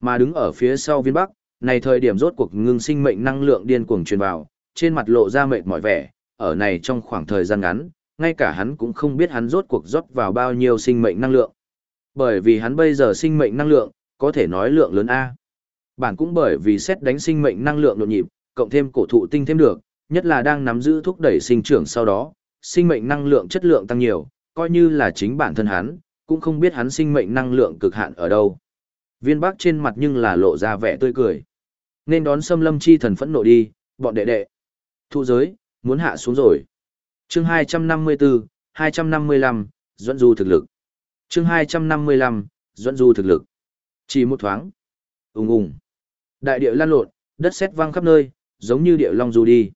Mà đứng ở phía sau viên bắc, này thời điểm rốt cuộc ngưng sinh mệnh năng lượng điên cuồng truyền vào, trên mặt lộ ra mệt mỏi vẻ, ở này trong khoảng thời gian ngắn, ngay cả hắn cũng không biết hắn rốt cuộc rót vào bao nhiêu sinh mệnh năng lượng. Bởi vì hắn bây giờ sinh mệnh năng lượng, có thể nói lượng lớn A. Bản cũng bởi vì xét đánh sinh mệnh năng lượng nhộn nhịp, cộng thêm cổ thụ tinh thêm được, nhất là đang nắm giữ thúc đẩy sinh trưởng sau đó, sinh mệnh năng lượng chất lượng tăng nhiều, coi như là chính bản thân hắn, cũng không biết hắn sinh mệnh năng lượng cực hạn ở đâu. Viên Bắc trên mặt nhưng là lộ ra vẻ tươi cười. Nên đón Sâm Lâm chi thần phẫn nộ đi, bọn đệ đệ. Thu giới, muốn hạ xuống rồi. Chương 254, 255, dẫn du thực lực. Chương 255, dẫn du thực lực. Chỉ một thoáng. Ùng ùng. Đại địa lan lộn, đất sét vang khắp nơi, giống như địa long du đi.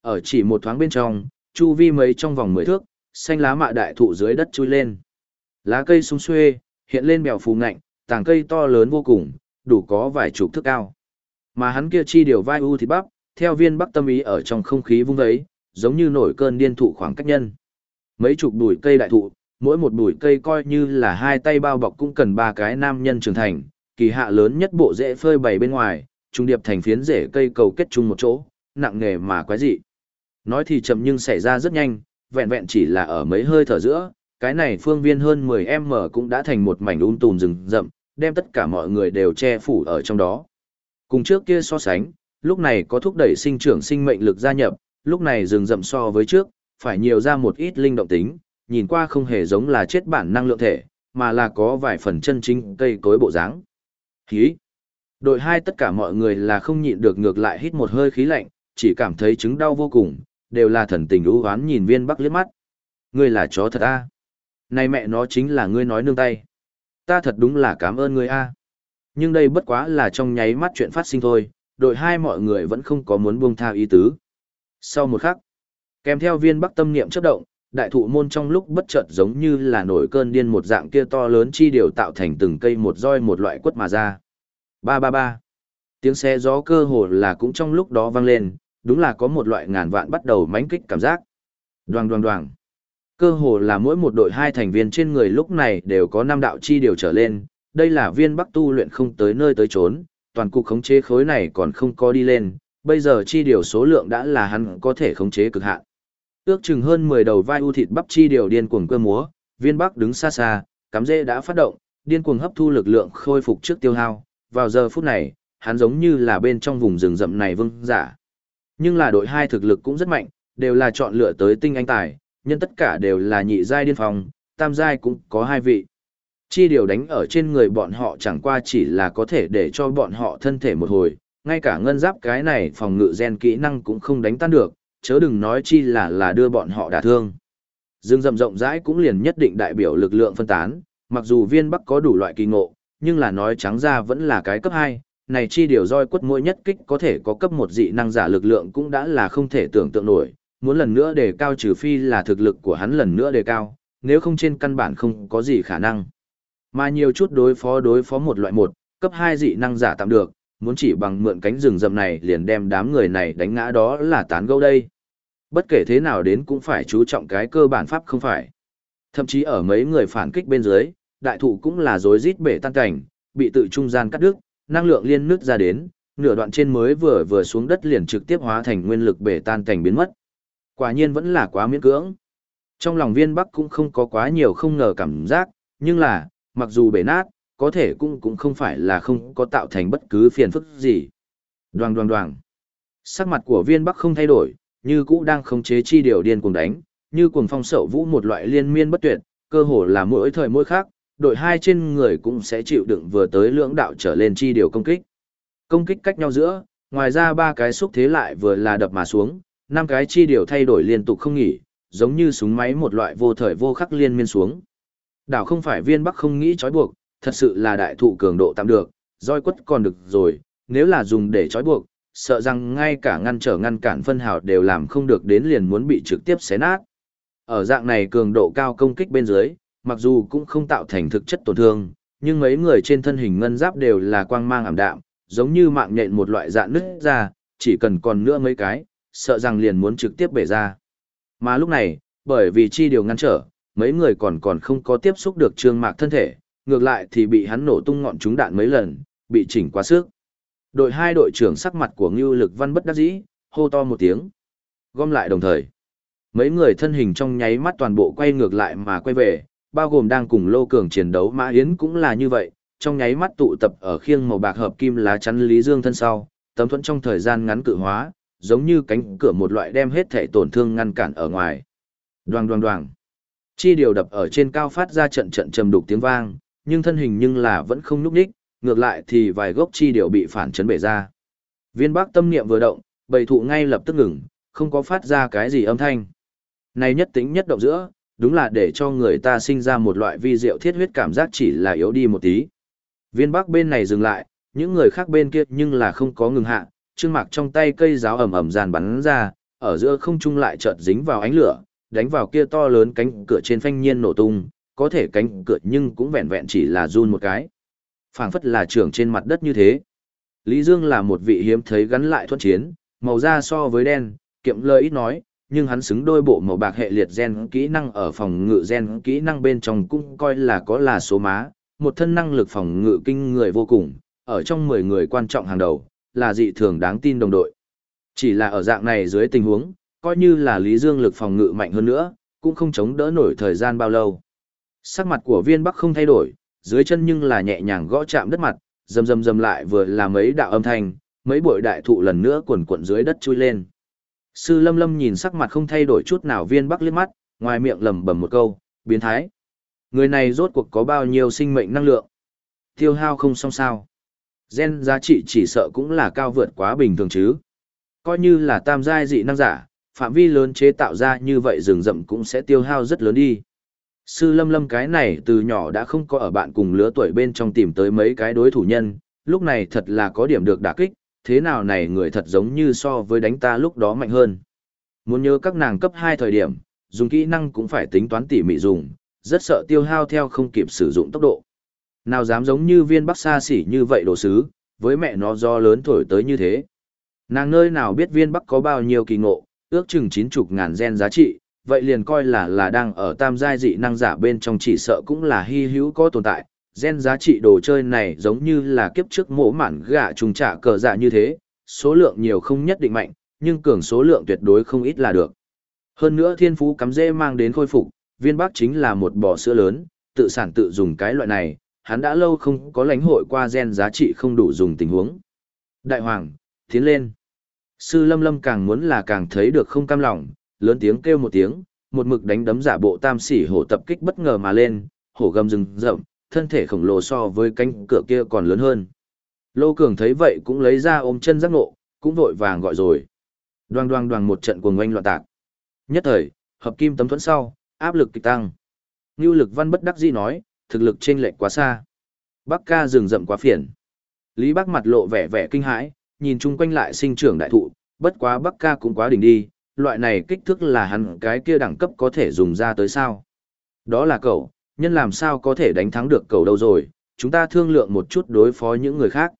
Ở chỉ một thoáng bên trong, chu vi mấy trong vòng mười thước, xanh lá mạ đại thụ dưới đất chui lên. Lá cây sung xuê, hiện lên bèo phù ngạnh, tàng cây to lớn vô cùng, đủ có vài chục thước cao. Mà hắn kia chi điều vai u thịt bắp, theo viên bắc tâm ý ở trong không khí vung ấy, giống như nổi cơn điên thụ khoảng cách nhân. Mấy chục bụi cây đại thụ, mỗi một bụi cây coi như là hai tay bao bọc cũng cần ba cái nam nhân trưởng thành, kỳ hạ lớn nhất bộ rễ phơi bày bên ngoài, trung điệp thành phiến rễ cây cầu kết chung một chỗ, nặng nghề mà quái dị. Nói thì chậm nhưng xảy ra rất nhanh, vẹn vẹn chỉ là ở mấy hơi thở giữa, cái này phương viên hơn 10m cũng đã thành một mảnh um tùm rừng rậm, đem tất cả mọi người đều che phủ ở trong đó. Cùng trước kia so sánh, lúc này có thúc đẩy sinh trưởng sinh mệnh lực gia nhập, lúc này rừng rậm so với trước, phải nhiều ra một ít linh động tính, nhìn qua không hề giống là chết bản năng lượng thể, mà là có vài phần chân chính cây cối bộ dáng. Khí. Đội hai tất cả mọi người là không nhịn được ngược lại hít một hơi khí lạnh, chỉ cảm thấy chứng đau vô cùng, đều là thần tình ưu hoán nhìn viên bắc liếc mắt. Ngươi là chó thật a Này mẹ nó chính là ngươi nói nương tay. Ta thật đúng là cảm ơn ngươi a Nhưng đây bất quá là trong nháy mắt chuyện phát sinh thôi, đội hai mọi người vẫn không có muốn buông tha ý tứ. Sau một khắc, kèm theo viên bắc tâm niệm chấp động, đại thụ môn trong lúc bất chợt giống như là nổi cơn điên một dạng kia to lớn chi điều tạo thành từng cây một roi một loại quất mà ra. Ba ba ba. Tiếng xe gió cơ hồ là cũng trong lúc đó vang lên, đúng là có một loại ngàn vạn bắt đầu mánh kích cảm giác. Đoàng đoàng đoàng. Cơ hồ là mỗi một đội hai thành viên trên người lúc này đều có năm đạo chi điều trở lên, đây là viên bắc tu luyện không tới nơi tới trốn, toàn cục khống chế khối này còn không có đi lên, bây giờ chi điều số lượng đã là hắn có thể khống chế cực hạn. Ước chừng hơn 10 đầu vai u thịt bắp chi điều điên cuồng cơ múa, viên bắc đứng xa xa, cắm dễ đã phát động, điên cuồng hấp thu lực lượng khôi phục trước tiêu hao, vào giờ phút này, hắn giống như là bên trong vùng rừng rậm này vương giả. Nhưng là đội hai thực lực cũng rất mạnh, đều là chọn lựa tới tinh anh tài, nhân tất cả đều là nhị giai điên phòng, tam giai cũng có hai vị. Chi điều đánh ở trên người bọn họ chẳng qua chỉ là có thể để cho bọn họ thân thể một hồi, ngay cả ngân giáp cái này phòng ngự gen kỹ năng cũng không đánh tan được, chớ đừng nói chi là là đưa bọn họ đả thương. Dương rậm rộng rãi cũng liền nhất định đại biểu lực lượng phân tán, mặc dù viên bắc có đủ loại kỳ ngộ, nhưng là nói trắng ra vẫn là cái cấp 2, này chi điều roi quất mỗi nhất kích có thể có cấp một dị năng giả lực lượng cũng đã là không thể tưởng tượng nổi, muốn lần nữa đề cao trừ phi là thực lực của hắn lần nữa đề cao, nếu không trên căn bản không có gì khả năng. Mà nhiều chút đối phó đối phó một loại một, cấp 2 dị năng giả tạm được, muốn chỉ bằng mượn cánh rừng rậm này liền đem đám người này đánh ngã đó là tán gẫu đây. Bất kể thế nào đến cũng phải chú trọng cái cơ bản pháp không phải. Thậm chí ở mấy người phản kích bên dưới, đại thụ cũng là rối rít bể tan cảnh, bị tự trung gian cắt đứt, năng lượng liên nứt ra đến, nửa đoạn trên mới vừa vừa xuống đất liền trực tiếp hóa thành nguyên lực bể tan cảnh biến mất. Quả nhiên vẫn là quá miễn cưỡng. Trong lòng viên bắc cũng không có quá nhiều không ngờ cảm giác, nhưng là, mặc dù bể nát, có thể cũng cũng không phải là không có tạo thành bất cứ phiền phức gì. Đoàng đoàng đoàng. Sắc mặt của viên bắc không thay đổi, như cũ đang khống chế chi điều điên cuồng đánh, như cuồng phong sậu vũ một loại liên miên bất tuyệt, cơ hồ là mỗi thời mỗi khác, đội hai trên người cũng sẽ chịu đựng vừa tới lưỡng đạo trở lên chi điều công kích. Công kích cách nhau giữa, ngoài ra ba cái xúc thế lại vừa là đập mà xuống, năm cái chi điều thay đổi liên tục không nghỉ, giống như súng máy một loại vô thời vô khắc liên miên xuống. Đảo không phải viên bắc không nghĩ trói buộc, thật sự là đại thụ cường độ tạm được, roi quất còn được rồi, nếu là dùng để trói buộc, sợ rằng ngay cả ngăn trở ngăn cản phân hào đều làm không được đến liền muốn bị trực tiếp xé nát. Ở dạng này cường độ cao công kích bên dưới, mặc dù cũng không tạo thành thực chất tổn thương, nhưng mấy người trên thân hình ngân giáp đều là quang mang ảm đạm, giống như mạng nhện một loại dạng nứt ra, chỉ cần còn nữa mấy cái, sợ rằng liền muốn trực tiếp bể ra. Mà lúc này, bởi vì chi điều ngăn trở, mấy người còn còn không có tiếp xúc được trương mạc thân thể, ngược lại thì bị hắn nổ tung ngọn trúng đạn mấy lần, bị chỉnh quá sức. Đội hai đội trưởng sắc mặt của Ngưu Lực Văn bất đắc dĩ, hô to một tiếng. Gom lại đồng thời. Mấy người thân hình trong nháy mắt toàn bộ quay ngược lại mà quay về, bao gồm đang cùng Lô Cường chiến đấu Mã Yến cũng là như vậy, trong nháy mắt tụ tập ở khiêng màu bạc hợp kim lá chắn Lý Dương thân sau, tấm thuẫn trong thời gian ngắn cự hóa, giống như cánh cửa một loại đem hết thể tổn thương ngăn cản ở ngoài. Đoàng đoàng đoàng. Chi điều đập ở trên cao phát ra trận trận trầm đục tiếng vang, nhưng thân hình nhưng là vẫn không núp đích, ngược lại thì vài gốc chi điều bị phản chấn bể ra. Viên Bắc tâm niệm vừa động, bầy thụ ngay lập tức ngừng, không có phát ra cái gì âm thanh. Này nhất tính nhất động giữa, đúng là để cho người ta sinh ra một loại vi diệu thiết huyết cảm giác chỉ là yếu đi một tí. Viên Bắc bên này dừng lại, những người khác bên kia nhưng là không có ngừng hạ, trương mạc trong tay cây giáo ầm ầm dàn bắn ra, ở giữa không trung lại chợt dính vào ánh lửa, đánh vào kia to lớn cánh cửa trên phanh nhiên nổ tung, có thể cánh cửa nhưng cũng vẹn vẹn chỉ là run một cái. phảng phất là trưởng trên mặt đất như thế. Lý Dương là một vị hiếm thấy gắn lại thuận chiến, màu da so với đen, kiệm lời ít nói, nhưng hắn xứng đôi bộ màu bạc hệ liệt gen kỹ năng ở phòng ngự gen kỹ năng bên trong cũng coi là có là số má, một thân năng lực phòng ngự kinh người vô cùng, ở trong 10 người quan trọng hàng đầu, là dị thường đáng tin đồng đội. Chỉ là ở dạng này dưới tình huống, coi như là Lý Dương lực phòng ngự mạnh hơn nữa, cũng không chống đỡ nổi thời gian bao lâu. Sắc mặt của viên bắc không thay đổi, dưới chân nhưng là nhẹ nhàng gõ chạm đất mặt, dầm dầm dầm lại vừa là mấy đạo âm thanh, mấy bội đại thụ lần nữa cuộn cuộn dưới đất chui lên. Sư lâm lâm nhìn sắc mặt không thay đổi chút nào viên bắc liếc mắt, ngoài miệng lầm bầm một câu, biến thái. Người này rốt cuộc có bao nhiêu sinh mệnh năng lượng? Tiêu hao không xong sao. Gen giá trị chỉ sợ cũng là cao vượt quá bình thường chứ. Coi như là tam giai dị năng giả, phạm vi lớn chế tạo ra như vậy rừng rậm cũng sẽ tiêu hao rất lớn đi. Sư lâm lâm cái này từ nhỏ đã không có ở bạn cùng lứa tuổi bên trong tìm tới mấy cái đối thủ nhân, lúc này thật là có điểm được đả kích, thế nào này người thật giống như so với đánh ta lúc đó mạnh hơn. Muốn nhớ các nàng cấp 2 thời điểm, dùng kỹ năng cũng phải tính toán tỉ mỉ dùng, rất sợ tiêu hao theo không kịp sử dụng tốc độ. Nào dám giống như viên bắc xa xỉ như vậy đồ sứ, với mẹ nó do lớn thổi tới như thế. Nàng nơi nào biết viên bắc có bao nhiêu kỳ ngộ, ước chừng chín chục ngàn gen giá trị, vậy liền coi là là đang ở tam giai dị năng giả bên trong chỉ sợ cũng là hy hữu có tồn tại. Gen giá trị đồ chơi này giống như là kiếp trước mổ mản gạ trùng trả cờ dạ như thế, số lượng nhiều không nhất định mạnh, nhưng cường số lượng tuyệt đối không ít là được. Hơn nữa thiên phú cắm dễ mang đến khôi phục, viên bắc chính là một bò sữa lớn, tự sản tự dùng cái loại này, hắn đã lâu không có lãnh hội qua gen giá trị không đủ dùng tình huống. Đại hoàng, tiến lên. Sư lâm lâm càng muốn là càng thấy được không cam lòng, lớn tiếng kêu một tiếng, một mực đánh đấm giả bộ tam sỉ hổ tập kích bất ngờ mà lên, hổ gầm rừng rậm, thân thể khổng lồ so với cánh cửa kia còn lớn hơn. Lô Cường thấy vậy cũng lấy ra ôm chân giác ngộ, cũng vội vàng gọi rồi. Đoang đoang đoang một trận cuồng oanh loạn tạc. Nhất thời, hợp kim tấm thuẫn sau, áp lực kịch tăng. Ngưu lực văn bất đắc dĩ nói, thực lực chênh lệch quá xa. Bắc ca rừng rậm quá phiền. Lý Bắc mặt lộ vẻ vẻ kinh hãi, nhìn chung quanh lại sinh trưởng đại thụ, bất quá Bắc ca cũng quá đỉnh đi, loại này kích thước là hắn cái kia đẳng cấp có thể dùng ra tới sao. Đó là cậu, nhân làm sao có thể đánh thắng được cậu đâu rồi, chúng ta thương lượng một chút đối phó những người khác.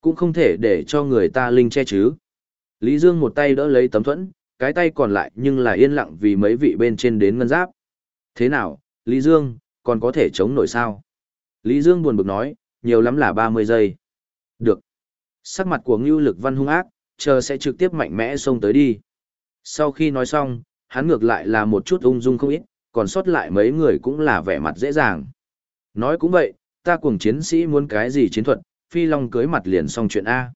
Cũng không thể để cho người ta linh che chứ. Lý Dương một tay đỡ lấy tấm thuẫn, cái tay còn lại nhưng là yên lặng vì mấy vị bên trên đến ngân giáp. Thế nào, Lý Dương, còn có thể chống nổi sao? Lý Dương buồn bực nói, nhiều lắm là 30 giây. Được. Sắc mặt của Ngưu Lực Văn hung ác, chờ sẽ trực tiếp mạnh mẽ xông tới đi. Sau khi nói xong, hắn ngược lại là một chút ung dung không ít, còn sót lại mấy người cũng là vẻ mặt dễ dàng. Nói cũng vậy, ta cùng chiến sĩ muốn cái gì chiến thuật, phi long cưới mặt liền xong chuyện A.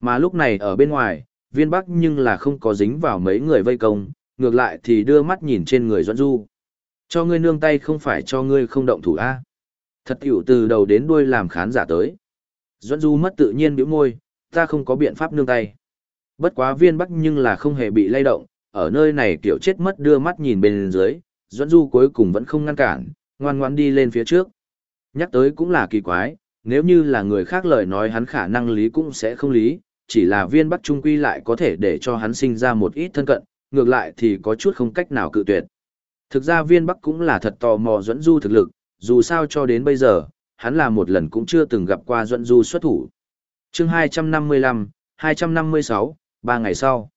Mà lúc này ở bên ngoài, viên bắc nhưng là không có dính vào mấy người vây công, ngược lại thì đưa mắt nhìn trên người Doãn Du. Cho ngươi nương tay không phải cho ngươi không động thủ A. Thật hiểu từ đầu đến đuôi làm khán giả tới. Doãn Du mất tự nhiên biểu môi, ta không có biện pháp nương tay. Bất quá viên bắc nhưng là không hề bị lay động, ở nơi này kiểu chết mất đưa mắt nhìn bên dưới, Doãn Du cuối cùng vẫn không ngăn cản, ngoan ngoãn đi lên phía trước. Nhắc tới cũng là kỳ quái, nếu như là người khác lời nói hắn khả năng lý cũng sẽ không lý, chỉ là viên bắc trung quy lại có thể để cho hắn sinh ra một ít thân cận, ngược lại thì có chút không cách nào cự tuyệt. Thực ra viên bắc cũng là thật tò mò dẫn Du thực lực, dù sao cho đến bây giờ, hắn là một lần cũng chưa từng gặp qua Dẫn Du xuất thủ. Chương 255, 256, ba ngày sau.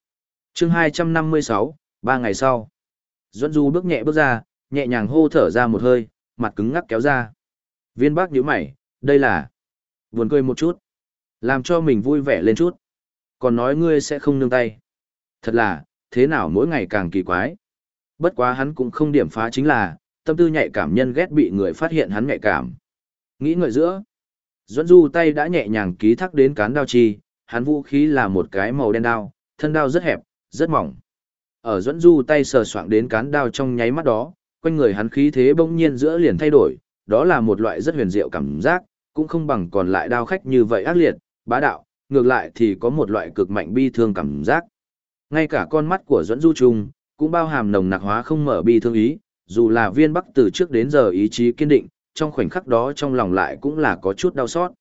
Chương 256, ba ngày sau. Dẫn Du bước nhẹ bước ra, nhẹ nhàng hô thở ra một hơi, mặt cứng ngắc kéo ra. Viên Bắc nhíu mày, đây là... Buồn cười một chút. Làm cho mình vui vẻ lên chút. Còn nói ngươi sẽ không nương tay. Thật là, thế nào mỗi ngày càng kỳ quái. Bất quá hắn cũng không điểm phá chính là, tâm tư nhạy cảm nhân ghét bị người phát hiện hắn nhạy cảm. Nghĩ ngợi giữa, Duẫn Du tay đã nhẹ nhàng ký thác đến cán đao chi, hắn vũ khí là một cái màu đen đao, thân đao rất hẹp, rất mỏng. Ở Duẫn Du tay sờ soạng đến cán đao trong nháy mắt đó, quanh người hắn khí thế bỗng nhiên giữa liền thay đổi, đó là một loại rất huyền diệu cảm giác, cũng không bằng còn lại đao khách như vậy ác liệt, bá đạo, ngược lại thì có một loại cực mạnh bi thương cảm giác. Ngay cả con mắt của Duẫn Du Trung cũng bao hàm nồng nặc hóa không mở bi thương ý, dù là viên bắc từ trước đến giờ ý chí kiên định, trong khoảnh khắc đó trong lòng lại cũng là có chút đau xót.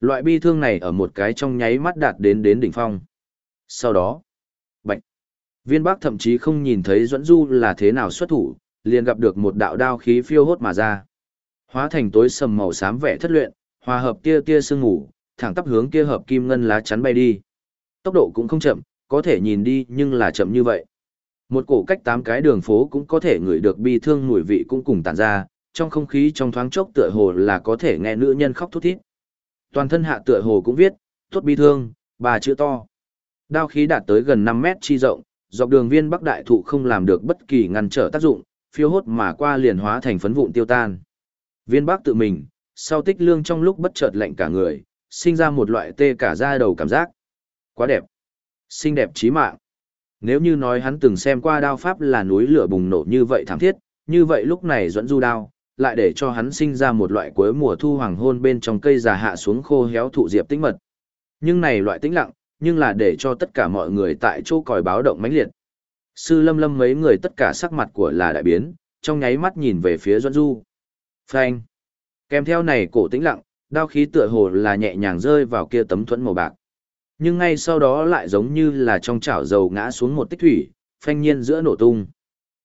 Loại bi thương này ở một cái trong nháy mắt đạt đến đến đỉnh phong. Sau đó, bệnh. Viên bắc thậm chí không nhìn thấy Duẫn Du là thế nào xuất thủ, liền gặp được một đạo đao khí phiêu hốt mà ra. Hóa thành tối sầm màu xám vẻ thất luyện, hòa hợp tia tia sương ngủ, thẳng tắp hướng kia hợp kim ngân lá chắn bay đi. Tốc độ cũng không chậm, có thể nhìn đi nhưng là chậm như vậy. Một cổ cách tám cái đường phố cũng có thể ngửi được bi thương mùi vị cũng cùng tản ra, trong không khí trong thoáng chốc tựa hồ là có thể nghe nữ nhân khóc thút thít. Toàn thân hạ tựa hồ cũng viết, tốt bi thương, bà chữ to. Đao khí đạt tới gần 5 mét chi rộng, dọc đường viên bắc đại thụ không làm được bất kỳ ngăn trở tác dụng, phiêu hốt mà qua liền hóa thành phấn vụn tiêu tan. Viên bắc tự mình, sau tích lương trong lúc bất chợt lạnh cả người, sinh ra một loại tê cả da đầu cảm giác. Quá đẹp. Xinh đẹp trí mạng. Nếu như nói hắn từng xem qua đao pháp là núi lửa bùng nổ như vậy thảm thiết, như vậy lúc này dẫn du đao, lại để cho hắn sinh ra một loại cuối mùa thu hoàng hôn bên trong cây già hạ xuống khô héo thụ diệp tĩnh mật. Nhưng này loại tĩnh lặng, nhưng là để cho tất cả mọi người tại chỗ còi báo động mãnh liệt. Sư lâm lâm mấy người tất cả sắc mặt của là đại biến, trong nháy mắt nhìn về phía Doãn Du. Phanh. Kèm theo này cổ tĩnh lặng, đao khí tựa hồ là nhẹ nhàng rơi vào kia tấm thuẫn màu bạc. Nhưng ngay sau đó lại giống như là trong chảo dầu ngã xuống một tích thủy, phanh nhiên giữa nổ tung.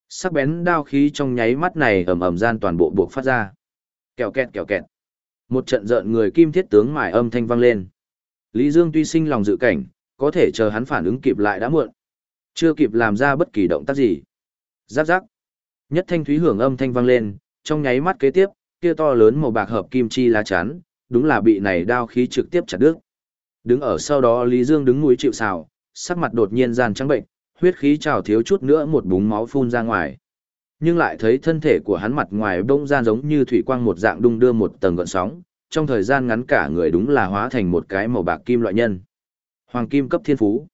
Sắc bén đao khí trong nháy mắt này ầm ầm gian toàn bộ buộc phát ra. Kẹo kẹt kẹo kẹt. Một trận giận người kim thiết tướng mài âm thanh vang lên. Lý Dương tuy sinh lòng dự cảnh, có thể chờ hắn phản ứng kịp lại đã muộn. Chưa kịp làm ra bất kỳ động tác gì. Giáp giáp. Nhất thanh thúy hưởng âm thanh vang lên, trong nháy mắt kế tiếp, kia to lớn màu bạc hợp kim chi lá chắn, đúng là bị này đao khí trực tiếp chặt đứt. Đứng ở sau đó Lý Dương đứng núi chịu sào, sắc mặt đột nhiên gian trắng bệnh, huyết khí trào thiếu chút nữa một búng máu phun ra ngoài. Nhưng lại thấy thân thể của hắn mặt ngoài bông gian giống như thủy quang một dạng đung đưa một tầng gợn sóng, trong thời gian ngắn cả người đúng là hóa thành một cái màu bạc kim loại nhân. Hoàng kim cấp thiên phú.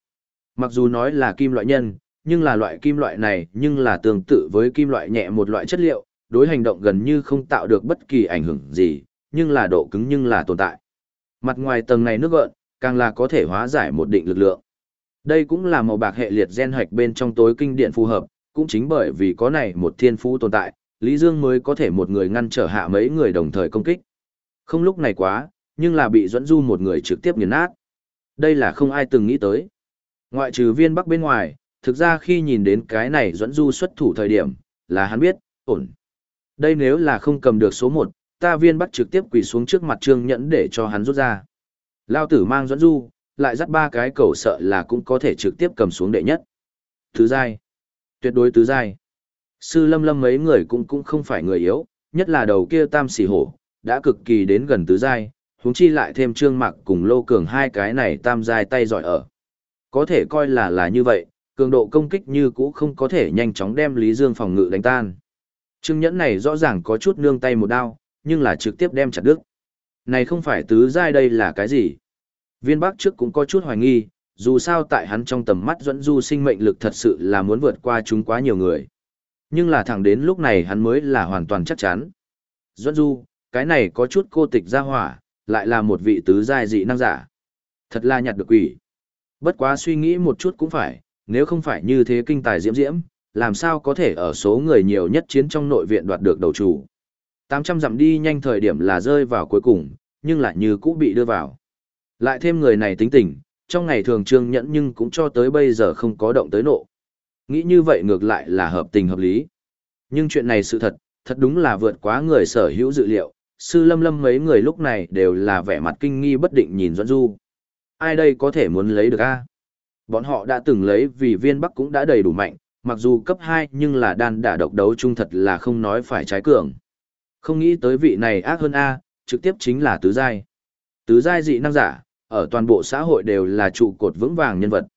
Mặc dù nói là kim loại nhân, nhưng là loại kim loại này nhưng là tương tự với kim loại nhẹ một loại chất liệu, đối hành động gần như không tạo được bất kỳ ảnh hưởng gì, nhưng là độ cứng nhưng là tồn tại. Mặt ngoài tầng này nước gợn, càng là có thể hóa giải một định lực lượng. Đây cũng là màu bạc hệ liệt gen hoạch bên trong tối kinh điển phù hợp, cũng chính bởi vì có này một thiên phú tồn tại, Lý Dương mới có thể một người ngăn trở hạ mấy người đồng thời công kích. Không lúc này quá, nhưng là bị dẫn Du một người trực tiếp nghiền nát. Đây là không ai từng nghĩ tới. Ngoại trừ viên bắc bên ngoài, thực ra khi nhìn đến cái này dẫn Du xuất thủ thời điểm, là hắn biết, ổn. Đây nếu là không cầm được số 1, ta viên bắc trực tiếp quỳ xuống trước mặt trương nhẫn để cho hắn rút ra. Lao tử mang dẫn Du, lại dắt ba cái cầu sợ là cũng có thể trực tiếp cầm xuống đệ nhất. Thứ giai. Tuyệt đối tứ giai. Sư lâm lâm mấy người cũng cũng không phải người yếu, nhất là đầu kia tam xỉ hổ, đã cực kỳ đến gần tứ giai, huống chi lại thêm trương mặc cùng lô cường hai cái này tam giai tay giỏi ở. Có thể coi là là như vậy, cường độ công kích như cũ không có thể nhanh chóng đem Lý Dương phòng ngự đánh tan. Trương nhẫn này rõ ràng có chút nương tay một đao, nhưng là trực tiếp đem chặt đứt. Này không phải tứ giai đây là cái gì? Viên Bắc trước cũng có chút hoài nghi, dù sao tại hắn trong tầm mắt Duẫn Du sinh mệnh lực thật sự là muốn vượt qua chúng quá nhiều người. Nhưng là thẳng đến lúc này hắn mới là hoàn toàn chắc chắn. Duẫn Du, cái này có chút cô tịch gia hỏa, lại là một vị tứ giai dị năng giả. Thật là nhặt được quỷ. Bất quá suy nghĩ một chút cũng phải, nếu không phải như thế kinh tài diễm diễm, làm sao có thể ở số người nhiều nhất chiến trong nội viện đoạt được đầu chủ. 800 dặm đi nhanh thời điểm là rơi vào cuối cùng, nhưng lại như cũ bị đưa vào. Lại thêm người này tính tình, trong ngày thường trương nhẫn nhưng cũng cho tới bây giờ không có động tới nộ. Nghĩ như vậy ngược lại là hợp tình hợp lý. Nhưng chuyện này sự thật, thật đúng là vượt quá người sở hữu dự liệu. Sư lâm lâm mấy người lúc này đều là vẻ mặt kinh nghi bất định nhìn Doãn Du. Ai đây có thể muốn lấy được a? Bọn họ đã từng lấy vì viên bắc cũng đã đầy đủ mạnh, mặc dù cấp 2 nhưng là đan đả độc đấu chung thật là không nói phải trái cường. Không nghĩ tới vị này ác hơn A, trực tiếp chính là tứ giai. Tứ giai dị năng giả, ở toàn bộ xã hội đều là trụ cột vững vàng nhân vật.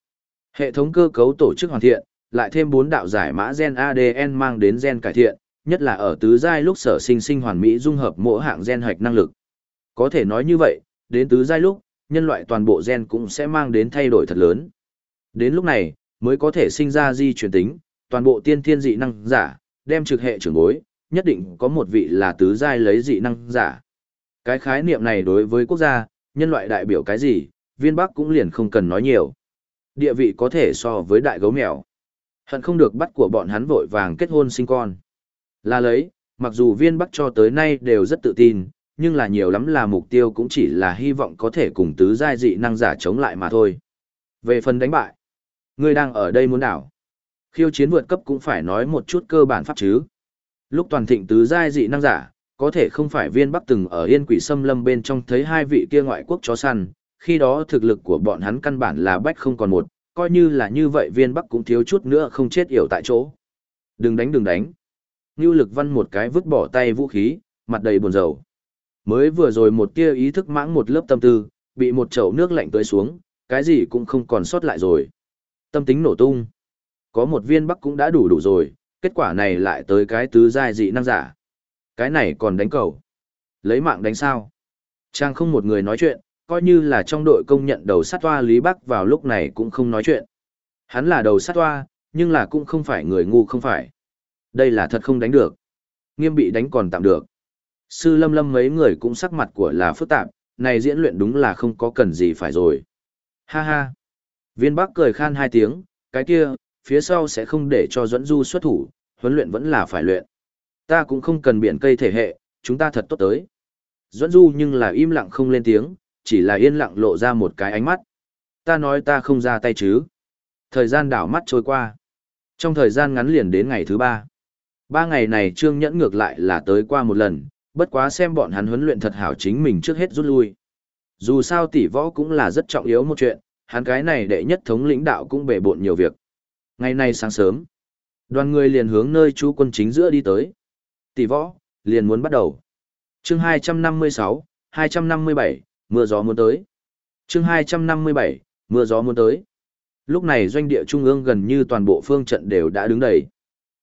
Hệ thống cơ cấu tổ chức hoàn thiện, lại thêm bốn đạo giải mã gen ADN mang đến gen cải thiện, nhất là ở tứ giai lúc sở sinh sinh hoàn mỹ dung hợp mỗi hạng gen hoạch năng lực. Có thể nói như vậy, đến tứ giai lúc, nhân loại toàn bộ gen cũng sẽ mang đến thay đổi thật lớn. Đến lúc này, mới có thể sinh ra di truyền tính, toàn bộ tiên thiên dị năng giả, đem trực hệ trưởng bối, nhất định có một vị là tứ giai lấy dị năng giả. Cái khái niệm này đối với quốc gia, nhân loại đại biểu cái gì, viên bắc cũng liền không cần nói nhiều. Địa vị có thể so với đại gấu mèo. Hận không được bắt của bọn hắn vội vàng kết hôn sinh con. Là lấy, mặc dù viên bắc cho tới nay đều rất tự tin, nhưng là nhiều lắm là mục tiêu cũng chỉ là hy vọng có thể cùng tứ giai dị năng giả chống lại mà thôi. Về phần đánh bại, ngươi đang ở đây muốn đảo. Khiêu chiến vượt cấp cũng phải nói một chút cơ bản pháp chứ. Lúc toàn thịnh tứ giai dị năng giả, có thể không phải viên bắc từng ở yên quỷ xâm lâm bên trong thấy hai vị kia ngoại quốc chó săn, khi đó thực lực của bọn hắn căn bản là bách không còn một, coi như là như vậy viên bắc cũng thiếu chút nữa không chết yểu tại chỗ. Đừng đánh đừng đánh. Ngưu lực văn một cái vứt bỏ tay vũ khí, mặt đầy buồn rầu. Mới vừa rồi một tia ý thức mãng một lớp tâm tư, bị một chậu nước lạnh tới xuống, cái gì cũng không còn sót lại rồi. Tâm tính nổ tung. Có một viên bắc cũng đã đủ đủ rồi, kết quả này lại tới cái tứ giai dị năng giả. Cái này còn đánh cầu. Lấy mạng đánh sao. Trang không một người nói chuyện, coi như là trong đội công nhận đầu sát toa Lý Bắc vào lúc này cũng không nói chuyện. Hắn là đầu sát toa, nhưng là cũng không phải người ngu không phải. Đây là thật không đánh được. Nghiêm bị đánh còn tạm được. Sư lâm lâm mấy người cũng sắc mặt của là phức tạp, này diễn luyện đúng là không có cần gì phải rồi. Ha ha. Viên Bắc cười khan hai tiếng, cái kia, phía sau sẽ không để cho Duẫn Du xuất thủ, huấn luyện vẫn là phải luyện. Ta cũng không cần biển cây thể hệ, chúng ta thật tốt tới. Duẫn Du nhưng là im lặng không lên tiếng, chỉ là yên lặng lộ ra một cái ánh mắt. Ta nói ta không ra tay chứ. Thời gian đảo mắt trôi qua. Trong thời gian ngắn liền đến ngày thứ ba. Ba ngày này Trương Nhẫn ngược lại là tới qua một lần, bất quá xem bọn hắn huấn luyện thật hảo chính mình trước hết rút lui. Dù sao tỷ võ cũng là rất trọng yếu một chuyện, hắn cái này đệ nhất thống lĩnh đạo cũng bể bộn nhiều việc. Ngày nay sáng sớm, đoàn người liền hướng nơi chú quân chính giữa đi tới. Tỷ võ, liền muốn bắt đầu. chương 256, 257, mưa gió muốn tới. chương 257, mưa gió muốn tới. Lúc này doanh địa trung ương gần như toàn bộ phương trận đều đã đứng đầy.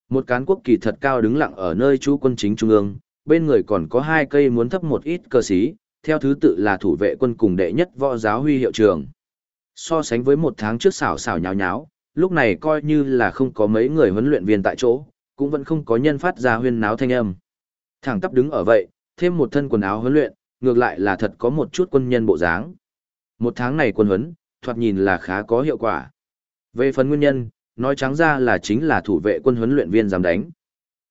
Một cán quốc kỳ thật cao đứng lặng ở nơi chú quân chính trung ương, bên người còn có hai cây muốn thấp một ít cơ sĩ, theo thứ tự là thủ vệ quân cùng đệ nhất võ giáo huy hiệu trường. So sánh với một tháng trước xảo xảo nháo nháo, lúc này coi như là không có mấy người huấn luyện viên tại chỗ, cũng vẫn không có nhân phát ra huyên náo thanh âm. Thẳng tắp đứng ở vậy, thêm một thân quần áo huấn luyện, ngược lại là thật có một chút quân nhân bộ dáng. Một tháng này quân huấn, thoạt nhìn là khá có hiệu quả. Về phần nguyên nhân, nói trắng ra là chính là thủ vệ quân huấn luyện viên dám đánh.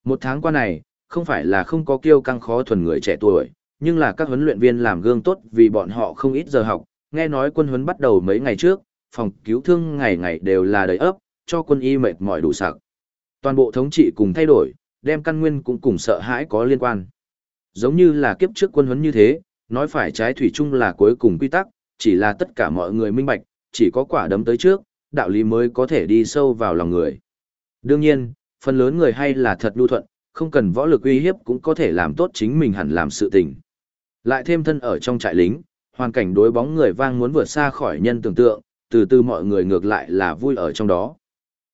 Một tháng qua này, không phải là không có kiêu căng khó thuần người trẻ tuổi, nhưng là các huấn luyện viên làm gương tốt vì bọn họ không ít giờ học, nghe nói quân huấn bắt đầu mấy ngày trước, phòng cứu thương ngày ngày đều là đầy ấp, cho quân y mệt mỏi đủ sặc. Toàn bộ thống trị cùng thay đổi, đem căn nguyên cũng cùng sợ hãi có liên quan. Giống như là kiếp trước quân huấn như thế, nói phải trái thủy chung là cuối cùng quy tắc, chỉ là tất cả mọi người minh bạch, chỉ có quả đấm tới trước, đạo lý mới có thể đi sâu vào lòng người. Đương nhiên, phần lớn người hay là thật lưu thuận, không cần võ lực uy hiếp cũng có thể làm tốt chính mình hẳn làm sự tình. Lại thêm thân ở trong trại lính, hoàn cảnh đối bóng người vang muốn vượt xa khỏi nhân tưởng tượng, từ từ mọi người ngược lại là vui ở trong đó.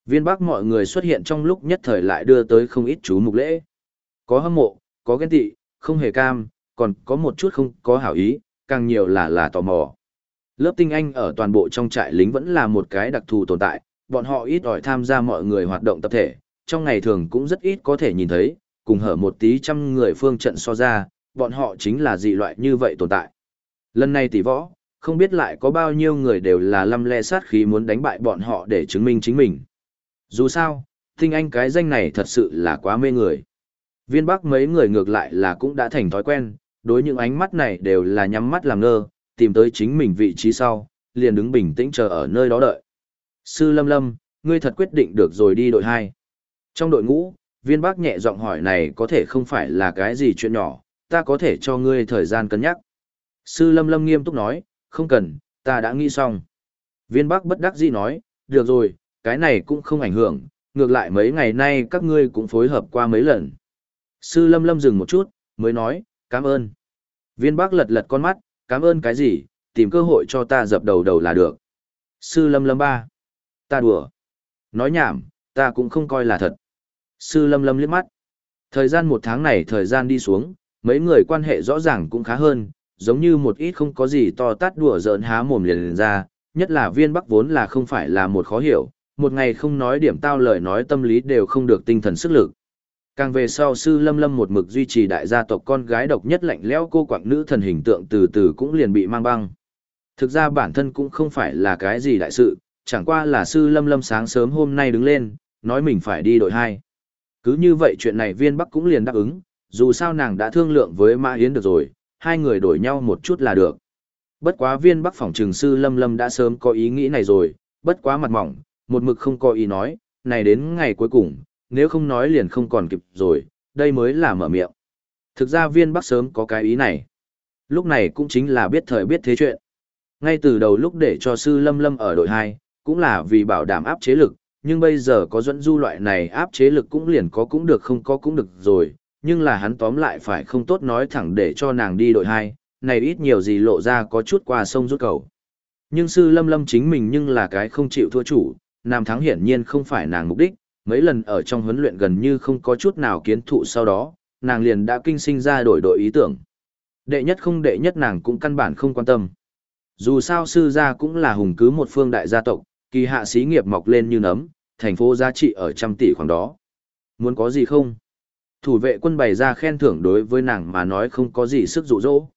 Viên Bắc mọi người xuất hiện trong lúc nhất thời lại đưa tới không ít chú mục lễ. Có hâm mộ, có ghen tị, không hề cam, còn có một chút không có hảo ý, càng nhiều là là tò mò. Lớp tinh anh ở toàn bộ trong trại lính vẫn là một cái đặc thù tồn tại, bọn họ ít ỏi tham gia mọi người hoạt động tập thể, trong ngày thường cũng rất ít có thể nhìn thấy, cùng hở một tí trăm người phương trận so ra, bọn họ chính là dị loại như vậy tồn tại. Lần này tỷ võ, không biết lại có bao nhiêu người đều là lăm le sát khí muốn đánh bại bọn họ để chứng minh chính mình. Dù sao, tinh anh cái danh này thật sự là quá mê người. Viên bắc mấy người ngược lại là cũng đã thành thói quen, đối những ánh mắt này đều là nhắm mắt làm ngơ, tìm tới chính mình vị trí sau, liền đứng bình tĩnh chờ ở nơi đó đợi. Sư Lâm Lâm, ngươi thật quyết định được rồi đi đội 2. Trong đội ngũ, viên bác nhẹ giọng hỏi này có thể không phải là cái gì chuyện nhỏ, ta có thể cho ngươi thời gian cân nhắc. Sư Lâm Lâm nghiêm túc nói, không cần, ta đã nghĩ xong. Viên bác bất đắc dĩ nói, được rồi, cái này cũng không ảnh hưởng, ngược lại mấy ngày nay các ngươi cũng phối hợp qua mấy lần. Sư Lâm Lâm dừng một chút, mới nói, cảm ơn. Viên bác lật lật con mắt, cảm ơn cái gì, tìm cơ hội cho ta dập đầu đầu là được. Sư lâm lâm ba. Ta đùa. Nói nhảm, ta cũng không coi là thật. Sư lâm lâm liếc mắt. Thời gian một tháng này thời gian đi xuống, mấy người quan hệ rõ ràng cũng khá hơn, giống như một ít không có gì to tát đùa giỡn há mồm liền, liền ra, nhất là viên bắc vốn là không phải là một khó hiểu, một ngày không nói điểm tao lời nói tâm lý đều không được tinh thần sức lực. Càng về sau sư lâm lâm một mực duy trì đại gia tộc con gái độc nhất lạnh lẽo cô quạng nữ thần hình tượng từ từ cũng liền bị mang băng. Thực ra bản thân cũng không phải là cái gì đại sự, chẳng qua là sư lâm lâm sáng sớm hôm nay đứng lên, nói mình phải đi đội hai Cứ như vậy chuyện này viên bắc cũng liền đáp ứng, dù sao nàng đã thương lượng với Mã Yến được rồi, hai người đổi nhau một chút là được. Bất quá viên bắc phòng trường sư lâm lâm đã sớm có ý nghĩ này rồi, bất quá mặt mỏng, một mực không có ý nói, này đến ngày cuối cùng, nếu không nói liền không còn kịp rồi, đây mới là mở miệng. Thực ra viên bắc sớm có cái ý này. Lúc này cũng chính là biết thời biết thế chuyện. Ngay từ đầu lúc để cho sư lâm lâm ở đội 2, cũng là vì bảo đảm áp chế lực, nhưng bây giờ có dẫn du loại này áp chế lực cũng liền có cũng được không có cũng được rồi, nhưng là hắn tóm lại phải không tốt nói thẳng để cho nàng đi đội hai này ít nhiều gì lộ ra có chút qua sông rút cầu. Nhưng sư lâm lâm chính mình nhưng là cái không chịu thua chủ, nam thắng hiển nhiên không phải nàng mục đích, mấy lần ở trong huấn luyện gần như không có chút nào kiến thụ sau đó, nàng liền đã kinh sinh ra đổi đội ý tưởng. Đệ nhất không đệ nhất nàng cũng căn bản không quan tâm. Dù sao sư gia cũng là hùng cứ một phương đại gia tộc, kỳ hạ xí nghiệp mọc lên như nấm, thành phố giá trị ở trăm tỷ khoảng đó. Muốn có gì không? Thủ vệ quân bày ra khen thưởng đối với nàng mà nói không có gì sức dụ dỗ.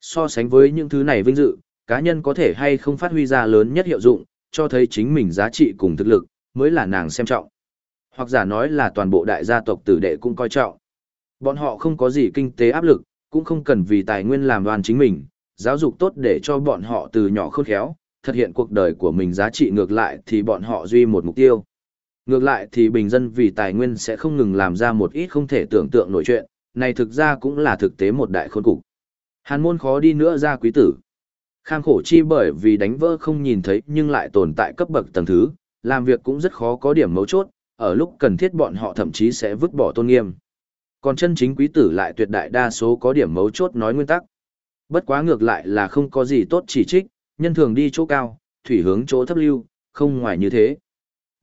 So sánh với những thứ này vinh dự, cá nhân có thể hay không phát huy ra lớn nhất hiệu dụng, cho thấy chính mình giá trị cùng thực lực, mới là nàng xem trọng. Hoặc giả nói là toàn bộ đại gia tộc tử đệ cũng coi trọng. Bọn họ không có gì kinh tế áp lực, cũng không cần vì tài nguyên làm đoàn chính mình, giáo dục tốt để cho bọn họ từ nhỏ khôn khéo, thực hiện cuộc đời của mình giá trị ngược lại thì bọn họ duy một mục tiêu. Ngược lại thì bình dân vì tài nguyên sẽ không ngừng làm ra một ít không thể tưởng tượng nổi chuyện, này thực ra cũng là thực tế một đại khôn cục. Hàn môn khó đi nữa ra quý tử. Khang khổ chi bởi vì đánh vỡ không nhìn thấy nhưng lại tồn tại cấp bậc tầng thứ, làm việc cũng rất khó có điểm mấu chốt, ở lúc cần thiết bọn họ thậm chí sẽ vứt bỏ tôn nghiêm. Còn chân chính quý tử lại tuyệt đại đa số có điểm mấu chốt nói nguyên tắc. Bất quá ngược lại là không có gì tốt chỉ trích, nhân thường đi chỗ cao, thủy hướng chỗ thấp lưu, không ngoài như thế.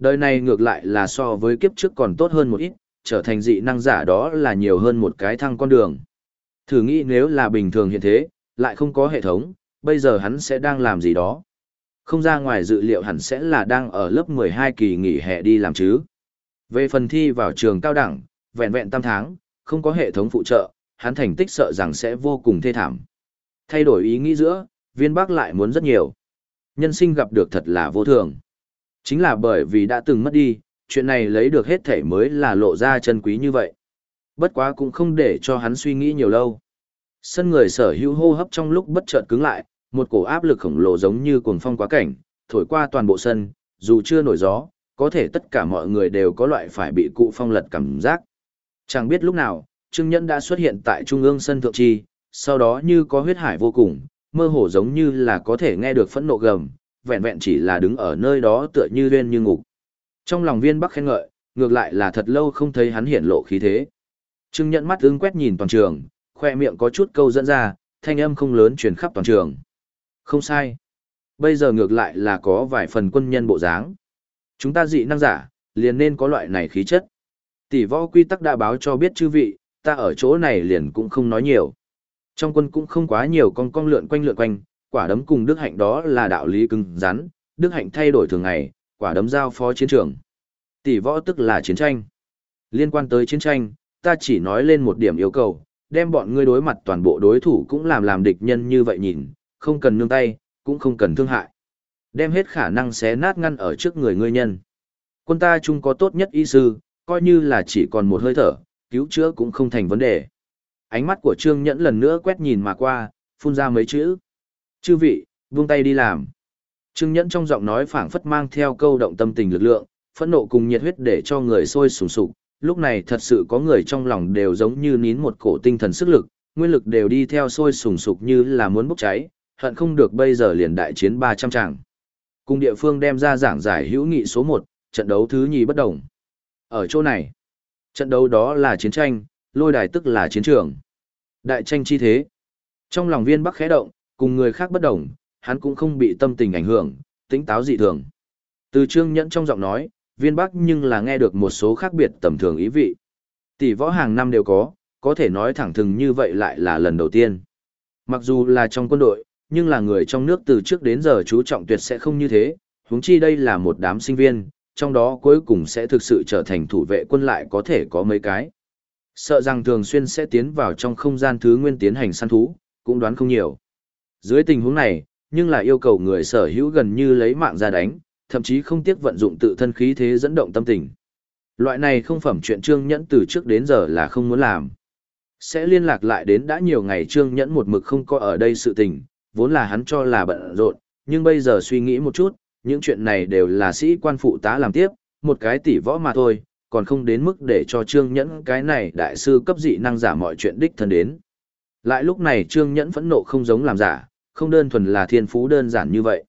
Đời này ngược lại là so với kiếp trước còn tốt hơn một ít, trở thành dị năng giả đó là nhiều hơn một cái thăng con đường. Thử nghĩ nếu là bình thường hiện thế, lại không có hệ thống, bây giờ hắn sẽ đang làm gì đó. Không ra ngoài dự liệu hẳn sẽ là đang ở lớp 12 kỳ nghỉ hè đi làm chứ. Về phần thi vào trường cao đẳng, vẹn vẹn tam tháng, không có hệ thống phụ trợ, hắn thành tích sợ rằng sẽ vô cùng thê thảm. Thay đổi ý nghĩ giữa, viên bác lại muốn rất nhiều. Nhân sinh gặp được thật là vô thường. Chính là bởi vì đã từng mất đi, chuyện này lấy được hết thể mới là lộ ra chân quý như vậy. Bất quá cũng không để cho hắn suy nghĩ nhiều lâu. Sân người sở hữu hô hấp trong lúc bất chợt cứng lại, một cổ áp lực khổng lồ giống như cuồng phong quá cảnh, thổi qua toàn bộ sân, dù chưa nổi gió, có thể tất cả mọi người đều có loại phải bị cụ phong lật cảm giác. Chẳng biết lúc nào, Trương Nhẫn đã xuất hiện tại trung ương sân thượng chi, sau đó như có huyết hải vô cùng, mơ hồ giống như là có thể nghe được phẫn nộ gầm, vẹn vẹn chỉ là đứng ở nơi đó tựa như viên như ngục. Trong lòng viên bắc khen ngợi, ngược lại là thật lâu không thấy hắn hiện lộ khí thế. Trương Nhẫn mắt ưng quét nhìn toàn trường, khoe miệng có chút câu dẫn ra, thanh âm không lớn truyền khắp toàn trường. Không sai. Bây giờ ngược lại là có vài phần quân nhân bộ dáng. Chúng ta dị năng giả, liền nên có loại này khí chất. Tỷ võ quy tắc đã báo cho biết chư vị, ta ở chỗ này liền cũng không nói nhiều. Trong quân cũng không quá nhiều con con lượn quanh lượn quanh, quả đấm cùng đức hạnh đó là đạo lý cứng rắn, đức hạnh thay đổi thường ngày, quả đấm giao phó chiến trường. Tỷ võ tức là chiến tranh. Liên quan tới chiến tranh, ta chỉ nói lên một điểm yêu cầu, đem bọn ngươi đối mặt toàn bộ đối thủ cũng làm làm địch nhân như vậy nhìn, không cần nương tay, cũng không cần thương hại. Đem hết khả năng xé nát ngăn ở trước người ngươi nhân. Quân ta chung có tốt nhất y sư, coi như là chỉ còn một hơi thở, cứu chữa cũng không thành vấn đề. Ánh mắt của Trương Nhẫn lần nữa quét nhìn mà qua, phun ra mấy chữ. Chư vị, buông tay đi làm. Trương Nhẫn trong giọng nói phảng phất mang theo câu động tâm tình lực lượng, phẫn nộ cùng nhiệt huyết để cho người sôi sùng sục. Lúc này thật sự có người trong lòng đều giống như nín một cổ tinh thần sức lực, nguyên lực đều đi theo sôi sùng sục như là muốn bốc cháy, hận không được bây giờ liền đại chiến 300 tràng. Cùng địa phương đem ra giảng giải hữu nghị số 1, trận đấu thứ nhì bất đồng. Ở chỗ này, trận đấu đó là chiến tranh, lôi đài tức là chiến trường. Đại tranh chi thế. Trong lòng viên bắc khẽ động, cùng người khác bất đồng, hắn cũng không bị tâm tình ảnh hưởng, tính táo dị thường. Từ Trương Nhẫn trong giọng nói, viên bắc nhưng là nghe được một số khác biệt tầm thường ý vị. Tỷ võ hàng năm đều có, có thể nói thẳng thừng như vậy lại là lần đầu tiên. Mặc dù là trong quân đội, nhưng là người trong nước từ trước đến giờ chú trọng tuyệt sẽ không như thế, huống chi đây là một đám sinh viên, trong đó cuối cùng sẽ thực sự trở thành thủ vệ quân lại có thể có mấy cái. Sợ rằng thường xuyên sẽ tiến vào trong không gian thứ nguyên tiến hành săn thú, cũng đoán không nhiều. Dưới tình huống này, nhưng lại yêu cầu người sở hữu gần như lấy mạng ra đánh, thậm chí không tiếc vận dụng tự thân khí thế dẫn động tâm tình. Loại này không phẩm chuyện Trương Nhẫn từ trước đến giờ là không muốn làm. Sẽ liên lạc lại đến đã nhiều ngày Trương Nhẫn một mực không có ở đây sự tình, vốn là hắn cho là bận rộn, nhưng bây giờ suy nghĩ một chút, những chuyện này đều là sĩ quan phụ tá làm tiếp, một cái tỷ võ mà thôi, còn không đến mức để cho Trương Nhẫn cái này đại sư cấp dị năng giả mọi chuyện đích thân đến. Lại lúc này Trương Nhẫn phẫn nộ không giống làm giả, không đơn thuần là thiên phú đơn giản như vậy.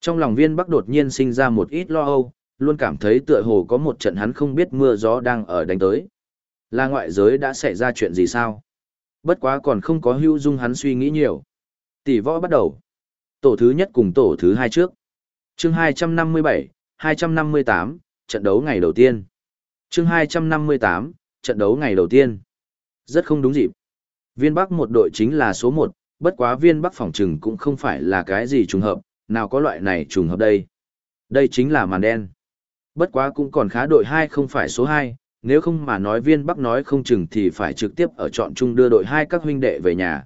Trong lòng viên bắc đột nhiên sinh ra một ít lo âu, luôn cảm thấy tựa hồ có một trận hắn không biết mưa gió đang ở đánh tới. Là ngoại giới đã xảy ra chuyện gì sao? Bất quá còn không có hưu dung hắn suy nghĩ nhiều. Tỷ võ bắt đầu. Tổ thứ nhất cùng tổ thứ hai trước. chương 257, 258, trận đấu ngày đầu tiên. chương 258, trận đấu ngày đầu tiên. Rất không đúng dịp. Viên Bắc một đội chính là số 1, bất quá viên Bắc phòng trừng cũng không phải là cái gì trùng hợp, nào có loại này trùng hợp đây. Đây chính là màn đen. Bất quá cũng còn khá đội 2 không phải số 2, nếu không mà nói viên Bắc nói không chừng thì phải trực tiếp ở chọn chung đưa đội 2 các huynh đệ về nhà.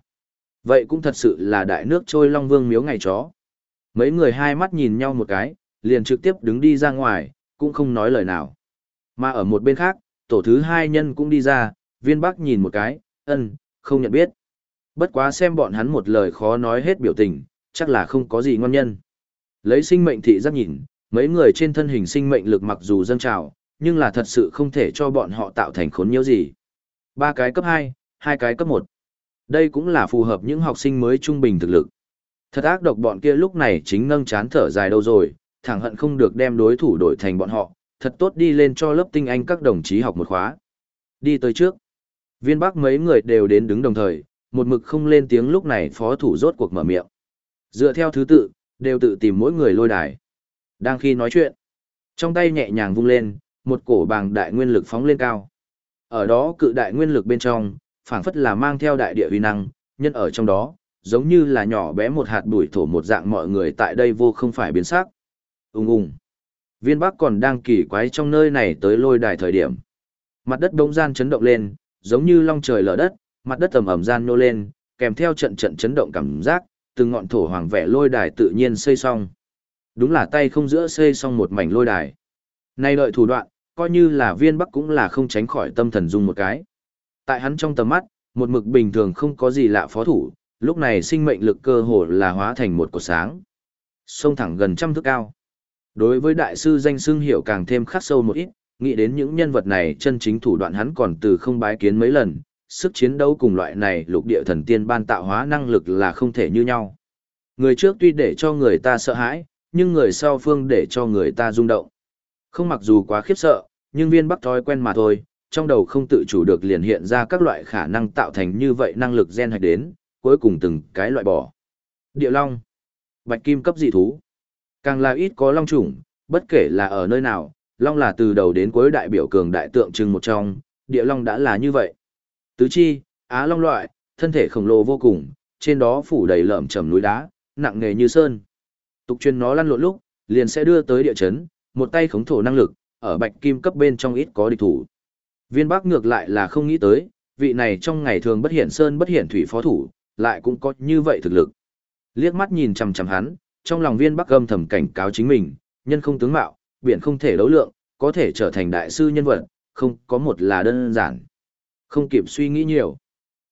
Vậy cũng thật sự là đại nước trôi long vương miếu ngày chó. Mấy người hai mắt nhìn nhau một cái, liền trực tiếp đứng đi ra ngoài, cũng không nói lời nào. Mà ở một bên khác, tổ thứ hai nhân cũng đi ra, viên bắc nhìn một cái, ân, không nhận biết. Bất quá xem bọn hắn một lời khó nói hết biểu tình, chắc là không có gì ngon nhân. Lấy sinh mệnh thị giác nhìn, mấy người trên thân hình sinh mệnh lực mặc dù dâng trào, nhưng là thật sự không thể cho bọn họ tạo thành khốn nhiễu gì. Ba cái cấp 2, hai cái cấp 1. Đây cũng là phù hợp những học sinh mới trung bình thực lực. Thật ác độc bọn kia lúc này chính nâng chán thở dài đâu rồi, thẳng hận không được đem đối thủ đổi thành bọn họ, thật tốt đi lên cho lớp tinh anh các đồng chí học một khóa. Đi tới trước. Viên bắc mấy người đều đến đứng đồng thời, một mực không lên tiếng lúc này phó thủ rốt cuộc mở miệng. Dựa theo thứ tự, đều tự tìm mỗi người lôi đài. Đang khi nói chuyện, trong tay nhẹ nhàng vung lên, một cổ bàng đại nguyên lực phóng lên cao. Ở đó cự đại nguyên lực bên trong, phảng phất là mang theo đại địa uy năng, nhân ở trong đó, giống như là nhỏ bé một hạt bụi thổ một dạng mọi người tại đây vô không phải biến sắc. Ung ung. Viên Bắc còn đang kỳ quái trong nơi này tới lôi đài thời điểm. Mặt đất đông gian chấn động lên, giống như long trời lở đất, mặt đất ầm ầm gian nô lên, kèm theo trận trận chấn động cảm giác, từng ngọn thổ hoàng vẻ lôi đài tự nhiên xây xong. Đúng là tay không giữa xây xong một mảnh lôi đài. Nay đợi thủ đoạn, coi như là viên bắc cũng là không tránh khỏi tâm thần dung một cái. Tại hắn trong tầm mắt, một mực bình thường không có gì lạ phó thủ, lúc này sinh mệnh lực cơ hồ là hóa thành một cột sáng. Sông thẳng gần trăm thước cao. Đối với đại sư danh xưng hiểu càng thêm khắc sâu một ít, nghĩ đến những nhân vật này chân chính thủ đoạn hắn còn từ không bái kiến mấy lần, sức chiến đấu cùng loại này lục địa thần tiên ban tạo hóa năng lực là không thể như nhau. Người trước tuy để cho người ta sợ hãi, nhưng người sau phương để cho người ta rung động. Không mặc dù quá khiếp sợ, nhưng viên bắc thói quen mà thôi, trong đầu không tự chủ được liền hiện ra các loại khả năng tạo thành như vậy năng lực gen hạch đến, cuối cùng từng cái loại bỏ. Địa long, bạch kim cấp dị thú. Càng là ít có long chủng, bất kể là ở nơi nào, long là từ đầu đến cuối đại biểu cường đại tượng trưng một trong, địa long đã là như vậy. Tứ chi, á long loại, thân thể khổng lồ vô cùng, trên đó phủ đầy lởm chầm núi đá, nặng nề như sơn. Tục truyền nó lăn lộn lúc, liền sẽ đưa tới địa chấn, một tay khống thổ năng lực, ở bạch kim cấp bên trong ít có địch thủ. Viên Bắc ngược lại là không nghĩ tới, vị này trong ngày thường bất hiển sơn bất hiển thủy phó thủ, lại cũng có như vậy thực lực. Liếc mắt nhìn chằm chằm hắn, trong lòng Viên Bắc âm thầm cảnh cáo chính mình, nhân không tướng mạo, biển không thể đấu lượng, có thể trở thành đại sư nhân vật, không có một là đơn giản. Không kịp suy nghĩ nhiều.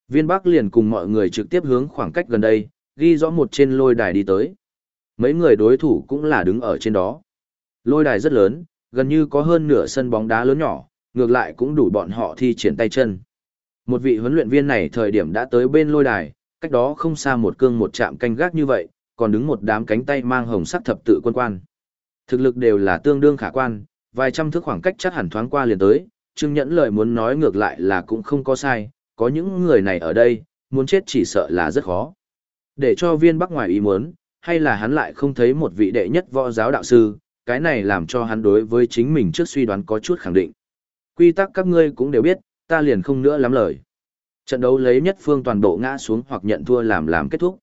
Viên Bắc liền cùng mọi người trực tiếp hướng khoảng cách gần đây, ghi rõ một trên lôi đài đi tới. Mấy người đối thủ cũng là đứng ở trên đó. Lôi đài rất lớn, gần như có hơn nửa sân bóng đá lớn nhỏ, ngược lại cũng đủ bọn họ thi triển tay chân. Một vị huấn luyện viên này thời điểm đã tới bên lôi đài, cách đó không xa một cương một chạm canh gác như vậy, còn đứng một đám cánh tay mang hồng sắc thập tự quân quan. Thực lực đều là tương đương khả quan, vài trăm thước khoảng cách chắc hẳn thoáng qua liền tới, Trương Nhẫn lời muốn nói ngược lại là cũng không có sai, có những người này ở đây, muốn chết chỉ sợ là rất khó. Để cho viên bắc ngoài ý muốn, hay là hắn lại không thấy một vị đệ nhất võ giáo đạo sư, cái này làm cho hắn đối với chính mình trước suy đoán có chút khẳng định. Quy tắc các ngươi cũng đều biết, ta liền không nữa lắm lời. Trận đấu lấy nhất phương toàn bộ ngã xuống hoặc nhận thua làm làm kết thúc.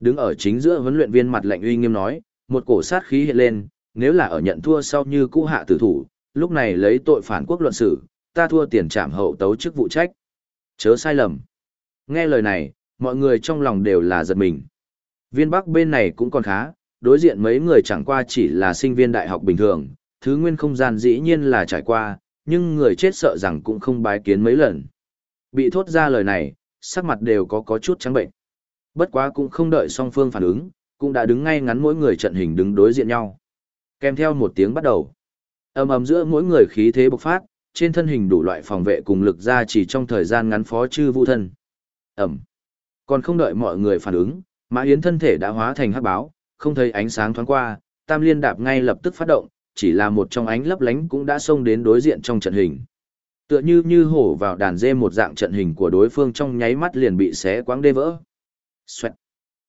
Đứng ở chính giữa huấn luyện viên mặt lạnh uy nghiêm nói, một cổ sát khí hiện lên, nếu là ở nhận thua sau như cũ hạ tử thủ, lúc này lấy tội phản quốc luận xử, ta thua tiền trảm hậu tấu chức vụ trách. Chớ sai lầm. Nghe lời này, mọi người trong lòng đều là giật mình. Viên Bắc bên này cũng còn khá, đối diện mấy người chẳng qua chỉ là sinh viên đại học bình thường, thứ nguyên không gian dĩ nhiên là trải qua, nhưng người chết sợ rằng cũng không bái kiến mấy lần. Bị thốt ra lời này, sắc mặt đều có có chút trắng bệnh. Bất quá cũng không đợi song phương phản ứng, cũng đã đứng ngay ngắn mỗi người trận hình đứng đối diện nhau. Kèm theo một tiếng bắt đầu ầm ầm giữa mỗi người khí thế bộc phát, trên thân hình đủ loại phòng vệ cùng lực ra chỉ trong thời gian ngắn phó chư vũ thân. Ẩm. Còn không đợi mọi người phản ứng, Mã Yến thân thể đã hóa thành hắc báo, không thấy ánh sáng thoáng qua, Tam Liên đạp ngay lập tức phát động, chỉ là một trong ánh lấp lánh cũng đã xông đến đối diện trong trận hình. Tựa như như hổ vào đàn dê một dạng trận hình của đối phương trong nháy mắt liền bị xé quáng đê vỡ. Xoẹt.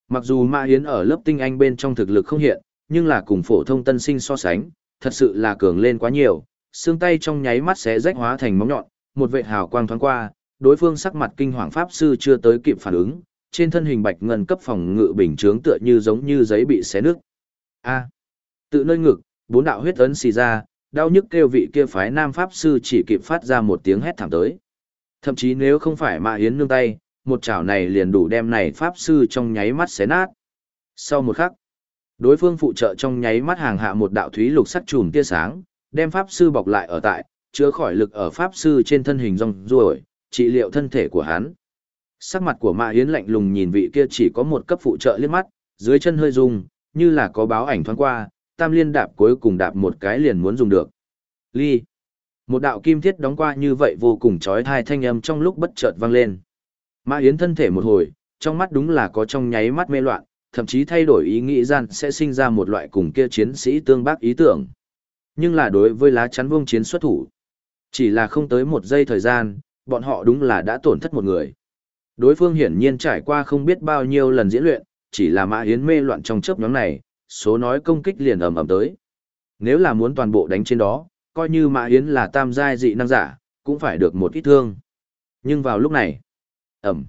Mặc dù Mã Yến ở lớp tinh anh bên trong thực lực không hiện, nhưng là cùng phổ thông tân sinh so sánh, thật sự là cường lên quá nhiều, xương tay trong nháy mắt sẽ rách hóa thành móng nhọn, một vệ hào quang thoáng qua, đối phương sắc mặt kinh hoàng pháp sư chưa tới kịp phản ứng, trên thân hình bạch ngân cấp phòng ngự bình chướng tựa như giống như giấy bị xé nước. A. Tự nơi ngực, bốn đạo huyết ấn xì ra, đau nhức kêu vị kia phái nam pháp sư chỉ kịp phát ra một tiếng hét thảm tới. Thậm chí nếu không phải Mã Yến nương tay, một chảo này liền đủ đem này pháp sư trong nháy mắt xé nát. Sau một khắc, đối phương phụ trợ trong nháy mắt hàng hạ một đạo thúy lục sắc chùm tia sáng, đem pháp sư bọc lại ở tại, chứa khỏi lực ở pháp sư trên thân hình rong ruổi, trị liệu thân thể của hắn. Sắc mặt của Mã Yến lạnh lùng nhìn vị kia chỉ có một cấp phụ trợ liếc mắt, dưới chân hơi rung, như là có báo ảnh thoáng qua, tam liên đạp cuối cùng đạp một cái liền muốn dùng được. Ly. Một đạo kim thiết đóng qua như vậy vô cùng chói tai thanh âm trong lúc bất chợt vang lên. Mã Yến thân thể một hồi, trong mắt đúng là có trong nháy mắt mê loạn, thậm chí thay đổi ý nghĩ gian sẽ sinh ra một loại cùng kia chiến sĩ tương bác ý tưởng. Nhưng là đối với lá chắn vương chiến xuất thủ. Chỉ là không tới một giây thời gian, bọn họ đúng là đã tổn thất một người. Đối phương hiển nhiên trải qua không biết bao nhiêu lần diễn luyện, chỉ là Mã Yến mê loạn trong chớp nhóm này, số nói công kích liền ầm ầm tới. Nếu là muốn toàn bộ đánh trên đó, coi như Mã Yến là tam giai dị năng giả, cũng phải được một ít thương. Nhưng vào lúc này, ầm.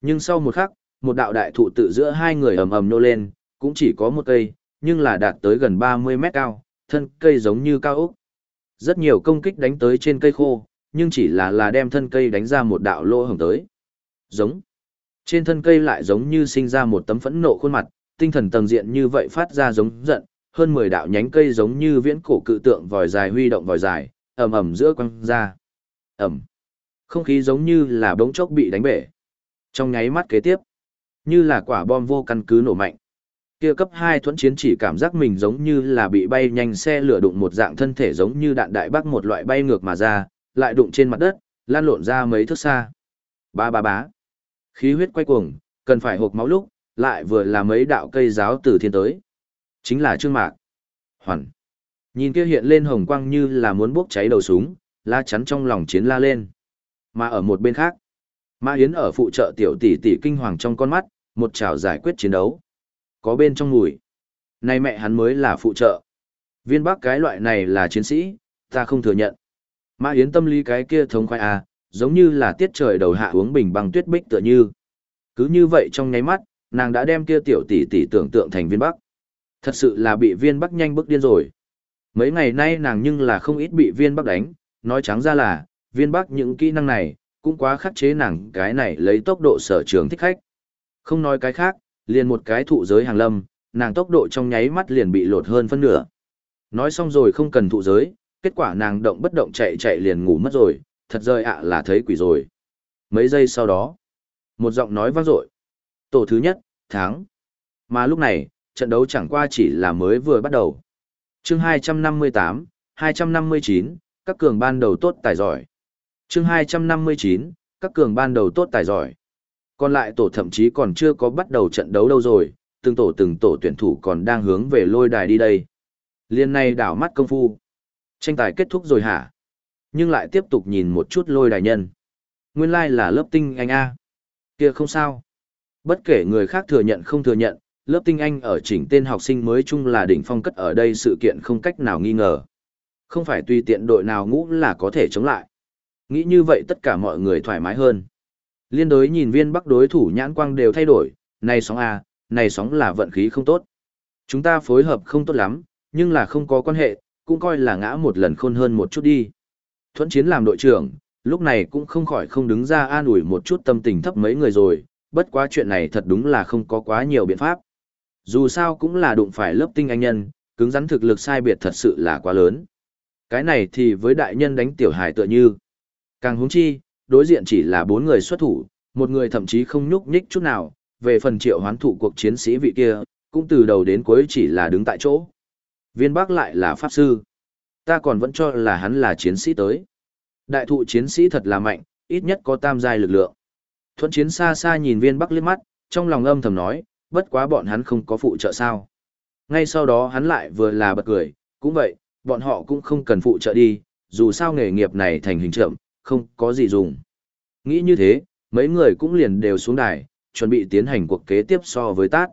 Nhưng sau một khắc, một đạo đại thụ tự giữa hai người ầm ầm nô lên, cũng chỉ có một cây, nhưng là đạt tới gần 30 mét cao, thân cây giống như cao ốc. Rất nhiều công kích đánh tới trên cây khô, nhưng chỉ là là đem thân cây đánh ra một đạo lỗ hổng tới. Giống. Trên thân cây lại giống như sinh ra một tấm phẫn nộ khuôn mặt, tinh thần tầng diện như vậy phát ra giống giận, hơn 10 đạo nhánh cây giống như viễn cổ cự tượng vòi dài huy động vòi dài, ầm ầm giữa quăng ra. Ầm. Không khí giống như là bỗng chốc bị đánh bể. Trong nháy mắt kế tiếp, như là quả bom vô căn cứ nổ mạnh. Kia cấp 2 thuẫn chiến chỉ cảm giác mình giống như là bị bay nhanh xe lửa đụng một dạng thân thể giống như đạn đại bác một loại bay ngược mà ra, lại đụng trên mặt đất, lan lộn ra mấy thước xa. Ba ba bá. Khí huyết quay cuồng, cần phải hộp máu lúc, lại vừa là mấy đạo cây giáo từ thiên tới. Chính là Trương Mạc. Hoàn. Nhìn kia hiện lên hồng quang như là muốn bốc cháy đầu súng, la chắn trong lòng chiến la lên. Mà ở một bên khác, Mã Yến ở phụ trợ tiểu tỷ tỷ kinh hoàng trong con mắt, một trảo giải quyết chiến đấu. Có bên trong mùi. Nay mẹ hắn mới là phụ trợ. Viên bắc cái loại này là chiến sĩ, ta không thừa nhận. Mã Yến tâm lý cái kia thống khoái à, giống như là tiết trời đầu hạ uống bình bằng tuyết bích tựa như. Cứ như vậy trong nháy mắt, nàng đã đem kia tiểu tỷ tỷ tưởng tượng thành viên bắc. Thật sự là bị viên bắc nhanh bức điên rồi. Mấy ngày nay nàng nhưng là không ít bị viên bắc đánh, nói trắng ra là, viên bắc những kỹ năng này, cũng quá khắc chế nàng cái này lấy tốc độ sở trường thích khách. Không nói cái khác, liền một cái thụ giới hàng lâm, nàng tốc độ trong nháy mắt liền bị lột hơn phân nửa. Nói xong rồi không cần thụ giới, kết quả nàng động bất động chạy chạy liền ngủ mất rồi, thật rơi ạ là thấy quỷ rồi. Mấy giây sau đó, một giọng nói vang dội Tổ thứ nhất, tháng. Mà lúc này, trận đấu chẳng qua chỉ là mới vừa bắt đầu. chương 258, 259, các cường ban đầu tốt tài giỏi. chương 259, các cường ban đầu tốt tài giỏi. Còn lại tổ thậm chí còn chưa có bắt đầu trận đấu đâu rồi, từng tổ từng tổ tuyển thủ còn đang hướng về lôi đài đi đây. Liên này đảo mắt công phu. Tranh tài kết thúc rồi hả? Nhưng lại tiếp tục nhìn một chút lôi đài nhân. Nguyên lai like là lớp tinh anh A. kia không sao. Bất kể người khác thừa nhận không thừa nhận, lớp tinh anh ở chỉnh tên học sinh mới chung là đỉnh phong cất ở đây sự kiện không cách nào nghi ngờ. Không phải tùy tiện đội nào ngũ là có thể chống lại. Nghĩ như vậy tất cả mọi người thoải mái hơn. Liên đối nhìn viên bắc đối thủ nhãn quang đều thay đổi, này sóng A, này sóng là vận khí không tốt. Chúng ta phối hợp không tốt lắm, nhưng là không có quan hệ, cũng coi là ngã một lần khôn hơn một chút đi. Thuẫn chiến làm đội trưởng, lúc này cũng không khỏi không đứng ra an ủi một chút tâm tình thấp mấy người rồi, bất quá chuyện này thật đúng là không có quá nhiều biện pháp. Dù sao cũng là đụng phải lớp tinh anh nhân, cứng rắn thực lực sai biệt thật sự là quá lớn. Cái này thì với đại nhân đánh tiểu hài tựa như. Càng húng chi, đối diện chỉ là bốn người xuất thủ, một người thậm chí không nhúc nhích chút nào, về phần triệu hoán thủ cuộc chiến sĩ vị kia, cũng từ đầu đến cuối chỉ là đứng tại chỗ. Viên Bắc lại là pháp sư. Ta còn vẫn cho là hắn là chiến sĩ tới. Đại thụ chiến sĩ thật là mạnh, ít nhất có tam giai lực lượng. Thuận chiến xa xa nhìn viên Bắc liếc mắt, trong lòng âm thầm nói, bất quá bọn hắn không có phụ trợ sao. Ngay sau đó hắn lại vừa là bật cười, cũng vậy, bọn họ cũng không cần phụ trợ đi, dù sao nghề nghiệp này thành hình trưởng, không có gì dùng. Nghĩ như thế, mấy người cũng liền đều xuống đài, chuẩn bị tiến hành cuộc kế tiếp so với tát.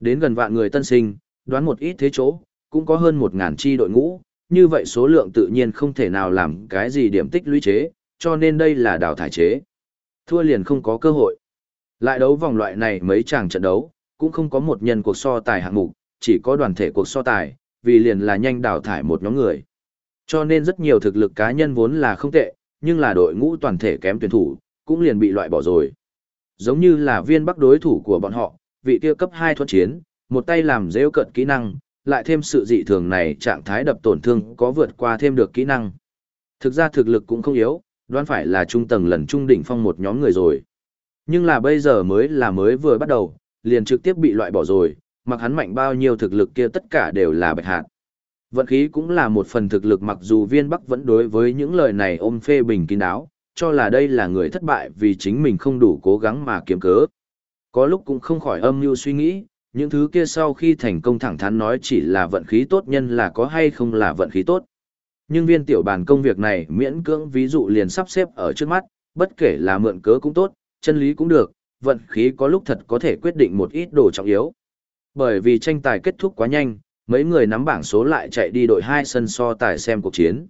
Đến gần vạn người tân sinh, đoán một ít thế chỗ, cũng có hơn một ngàn chi đội ngũ, như vậy số lượng tự nhiên không thể nào làm cái gì điểm tích lũy chế, cho nên đây là đào thải chế. Thua liền không có cơ hội. Lại đấu vòng loại này mấy chàng trận đấu, cũng không có một nhân cuộc so tài hạng mục, chỉ có đoàn thể cuộc so tài, vì liền là nhanh đào thải một nhóm người. Cho nên rất nhiều thực lực cá nhân vốn là không tệ, nhưng là đội ngũ toàn thể kém tuyển thủ, cũng liền bị loại bỏ rồi. Giống như là viên bắc đối thủ của bọn họ, vị kia cấp 2 thuận chiến, một tay làm rêu cận kỹ năng, lại thêm sự dị thường này trạng thái đập tổn thương có vượt qua thêm được kỹ năng. Thực ra thực lực cũng không yếu, đoán phải là trung tầng lần trung đỉnh phong một nhóm người rồi. Nhưng là bây giờ mới là mới vừa bắt đầu, liền trực tiếp bị loại bỏ rồi, mặc hắn mạnh bao nhiêu thực lực kia tất cả đều là bạch hạt. Vận khí cũng là một phần thực lực mặc dù viên bắc vẫn đối với những lời này ôm phê bình kín đáo, cho là đây là người thất bại vì chính mình không đủ cố gắng mà kiếm cớ. Có lúc cũng không khỏi âm mưu suy nghĩ, những thứ kia sau khi thành công thẳng thắn nói chỉ là vận khí tốt nhân là có hay không là vận khí tốt. Nhưng viên tiểu bàn công việc này miễn cưỡng ví dụ liền sắp xếp ở trước mắt, bất kể là mượn cớ cũng tốt, chân lý cũng được, vận khí có lúc thật có thể quyết định một ít đồ trọng yếu. Bởi vì tranh tài kết thúc quá nhanh, mấy người nắm bảng số lại chạy đi đội hai sân so tài xem cuộc chiến.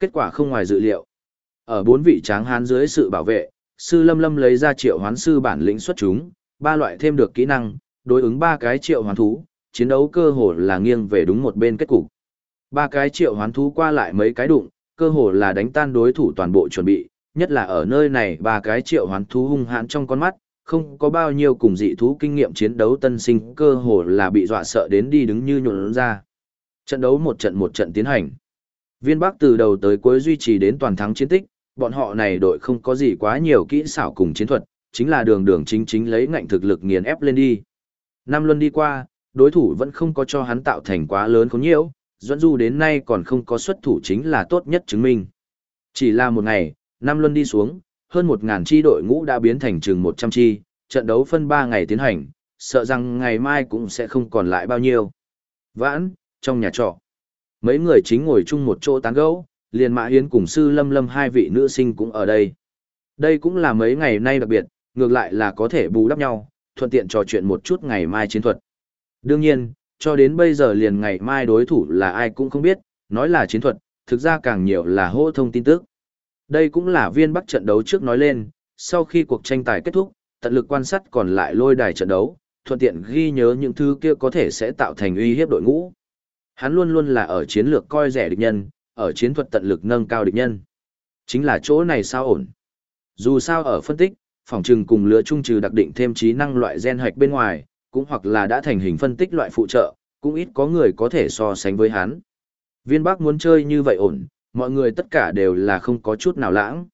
Kết quả không ngoài dự liệu. Ở bốn vị tráng hán dưới sự bảo vệ, sư lâm lâm lấy ra triệu hoán sư bản lĩnh xuất chúng, ba loại thêm được kỹ năng, đối ứng ba cái triệu hoán thú, chiến đấu cơ hồ là nghiêng về đúng một bên kết cục. Ba cái triệu hoán thú qua lại mấy cái đụng, cơ hồ là đánh tan đối thủ toàn bộ chuẩn bị, nhất là ở nơi này ba cái triệu hoán thú hung hãn trong con mắt, không có bao nhiêu cùng dị thú kinh nghiệm chiến đấu tân sinh cơ hồ là bị dọa sợ đến đi đứng như nhuộn ra. Trận đấu một trận một trận tiến hành. Viên Bắc từ đầu tới cuối duy trì đến toàn thắng chiến tích, bọn họ này đội không có gì quá nhiều kỹ xảo cùng chiến thuật, chính là đường đường chính chính lấy ngạnh thực lực nghiền ép lên đi. Năm luân đi qua, đối thủ vẫn không có cho hắn tạo thành quá lớn khốn nhiễu, Doãn Du đến nay còn không có xuất thủ chính là tốt nhất chứng minh. Chỉ là một ngày, năm luân đi xuống, hơn một ngàn chi đội ngũ đã biến thành chừng một trăm chi, trận đấu phân ba ngày tiến hành, sợ rằng ngày mai cũng sẽ không còn lại bao nhiêu. Vãn, trong nhà trọ, mấy người chính ngồi chung một chỗ tán gẫu, liền Mã Hiến cùng sư Lâm Lâm hai vị nữ sinh cũng ở đây. Đây cũng là mấy ngày nay đặc biệt, ngược lại là có thể bù đắp nhau, thuận tiện trò chuyện một chút ngày mai chiến thuật. Đương nhiên, cho đến bây giờ liền ngày mai đối thủ là ai cũng không biết, nói là chiến thuật, thực ra càng nhiều là hô thông tin tức. Đây cũng là viên bắc trận đấu trước nói lên, sau khi cuộc tranh tài kết thúc, tận lực quan sát còn lại lôi đài trận đấu, thuận tiện ghi nhớ những thứ kia có thể sẽ tạo thành uy hiếp đội ngũ. Hắn luôn luôn là ở chiến lược coi rẻ địch nhân, ở chiến thuật tận lực nâng cao địch nhân. Chính là chỗ này sao ổn. Dù sao ở phân tích, phòng trừng cùng lứa trung trừ đặc định thêm trí năng loại gen hạch bên ngoài, cũng hoặc là đã thành hình phân tích loại phụ trợ, cũng ít có người có thể so sánh với hắn. Viên Bắc muốn chơi như vậy ổn, mọi người tất cả đều là không có chút nào lãng.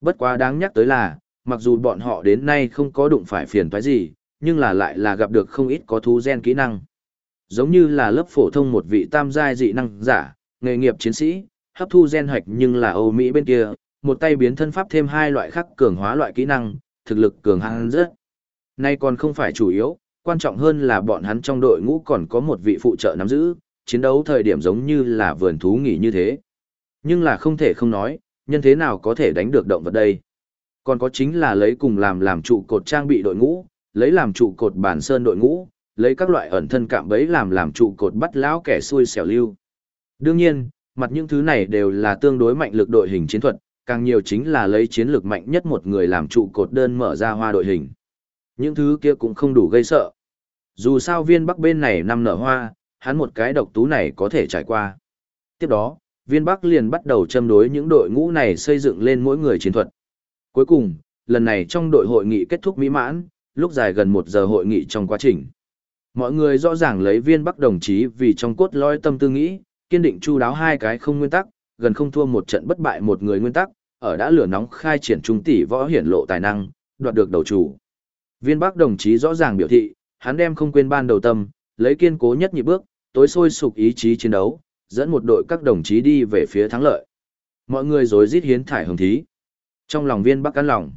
Bất quá đáng nhắc tới là, mặc dù bọn họ đến nay không có đụng phải phiền toái gì, nhưng là lại là gặp được không ít có thú gen kỹ năng. Giống như là lớp phổ thông một vị tam giai dị năng giả, nghề nghiệp chiến sĩ, hấp thu gen hoạch nhưng là Âu Mỹ bên kia, một tay biến thân pháp thêm hai loại khắc cường hóa loại kỹ năng, thực lực cường hăng rất. Nay còn không phải chủ yếu, quan trọng hơn là bọn hắn trong đội ngũ còn có một vị phụ trợ nắm giữ, chiến đấu thời điểm giống như là vườn thú nghỉ như thế. Nhưng là không thể không nói, nhân thế nào có thể đánh được động vật đây. Còn có chính là lấy cùng làm làm trụ cột trang bị đội ngũ, lấy làm trụ cột bản sơn đội ngũ, lấy các loại ẩn thân cạm bẫy làm làm trụ cột bắt lão kẻ xui xẻo lưu. Đương nhiên, mặt những thứ này đều là tương đối mạnh lực đội hình chiến thuật, càng nhiều chính là lấy chiến lược mạnh nhất một người làm trụ cột đơn mở ra hoa đội hình. Những thứ kia cũng không đủ gây sợ. Dù sao viên bắc bên này năm nở hoa, hắn một cái độc tú này có thể trải qua. Tiếp đó, viên bắc liền bắt đầu châm đối những đội ngũ này xây dựng lên mỗi người chiến thuật. Cuối cùng, lần này trong đội hội nghị kết thúc mỹ mãn, lúc dài gần một giờ hội nghị trong quá trình. Mọi người rõ ràng lấy viên bắc đồng chí vì trong cốt lõi tâm tư nghĩ, kiên định chu đáo hai cái không nguyên tắc, gần không thua một trận bất bại một người nguyên tắc, ở đã lửa nóng khai triển trung tỷ võ hiển lộ tài năng, đoạt được đầu chủ. Viên Bắc đồng chí rõ ràng biểu thị, hắn đem không quên ban đầu tâm, lấy kiên cố nhất nhịp bước, tối sôi sục ý chí chiến đấu, dẫn một đội các đồng chí đi về phía thắng lợi. Mọi người rối rít hiến thải hồng thí. Trong lòng viên Bắc cắn lòng.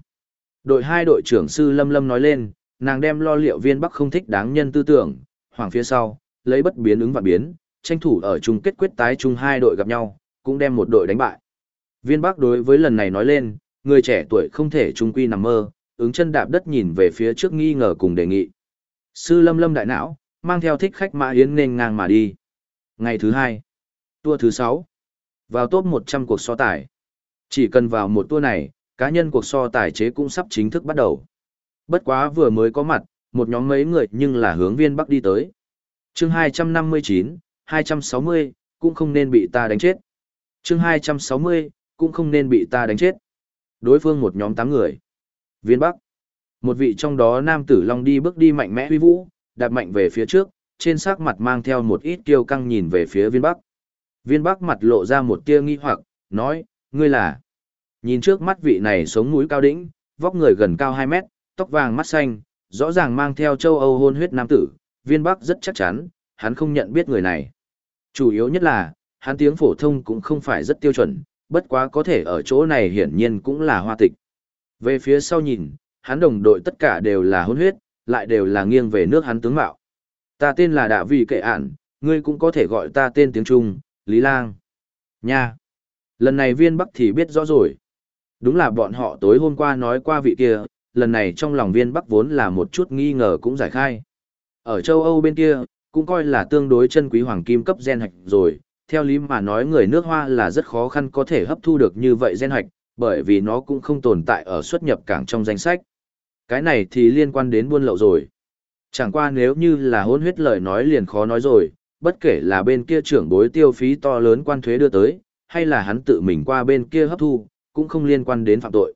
Đội hai đội trưởng sư Lâm Lâm nói lên, nàng đem lo liệu viên Bắc không thích đáng nhân tư tưởng, hoàng phía sau, lấy bất biến ứng và biến, tranh thủ ở chung kết quyết tái chung hai đội gặp nhau, cũng đem một đội đánh bại. Viên Bắc đối với lần này nói lên, người trẻ tuổi không thể trung quy nằm mơ, ứng chân đạp đất nhìn về phía trước nghi ngờ cùng đề nghị. Sư Lâm Lâm đại não, mang theo thích khách Mã Yến nên ngang mà đi. Ngày thứ hai, tour thứ sáu, vào top 100 cuộc so tài. Chỉ cần vào một tour này, cá nhân cuộc so tài chế cũng sắp chính thức bắt đầu. Bất quá vừa mới có mặt, một nhóm mấy người nhưng là hướng viên Bắc đi tới. chương 259, 260, cũng không nên bị ta đánh chết. chương 260, cũng không nên bị ta đánh chết. Đối phương một nhóm 8 người. Viên Bắc. Một vị trong đó nam tử long đi bước đi mạnh mẽ huy vũ, đạp mạnh về phía trước, trên sắc mặt mang theo một ít kiêu căng nhìn về phía viên Bắc. Viên Bắc mặt lộ ra một tia nghi hoặc, nói, ngươi là. Nhìn trước mắt vị này sống mũi cao đỉnh, vóc người gần cao 2 mét, tóc vàng mắt xanh, rõ ràng mang theo châu Âu hôn huyết nam tử, viên Bắc rất chắc chắn, hắn không nhận biết người này. Chủ yếu nhất là, hắn tiếng phổ thông cũng không phải rất tiêu chuẩn, bất quá có thể ở chỗ này hiển nhiên cũng là hoa tịch. Về phía sau nhìn, hắn đồng đội tất cả đều là hôn huyết, lại đều là nghiêng về nước hắn tướng mạo. Ta tên là Đạ Vị Kệ Ản, ngươi cũng có thể gọi ta tên tiếng Trung, Lý Lang. Nha! Lần này viên Bắc thì biết rõ rồi. Đúng là bọn họ tối hôm qua nói qua vị kia, lần này trong lòng viên Bắc vốn là một chút nghi ngờ cũng giải khai. Ở châu Âu bên kia, cũng coi là tương đối chân quý hoàng kim cấp gen hạch rồi, theo lý mà nói người nước hoa là rất khó khăn có thể hấp thu được như vậy gen hạch, bởi vì nó cũng không tồn tại ở xuất nhập cảng trong danh sách. Cái này thì liên quan đến buôn lậu rồi. Chẳng qua nếu như là hôn huyết lời nói liền khó nói rồi, bất kể là bên kia trưởng bối tiêu phí to lớn quan thuế đưa tới, hay là hắn tự mình qua bên kia hấp thu, cũng không liên quan đến phạm tội.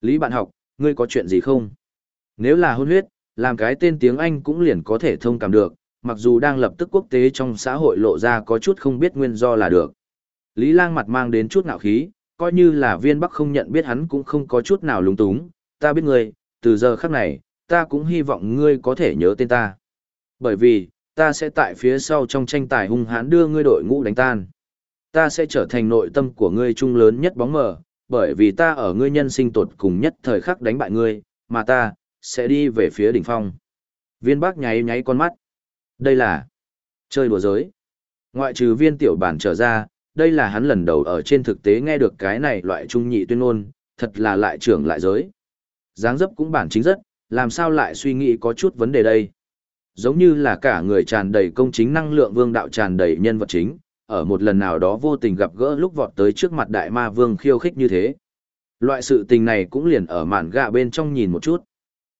Lý bạn học, ngươi có chuyện gì không? Nếu là hôn huyết, làm cái tên tiếng Anh cũng liền có thể thông cảm được, mặc dù đang lập tức quốc tế trong xã hội lộ ra có chút không biết nguyên do là được. Lý Lang mặt mang đến chút ngạo khí, coi như là viên bắc không nhận biết hắn cũng không có chút nào lúng túng, ta biết ngươi, từ giờ khắc này, ta cũng hy vọng ngươi có thể nhớ tên ta. Bởi vì, ta sẽ tại phía sau trong tranh tài hung hãn đưa ngươi đội ngũ đánh tan. Ta sẽ trở thành nội tâm của ngươi trung lớn nhất bóng mờ, bởi vì ta ở ngươi nhân sinh tột cùng nhất thời khắc đánh bại ngươi, mà ta, sẽ đi về phía đỉnh phong. Viên bác nháy nháy con mắt. Đây là chơi đùa giới. Ngoại trừ viên tiểu bản trở ra, đây là hắn lần đầu ở trên thực tế nghe được cái này loại trung nhị tuyên ngôn, thật là lại trưởng lại giới. Giáng dấp cũng bản chính rất, làm sao lại suy nghĩ có chút vấn đề đây. Giống như là cả người tràn đầy công chính năng lượng vương đạo tràn đầy nhân vật chính, ở một lần nào đó vô tình gặp gỡ lúc vọt tới trước mặt đại ma vương khiêu khích như thế. Loại sự tình này cũng liền ở mạn gạ bên trong nhìn một chút.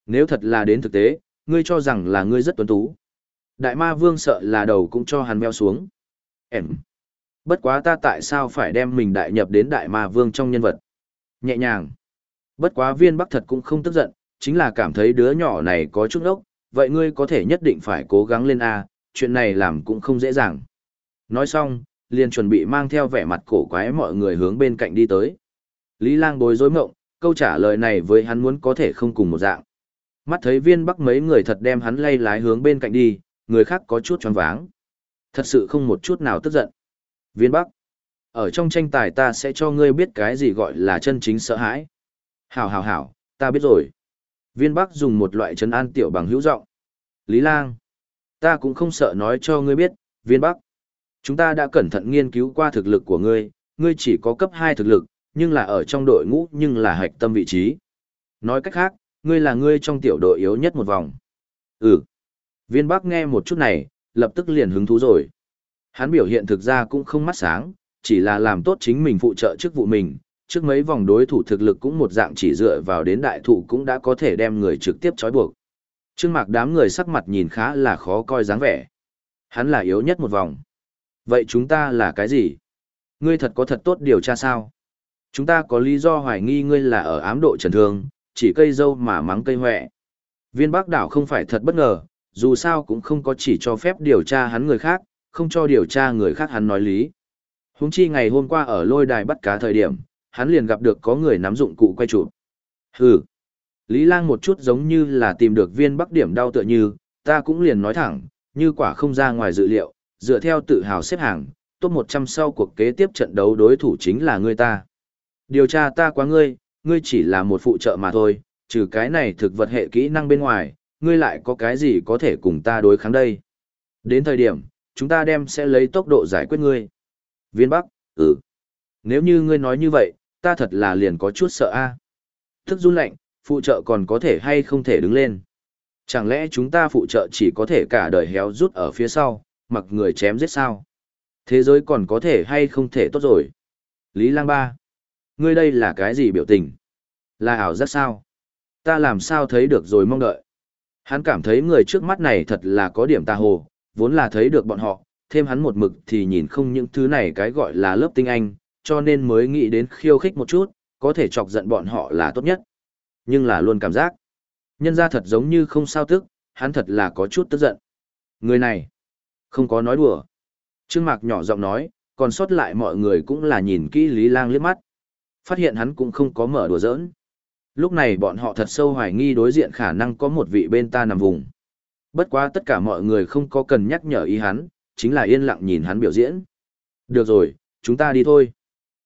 Nếu thật là đến thực tế, ngươi cho rằng là ngươi rất tuấn tú. Đại ma vương sợ là đầu cũng cho hắn meo xuống. Em. Bất quá ta tại sao phải đem mình đại nhập đến đại ma vương trong nhân vật? Nhẹ nhàng. Bất quá viên bắc thật cũng không tức giận, chính là cảm thấy đứa nhỏ này có chút ốc, vậy ngươi có thể nhất định phải cố gắng lên A, chuyện này làm cũng không dễ dàng. Nói xong, liền chuẩn bị mang theo vẻ mặt cổ quái mọi người hướng bên cạnh đi tới. Lý lang bối rối mộng, câu trả lời này với hắn muốn có thể không cùng một dạng. Mắt thấy viên bắc mấy người thật đem hắn lay lái hướng bên cạnh đi, người khác có chút choáng váng. Thật sự không một chút nào tức giận. Viên Bắc, ở trong tranh tài ta sẽ cho ngươi biết cái gì gọi là chân chính sợ hãi. Hảo hảo hảo, ta biết rồi. Viên Bắc dùng một loại trấn an tiểu bằng hữu giọng. Lý Lang, ta cũng không sợ nói cho ngươi biết, Viên Bắc. Chúng ta đã cẩn thận nghiên cứu qua thực lực của ngươi, ngươi chỉ có cấp 2 thực lực, nhưng là ở trong đội ngũ nhưng là hạch tâm vị trí. Nói cách khác, ngươi là ngươi trong tiểu đội yếu nhất một vòng. Ừ. Viên Bắc nghe một chút này, lập tức liền hứng thú rồi. Hắn biểu hiện thực ra cũng không mắt sáng, chỉ là làm tốt chính mình phụ trợ chức vụ mình, trước mấy vòng đối thủ thực lực cũng một dạng chỉ dựa vào đến đại thủ cũng đã có thể đem người trực tiếp trói buộc. Trương Mạc đám người sắc mặt nhìn khá là khó coi dáng vẻ. Hắn là yếu nhất một vòng. Vậy chúng ta là cái gì? Ngươi thật có thật tốt điều tra sao? Chúng ta có lý do hoài nghi ngươi là ở ám độ trần thương, chỉ cây dâu mà mắng cây hoẹ. Viên Bắc đảo không phải thật bất ngờ, dù sao cũng không có chỉ cho phép điều tra hắn người khác, không cho điều tra người khác hắn nói lý. Húng chi ngày hôm qua ở lôi đài bắt cá thời điểm, hắn liền gặp được có người nắm dụng cụ quay chụp. Hừ. Lý Lang một chút giống như là tìm được viên bắc điểm đau tựa như, ta cũng liền nói thẳng, như quả không ra ngoài dự liệu, dựa theo tự hào xếp hàng, top 100 sau cuộc kế tiếp trận đấu đối thủ chính là ngươi ta. Điều tra ta quá ngươi, ngươi chỉ là một phụ trợ mà thôi, trừ cái này thực vật hệ kỹ năng bên ngoài, ngươi lại có cái gì có thể cùng ta đối kháng đây. Đến thời điểm, chúng ta đem sẽ lấy tốc độ giải quyết ngươi. Viên Bắc, ừ. Nếu như ngươi nói như vậy, ta thật là liền có chút sợ a. Thức run lạnh, phụ trợ còn có thể hay không thể đứng lên. Chẳng lẽ chúng ta phụ trợ chỉ có thể cả đời héo rút ở phía sau, mặc người chém giết sao? Thế giới còn có thể hay không thể tốt rồi? Lý Lang Ba, ngươi đây là cái gì biểu tình? Là ảo giác sao? Ta làm sao thấy được rồi mong đợi? Hắn cảm thấy người trước mắt này thật là có điểm tà hồ, vốn là thấy được bọn họ, thêm hắn một mực thì nhìn không những thứ này cái gọi là lớp tinh anh, cho nên mới nghĩ đến khiêu khích một chút, có thể chọc giận bọn họ là tốt nhất. Nhưng là luôn cảm giác, nhân ra thật giống như không sao tức, hắn thật là có chút tức giận. Người này, không có nói đùa. Trương Mạc nhỏ giọng nói, còn sót lại mọi người cũng là nhìn kỹ Lý Lang liếc mắt. Phát hiện hắn cũng không có mở đùa giỡn. Lúc này bọn họ thật sâu hoài nghi đối diện khả năng có một vị bên ta nằm vùng. Bất quá tất cả mọi người không có cần nhắc nhở ý hắn, chính là yên lặng nhìn hắn biểu diễn. Được rồi, chúng ta đi thôi.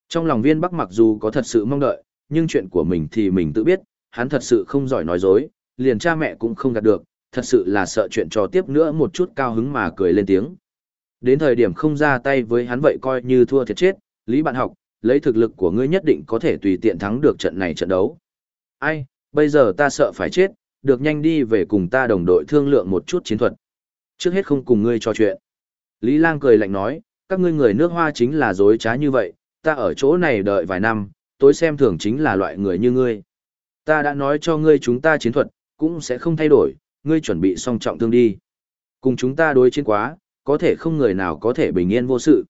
Trong lòng viên bắc mặc dù có thật sự mong đợi, nhưng chuyện của mình thì mình tự biết, hắn thật sự không giỏi nói dối, liền cha mẹ cũng không gạt được, thật sự là sợ chuyện trò tiếp nữa một chút cao hứng mà cười lên tiếng. Đến thời điểm không ra tay với hắn vậy coi như thua thiệt chết, Lý bạn học, lấy thực lực của ngươi nhất định có thể tùy tiện thắng được trận này trận đấu. Ai, bây giờ ta sợ phải chết, được nhanh đi về cùng ta đồng đội thương lượng một chút chiến thuật. Trước hết không cùng ngươi trò chuyện. Lý Lang cười lạnh nói, các ngươi người nước hoa chính là dối trá như vậy, ta ở chỗ này đợi vài năm, tối xem thường chính là loại người như ngươi. Ta đã nói cho ngươi chúng ta chiến thuật, cũng sẽ không thay đổi, ngươi chuẩn bị song trọng thương đi. Cùng chúng ta đối chiến quá, có thể không người nào có thể bình yên vô sự.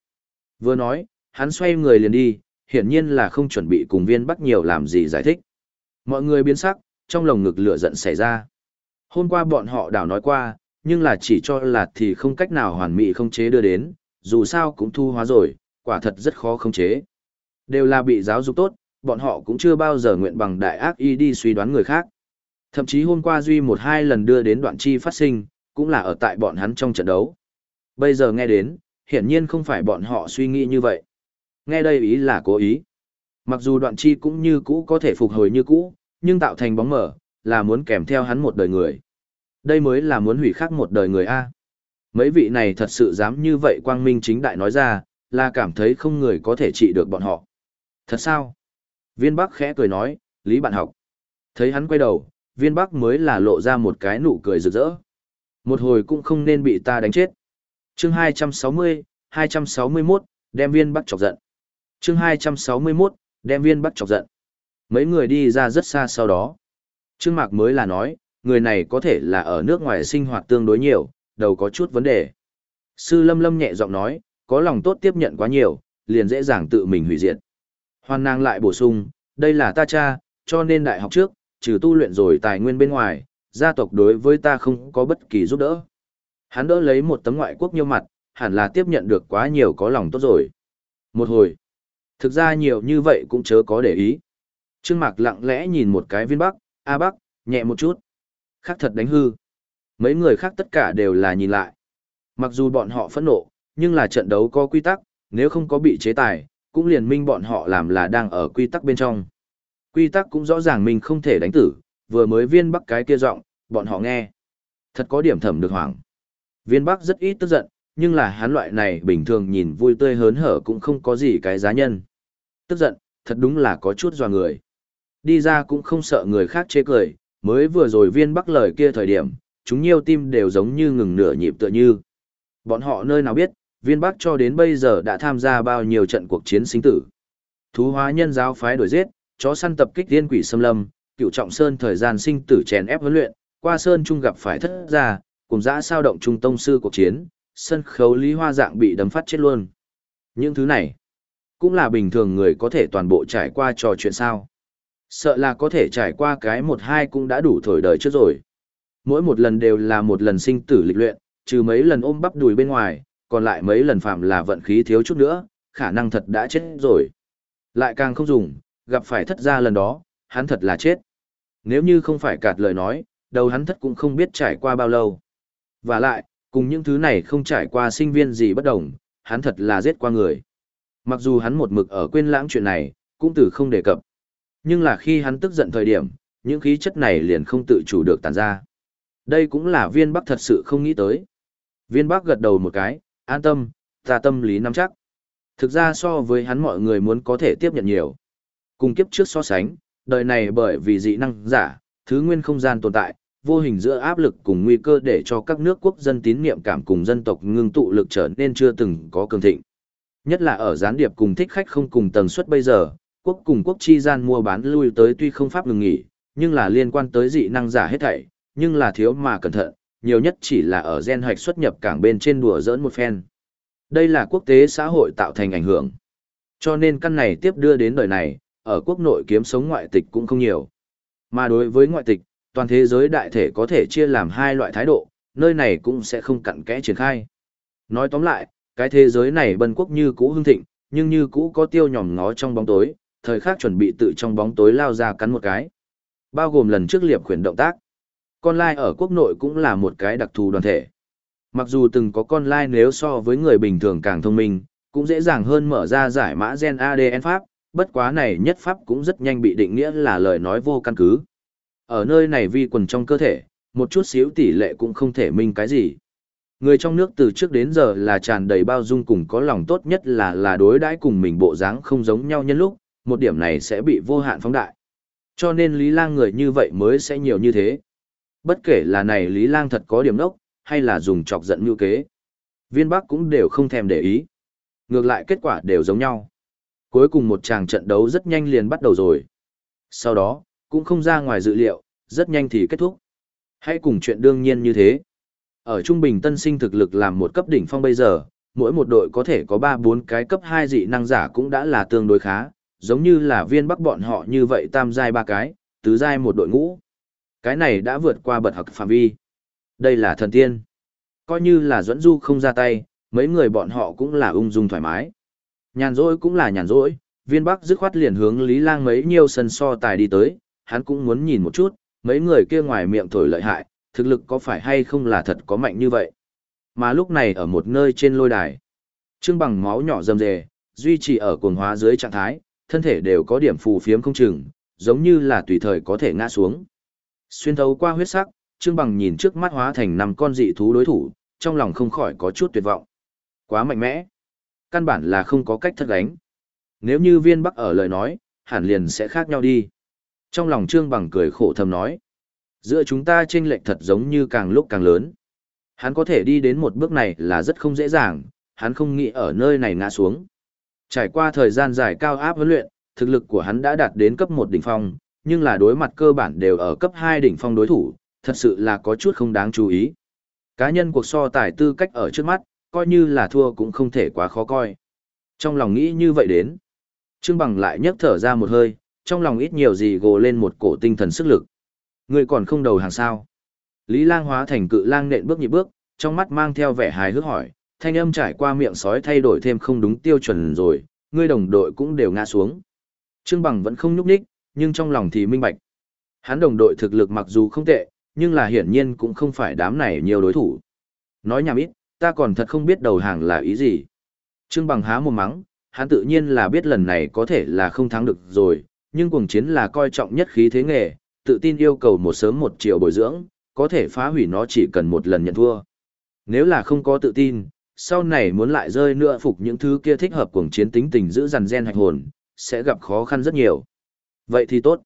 Vừa nói, hắn xoay người liền đi, hiển nhiên là không chuẩn bị cùng viên bắt nhiều làm gì giải thích. Mọi người biến sắc, trong lồng ngực lửa giận xảy ra. Hôm qua bọn họ đảo nói qua, nhưng là chỉ cho là thì không cách nào hoàn mỹ không chế đưa đến, dù sao cũng thu hóa rồi, quả thật rất khó không chế. Đều là bị giáo dục tốt, bọn họ cũng chưa bao giờ nguyện bằng đại ác y đi suy đoán người khác. Thậm chí hôm qua Duy một hai lần đưa đến đoạn chi phát sinh, cũng là ở tại bọn hắn trong trận đấu. Bây giờ nghe đến, hiển nhiên không phải bọn họ suy nghĩ như vậy. Nghe đây ý là cố ý. Mặc dù đoạn chi cũng như cũ có thể phục hồi như cũ, nhưng tạo thành bóng mở, là muốn kèm theo hắn một đời người. Đây mới là muốn hủy khắc một đời người A. Mấy vị này thật sự dám như vậy quang minh chính đại nói ra, là cảm thấy không người có thể trị được bọn họ. Thật sao? Viên Bắc khẽ cười nói, Lý bạn học. Thấy hắn quay đầu, viên Bắc mới là lộ ra một cái nụ cười rực rỡ. Một hồi cũng không nên bị ta đánh chết. chương 260, 261, đem viên Bắc chọc giận. chương 261, đem viên Bắc chọc giận. Mấy người đi ra rất xa sau đó. Trương Mạc mới là nói, người này có thể là ở nước ngoài sinh hoạt tương đối nhiều, đầu có chút vấn đề. Sư Lâm Lâm nhẹ giọng nói, có lòng tốt tiếp nhận quá nhiều, liền dễ dàng tự mình hủy diệt. Hoàn nàng lại bổ sung, đây là ta cha, cho nên đại học trước, trừ tu luyện rồi tài nguyên bên ngoài, gia tộc đối với ta không có bất kỳ giúp đỡ. Hắn đỡ lấy một tấm ngoại quốc nhiêu mặt, hẳn là tiếp nhận được quá nhiều có lòng tốt rồi. Một hồi, thực ra nhiều như vậy cũng chớ có để ý. Trương Mạc lặng lẽ nhìn một cái viên bắc, A bắc, nhẹ một chút. Khác thật đánh hư. Mấy người khác tất cả đều là nhìn lại. Mặc dù bọn họ phẫn nộ, nhưng là trận đấu có quy tắc, nếu không có bị chế tài, cũng liền minh bọn họ làm là đang ở quy tắc bên trong. Quy tắc cũng rõ ràng mình không thể đánh tử, vừa mới viên bắc cái kia giọng, bọn họ nghe. Thật có điểm thẩm được hoảng. Viên bắc rất ít tức giận, nhưng là hắn loại này bình thường nhìn vui tươi hớn hở cũng không có gì cái giá nhân. Tức giận, thật đúng là có chút dò người. Đi ra cũng không sợ người khác chế cười, mới vừa rồi viên bắc lời kia thời điểm, chúng nhiều tim đều giống như ngừng nửa nhịp tựa như. Bọn họ nơi nào biết, viên bắc cho đến bây giờ đã tham gia bao nhiêu trận cuộc chiến sinh tử. Thú hóa nhân giáo phái đuổi giết, chó săn tập kích tiên quỷ xâm lâm, cựu trọng sơn thời gian sinh tử chèn ép huấn luyện, qua sơn trung gặp phải thất gia, cùng dã sao động trung tông sư cuộc chiến, sân khấu lý hoa dạng bị đấm phát chết luôn. Những thứ này, cũng là bình thường người có thể toàn bộ trải qua trò chuyện sao. Sợ là có thể trải qua cái một hai cũng đã đủ thổi đời trước rồi. Mỗi một lần đều là một lần sinh tử lịch luyện, trừ mấy lần ôm bắp đùi bên ngoài, còn lại mấy lần phạm là vận khí thiếu chút nữa, khả năng thật đã chết rồi. Lại càng không dùng, gặp phải thất gia lần đó, hắn thật là chết. Nếu như không phải cạt lời nói, đầu hắn thất cũng không biết trải qua bao lâu. Và lại, cùng những thứ này không trải qua sinh viên gì bất đồng, hắn thật là giết qua người. Mặc dù hắn một mực ở quên lãng chuyện này, cũng từ không đề cập. Nhưng là khi hắn tức giận thời điểm, những khí chất này liền không tự chủ được tàn ra. Đây cũng là viên bắc thật sự không nghĩ tới. Viên bắc gật đầu một cái, an tâm, ta tâm lý nắm chắc. Thực ra so với hắn mọi người muốn có thể tiếp nhận nhiều. Cùng kiếp trước so sánh, đời này bởi vì dị năng giả, thứ nguyên không gian tồn tại, vô hình giữa áp lực cùng nguy cơ để cho các nước quốc dân tín niệm cảm cùng dân tộc ngưng tụ lực trở nên chưa từng có cường thịnh. Nhất là ở gián điệp cùng thích khách không cùng tần suất bây giờ, quốc cùng quốc chi gian mua bán lui tới tuy không pháp ngừng nghỉ, nhưng là liên quan tới dị năng giả hết thảy, nhưng là thiếu mà cẩn thận, nhiều nhất chỉ là ở gen hoạch xuất nhập cảng bên trên đùa dỡn một phen. Đây là quốc tế xã hội tạo thành ảnh hưởng. Cho nên căn này tiếp đưa đến đời này, ở quốc nội kiếm sống ngoại tịch cũng không nhiều. Mà đối với ngoại tịch, toàn thế giới đại thể có thể chia làm hai loại thái độ, nơi này cũng sẽ không cặn kẽ triển khai. Nói tóm lại, cái thế giới này bần quốc như cũ hưng thịnh, nhưng như cũ có tiêu nhòm ngó trong bóng tối, thời khắc chuẩn bị tự trong bóng tối lao ra cắn một cái. Bao gồm lần trước liệp khuyển động tác. Con lai ở quốc nội cũng là một cái đặc thù đoàn thể. Mặc dù từng có con lai nếu so với người bình thường càng thông minh, cũng dễ dàng hơn mở ra giải mã gen ADN pháp, bất quá này nhất pháp cũng rất nhanh bị định nghĩa là lời nói vô căn cứ. Ở nơi này vi quần trong cơ thể, một chút xíu tỷ lệ cũng không thể minh cái gì. Người trong nước từ trước đến giờ là tràn đầy bao dung cùng có lòng tốt nhất là là đối đãi cùng mình bộ dáng không giống nhau nhân lúc, một điểm này sẽ bị vô hạn phóng đại. Cho nên Lý Lang người như vậy mới sẽ nhiều như thế. Bất kể là này Lý Lang thật có điểm nốc, hay là dùng chọc giận như kế. Viên Bắc cũng đều không thèm để ý. Ngược lại kết quả đều giống nhau. Cuối cùng một tràng trận đấu rất nhanh liền bắt đầu rồi. Sau đó, cũng không ra ngoài dự liệu, rất nhanh thì kết thúc. Hãy cùng chuyện đương nhiên như thế. Ở trung bình tân sinh thực lực làm một cấp đỉnh phong bây giờ, mỗi một đội có thể có 3-4 cái cấp 2 dị năng giả cũng đã là tương đối khá, giống như là viên bắc bọn họ như vậy tam giai ba cái, tứ giai một đội ngũ. Cái này đã vượt qua bật học phạm vi. Đây là thần tiên. Coi như là dẫn du không ra tay, mấy người bọn họ cũng là ung dung thoải mái. Nhàn rỗi cũng là nhàn rỗi, viên bắc dứt khoát liền hướng Lý Lang mấy nhiều sân so tài đi tới, hắn cũng muốn nhìn một chút, mấy người kia ngoài miệng thổi lợi hại, thực lực có phải hay không là thật có mạnh như vậy. Mà lúc này ở một nơi trên lôi đài, trương bằng máu nhỏ rầm rề, duy trì ở cuồng hóa dưới trạng thái, thân thể đều có điểm phù phiếm không chừng, giống như là tùy thời có thể ngã xuống. Xuyên thấu qua huyết sắc, trương bằng nhìn trước mắt hóa thành năm con dị thú đối thủ, trong lòng không khỏi có chút tuyệt vọng. Quá mạnh mẽ. Căn bản là không có cách thất đánh. Nếu như viên bắc ở lời nói, hẳn liền sẽ khác nhau đi. Trong lòng Trương Bằng cười khổ thầm nói. Giữa chúng ta chênh lệch thật giống như càng lúc càng lớn. Hắn có thể đi đến một bước này là rất không dễ dàng, hắn không nghĩ ở nơi này ngã xuống. Trải qua thời gian dài cao áp huấn luyện, thực lực của hắn đã đạt đến cấp 1 đỉnh phong, nhưng là đối mặt cơ bản đều ở cấp 2 đỉnh phong đối thủ, thật sự là có chút không đáng chú ý. Cá nhân cuộc so tài tư cách ở trước mắt, coi như là thua cũng không thể quá khó coi. Trong lòng nghĩ như vậy đến, Trương Bằng lại nhấc thở ra một hơi, trong lòng ít nhiều gì gồ lên một cổ tinh thần sức lực. Người còn không đầu hàng sao. Lý lang hóa thành cự lang nện bước nhịp bước, trong mắt mang theo vẻ hài hước hỏi, thanh âm trải qua miệng sói thay đổi thêm không đúng tiêu chuẩn rồi, ngươi đồng đội cũng đều ngã xuống. Trương Bằng vẫn không nhúc nhích, nhưng trong lòng thì minh bạch. Hắn đồng đội thực lực mặc dù không tệ, nhưng là hiển nhiên cũng không phải đám này nhiều đối thủ. Nói nhảm ít, ta còn thật không biết đầu hàng là ý gì. Trương Bằng há một mắng, hắn tự nhiên là biết lần này có thể là không thắng được rồi, nhưng cuồng chiến là coi trọng nhất khí thế nghề, tự tin yêu cầu một sớm một chiều bồi dưỡng, có thể phá hủy nó chỉ cần một lần nhận thua. Nếu là không có tự tin, sau này muốn lại rơi nữa phục những thứ kia thích hợp cuồng chiến tính tình giữ dằn gen hạch hồn, sẽ gặp khó khăn rất nhiều. Vậy thì tốt.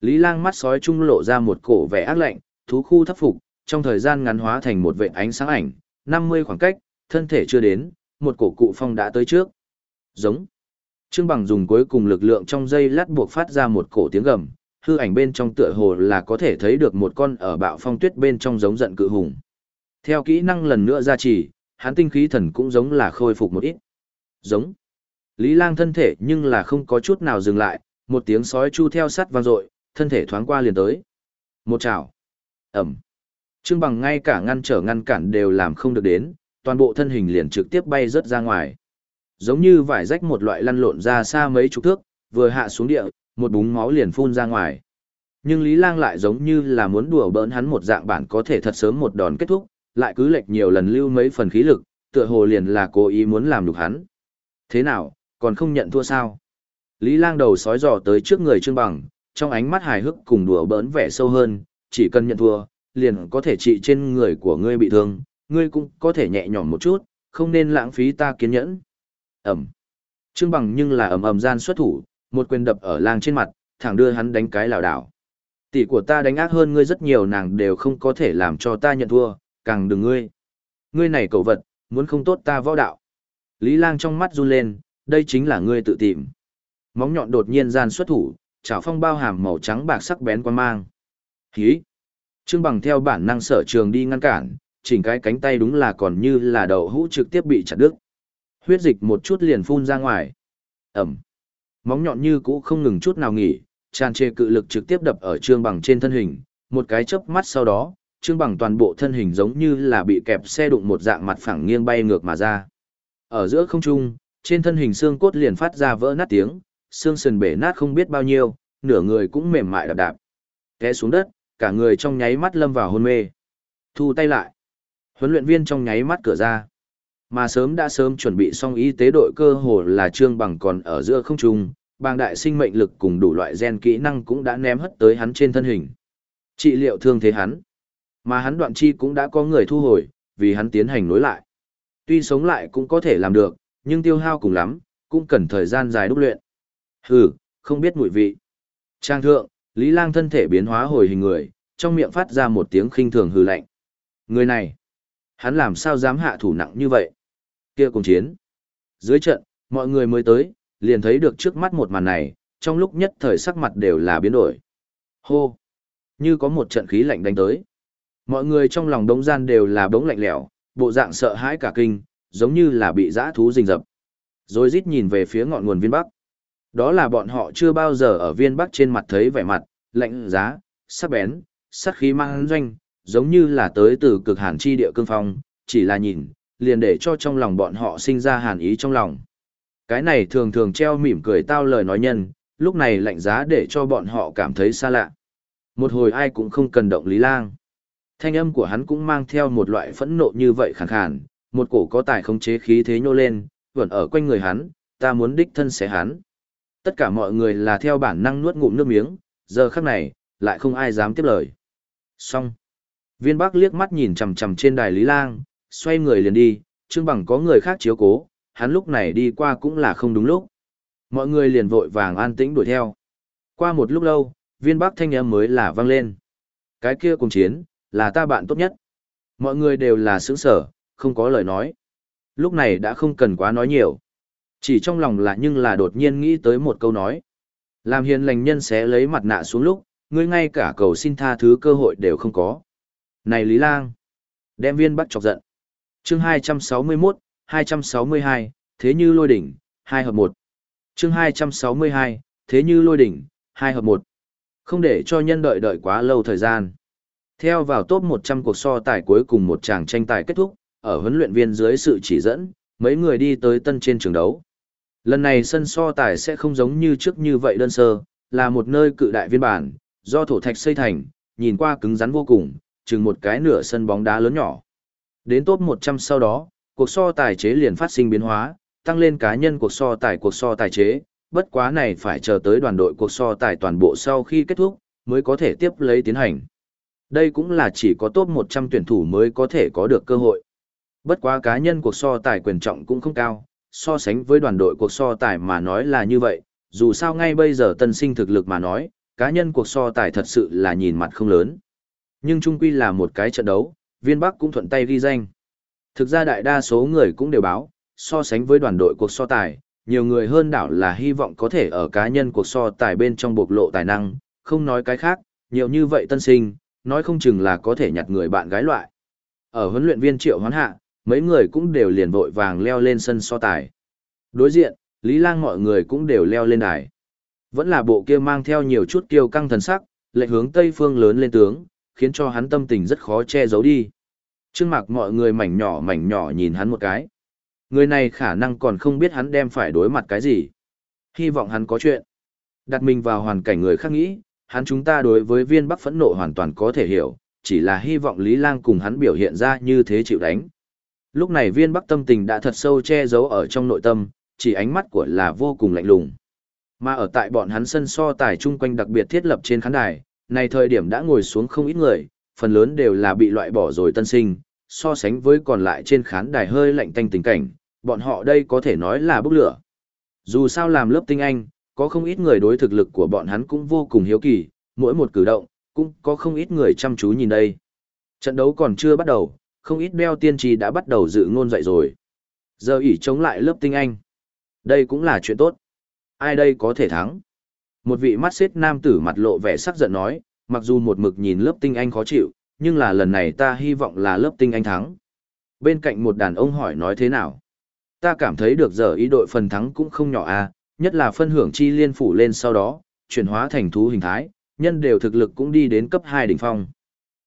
Lý lang mắt sói trung lộ ra một cổ vẻ ác lạnh, thú khu thấp phục, trong thời gian ngắn hóa thành một vệ ánh sáng ảnh, 50 khoảng cách, thân thể chưa đến, một cổ cụ phong đã tới trước. Giống. Trương Bằng dùng cuối cùng lực lượng trong dây lát buộc phát ra một cổ tiếng gầm, hư ảnh bên trong tựa hồ là có thể thấy được một con ở bạo phong tuyết bên trong giống giận cự hùng. Theo kỹ năng lần nữa ra chỉ, hắn tinh khí thần cũng giống là khôi phục một ít. Giống. Lý Lang thân thể nhưng là không có chút nào dừng lại, một tiếng sói chu theo sắt vang dội, thân thể thoáng qua liền tới. Một chảo. Ẩm. Trương Bằng ngay cả ngăn trở ngăn cản đều làm không được đến, toàn bộ thân hình liền trực tiếp bay rớt ra ngoài. Giống như vải rách một loại lăn lộn ra xa mấy chục thước, vừa hạ xuống địa, một búng máu liền phun ra ngoài. Nhưng Lý Lang lại giống như là muốn đùa bỡn hắn một dạng bản có thể thật sớm một đòn kết thúc, lại cứ lệch nhiều lần lưu mấy phần khí lực, tựa hồ liền là cố ý muốn làm nhục hắn. Thế nào, còn không nhận thua sao? Lý Lang đầu sói dò tới trước người Trương Bằng, trong ánh mắt hài hước cùng đùa bỡn vẻ sâu hơn, chỉ cần nhận thua, liền có thể trị trên người của ngươi bị thương, ngươi cũng có thể nhẹ nhõm một chút, không nên lãng phí ta kiên nhẫn. Ẩm. Trương Bằng nhưng là ầm ầm gian xuất thủ, một quyền đập ở lang trên mặt, thẳng đưa hắn đánh cái lảo đảo. Tỷ của ta đánh ác hơn ngươi rất nhiều nàng đều không có thể làm cho ta nhận thua, càng đừng ngươi. Ngươi này cậu vật, muốn không tốt ta võ đạo. Lý lang trong mắt run lên, đây chính là ngươi tự tìm. Móng nhọn đột nhiên gian xuất thủ, chảo phong bao hàm màu trắng bạc sắc bén quan mang. Hí! Trương bằng theo bản năng sở trường đi ngăn cản, chỉnh cái cánh tay đúng là còn như là đầu hũ trực tiếp bị chặt đứt. Huyết dịch một chút liền phun ra ngoài. Ẩm! Móng nhọn như cũ không ngừng chút nào nghỉ, tràn trề cự lực trực tiếp đập ở trương bằng trên thân hình, một cái chớp mắt sau đó, trương bằng toàn bộ thân hình giống như là bị kẹp xe đụng một dạng mặt phẳng nghiêng bay ngược mà ra. Ở giữa không trung, trên thân hình xương cốt liền phát ra vỡ nát tiếng, xương sườn bể nát không biết bao nhiêu, nửa người cũng mềm mại đạp đạp. Té xuống đất, cả người trong nháy mắt lâm vào hôn mê. Thu tay lại. Huấn luyện viên trong nháy mắt cửa ra. Mà sớm đã sớm chuẩn bị xong y tế đội cơ hồ là trương bằng còn ở giữa không trung, bàng đại sinh mệnh lực cùng đủ loại gen kỹ năng cũng đã ném hất tới hắn trên thân hình. Trị liệu thương thế hắn. Mà hắn đoạn chi cũng đã có người thu hồi, vì hắn tiến hành nối lại. Tuy sống lại cũng có thể làm được, nhưng tiêu hao cùng lắm, cũng cần thời gian dài đúc luyện. Hừ, không biết mùi vị. Trang thượng, Lý Lang thân thể biến hóa hồi hình người, trong miệng phát ra một tiếng khinh thường hừ lạnh. Người này, hắn làm sao dám hạ thủ nặng như vậy? Kia cùng chiến. Dưới trận, mọi người mới tới, liền thấy được trước mắt một màn này, trong lúc nhất thời sắc mặt đều là biến đổi. Hô! Như có một trận khí lạnh đánh tới. Mọi người trong lòng đống gian đều là bỗng lạnh lẽo, bộ dạng sợ hãi cả kinh, giống như là bị dã thú rình rập. Rồi rít nhìn về phía ngọn nguồn viên bắc. Đó là bọn họ chưa bao giờ ở viên bắc trên mặt thấy vẻ mặt, lạnh giá, sắc bén, sắc khí mang doanh, giống như là tới từ cực hàn chi địa cương phong, chỉ là nhìn, liền để cho trong lòng bọn họ sinh ra hàn ý trong lòng. Cái này thường thường treo mỉm cười tao lời nói nhân, lúc này lạnh giá để cho bọn họ cảm thấy xa lạ. Một hồi ai cũng không cần động Lý Lang. Thanh âm của hắn cũng mang theo một loại phẫn nộ như vậy khàn khàn, một cổ có tài không chế khí thế nhô lên, vẫn ở quanh người hắn, ta muốn đích thân xé hắn. Tất cả mọi người là theo bản năng nuốt ngụm nước miếng, giờ khắc này, lại không ai dám tiếp lời. Xong. Viên Bắc liếc mắt nhìn chằm chằm trên đài Lý Lang, xoay người liền đi, Trương Bằng có người khác chiếu cố, hắn lúc này đi qua cũng là không đúng lúc. Mọi người liền vội vàng an tĩnh đuổi theo. Qua một lúc lâu, viên bắc thanh âm mới là vang lên. Cái kia cùng chiến, là ta bạn tốt nhất. Mọi người đều là sướng sở, không có lời nói. Lúc này đã không cần quá nói nhiều. Chỉ trong lòng là nhưng là đột nhiên nghĩ tới một câu nói. Làm hiền lành nhân sẽ lấy mặt nạ xuống lúc, ngươi ngay cả cầu xin tha thứ cơ hội đều không có. Này Lý Lang! Đem viên bắt chọc giận. chương 261, 262, thế như lôi đỉnh, 2 hợp 1. chương 262, thế như lôi đỉnh, 2 hợp 1. Không để cho nhân đợi đợi quá lâu thời gian. Theo vào top 100 cuộc so tài cuối cùng một chàng tranh tài kết thúc, ở huấn luyện viên dưới sự chỉ dẫn, mấy người đi tới tân trên trường đấu. Lần này sân so tài sẽ không giống như trước như vậy đơn sơ, là một nơi cự đại viên bản, do thổ thạch xây thành, nhìn qua cứng rắn vô cùng, chừng một cái nửa sân bóng đá lớn nhỏ. Đến top 100 sau đó, cuộc so tài chế liền phát sinh biến hóa, tăng lên cá nhân cuộc so tài cuộc so tài chế, bất quá này phải chờ tới đoàn đội cuộc so tài toàn bộ sau khi kết thúc, mới có thể tiếp lấy tiến hành. Đây cũng là chỉ có top 100 tuyển thủ mới có thể có được cơ hội. Bất quá cá nhân cuộc so tài quyền trọng cũng không cao, so sánh với đoàn đội cuộc so tài mà nói là như vậy, dù sao ngay bây giờ tân sinh thực lực mà nói, cá nhân cuộc so tài thật sự là nhìn mặt không lớn. Nhưng chung quy là một cái trận đấu, viên Bắc cũng thuận tay ghi danh. Thực ra đại đa số người cũng đều báo, so sánh với đoàn đội cuộc so tài, nhiều người hơn đảo là hy vọng có thể ở cá nhân cuộc so tài bên trong bộc lộ tài năng, không nói cái khác, nhiều như vậy tân sinh, nói không chừng là có thể nhặt người bạn gái loại. Ở huấn luyện viên triệu hoán hạ, mấy người cũng đều liền vội vàng leo lên sân so tài. Đối diện, Lý Lang mọi người cũng đều leo lên đài. Vẫn là bộ kia mang theo nhiều chút kiêu căng thần sắc, lệch hướng tây phương lớn lên tướng, khiến cho hắn tâm tình rất khó che giấu đi. Trương mặt mọi người mảnh nhỏ mảnh nhỏ nhìn hắn một cái. Người này khả năng còn không biết hắn đem phải đối mặt cái gì. Hy vọng hắn có chuyện. Đặt mình vào hoàn cảnh người khác nghĩ, hắn chúng ta đối với viên bắc phẫn nộ hoàn toàn có thể hiểu, chỉ là hy vọng Lý Lang cùng hắn biểu hiện ra như thế chịu đánh. Lúc này viên bắc tâm tình đã thật sâu che giấu ở trong nội tâm, chỉ ánh mắt của là vô cùng lạnh lùng. Mà ở tại bọn hắn sân so tài chung quanh đặc biệt thiết lập trên khán đài, này thời điểm đã ngồi xuống không ít người, phần lớn đều là bị loại bỏ rồi tân sinh, so sánh với còn lại trên khán đài hơi lạnh tanh tình cảnh, bọn họ đây có thể nói là bốc lửa. Dù sao làm lớp tinh anh, có không ít người đối thực lực của bọn hắn cũng vô cùng hiếu kỳ, mỗi một cử động, cũng có không ít người chăm chú nhìn đây. Trận đấu còn chưa bắt đầu, không ít đeo tiên tri đã bắt đầu dự ngôn dạy rồi. Giờ ỉ chống lại lớp tinh anh. Đây cũng là chuyện tốt. Ai đây có thể thắng? Một vị mắt xếp nam tử mặt lộ vẻ sắc giận nói, mặc dù một mực nhìn lớp tinh anh khó chịu, nhưng là lần này ta hy vọng là lớp tinh anh thắng. Bên cạnh một đàn ông hỏi nói thế nào? Ta cảm thấy được giờ ý đội phần thắng cũng không nhỏ à, nhất là phân hưởng chi liên phủ lên sau đó, chuyển hóa thành thú hình thái, nhân đều thực lực cũng đi đến cấp 2 đỉnh phong.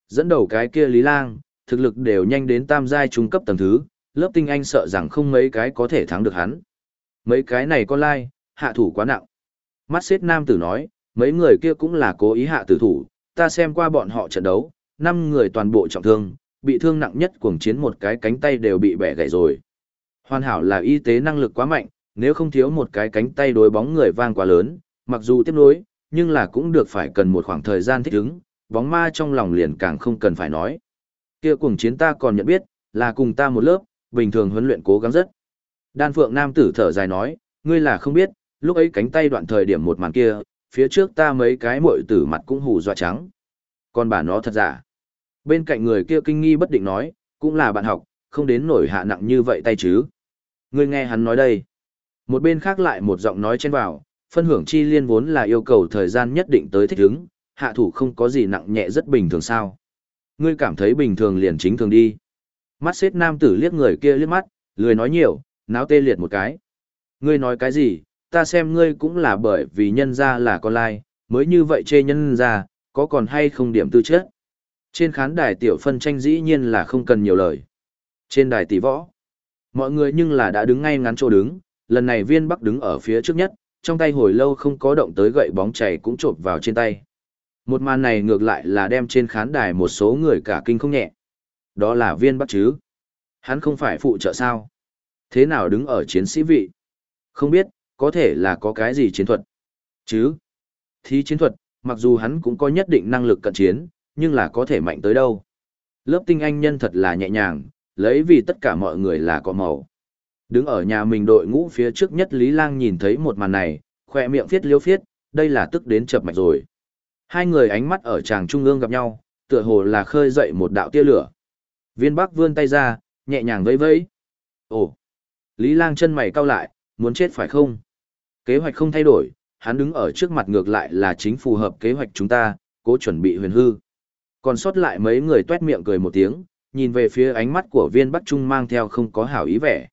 Dẫn đầu cái kia Lý Lang, thực lực đều nhanh đến tam giai trung cấp tầng thứ, lớp tinh anh sợ rằng không mấy cái có thể thắng được hắn. Mấy cái này con lai, hạ thủ quá nặng. Mắt xếp nam tử nói, mấy người kia cũng là cố ý hạ tử thủ, ta xem qua bọn họ trận đấu, năm người toàn bộ trọng thương, bị thương nặng nhất cuồng chiến một cái cánh tay đều bị bẻ gãy rồi. Hoàn hảo là y tế năng lực quá mạnh, nếu không thiếu một cái cánh tay đối bóng người vang quá lớn, mặc dù tiếp nối, nhưng là cũng được phải cần một khoảng thời gian thích ứng, bóng ma trong lòng liền càng không cần phải nói. Kia cuồng chiến ta còn nhận biết, là cùng ta một lớp, bình thường huấn luyện cố gắng rất. Đan Phượng Nam tử thở dài nói, ngươi là không biết, lúc ấy cánh tay đoạn thời điểm một màn kia, phía trước ta mấy cái muội tử mặt cũng hù dọa trắng. Còn bà nó thật giả. Bên cạnh người kia kinh nghi bất định nói, cũng là bạn học, không đến nổi hạ nặng như vậy tay chứ. Ngươi nghe hắn nói đây. Một bên khác lại một giọng nói chen vào, phân hưởng chi liên vốn là yêu cầu thời gian nhất định tới thích ứng, hạ thủ không có gì nặng nhẹ rất bình thường sao. Ngươi cảm thấy bình thường liền chính thường đi. Mắt xếp nam tử liếc người kia liếc mắt, lười nói nhiều, náo tê liệt một cái. Ngươi nói cái gì, ta xem ngươi cũng là bởi vì nhân ra là con lai, mới như vậy chê nhân ra, có còn hay không điểm tư chất. Trên khán đài tiểu phân tranh dĩ nhiên là không cần nhiều lời. Trên đài tỷ võ, mọi người nhưng là đã đứng ngay ngắn chỗ đứng, lần này viên bắc đứng ở phía trước nhất, trong tay hồi lâu không có động tới gậy bóng chảy cũng trộn vào trên tay. Một màn này ngược lại là đem trên khán đài một số người cả kinh không nhẹ. Đó là viên bắc chứ. Hắn không phải phụ trợ sao. Thế nào đứng ở chiến sĩ vị? Không biết, có thể là có cái gì chiến thuật. Chứ? Thí chiến thuật, mặc dù hắn cũng có nhất định năng lực cận chiến, nhưng là có thể mạnh tới đâu. Lớp tinh anh nhân thật là nhẹ nhàng, lấy vì tất cả mọi người là có màu. Đứng ở nhà mình đội ngũ phía trước nhất Lý Lang nhìn thấy một màn này, khỏe miệng phiết liêu phiết, đây là tức đến chập mạch rồi. Hai người ánh mắt ở tràng trung ương gặp nhau, tựa hồ là khơi dậy một đạo tia lửa. Viên Bắc vươn tay ra, nhẹ nhàng vẫy vẫy. Ồ! Lý Lang chân mày cau lại, muốn chết phải không? Kế hoạch không thay đổi, hắn đứng ở trước mặt ngược lại là chính phù hợp kế hoạch chúng ta, cố chuẩn bị huyền hư. Còn sót lại mấy người tuét miệng cười một tiếng, nhìn về phía ánh mắt của viên Bắc Trung mang theo không có hảo ý vẻ.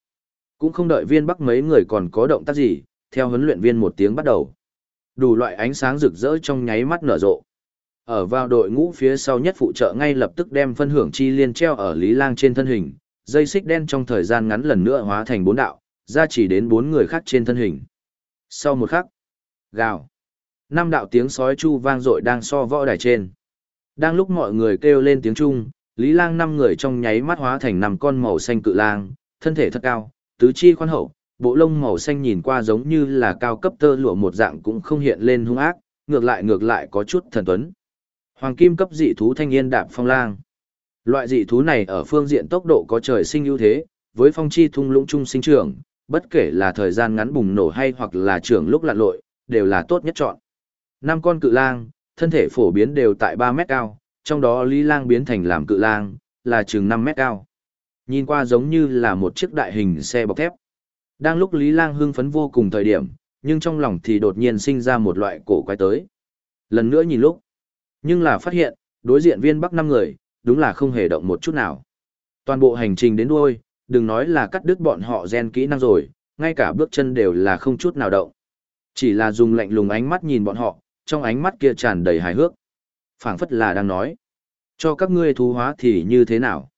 Cũng không đợi viên Bắc mấy người còn có động tác gì, theo huấn luyện viên một tiếng bắt đầu. Đủ loại ánh sáng rực rỡ trong nháy mắt nở rộ. Ở vào đội ngũ phía sau nhất phụ trợ ngay lập tức đem phân hưởng chi liên treo ở Lý Lang trên thân hình, dây xích đen trong thời gian ngắn lần nữa hóa thành bốn đạo, ra chỉ đến bốn người khác trên thân hình. Sau một khắc, gào, năm đạo tiếng sói chu vang dội đang so võ đài trên. Đang lúc mọi người kêu lên tiếng chung, Lý Lang năm người trong nháy mắt hóa thành năm con màu xanh cự lang, thân thể thật cao, tứ chi khoan hậu, bộ lông màu xanh nhìn qua giống như là cao cấp tơ lụa một dạng cũng không hiện lên hung ác, ngược lại ngược lại có chút thần tuấn. Hoàng kim cấp dị thú thanh yên đạp phong lang. Loại dị thú này ở phương diện tốc độ có trời sinh ưu thế, với phong chi thung lũng trung sinh trưởng, bất kể là thời gian ngắn bùng nổ hay hoặc là trưởng lúc lặn lội, đều là tốt nhất chọn. Năm con cự lang, thân thể phổ biến đều tại 3 mét cao, trong đó Lý Lang biến thành làm cự lang, là chừng 5 mét cao. Nhìn qua giống như là một chiếc đại hình xe bọc thép. Đang lúc Lý Lang hưng phấn vô cùng thời điểm, nhưng trong lòng thì đột nhiên sinh ra một loại cổ quái tới. Lần nữa nhìn lúc, nhưng là phát hiện, đối diện viên bắc năm người, đúng là không hề động một chút nào. Toàn bộ hành trình đến đuôi, đừng nói là cắt đứt bọn họ gen kỹ năng rồi, ngay cả bước chân đều là không chút nào động. Chỉ là dùng lạnh lùng ánh mắt nhìn bọn họ, trong ánh mắt kia tràn đầy hài hước. phảng phất là đang nói, cho các ngươi thú hóa thì như thế nào?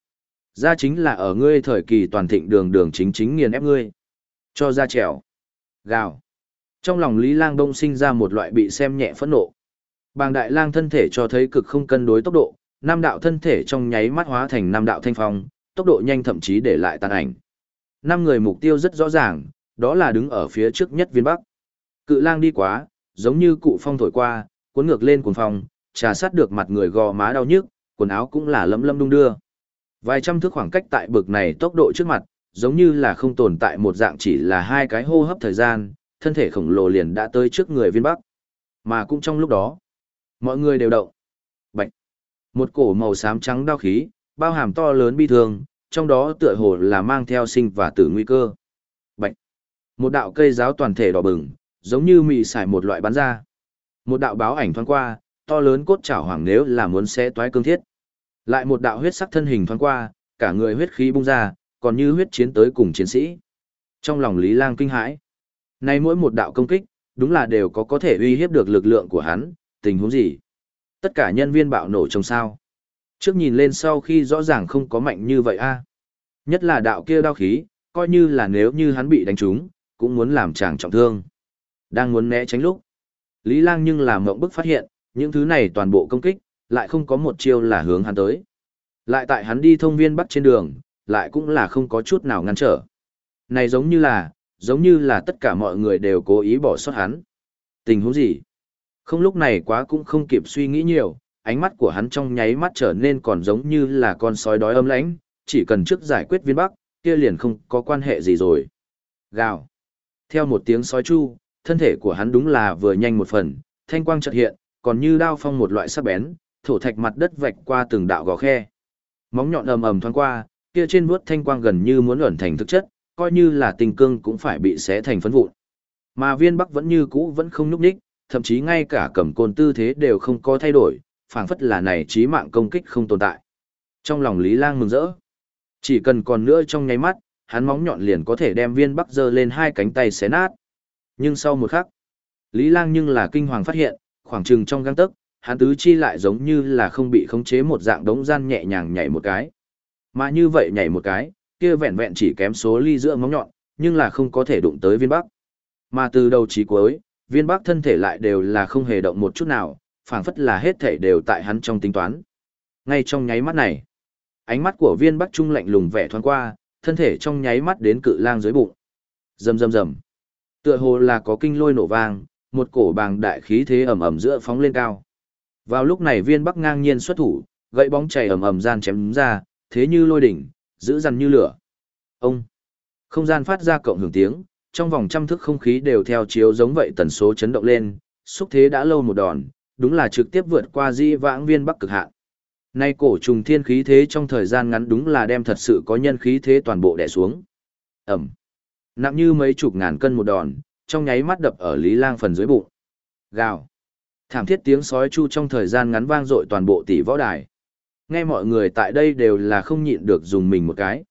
Ra chính là ở ngươi thời kỳ toàn thịnh đường đường chính chính nghiền ép ngươi. Cho ra trèo. Gào. Trong lòng Lý Lang Đông sinh ra một loại bị xem nhẹ phẫn nộ. Bàng đại lang thân thể cho thấy cực không cân đối tốc độ, nam đạo thân thể trong nháy mắt hóa thành nam đạo thanh phong, tốc độ nhanh thậm chí để lại tàn ảnh. Năm người mục tiêu rất rõ ràng, đó là đứng ở phía trước nhất viên bắc. Cự lang đi quá, giống như cụ phong thổi qua, cuốn ngược lên cuồng phong, trà sát được mặt người gò má đau nhức, quần áo cũng là lấm lấm đung đưa. Vài trăm thước khoảng cách tại bực này tốc độ trước mặt, giống như là không tồn tại một dạng chỉ là hai cái hô hấp thời gian, thân thể khổng lồ liền đã tới trước người viên bắc. Mà cũng trong lúc đó, mọi người đều động. Bạch. Một cổ màu xám trắng đau khí, bao hàm to lớn bi thương, trong đó tựa hồ là mang theo sinh và tử nguy cơ. Bạch. Một đạo cây giáo toàn thể đỏ bừng, giống như mị xài một loại bắn ra. Một đạo báo ảnh thoáng qua, to lớn cốt chảo hoàng nếu là muốn xé toái cương thiết. Lại một đạo huyết sắc thân hình thoáng qua, cả người huyết khí bung ra, còn như huyết chiến tới cùng chiến sĩ. Trong lòng Lý Lang kinh hãi. Nay mỗi một đạo công kích, đúng là đều có có thể uy hiếp được lực lượng của hắn, tình huống gì? Tất cả nhân viên bạo nổ trong sao? Trước nhìn lên sau khi rõ ràng không có mạnh như vậy a. Nhất là đạo kia đao khí, coi như là nếu như hắn bị đánh trúng, cũng muốn làm chàng trọng thương. Đang muốn né tránh lúc. Lý Lang nhưng làm mộng bức phát hiện, những thứ này toàn bộ công kích, lại không có một chiêu là hướng hắn tới. Lại tại hắn đi thông viên bắt trên đường, lại cũng là không có chút nào ngăn trở. Này giống như là, giống như là tất cả mọi người đều cố ý bỏ sót hắn. Tình huống gì? Không lúc này quá cũng không kịp suy nghĩ nhiều, ánh mắt của hắn trong nháy mắt trở nên còn giống như là con sói đói âm lãnh, chỉ cần trước giải quyết viên bắc, kia liền không có quan hệ gì rồi. Gào. Theo một tiếng sói chu, thân thể của hắn đúng là vừa nhanh một phần, thanh quang chợt hiện, còn như đao phong một loại sắc bén, thổ thạch mặt đất vạch qua từng đạo gò khe. Móng nhọn ầm ầm thoáng qua, kia trên vuốt thanh quang gần như muốn ẩn thành thực chất, coi như là tình cương cũng phải bị xé thành phấn vụn. Mà viên bắc vẫn như cũ vẫn không núp đích, thậm chí ngay cả cầm côn tư thế đều không có thay đổi, phảng phất là này trí mạng công kích không tồn tại. Trong lòng Lý Lang mừng rỡ. Chỉ cần còn nữa trong nháy mắt, hắn móng nhọn liền có thể đem viên bắc giơ lên hai cánh tay xé nát. Nhưng sau một khắc, Lý Lang nhưng là kinh hoàng phát hiện, khoảng chừng trong găng tấc, hắn tứ chi lại giống như là không bị khống chế một dạng đống gian nhẹ nhàng nhảy một cái. Mà như vậy nhảy một cái, kia vẹn vẹn chỉ kém số ly giữa móng nhọn, nhưng là không có thể đụng tới viên bắc. Mà từ đầu chí cuối, viên bắc thân thể lại đều là không hề động một chút nào, phảng phất là hết thể đều tại hắn trong tính toán. Ngay trong nháy mắt này, ánh mắt của viên bắc trung lạnh lùng vẻ thoáng qua, thân thể trong nháy mắt đến cự lang dưới bụng. Rầm rầm rầm. Tựa hồ là có kinh lôi nổ vang, một cổ bàng đại khí thế ầm ầm giữa phóng lên cao. Vào lúc này viên bắc ngang nhiên xuất thủ, gậy bóng chảy ầm ầm gian chém ra, thế như lôi đỉnh, giữ dằn như lửa. Ông! Không gian phát ra cộng hưởng tiếng, trong vòng trăm thước không khí đều theo chiếu giống vậy tần số chấn động lên, xúc thế đã lâu một đòn, đúng là trực tiếp vượt qua di vãng viên bắc cực hạn. Nay cổ trùng thiên khí thế trong thời gian ngắn đúng là đem thật sự có nhân khí thế toàn bộ đè xuống. Ẩm! Nặng như mấy chục ngàn cân một đòn, trong nháy mắt đập ở Lý Lang phần dưới bụng. Gào! Thảm thiết tiếng sói chu trong thời gian ngắn vang dội toàn bộ tỷ võ đài. Nghe mọi người tại đây đều là không nhịn được dùng mình một cái.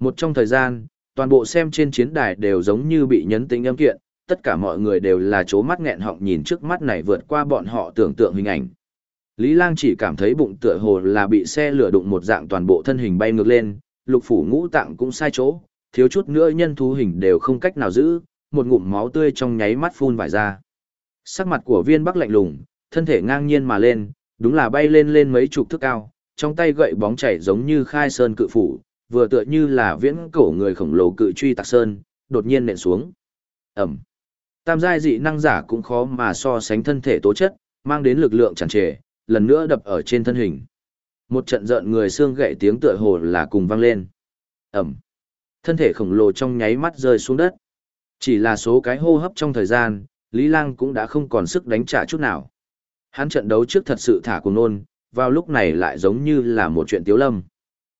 Một trong thời gian, toàn bộ xem trên chiến đài đều giống như bị nhấn tính âm kiện, tất cả mọi người đều là chố mắt nghẹn họng nhìn trước mắt này vượt qua bọn họ tưởng tượng hình ảnh. Lý Lang chỉ cảm thấy bụng tựa hồ là bị xe lửa đụng một dạng toàn bộ thân hình bay ngược lên, lục phủ ngũ tạng cũng sai chỗ, thiếu chút nữa nhân thú hình đều không cách nào giữ, một ngụm máu tươi trong nháy mắt phun vải ra. Sắc mặt của viên bắc lạnh lùng, thân thể ngang nhiên mà lên, đúng là bay lên lên mấy chục thước cao, trong tay gậy bóng chảy giống như khai sơn cự phủ, vừa tựa như là viễn cổ người khổng lồ cự truy tạc sơn, đột nhiên nện xuống. Ẩm. Tam giai dị năng giả cũng khó mà so sánh thân thể tố chất, mang đến lực lượng tràn trề, lần nữa đập ở trên thân hình. Một trận giận người xương gậy tiếng tựa hồ là cùng vang lên. Ẩm. Thân thể khổng lồ trong nháy mắt rơi xuống đất. Chỉ là số cái hô hấp trong thời gian, Lý Lang cũng đã không còn sức đánh trả chút nào. Hắn trận đấu trước thật sự thả cùng nôn, vào lúc này lại giống như là một chuyện tiếu lâm.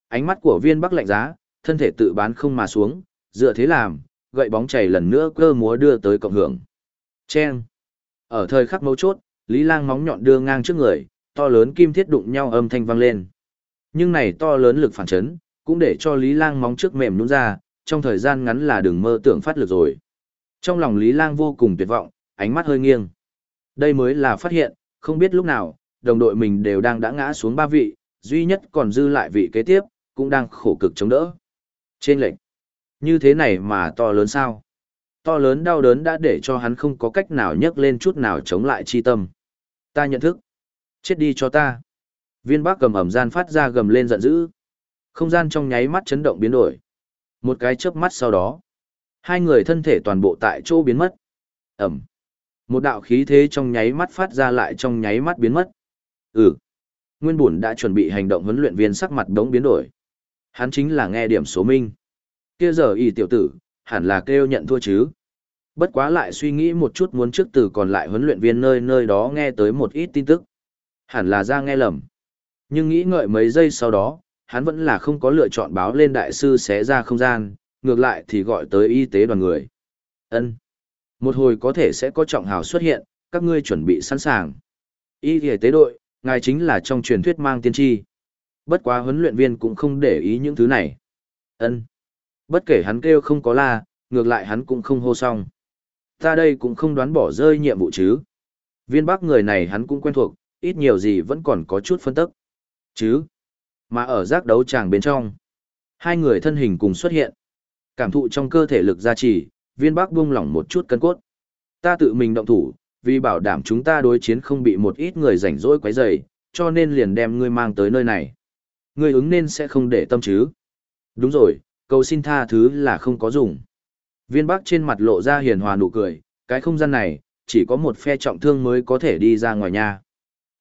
Ánh mắt của viên bắc lạnh giá, thân thể tự bán không mà xuống, dựa thế làm, gậy bóng chảy lần nữa cơ múa đưa tới cộng hưởng. Chen. Ở thời khắc mấu chốt, Lý Lang móng nhọn đưa ngang trước người, to lớn kim thiết đụng nhau âm thanh vang lên. Nhưng này to lớn lực phản chấn, cũng để cho Lý Lang móng trước mềm nhũn ra, trong thời gian ngắn là đừng mơ tưởng phát lực rồi. Trong lòng Lý Lang vô cùng tuyệt vọng, ánh mắt hơi nghiêng. Đây mới là phát hiện, không biết lúc nào, đồng đội mình đều đang đã ngã xuống ba vị, duy nhất còn dư lại vị kế tiếp, cũng đang khổ cực chống đỡ. Trên lệnh, như thế này mà to lớn sao? To lớn đau đớn đã để cho hắn không có cách nào nhấc lên chút nào chống lại chi tâm. Ta nhận thức. Chết đi cho ta. Viên bác cầm ẩm gian phát ra gầm lên giận dữ. Không gian trong nháy mắt chấn động biến đổi. Một cái chớp mắt sau đó. Hai người thân thể toàn bộ tại chỗ biến mất. Ẩm. Một đạo khí thế trong nháy mắt phát ra lại trong nháy mắt biến mất. Ừ. Nguyên bổn đã chuẩn bị hành động huấn luyện viên sắc mặt đống biến đổi. Hắn chính là nghe điểm số minh. Kia giờ y tiểu tử, hẳn là kêu nhận thua chứ. Bất quá lại suy nghĩ một chút muốn trước từ còn lại huấn luyện viên nơi nơi đó nghe tới một ít tin tức. Hẳn là ra nghe lầm. Nhưng nghĩ ngợi mấy giây sau đó, hắn vẫn là không có lựa chọn báo lên đại sư xé ra không gian, ngược lại thì gọi tới y tế đoàn người. Ân, Một hồi có thể sẽ có trọng hào xuất hiện, các ngươi chuẩn bị sẵn sàng. Y y tế đội, ngài chính là trong truyền thuyết mang tiên tri. Bất quá huấn luyện viên cũng không để ý những thứ này. Ân, Bất kể hắn kêu không có la, ngược lại hắn cũng không hô xong. Ta đây cũng không đoán bỏ rơi nhiệm vụ chứ. Viên bác người này hắn cũng quen thuộc, ít nhiều gì vẫn còn có chút phân tức. Chứ. Mà ở giác đấu tràng bên trong, hai người thân hình cùng xuất hiện. Cảm thụ trong cơ thể lực gia trì, viên bác buông lỏng một chút cân cốt. Ta tự mình động thủ, vì bảo đảm chúng ta đối chiến không bị một ít người rảnh rỗi quấy rầy, cho nên liền đem ngươi mang tới nơi này. Ngươi ứng nên sẽ không để tâm chứ. Đúng rồi, cầu xin tha thứ là không có dùng. Viên Bắc trên mặt lộ ra hiền hòa nụ cười, cái không gian này, chỉ có một phe trọng thương mới có thể đi ra ngoài nhà.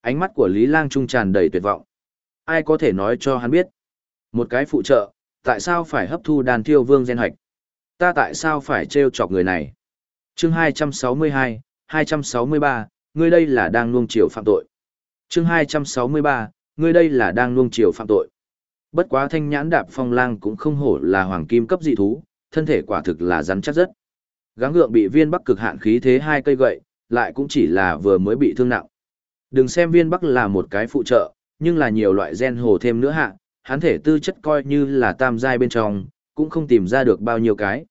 Ánh mắt của Lý Lang Trung tràn đầy tuyệt vọng. Ai có thể nói cho hắn biết? Một cái phụ trợ, tại sao phải hấp thu đàn thiêu vương gen hạch? Ta tại sao phải treo chọc người này? Chương 262, 263, ngươi đây là đang nuông chiều phạm tội. Chương 263, ngươi đây là đang nuông chiều phạm tội. Bất quá thanh nhãn đạp phong lang cũng không hổ là hoàng kim cấp dị thú, thân thể quả thực là rắn chắc rất. Gắng gượng bị viên bắc cực hạn khí thế hai cây gậy, lại cũng chỉ là vừa mới bị thương nặng. Đừng xem viên bắc là một cái phụ trợ, nhưng là nhiều loại gen hồ thêm nữa hạ, hắn thể tư chất coi như là tam giai bên trong, cũng không tìm ra được bao nhiêu cái.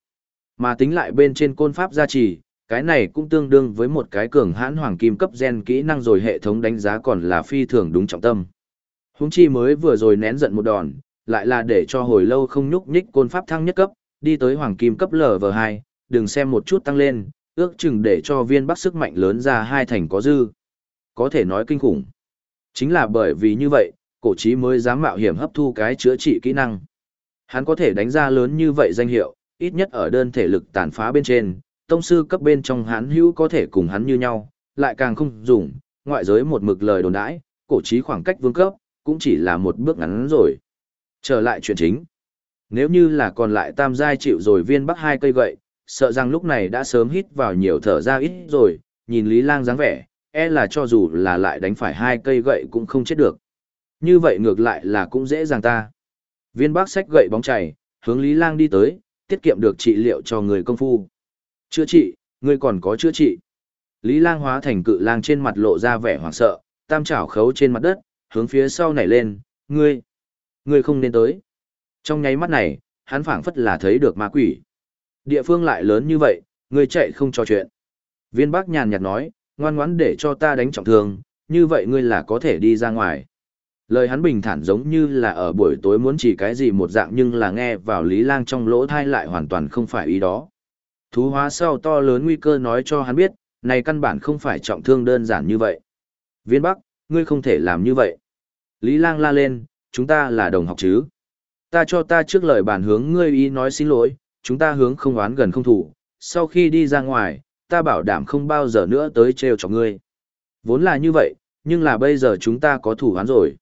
Mà tính lại bên trên côn pháp gia trì, cái này cũng tương đương với một cái cường hãn hoàng kim cấp gen kỹ năng rồi hệ thống đánh giá còn là phi thường đúng trọng tâm. Húng chi mới vừa rồi nén giận một đòn, lại là để cho hồi lâu không nhúc nhích côn pháp thăng nhất cấp, đi tới hoàng kim cấp LV2, đừng xem một chút tăng lên, ước chừng để cho viên bắc sức mạnh lớn ra hai thành có dư. Có thể nói kinh khủng. Chính là bởi vì như vậy, cổ trí mới dám mạo hiểm hấp thu cái chữa trị kỹ năng. Hắn có thể đánh ra lớn như vậy danh hiệu, ít nhất ở đơn thể lực tàn phá bên trên, tông sư cấp bên trong hắn hữu có thể cùng hắn như nhau, lại càng không dùng, ngoại giới một mực lời đồn đãi, cổ trí khoảng cách vương cấp, cũng chỉ là một bước ngắn rồi. Trở lại chuyện chính. Nếu như là còn lại tam giai chịu rồi viên bắc hai cây gậy, sợ rằng lúc này đã sớm hít vào nhiều thở ra ít rồi, nhìn Lý Lang dáng vẻ, e là cho dù là lại đánh phải hai cây gậy cũng không chết được. Như vậy ngược lại là cũng dễ dàng ta. Viên Bắc sách gậy bóng chảy, hướng Lý Lang đi tới, tiết kiệm được trị liệu cho người công phu. Chữa trị, ngươi còn có chữa trị. Lý Lang hóa thành cự lang trên mặt lộ ra vẻ hoảng sợ, tam chảo khấu trên mặt đất, hướng phía sau nảy lên, ngươi, ngươi không nên tới. Trong nháy mắt này, hắn phảng phất là thấy được ma quỷ. Địa phương lại lớn như vậy, ngươi chạy không cho chuyện. Viên bác nhàn nhạt nói, ngoan ngoãn để cho ta đánh trọng thương, như vậy ngươi là có thể đi ra ngoài. Lời hắn bình thản giống như là ở buổi tối muốn chỉ cái gì một dạng nhưng là nghe vào Lý Lang trong lỗ thai lại hoàn toàn không phải ý đó. Thú hóa sau to lớn nguy cơ nói cho hắn biết, này căn bản không phải trọng thương đơn giản như vậy. Viên Bắc, ngươi không thể làm như vậy. Lý Lang la lên, chúng ta là đồng học chứ. Ta cho ta trước lời bản hướng ngươi ý nói xin lỗi, chúng ta hướng không oán gần không thủ, sau khi đi ra ngoài, ta bảo đảm không bao giờ nữa tới trêu cho ngươi. Vốn là như vậy, nhưng là bây giờ chúng ta có thủ án rồi.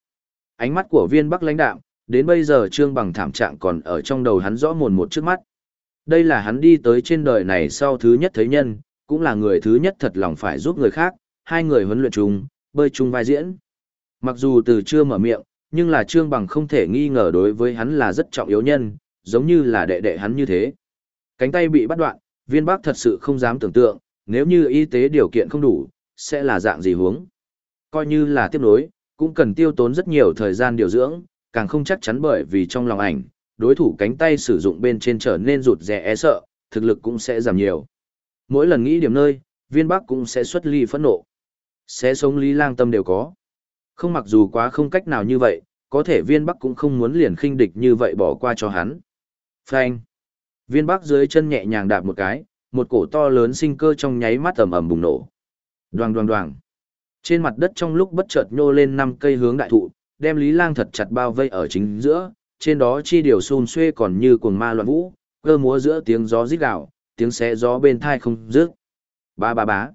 Ánh mắt của viên bắc lãnh đạm, đến bây giờ trương bằng thảm trạng còn ở trong đầu hắn rõ mồn một trước mắt. Đây là hắn đi tới trên đời này sau thứ nhất thấy nhân, cũng là người thứ nhất thật lòng phải giúp người khác, hai người huấn luyện chung, bơi chung vai diễn. Mặc dù từ chưa mở miệng, nhưng là Trương Bằng không thể nghi ngờ đối với hắn là rất trọng yếu nhân, giống như là đệ đệ hắn như thế. Cánh tay bị bắt đoạn, viên bác thật sự không dám tưởng tượng, nếu như y tế điều kiện không đủ, sẽ là dạng gì huống. Coi như là tiếp nối, cũng cần tiêu tốn rất nhiều thời gian điều dưỡng, càng không chắc chắn bởi vì trong lòng ảnh, đối thủ cánh tay sử dụng bên trên trở nên rụt rè e sợ, thực lực cũng sẽ giảm nhiều. Mỗi lần nghĩ điểm nơi, viên bắc cũng sẽ xuất ly phẫn nộ. Sẽ sống lý lang tâm đều có. Không mặc dù quá không cách nào như vậy, có thể viên bắc cũng không muốn liền khinh địch như vậy bỏ qua cho hắn. Phanh. Viên bắc dưới chân nhẹ nhàng đạp một cái, một cổ to lớn sinh cơ trong nháy mắt ầm ầm bùng nổ. Đoàng đoàng đoàng. Trên mặt đất trong lúc bất chợt nhô lên năm cây hướng đại thụ, đem Lý Lang thật chặt bao vây ở chính giữa, trên đó chi điều xun xuê còn như cuồng ma loạn vũ, cơ múa giữa tiếng gió rít gào, tiếng xé gió bên thai không dứt. Ba ba bá.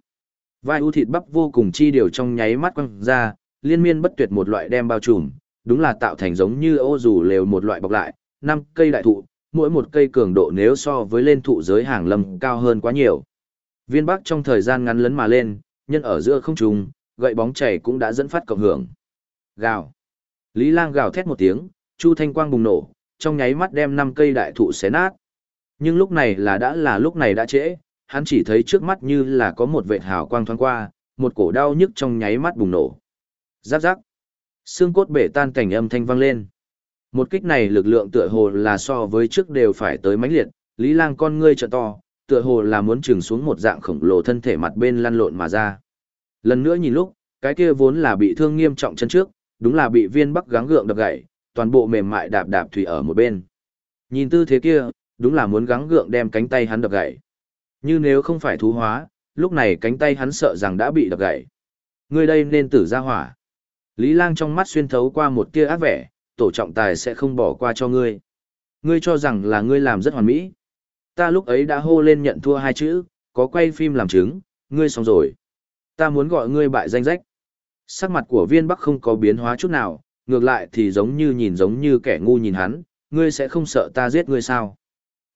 Vai u thịt bắp vô cùng chi điều trong nháy mắt quăng ra, liên miên bất tuyệt một loại đem bao trùm, đúng là tạo thành giống như ô dù lều một loại bọc lại, năm cây đại thụ, mỗi một cây cường độ nếu so với lên thụ giới hàng lâm cao hơn quá nhiều. Viên Bắc trong thời gian ngắn lấn mà lên, nhân ở giữa không trung, gậy bóng chảy cũng đã dẫn phát cộng hưởng. Gào. Lý Lang gào thét một tiếng, chu thanh quang bùng nổ, trong nháy mắt đem năm cây đại thụ xé nát. Nhưng lúc này là đã là lúc này đã trễ, hắn chỉ thấy trước mắt như là có một vệt hào quang thoáng qua, một cổ đau nhức trong nháy mắt bùng nổ. Giáp giáp. Xương cốt bể tan cảnh âm thanh vang lên. Một kích này lực lượng tựa hồ là so với trước đều phải tới mãnh liệt, Lý Lang con ngươi trợ to, tựa hồ là muốn trừng xuống một dạng khổng lồ thân thể mặt bên lăn lộn mà ra. Lần nữa nhìn lúc, cái kia vốn là bị thương nghiêm trọng chân trước, đúng là bị viên bắc gắng gượng đập gãy, toàn bộ mềm mại đạp đạp thủy ở một bên. Nhìn tư thế kia, đúng là muốn gắng gượng đem cánh tay hắn đập gãy. Như nếu không phải thú hóa, lúc này cánh tay hắn sợ rằng đã bị đập gãy. Ngươi đây nên tử ra hỏa. Lý Lang trong mắt xuyên thấu qua một tia ác vẻ, tổ trọng tài sẽ không bỏ qua cho ngươi. Ngươi cho rằng là ngươi làm rất hoàn mỹ. Ta lúc ấy đã hô lên nhận thua hai chữ, có quay phim làm chứng, ngươi xong rồi. Ta muốn gọi ngươi bại danh rách. Sắc mặt của viên bắc không có biến hóa chút nào, ngược lại thì giống như nhìn giống như kẻ ngu nhìn hắn, ngươi sẽ không sợ ta giết ngươi sao.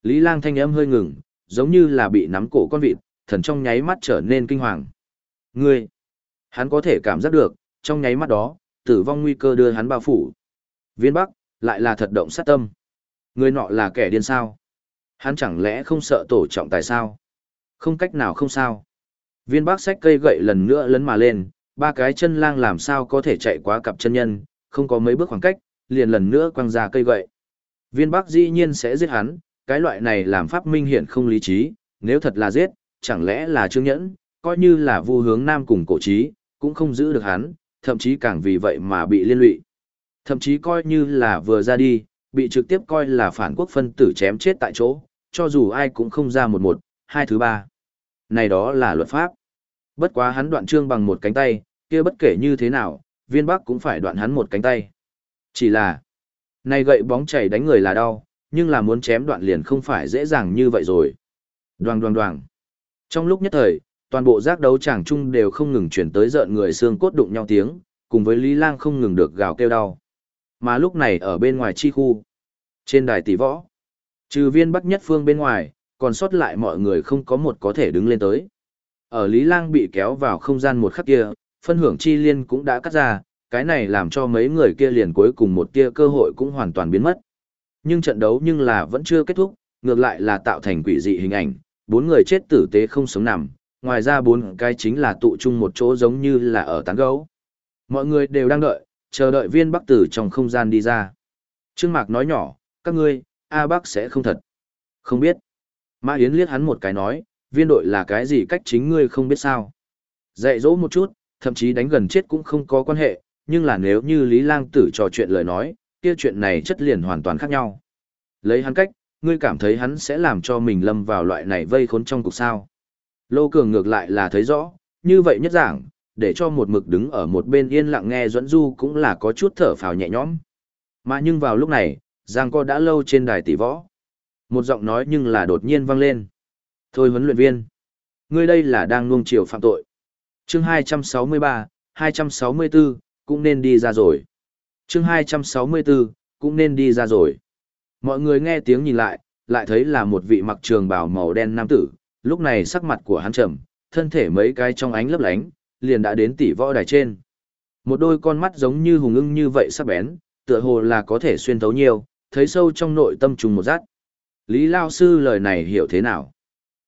Lý lang thanh âm hơi ngừng, giống như là bị nắm cổ con vịt, thần trong nháy mắt trở nên kinh hoàng. Ngươi, hắn có thể cảm giác được, trong nháy mắt đó, tử vong nguy cơ đưa hắn bao phủ. Viên Bắc, lại là thật động sát tâm. Người nọ là kẻ điên sao? Hắn chẳng lẽ không sợ tổ trọng tài sao? Không cách nào không sao. Viên Bắc xách cây gậy lần nữa lấn mà lên, ba cái chân lang làm sao có thể chạy qua cặp chân nhân, không có mấy bước khoảng cách, liền lần nữa quăng ra cây gậy. Viên Bắc dĩ nhiên sẽ giết hắn, cái loại này làm pháp minh hiện không lý trí, nếu thật là giết, chẳng lẽ là trương nhẫn, coi như là vu hướng nam cùng cổ trí, cũng không giữ được hắn, thậm chí càng vì vậy mà bị liên lụy. Thậm chí coi như là vừa ra đi, bị trực tiếp coi là phản quốc phân tử chém chết tại chỗ, cho dù ai cũng không ra một một, hai thứ ba. Này đó là luật pháp. Bất quá hắn đoạn trương bằng một cánh tay, kia bất kể như thế nào, viên bắc cũng phải đoạn hắn một cánh tay. Chỉ là, này gậy bóng chảy đánh người là đau, nhưng là muốn chém đoạn liền không phải dễ dàng như vậy rồi. Đoàng đoàng đoàng. Trong lúc nhất thời, toàn bộ giác đấu tràng chung đều không ngừng chuyển tới giận người xương cốt đụng nhau tiếng, cùng với Lý Lang không ngừng được gào kêu đau. Mà lúc này ở bên ngoài chi khu, trên đài tỷ võ, trừ viên bắc nhất phương bên ngoài, còn sót lại mọi người không có một có thể đứng lên tới. Ở Lý Lang bị kéo vào không gian một khắc kia, phân hưởng chi liên cũng đã cắt ra, cái này làm cho mấy người kia liền cuối cùng một tia cơ hội cũng hoàn toàn biến mất. Nhưng trận đấu nhưng là vẫn chưa kết thúc, ngược lại là tạo thành quỷ dị hình ảnh, bốn người chết tử tế không sống nằm, ngoài ra bốn cái chính là tụ chung một chỗ giống như là ở tán gấu. Mọi người đều đang đợi, chờ đợi viên bắc tử trong không gian đi ra. Trương Mạc nói nhỏ, các ngươi, A Bắc sẽ không thật. Không biết. Mã Yến liếc hắn một cái nói, viên đội là cái gì cách chính ngươi không biết sao. Dạy dỗ một chút, thậm chí đánh gần chết cũng không có quan hệ, nhưng là nếu như Lý Lang tử trò chuyện lời nói, kia chuyện này chất liền hoàn toàn khác nhau. Lấy hắn cách, ngươi cảm thấy hắn sẽ làm cho mình lâm vào loại này vây khốn trong cuộc sao. Lô Cường ngược lại là thấy rõ, như vậy nhất giảng, để cho một mực đứng ở một bên yên lặng nghe Duẫn Du cũng là có chút thở phào nhẹ nhõm. Mà nhưng vào lúc này, Giang Co đã lâu trên đài tỷ võ. Một giọng nói nhưng là đột nhiên vang lên. Thôi huấn luyện viên, ngươi đây là đang nuông chiều phạm tội. Chương 263, 264, cũng nên đi ra rồi. Chương 264, cũng nên đi ra rồi. Mọi người nghe tiếng nhìn lại, lại thấy là một vị mặc trường bào màu đen nam tử, lúc này sắc mặt của hắn trầm, thân thể mấy cái trong ánh lấp lánh, liền đã đến tỷ võ đài trên. Một đôi con mắt giống như hùng ưng như vậy sắc bén, tựa hồ là có thể xuyên thấu nhiều, thấy sâu trong nội tâm trùng một rát. Lý Lao Sư lời này hiểu thế nào?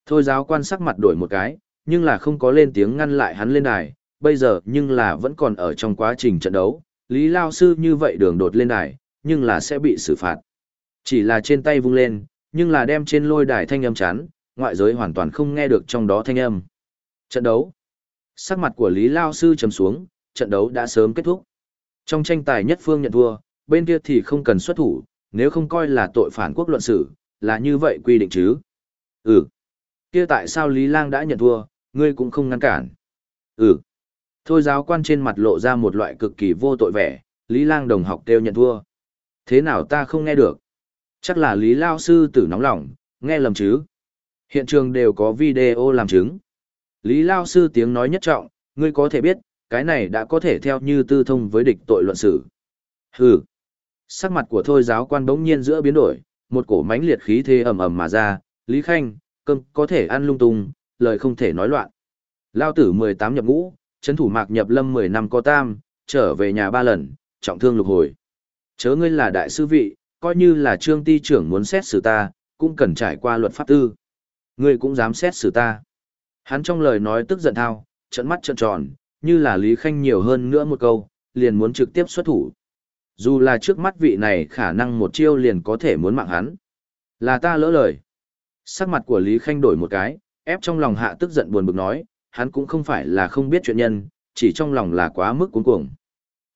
Thôi giáo quan sắc mặt đổi một cái, nhưng là không có lên tiếng ngăn lại hắn lên đài, bây giờ nhưng là vẫn còn ở trong quá trình trận đấu. Lý Lao Sư như vậy đường đột lên đài, nhưng là sẽ bị xử phạt. Chỉ là trên tay vung lên, nhưng là đem trên lôi đài thanh âm chán, ngoại giới hoàn toàn không nghe được trong đó thanh âm. Trận đấu. Sắc mặt của Lý Lao Sư trầm xuống, trận đấu đã sớm kết thúc. Trong tranh tài nhất phương nhận thua, bên kia thì không cần xuất thủ, nếu không coi là tội phản quốc luận xử, là như vậy quy định chứ. Ừ. Kia tại sao Lý Lang đã nhận thua, ngươi cũng không ngăn cản. Ừ. Thôi giáo quan trên mặt lộ ra một loại cực kỳ vô tội vẻ, Lý Lang đồng học kêu nhận thua. Thế nào ta không nghe được? Chắc là Lý Lao sư tử nóng lòng, nghe lầm chứ. Hiện trường đều có video làm chứng. Lý Lao sư tiếng nói nhất trọng, ngươi có thể biết, cái này đã có thể theo như tư thông với địch tội luận xử. Hừ. Sắc mặt của thôi giáo quan bỗng nhiên giữa biến đổi, một cổ mãnh liệt khí thế ầm ầm mà ra, Lý Khanh, cơm có thể ăn lung tung, lời không thể nói loạn. Lao tử 18 nhập ngũ, chấn thủ mạc nhập lâm 10 năm có tam, trở về nhà ba lần, trọng thương lục hồi. Chớ ngươi là đại sư vị, coi như là trương ti trưởng muốn xét xử ta, cũng cần trải qua luật pháp tư. Ngươi cũng dám xét xử ta. Hắn trong lời nói tức giận thao, trận mắt trợn tròn, như là Lý Khanh nhiều hơn nữa một câu, liền muốn trực tiếp xuất thủ. Dù là trước mắt vị này khả năng một chiêu liền có thể muốn mạng hắn. Là ta lỡ lời. Sắc mặt của Lý Khanh đổi một cái, ép trong lòng hạ tức giận buồn bực nói, hắn cũng không phải là không biết chuyện nhân, chỉ trong lòng là quá mức cuống cuồng.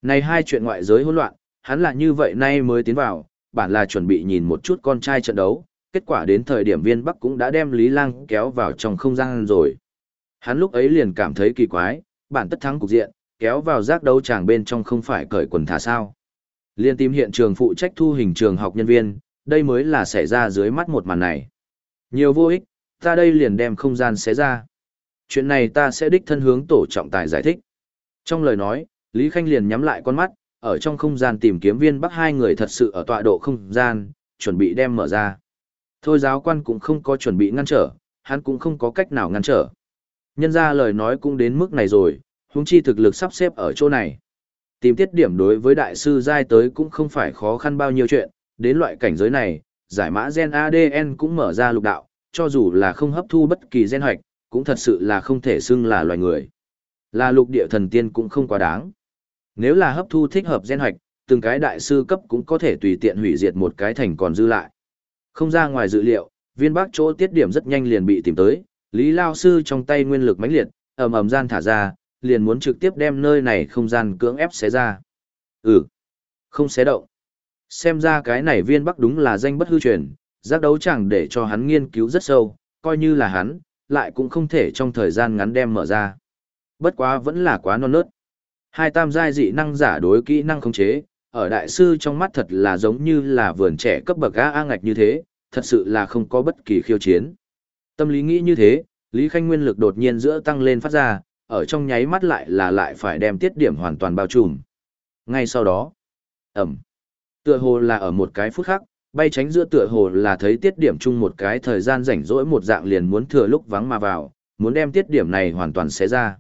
Này hai chuyện ngoại giới hỗn loạn, hắn là như vậy nay mới tiến vào, bản là chuẩn bị nhìn một chút con trai trận đấu, kết quả đến thời điểm viên Bắc cũng đã đem Lý Lang kéo vào trong không gian rồi. Hắn lúc ấy liền cảm thấy kỳ quái, bản tất thắng cục diện, kéo vào giác đấu chàng bên trong không phải cởi quần thả sao. Liên tìm hiện trường phụ trách thu hình trường học nhân viên, đây mới là xảy ra dưới mắt một màn này. Nhiều vô ích, ta đây liền đem không gian xé ra. Chuyện này ta sẽ đích thân hướng tổ trọng tài giải thích. Trong lời nói, Lý Khanh liền nhắm lại con mắt, ở trong không gian tìm kiếm viên bắc hai người thật sự ở tọa độ không gian, chuẩn bị đem mở ra. Thôi giáo quan cũng không có chuẩn bị ngăn trở, hắn cũng không có cách nào ngăn trở. Nhân ra lời nói cũng đến mức này rồi, huống chi thực lực sắp xếp ở chỗ này. Tìm tiết điểm đối với đại sư giai tới cũng không phải khó khăn bao nhiêu chuyện, đến loại cảnh giới này, giải mã gen ADN cũng mở ra lục đạo, cho dù là không hấp thu bất kỳ gen hoạch, cũng thật sự là không thể xưng là loài người. Là lục địa thần tiên cũng không quá đáng. Nếu là hấp thu thích hợp gen hoạch, từng cái đại sư cấp cũng có thể tùy tiện hủy diệt một cái thành còn dư lại. Không ra ngoài dự liệu, viên bác chỗ tiết điểm rất nhanh liền bị tìm tới, Lý Lao Sư trong tay nguyên lực mãnh liệt, ầm ầm gian thả ra, liền muốn trực tiếp đem nơi này không gian cưỡng ép xé ra. Ừ, không xé động. Xem ra cái này viên bắc đúng là danh bất hư truyền, giác đấu chẳng để cho hắn nghiên cứu rất sâu, coi như là hắn, lại cũng không thể trong thời gian ngắn đem mở ra. Bất quá vẫn là quá non nớt. Hai tam giai dị năng giả đối kỹ năng khống chế, ở đại sư trong mắt thật là giống như là vườn trẻ cấp bậc A A ngạch như thế, thật sự là không có bất kỳ khiêu chiến. Tâm lý nghĩ như thế, Lý Khanh nguyên lực đột nhiên giữa tăng lên phát ra, ở trong nháy mắt lại là lại phải đem tiết điểm hoàn toàn bao trùm. Ngay sau đó, ẩm, tựa hồ là ở một cái phút khác, bay tránh giữa tựa hồ là thấy tiết điểm chung một cái thời gian rảnh rỗi một dạng liền muốn thừa lúc vắng mà vào, muốn đem tiết điểm này hoàn toàn xé ra.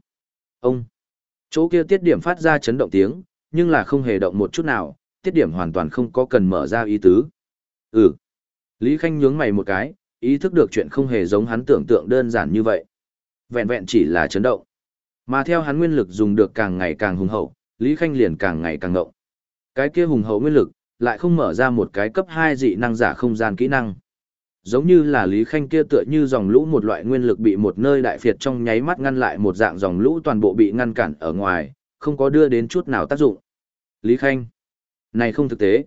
Ông, chỗ kia tiết điểm phát ra chấn động tiếng, nhưng là không hề động một chút nào, tiết điểm hoàn toàn không có cần mở ra ý tứ. Ừ. Lý Khanh nhướng mày một cái, ý thức được chuyện không hề giống hắn tưởng tượng đơn giản như vậy. Vẹn vẹn chỉ là chấn động. Mà theo hắn nguyên lực dùng được càng ngày càng hùng hậu, Lý Khanh liền càng ngày càng ngộng. Cái kia hùng hậu nguyên lực, lại không mở ra một cái cấp 2 dị năng giả không gian kỹ năng. Giống như là Lý Khanh kia tựa như dòng lũ một loại nguyên lực bị một nơi đại phiệt trong nháy mắt ngăn lại một dạng dòng lũ toàn bộ bị ngăn cản ở ngoài, không có đưa đến chút nào tác dụng. Lý Khanh, này không thực tế.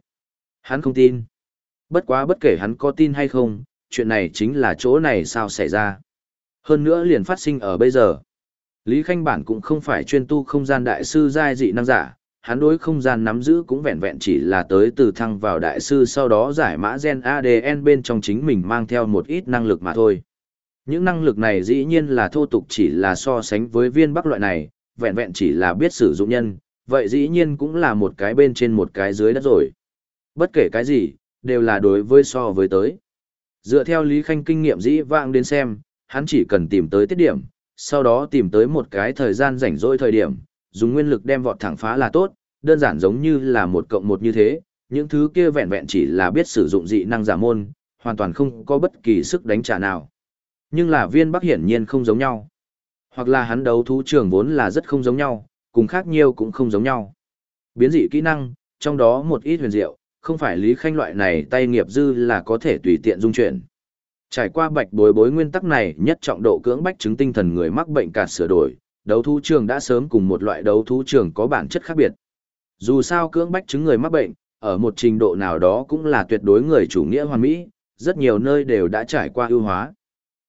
Hắn không tin. Bất quá bất kể hắn có tin hay không, chuyện này chính là chỗ này sao xảy ra. Hơn nữa liền phát sinh ở bây giờ. Lý Khanh bản cũng không phải chuyên tu không gian đại sư giai dị năng giả, hắn đối không gian nắm giữ cũng vẹn vẹn chỉ là tới từ thăng vào đại sư sau đó giải mã gen ADN bên trong chính mình mang theo một ít năng lực mà thôi. Những năng lực này dĩ nhiên là thô tục chỉ là so sánh với viên bắc loại này, vẹn vẹn chỉ là biết sử dụng nhân, vậy dĩ nhiên cũng là một cái bên trên một cái dưới đất rồi. Bất kể cái gì, đều là đối với so với tới. Dựa theo Lý Khanh kinh nghiệm dĩ vãng đến xem, hắn chỉ cần tìm tới tiết điểm, sau đó tìm tới một cái thời gian rảnh rỗi thời điểm, dùng nguyên lực đem vọt thẳng phá là tốt, đơn giản giống như là một cộng một như thế, những thứ kia vẹn vẹn chỉ là biết sử dụng dị năng giả môn, hoàn toàn không có bất kỳ sức đánh trả nào. Nhưng là viên bắc hiển nhiên không giống nhau. Hoặc là hắn đấu thú trường vốn là rất không giống nhau, cùng khác nhiều cũng không giống nhau. Biến dị kỹ năng, trong đó một ít huyền diệu, không phải lý khanh loại này tay nghiệp dư là có thể tùy tiện dung chuyển. Trải qua bạch bối bối nguyên tắc này nhất trọng độ cưỡng bách chứng tinh thần người mắc bệnh cả sửa đổi, đấu thú trường đã sớm cùng một loại đấu thú trường có bản chất khác biệt. Dù sao cưỡng bách chứng người mắc bệnh, ở một trình độ nào đó cũng là tuyệt đối người chủ nghĩa hoàn mỹ, rất nhiều nơi đều đã trải qua ưu hóa.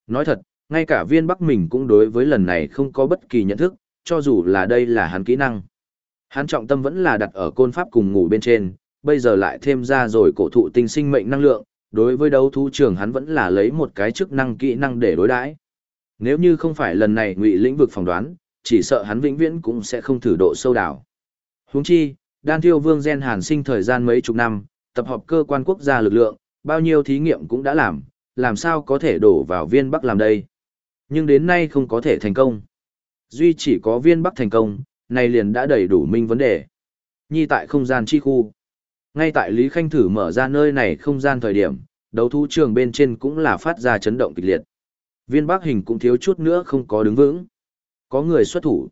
Nói thật, ngay cả viên bắc mình cũng đối với lần này không có bất kỳ nhận thức, cho dù là đây là hắn kỹ năng. Hắn trọng tâm vẫn là đặt ở côn pháp cùng ngủ bên trên, bây giờ lại thêm ra rồi cổ thụ tinh sinh mệnh năng lượng, đối với đấu thú trường hắn vẫn là lấy một cái chức năng kỹ năng để đối đãi. Nếu như không phải lần này ngụy lĩnh vực phỏng đoán, chỉ sợ hắn vĩnh viễn cũng sẽ không thử độ sâu đảo. Huống chi, đan tiêu vương gen hàn sinh thời gian mấy chục năm, tập hợp cơ quan quốc gia lực lượng, bao nhiêu thí nghiệm cũng đã làm, làm sao có thể đổ vào viên bắc làm đây. Nhưng đến nay không có thể thành công. Duy chỉ có viên bắc thành công, này liền đã đầy đủ minh vấn đề. Nhi tại không gian chi khu. Ngay tại Lý Khanh thử mở ra nơi này không gian thời điểm, đấu thú trường bên trên cũng là phát ra chấn động kịch liệt. Viên bắc hình cũng thiếu chút nữa không có đứng vững. Có người xuất thủ.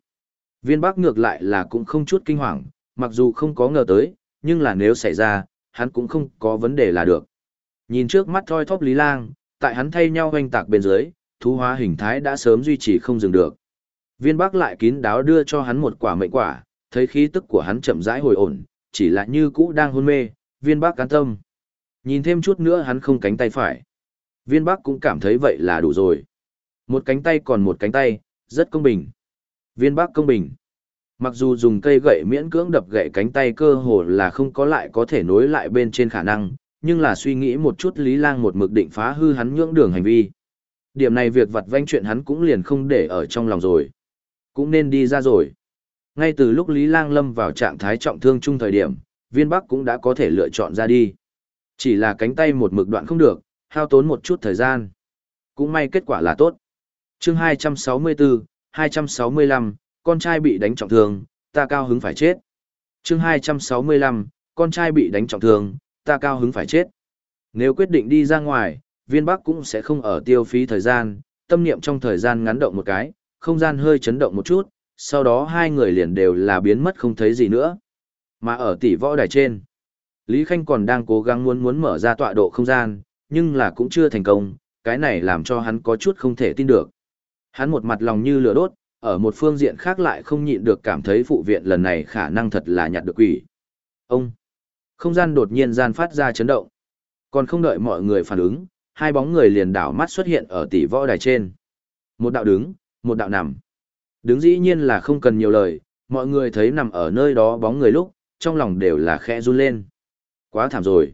Viên bắc ngược lại là cũng không chút kinh hoàng, mặc dù không có ngờ tới, nhưng là nếu xảy ra, hắn cũng không có vấn đề là được. Nhìn trước mắt thoi thóp Lý Lang, tại hắn thay nhau hoành tạc bên dưới, thú hóa hình thái đã sớm duy trì không dừng được. Viên Bắc lại kín đáo đưa cho hắn một quả mệnh quả, thấy khí tức của hắn chậm rãi hồi ổn, chỉ là như cũ đang hôn mê, Viên Bắc cán tâm. Nhìn thêm chút nữa hắn không cánh tay phải. Viên Bắc cũng cảm thấy vậy là đủ rồi. Một cánh tay còn một cánh tay, rất công bình. Viên Bắc công bình. Mặc dù dùng cây gậy miễn cưỡng đập gậy cánh tay cơ hồ là không có lại có thể nối lại bên trên khả năng, nhưng là suy nghĩ một chút Lý Lang một mực định phá hư hắn nhưỡng đường hành vi. Điểm này việc vặt vanh chuyện hắn cũng liền không để ở trong lòng rồi. Cũng nên đi ra rồi. Ngay từ lúc Lý Lang lâm vào trạng thái trọng thương chung thời điểm, viên bắc cũng đã có thể lựa chọn ra đi. Chỉ là cánh tay một mực đoạn không được, hao tốn một chút thời gian. Cũng may kết quả là tốt chương 264, 265, con trai bị đánh trọng thương, ta cao hứng phải chết. chương 265, con trai bị đánh trọng thương, ta cao hứng phải chết. Nếu quyết định đi ra ngoài, viên bắc cũng sẽ không ở tiêu phí thời gian, tâm niệm trong thời gian ngắn động một cái, không gian hơi chấn động một chút, sau đó hai người liền đều là biến mất không thấy gì nữa. Mà ở tỷ võ đài trên, Lý Khanh còn đang cố gắng muốn muốn mở ra tọa độ không gian, nhưng là cũng chưa thành công, cái này làm cho hắn có chút không thể tin được. Hắn một mặt lòng như lửa đốt, ở một phương diện khác lại không nhịn được cảm thấy phụ viện lần này khả năng thật là nhặt được quỷ. Ông! Không gian đột nhiên gian phát ra chấn động. Còn không đợi mọi người phản ứng, hai bóng người liền đảo mắt xuất hiện ở tỷ võ đài trên. Một đạo đứng, một đạo nằm. Đứng dĩ nhiên là không cần nhiều lời, mọi người thấy nằm ở nơi đó bóng người lúc, trong lòng đều là khẽ run lên. Quá thảm rồi.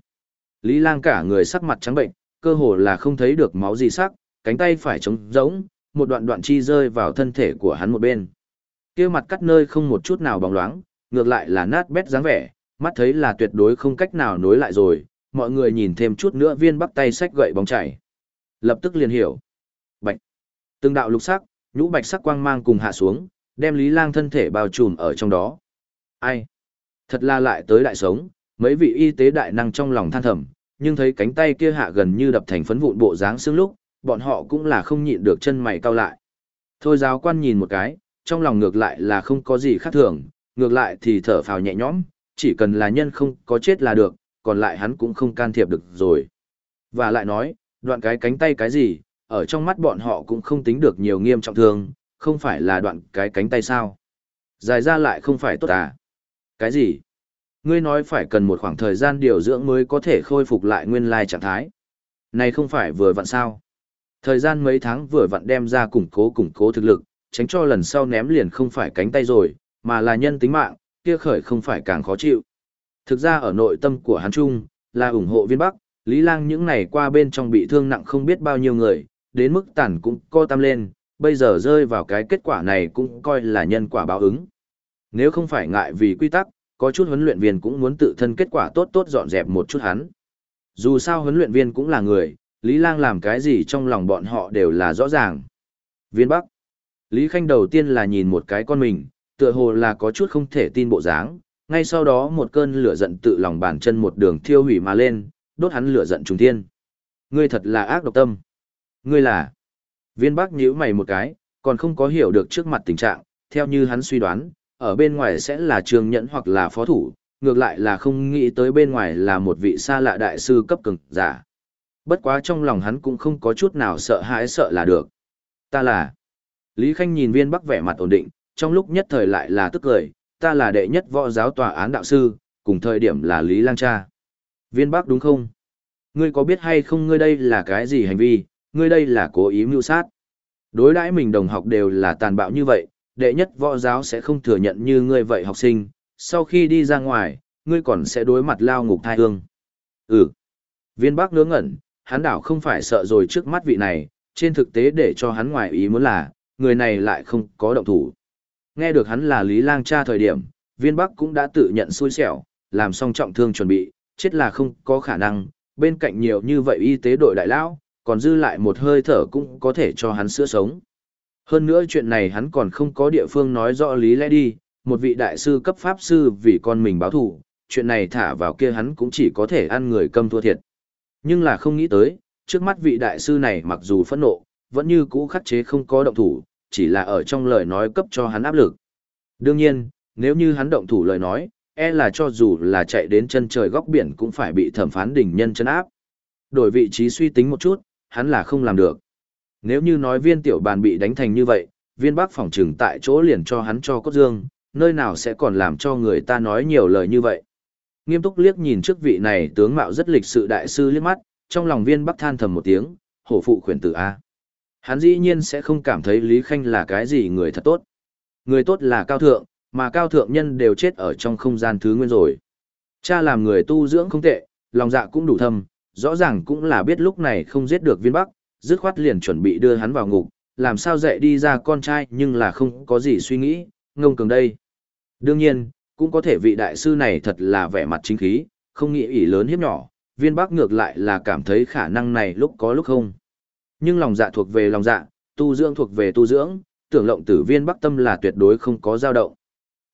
Lý lang cả người sắc mặt trắng bệnh, cơ hồ là không thấy được máu gì sắc, cánh tay phải trống rỗng, một đoạn đoạn chi rơi vào thân thể của hắn một bên. kia mặt cắt nơi không một chút nào bóng loáng, ngược lại là nát bét dáng vẻ, mắt thấy là tuyệt đối không cách nào nối lại rồi, mọi người nhìn thêm chút nữa viên bắt tay sách gậy bóng chảy. Lập tức liền hiểu. Bạch. Từng đạo lục sắc, nhũ bạch sắc quang mang cùng hạ xuống, đem Lý Lang thân thể bao trùm ở trong đó. Ai? Thật là lại tới đại sống, mấy vị y tế đại năng trong lòng than thầm, nhưng thấy cánh tay kia hạ gần như đập thành phấn vụn bộ dáng xương lúc, bọn họ cũng là không nhịn được chân mày cau lại. Thôi giáo quan nhìn một cái, trong lòng ngược lại là không có gì khác thường, ngược lại thì thở phào nhẹ nhõm, chỉ cần là nhân không có chết là được, còn lại hắn cũng không can thiệp được rồi. Và lại nói, đoạn cái cánh tay cái gì, ở trong mắt bọn họ cũng không tính được nhiều nghiêm trọng thương, không phải là đoạn cái cánh tay sao. Dài ra lại không phải tốt à. Cái gì? Ngươi nói phải cần một khoảng thời gian điều dưỡng mới có thể khôi phục lại nguyên lai trạng thái. Này không phải vừa vặn sao. Thời gian mấy tháng vừa vặn đem ra củng cố củng cố thực lực, tránh cho lần sau ném liền không phải cánh tay rồi, mà là nhân tính mạng, kia khởi không phải càng khó chịu. Thực ra ở nội tâm của hắn Trung, là ủng hộ viên Bắc, Lý Lang những ngày qua bên trong bị thương nặng không biết bao nhiêu người, đến mức tản cũng co tam lên, bây giờ rơi vào cái kết quả này cũng coi là nhân quả báo ứng. Nếu không phải ngại vì quy tắc, có chút huấn luyện viên cũng muốn tự thân kết quả tốt tốt dọn dẹp một chút hắn. Dù sao huấn luyện viên cũng là người, Lý Lang làm cái gì trong lòng bọn họ đều là rõ ràng. Viên Bắc. Lý Khanh đầu tiên là nhìn một cái con mình, Tựa hồ là có chút không thể tin bộ dáng, ngay sau đó một cơn lửa giận tự lòng bàn chân một đường thiêu hủy mà lên, đốt hắn lửa giận trùng thiên. Ngươi thật là ác độc tâm. Ngươi là... Viên Bắc nhíu mày một cái, còn không có hiểu được trước mặt tình trạng, theo như hắn suy đoán, ở bên ngoài sẽ là trường nhẫn hoặc là phó thủ, ngược lại là không nghĩ tới bên ngoài là một vị xa lạ đại sư cấp cường giả. Bất quá trong lòng hắn cũng không có chút nào sợ hãi sợ là được. Ta là... Lý Khanh nhìn viên bắc vẻ mặt ổn định, trong lúc nhất thời lại là tức cười, ta là đệ nhất võ giáo tòa án đạo sư, cùng thời điểm là Lý Lang Cha. Viên bắc đúng không? Ngươi có biết hay không ngươi đây là cái gì hành vi, ngươi đây là cố ý mưu sát. Đối đãi mình đồng học đều là tàn bạo như vậy, đệ nhất võ giáo sẽ không thừa nhận như ngươi vậy học sinh, sau khi đi ra ngoài, ngươi còn sẽ đối mặt lao ngục thai hương. Ừ. Viên Bắc ngớ ngẩn, hắn đảo không phải sợ rồi trước mắt vị này, trên thực tế để cho hắn ngoài ý muốn là, người này lại không có động thủ. Nghe được hắn là Lý Lang cha thời điểm, viên bắc cũng đã tự nhận xui xẻo, làm xong trọng thương chuẩn bị, chết là không có khả năng, bên cạnh nhiều như vậy y tế đội đại lão, còn dư lại một hơi thở cũng có thể cho hắn sữa sống. Hơn nữa chuyện này hắn còn không có địa phương nói rõ lý lẽ đi, một vị đại sư cấp pháp sư vì con mình báo thù, chuyện này thả vào kia hắn cũng chỉ có thể ăn người câm thua thiệt. Nhưng là không nghĩ tới, trước mắt vị đại sư này mặc dù phẫn nộ, vẫn như cũ khắc chế không có động thủ, chỉ là ở trong lời nói cấp cho hắn áp lực. Đương nhiên, nếu như hắn động thủ lời nói, e là cho dù là chạy đến chân trời góc biển cũng phải bị thẩm phán đỉnh nhân chân áp. Đổi vị trí suy tính một chút, hắn là không làm được. Nếu như nói viên tiểu bàn bị đánh thành như vậy, viên bác phòng trừng tại chỗ liền cho hắn cho cốt dương, nơi nào sẽ còn làm cho người ta nói nhiều lời như vậy. Nghiêm túc liếc nhìn trước vị này tướng mạo rất lịch sự đại sư liếc mắt, trong lòng viên bắc than thầm một tiếng, hổ phụ khuyển tử A. Hắn dĩ nhiên sẽ không cảm thấy Lý Khanh là cái gì người thật tốt. Người tốt là cao thượng, mà cao thượng nhân đều chết ở trong không gian thứ nguyên rồi. Cha làm người tu dưỡng không tệ, lòng dạ cũng đủ thâm, rõ ràng cũng là biết lúc này không giết được viên bắc, dứt khoát liền chuẩn bị đưa hắn vào ngục, làm sao dạy đi ra con trai nhưng là không có gì suy nghĩ, ngông cường đây. Đương nhiên, cũng có thể vị đại sư này thật là vẻ mặt chính khí, không nghĩ ỷ lớn hiếp nhỏ, viên bắc ngược lại là cảm thấy khả năng này lúc có lúc không. Nhưng lòng dạ thuộc về lòng dạ, tu dưỡng thuộc về tu dưỡng, tưởng lộng tử viên bắc tâm là tuyệt đối không có dao động.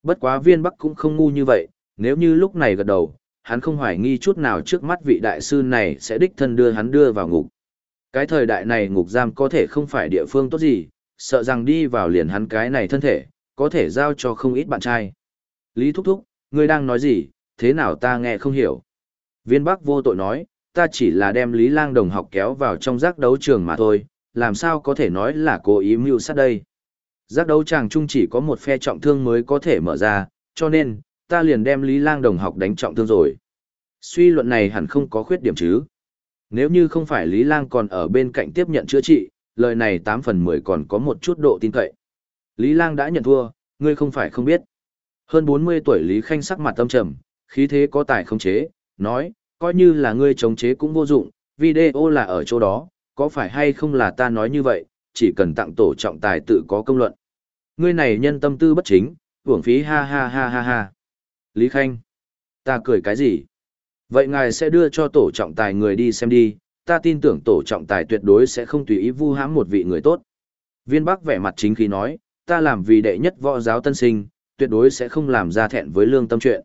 Bất quá viên bắc cũng không ngu như vậy, nếu như lúc này gật đầu, hắn không hoài nghi chút nào trước mắt vị đại sư này sẽ đích thân đưa hắn đưa vào ngục. Cái thời đại này ngục giam có thể không phải địa phương tốt gì, sợ rằng đi vào liền hắn cái này thân thể, có thể giao cho không ít bạn trai. Lý Thúc Thúc, ngươi đang nói gì, thế nào ta nghe không hiểu. Viên Bắc vô tội nói, ta chỉ là đem Lý Lang đồng học kéo vào trong giác đấu trường mà thôi, làm sao có thể nói là cố ý mưu sát đây. Giác đấu tràng chung chỉ có một phe trọng thương mới có thể mở ra, cho nên, ta liền đem Lý Lang đồng học đánh trọng thương rồi. Suy luận này hẳn không có khuyết điểm chứ. Nếu như không phải Lý Lang còn ở bên cạnh tiếp nhận chữa trị, lời này 8 phần 10 còn có một chút độ tin cậy. Lý Lang đã nhận thua, ngươi không phải không biết. Hơn 40 tuổi Lý Khanh sắc mặt tâm trầm, khí thế có tài không chế, nói, coi như là ngươi chống chế cũng vô dụng, video là ở chỗ đó, có phải hay không là ta nói như vậy, chỉ cần tặng tổ trọng tài tự có công luận. Ngươi này nhân tâm tư bất chính, uổng phí ha ha ha ha ha. Lý Khanh, ta cười cái gì? Vậy ngài sẽ đưa cho tổ trọng tài người đi xem đi, ta tin tưởng tổ trọng tài tuyệt đối sẽ không tùy ý vu hãm một vị người tốt. Viên Bắc vẻ mặt chính khí nói, ta làm vì đệ nhất võ giáo tân sinh, tuyệt đối sẽ không làm ra thẹn với lương tâm chuyện.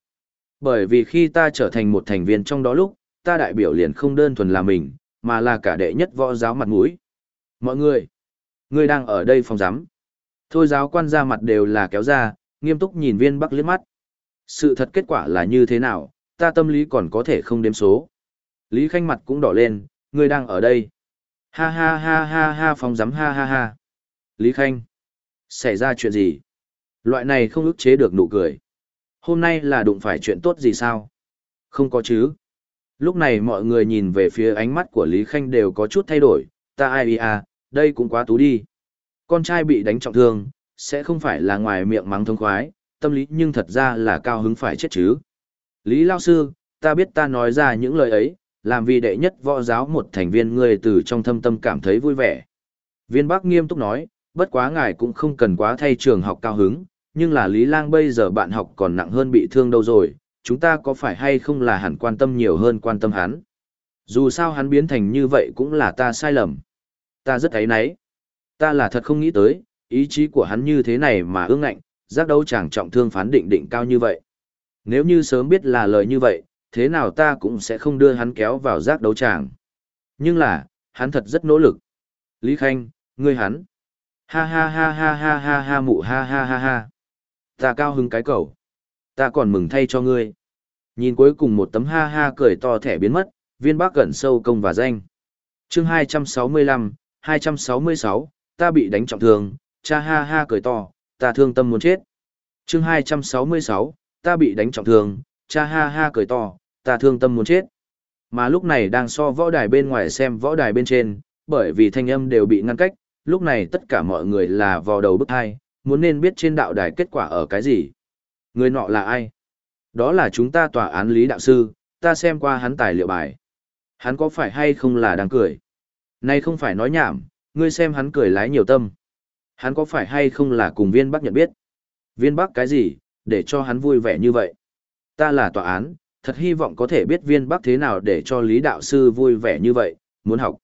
Bởi vì khi ta trở thành một thành viên trong đó lúc, ta đại biểu liền không đơn thuần là mình, mà là cả đệ nhất võ giáo mặt mũi. Mọi người, người đang ở đây phòng giám. Thôi giáo quan ra mặt đều là kéo ra, nghiêm túc nhìn viên bắc liếc mắt. Sự thật kết quả là như thế nào, ta tâm lý còn có thể không đếm số. Lý Khanh mặt cũng đỏ lên, người đang ở đây. Ha ha ha ha ha phòng giám ha ha ha. Lý Khanh, xảy ra chuyện gì? Loại này không ức chế được nụ cười. Hôm nay là đụng phải chuyện tốt gì sao? Không có chứ. Lúc này mọi người nhìn về phía ánh mắt của Lý Khanh đều có chút thay đổi, ta ai à, đây cũng quá tú đi. Con trai bị đánh trọng thương, sẽ không phải là ngoài miệng mắng thông khoái, tâm lý nhưng thật ra là cao hứng phải chết chứ. Lý Lao Sư, ta biết ta nói ra những lời ấy, làm vì đệ nhất võ giáo một thành viên ngươi từ trong thâm tâm cảm thấy vui vẻ. Viên Bắc nghiêm túc nói, bất quá ngài cũng không cần quá thay trường học cao hứng, nhưng là Lý Lang bây giờ bạn học còn nặng hơn bị thương đâu rồi, chúng ta có phải hay không là hẳn quan tâm nhiều hơn quan tâm hắn. Dù sao hắn biến thành như vậy cũng là ta sai lầm. Ta rất thấy nấy. Ta là thật không nghĩ tới, ý chí của hắn như thế này mà ương ngạnh, giác đấu chẳng trọng thương phán định định cao như vậy. Nếu như sớm biết là lời như vậy, thế nào ta cũng sẽ không đưa hắn kéo vào giác đấu tràng. Nhưng là, hắn thật rất nỗ lực. Lý Khanh, ngươi hắn. Ha ha ha ha ha ha ha mụ ha ha ha ha. Ta cao hứng cái cầu. Ta còn mừng thay cho ngươi. Nhìn cuối cùng một tấm ha ha cười to thẻ biến mất, viên bác gần sâu công và danh. chương 265, 266, ta bị đánh trọng thương, cha ha ha cười to, ta thương tâm muốn chết. chương 266, ta bị đánh trọng thương, cha ha ha cười to, ta thương tâm muốn chết. Mà lúc này đang so võ đài bên ngoài xem võ đài bên trên, bởi vì thanh âm đều bị ngăn cách, lúc này tất cả mọi người là vào đầu bức hai, muốn nên biết trên đạo đài kết quả ở cái gì. Người nọ là ai? Đó là chúng ta tòa án lý đạo sư, ta xem qua hắn tài liệu bài. Hắn có phải hay không là đang cười? Này không phải nói nhảm, ngươi xem hắn cười lái nhiều tâm. Hắn có phải hay không là cùng viên bắc nhận biết? Viên bắc cái gì, để cho hắn vui vẻ như vậy? Ta là tòa án, thật hy vọng có thể biết viên bắc thế nào để cho lý đạo sư vui vẻ như vậy, muốn học.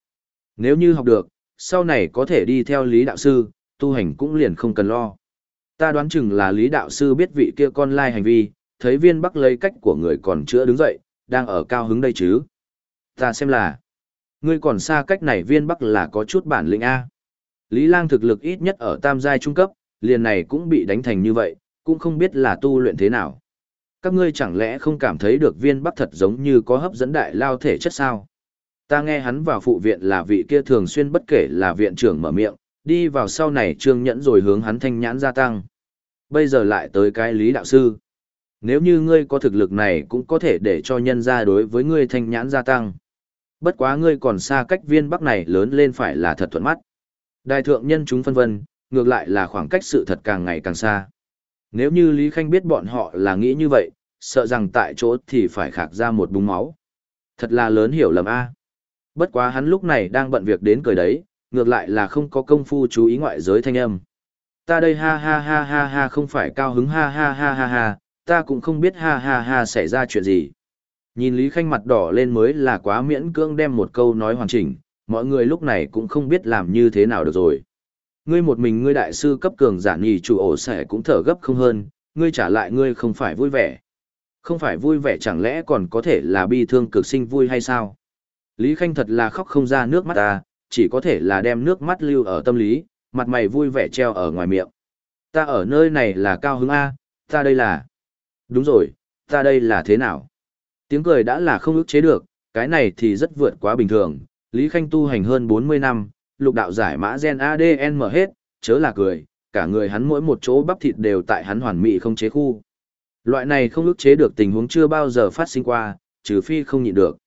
Nếu như học được, sau này có thể đi theo lý đạo sư, tu hành cũng liền không cần lo. Ta đoán chừng là lý đạo sư biết vị kia con lai hành vi, thấy viên bắc lấy cách của người còn chưa đứng dậy, đang ở cao hứng đây chứ. Ta xem là, ngươi còn xa cách này viên bắc là có chút bản lĩnh A. Lý lang thực lực ít nhất ở tam giai trung cấp, liền này cũng bị đánh thành như vậy, cũng không biết là tu luyện thế nào. Các ngươi chẳng lẽ không cảm thấy được viên bắc thật giống như có hấp dẫn đại lao thể chất sao? Ta nghe hắn vào phụ viện là vị kia thường xuyên bất kể là viện trưởng mở miệng, đi vào sau này trương nhẫn rồi hướng hắn thanh nhãn gia tăng. Bây giờ lại tới cái lý đạo sư. Nếu như ngươi có thực lực này cũng có thể để cho nhân ra đối với ngươi thanh nhãn gia tăng. Bất quá ngươi còn xa cách viên bắc này lớn lên phải là thật thuận mắt. Đại thượng nhân chúng phân vân, ngược lại là khoảng cách sự thật càng ngày càng xa. Nếu như Lý Khanh biết bọn họ là nghĩ như vậy, sợ rằng tại chỗ thì phải khạc ra một búng máu. Thật là lớn hiểu lầm a. Bất quá hắn lúc này đang bận việc đến cười đấy, ngược lại là không có công phu chú ý ngoại giới thanh âm. Ta đây ha ha ha ha ha không phải cao hứng ha ha ha ha ha, ta cũng không biết ha ha ha xảy ra chuyện gì. Nhìn Lý Khanh mặt đỏ lên mới là quá miễn cưỡng đem một câu nói hoàn chỉnh, mọi người lúc này cũng không biết làm như thế nào được rồi. Ngươi một mình ngươi đại sư cấp cường giả nhì chủ ổ sẽ cũng thở gấp không hơn, ngươi trả lại ngươi không phải vui vẻ. Không phải vui vẻ chẳng lẽ còn có thể là bi thương cực sinh vui hay sao? Lý Khanh thật là khóc không ra nước mắt ta, chỉ có thể là đem nước mắt lưu ở tâm lý, mặt mày vui vẻ treo ở ngoài miệng. Ta ở nơi này là cao hứng A, ta đây là... Đúng rồi, ta đây là thế nào? Tiếng cười đã là không ức chế được, cái này thì rất vượt quá bình thường. Lý Khanh tu hành hơn 40 năm, lục đạo giải mã gen ADN mở hết, chớ là cười, cả người hắn mỗi một chỗ bắp thịt đều tại hắn hoàn mỹ không chế khu. Loại này không ức chế được tình huống chưa bao giờ phát sinh qua, trừ phi không nhịn được.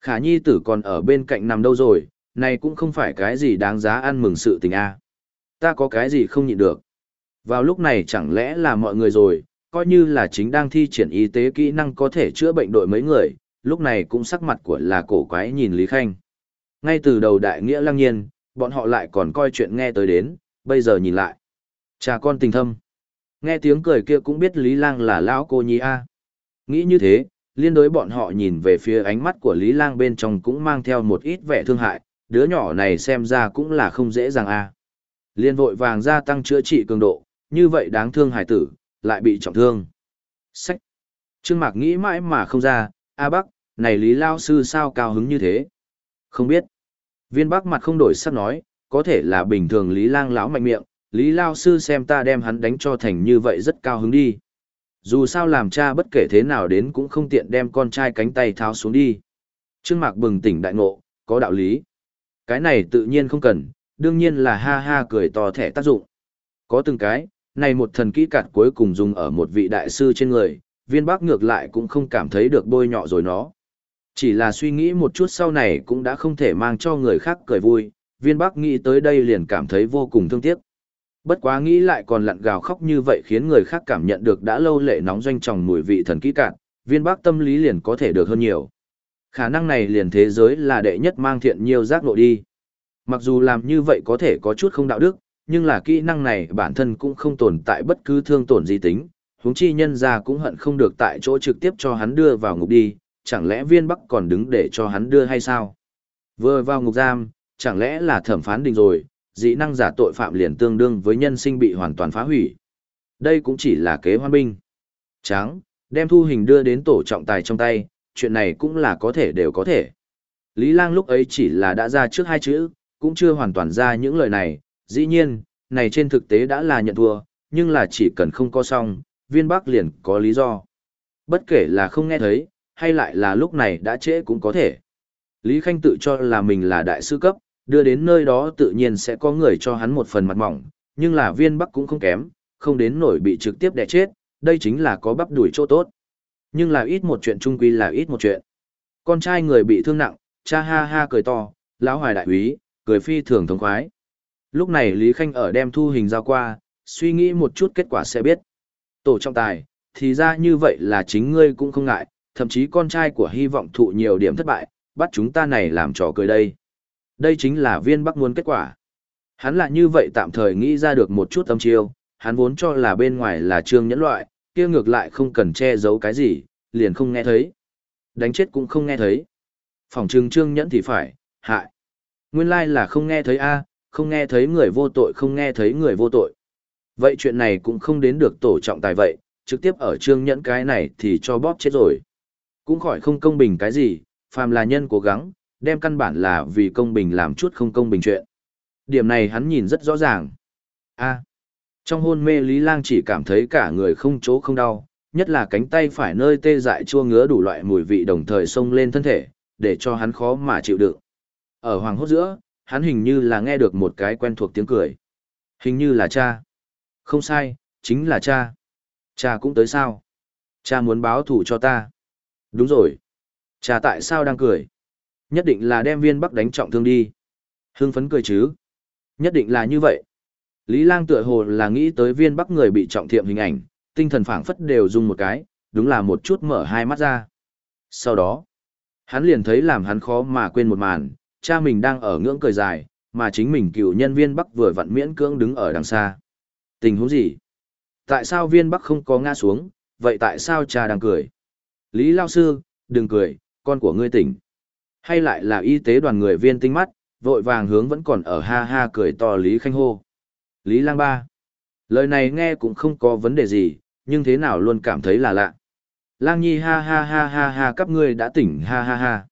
Khả nhi tử còn ở bên cạnh nằm đâu rồi, này cũng không phải cái gì đáng giá ăn mừng sự tình a. Ta có cái gì không nhịn được. Vào lúc này chẳng lẽ là mọi người rồi, coi như là chính đang thi triển y tế kỹ năng có thể chữa bệnh đội mấy người, lúc này cũng sắc mặt của là cổ quái nhìn Lý Khanh. Ngay từ đầu đại nghĩa lăng nhiên, bọn họ lại còn coi chuyện nghe tới đến, bây giờ nhìn lại. Cha con tình thâm. Nghe tiếng cười kia cũng biết Lý Lang là lão cô nhi a. Nghĩ như thế, liên đối bọn họ nhìn về phía ánh mắt của Lý Lang bên trong cũng mang theo một ít vẻ thương hại, đứa nhỏ này xem ra cũng là không dễ dàng a. Liên vội vàng gia tăng chữa trị cường độ, như vậy đáng thương hải tử, lại bị trọng thương. Sách. Trương Mạc nghĩ mãi mà không ra, A Bắc, này Lý Lao Sư sao cao hứng như thế? Không biết. Viên Bắc mặt không đổi sắc nói, có thể là bình thường Lý Lang lão mạnh miệng, Lý Lao Sư xem ta đem hắn đánh cho thành như vậy rất cao hứng đi. Dù sao làm cha bất kể thế nào đến cũng không tiện đem con trai cánh tay tháo xuống đi. Trương Mạc bừng tỉnh đại ngộ, có đạo lý. Cái này tự nhiên không cần, đương nhiên là ha ha cười to thẻ tác dụng. Có từng cái, này một thần kỹ cạt cuối cùng dùng ở một vị đại sư trên người, viên bác ngược lại cũng không cảm thấy được bôi nhọ rồi nó. Chỉ là suy nghĩ một chút sau này cũng đã không thể mang cho người khác cười vui, viên bác nghĩ tới đây liền cảm thấy vô cùng thương tiếc. Bất quá nghĩ lại còn lặn gào khóc như vậy khiến người khác cảm nhận được đã lâu lệ nóng doanh tròng mùi vị thần kỹ cạn, viên bác tâm lý liền có thể được hơn nhiều. Khả năng này liền thế giới là đệ nhất mang thiện nhiều giác nội đi. Mặc dù làm như vậy có thể có chút không đạo đức, nhưng là kỹ năng này bản thân cũng không tồn tại bất cứ thương tổn gì tính, huống chi nhân ra cũng hận không được tại chỗ trực tiếp cho hắn đưa vào ngục đi, chẳng lẽ viên bắc còn đứng để cho hắn đưa hay sao? Vừa vào ngục giam, chẳng lẽ là thẩm phán định rồi, Dị năng giả tội phạm liền tương đương với nhân sinh bị hoàn toàn phá hủy. Đây cũng chỉ là kế hoan binh. Tráng, đem thu hình đưa đến tổ trọng tài trong tay, chuyện này cũng là có thể đều có thể. Lý Lang lúc ấy chỉ là đã ra trước hai chữ, cũng chưa hoàn toàn ra những lời này, dĩ nhiên, này trên thực tế đã là nhận thua, nhưng là chỉ cần không có xong, viên bắc liền có lý do. Bất kể là không nghe thấy, hay lại là lúc này đã trễ cũng có thể. Lý Khanh tự cho là mình là đại sư cấp, đưa đến nơi đó tự nhiên sẽ có người cho hắn một phần mặt mỏng, nhưng là viên bắc cũng không kém, không đến nổi bị trực tiếp đè chết, đây chính là có bắp đuổi chỗ tốt. Nhưng là ít một chuyện trung quy là ít một chuyện. Con trai người bị thương nặng, cha ha ha cười to, lão hoài đại úy, cười phi thường thống khoái. Lúc này Lý Khanh ở đem thu hình giao qua, suy nghĩ một chút kết quả sẽ biết. Tổ trọng tài, thì ra như vậy là chính ngươi cũng không ngại, thậm chí con trai của hy vọng thụ nhiều điểm thất bại, bắt chúng ta này làm trò cười đây. Đây chính là viên bắc muốn kết quả. Hắn là như vậy tạm thời nghĩ ra được một chút âm chiêu, hắn vốn cho là bên ngoài là trương nhẫn loại, kia ngược lại không cần che giấu cái gì, liền không nghe thấy. Đánh chết cũng không nghe thấy. Phòng trừng trương nhẫn thì phải, hại. Nguyên lai là không nghe thấy a, không nghe thấy người vô tội không nghe thấy người vô tội. Vậy chuyện này cũng không đến được tổ trọng tài vậy, trực tiếp ở trương nhẫn cái này thì cho bóp chết rồi. Cũng khỏi không công bình cái gì, phàm là nhân cố gắng, đem căn bản là vì công bình làm chút không công bình chuyện. Điểm này hắn nhìn rất rõ ràng. a trong hôn mê Lý Lang chỉ cảm thấy cả người không chỗ không đau, nhất là cánh tay phải nơi tê dại chua ngứa đủ loại mùi vị đồng thời xông lên thân thể, để cho hắn khó mà chịu đựng. Ở hoàng hốt giữa, hắn hình như là nghe được một cái quen thuộc tiếng cười. Hình như là cha. Không sai, chính là cha. Cha cũng tới sao? Cha muốn báo thù cho ta. Đúng rồi. Cha tại sao đang cười? Nhất định là đem viên bắc đánh trọng thương đi. Hưng phấn cười chứ? Nhất định là như vậy. Lý lang tựa hồ là nghĩ tới viên bắc người bị trọng thiệm hình ảnh, tinh thần phảng phất đều dùng một cái, đúng là một chút mở hai mắt ra. Sau đó, hắn liền thấy làm hắn khó mà quên một màn, cha mình đang ở ngưỡng cười dài, mà chính mình cựu nhân viên bắc vừa vặn miễn cưỡng đứng ở đằng xa. Tình huống gì? Tại sao viên bắc không có ngã xuống, vậy tại sao cha đang cười? Lý Lao Sư, đừng cười, con của ngươi tỉnh. Hay lại là y tế đoàn người viên tinh mắt, vội vàng hướng vẫn còn ở ha ha cười to Lý Khanh hô. Lý Lang Ba. Lời này nghe cũng không có vấn đề gì, nhưng thế nào luôn cảm thấy là lạ. Lang Nhi ha ha ha ha ha các ngươi đã tỉnh ha ha ha.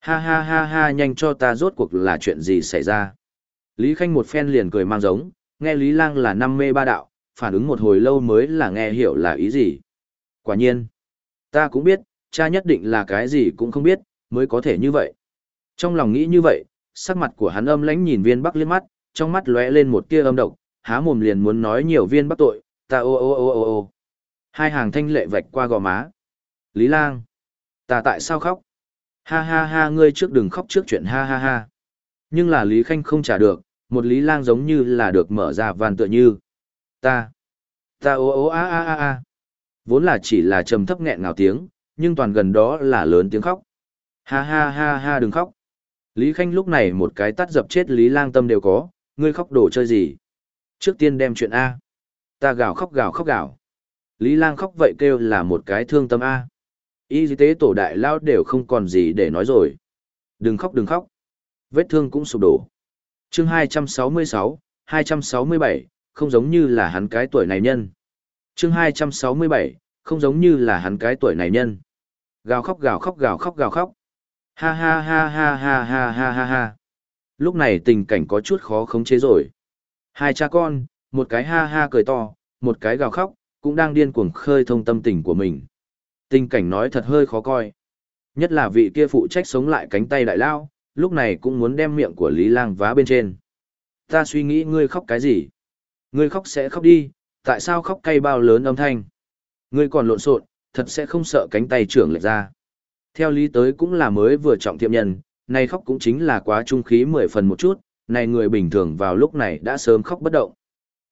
Ha ha ha ha nhanh cho ta rốt cuộc là chuyện gì xảy ra. Lý Khanh một phen liền cười mang giống, nghe Lý Lang là năm mê ba đạo, phản ứng một hồi lâu mới là nghe hiểu là ý gì. Quả nhiên, ta cũng biết, cha nhất định là cái gì cũng không biết, mới có thể như vậy. Trong lòng nghĩ như vậy, sắc mặt của hắn âm lãnh nhìn viên bắc liếc mắt, trong mắt lóe lên một tia âm độc, há mồm liền muốn nói nhiều viên bắc tội, ta ô ô ô ô ô. Hai hàng thanh lệ vạch qua gò má. Lý lang, ta tại sao khóc? Ha ha ha ngươi trước đừng khóc trước chuyện ha ha ha. Nhưng là Lý Khanh không trả được, một Lý lang giống như là được mở ra van tựa như. Ta, ta ô ô a a a a. Vốn là chỉ là trầm thấp nghẹn ngào tiếng, nhưng toàn gần đó là lớn tiếng khóc. Ha ha ha ha đừng khóc. Lý Khanh lúc này một cái tắt dập chết Lý lang tâm đều có, ngươi khóc đổ chơi gì? Trước tiên đem chuyện A. Ta gào khóc gào khóc gào. Lý lang khóc vậy kêu là một cái thương tâm A. Y tế tổ đại lao đều không còn gì để nói rồi. Đừng khóc đừng khóc. Vết thương cũng sụp đổ. chương 266, 267, không giống như là hắn cái tuổi này nhân. chương 267, không giống như là hắn cái tuổi này nhân. Gào khóc gào khóc gào khóc gào khóc. Ha ha ha ha ha ha ha ha ha. Lúc này tình cảnh có chút khó khống chế rồi. Hai cha con, một cái ha ha cười to, một cái gào khóc, cũng đang điên cuồng khơi thông tâm tình của mình. Tình cảnh nói thật hơi khó coi. Nhất là vị kia phụ trách sống lại cánh tay đại lao, lúc này cũng muốn đem miệng của Lý Lang vá bên trên. Ta suy nghĩ ngươi khóc cái gì? Ngươi khóc sẽ khóc đi, tại sao khóc cay bao lớn âm thanh? Ngươi còn lộn xộn, thật sẽ không sợ cánh tay trưởng lệch ra. Theo lý tới cũng là mới vừa trọng thiệm nhân, này khóc cũng chính là quá trung khí mười phần một chút, này người bình thường vào lúc này đã sớm khóc bất động.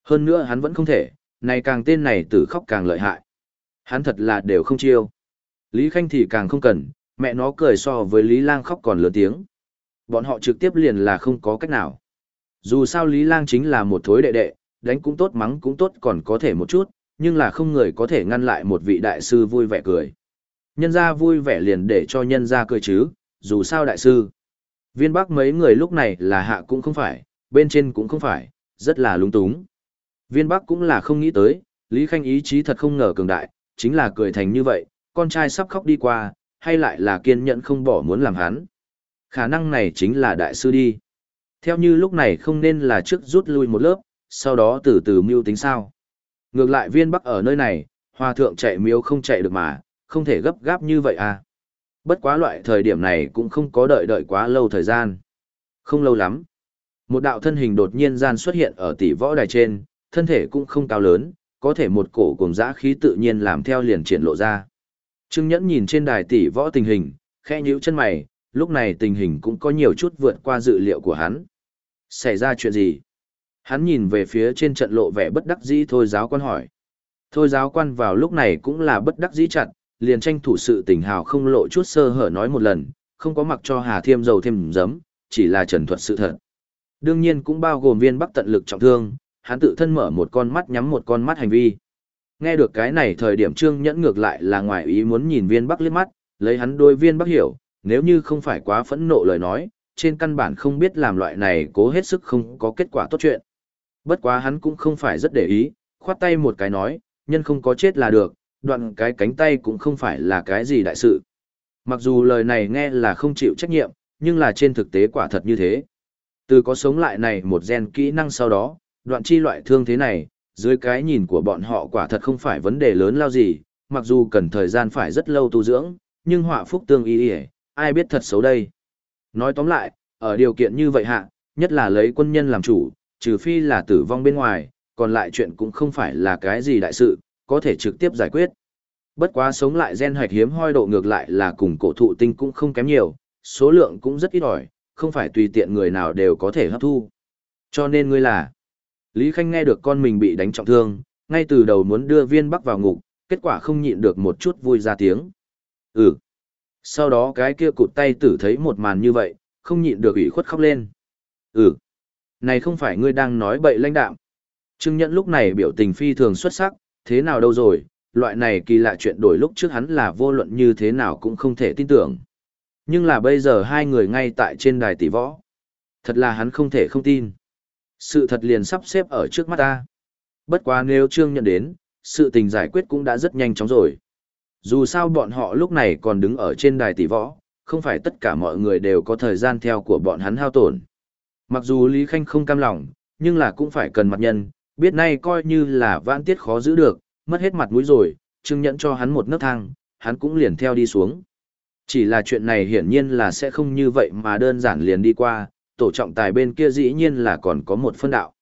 Hơn nữa hắn vẫn không thể, này càng tên này tử khóc càng lợi hại. Hắn thật là đều không chiêu. Lý Khanh thì càng không cần, mẹ nó cười so với Lý Lang khóc còn lớn tiếng. Bọn họ trực tiếp liền là không có cách nào. Dù sao Lý Lang chính là một thối đệ đệ, đánh cũng tốt mắng cũng tốt còn có thể một chút, nhưng là không người có thể ngăn lại một vị đại sư vui vẻ cười. Nhân gia vui vẻ liền để cho nhân gia cười chứ, dù sao đại sư. Viên bắc mấy người lúc này là hạ cũng không phải, bên trên cũng không phải, rất là lung túng. Viên bắc cũng là không nghĩ tới, Lý Khanh ý chí thật không ngờ cường đại, chính là cười thành như vậy, con trai sắp khóc đi qua, hay lại là kiên nhẫn không bỏ muốn làm hắn. Khả năng này chính là đại sư đi. Theo như lúc này không nên là trước rút lui một lớp, sau đó từ từ mưu tính sao. Ngược lại viên bắc ở nơi này, hòa thượng chạy miếu không chạy được mà, không thể gấp gáp như vậy à. Bất quá loại thời điểm này cũng không có đợi đợi quá lâu thời gian. Không lâu lắm. Một đạo thân hình đột nhiên gian xuất hiện ở tỷ võ đài trên, thân thể cũng không cao lớn, có thể một cổ cùng dã khí tự nhiên làm theo liền triển lộ ra. Trương Nhẫn nhìn trên đài tỷ võ tình hình, khẽ nhíu chân mày, lúc này tình hình cũng có nhiều chút vượt qua dự liệu của hắn. Xảy ra chuyện gì? Hắn nhìn về phía trên trận lộ vẻ bất đắc dĩ thôi giáo quan hỏi. Thôi giáo quan vào lúc này cũng là bất đắc dĩ chặt, liền tranh thủ sự tình hào không lộ chút sơ hở nói một lần, không có mặc cho Hà Thiêm dầu thêm giấm, chỉ là trần thuật sự thật. Đương nhiên cũng bao gồm viên bắc tận lực trọng thương, hắn tự thân mở một con mắt nhắm một con mắt hành vi. Nghe được cái này thời điểm Trương Nhẫn ngược lại là ngoài ý muốn nhìn viên bắc liếc mắt, lấy hắn đôi viên bắc hiểu, nếu như không phải quá phẫn nộ lời nói, trên căn bản không biết làm loại này cố hết sức không có kết quả tốt chuyện. Bất quá hắn cũng không phải rất để ý, khoát tay một cái nói, nhân không có chết là được, đoạn cái cánh tay cũng không phải là cái gì đại sự. Mặc dù lời này nghe là không chịu trách nhiệm, nhưng là trên thực tế quả thật như thế. Từ có sống lại này một gen kỹ năng sau đó, đoạn chi loại thương thế này, dưới cái nhìn của bọn họ quả thật không phải vấn đề lớn lao gì, mặc dù cần thời gian phải rất lâu tu dưỡng, nhưng họa phúc tương y y, ai biết thật xấu đây. Nói tóm lại, ở điều kiện như vậy hạ, nhất là lấy quân nhân làm chủ, trừ phi là tử vong bên ngoài, còn lại chuyện cũng không phải là cái gì đại sự, có thể trực tiếp giải quyết. Bất quá sống lại gen hoạch hiếm hoi độ ngược lại là cùng cổ thụ tinh cũng không kém nhiều, số lượng cũng rất ít ỏi, không phải tùy tiện người nào đều có thể hấp thu. Cho nên ngươi là, Lý Khanh nghe được con mình bị đánh trọng thương, ngay từ đầu muốn đưa viên bắc vào ngục, kết quả không nhịn được một chút vui ra tiếng. Ừ. Sau đó cái kia cụt tay tử thấy một màn như vậy, không nhịn được ủy khuất khóc lên. Ừ. Này không phải ngươi đang nói bậy lãnh đạm. Trương Nhẫn lúc này biểu tình phi thường xuất sắc, thế nào đâu rồi, loại này kỳ lạ chuyện đổi lúc trước hắn là vô luận như thế nào cũng không thể tin tưởng. Nhưng là bây giờ hai người ngay tại trên đài tỷ võ. Thật là hắn không thể không tin. Sự thật liền sắp xếp ở trước mắt ta. Bất quá nếu Trương nhận đến, sự tình giải quyết cũng đã rất nhanh chóng rồi. Dù sao bọn họ lúc này còn đứng ở trên đài tỷ võ, không phải tất cả mọi người đều có thời gian theo của bọn hắn hao tổn. Mặc dù Lý Khanh không cam lòng, nhưng là cũng phải cần mặt nhân, biết nay coi như là vãn tiết khó giữ được, mất hết mặt mũi rồi, Trương Nhẫn cho hắn một nấc thang, hắn cũng liền theo đi xuống. Chỉ là chuyện này hiển nhiên là sẽ không như vậy mà đơn giản liền đi qua, tổ trọng tài bên kia dĩ nhiên là còn có một phân đạo.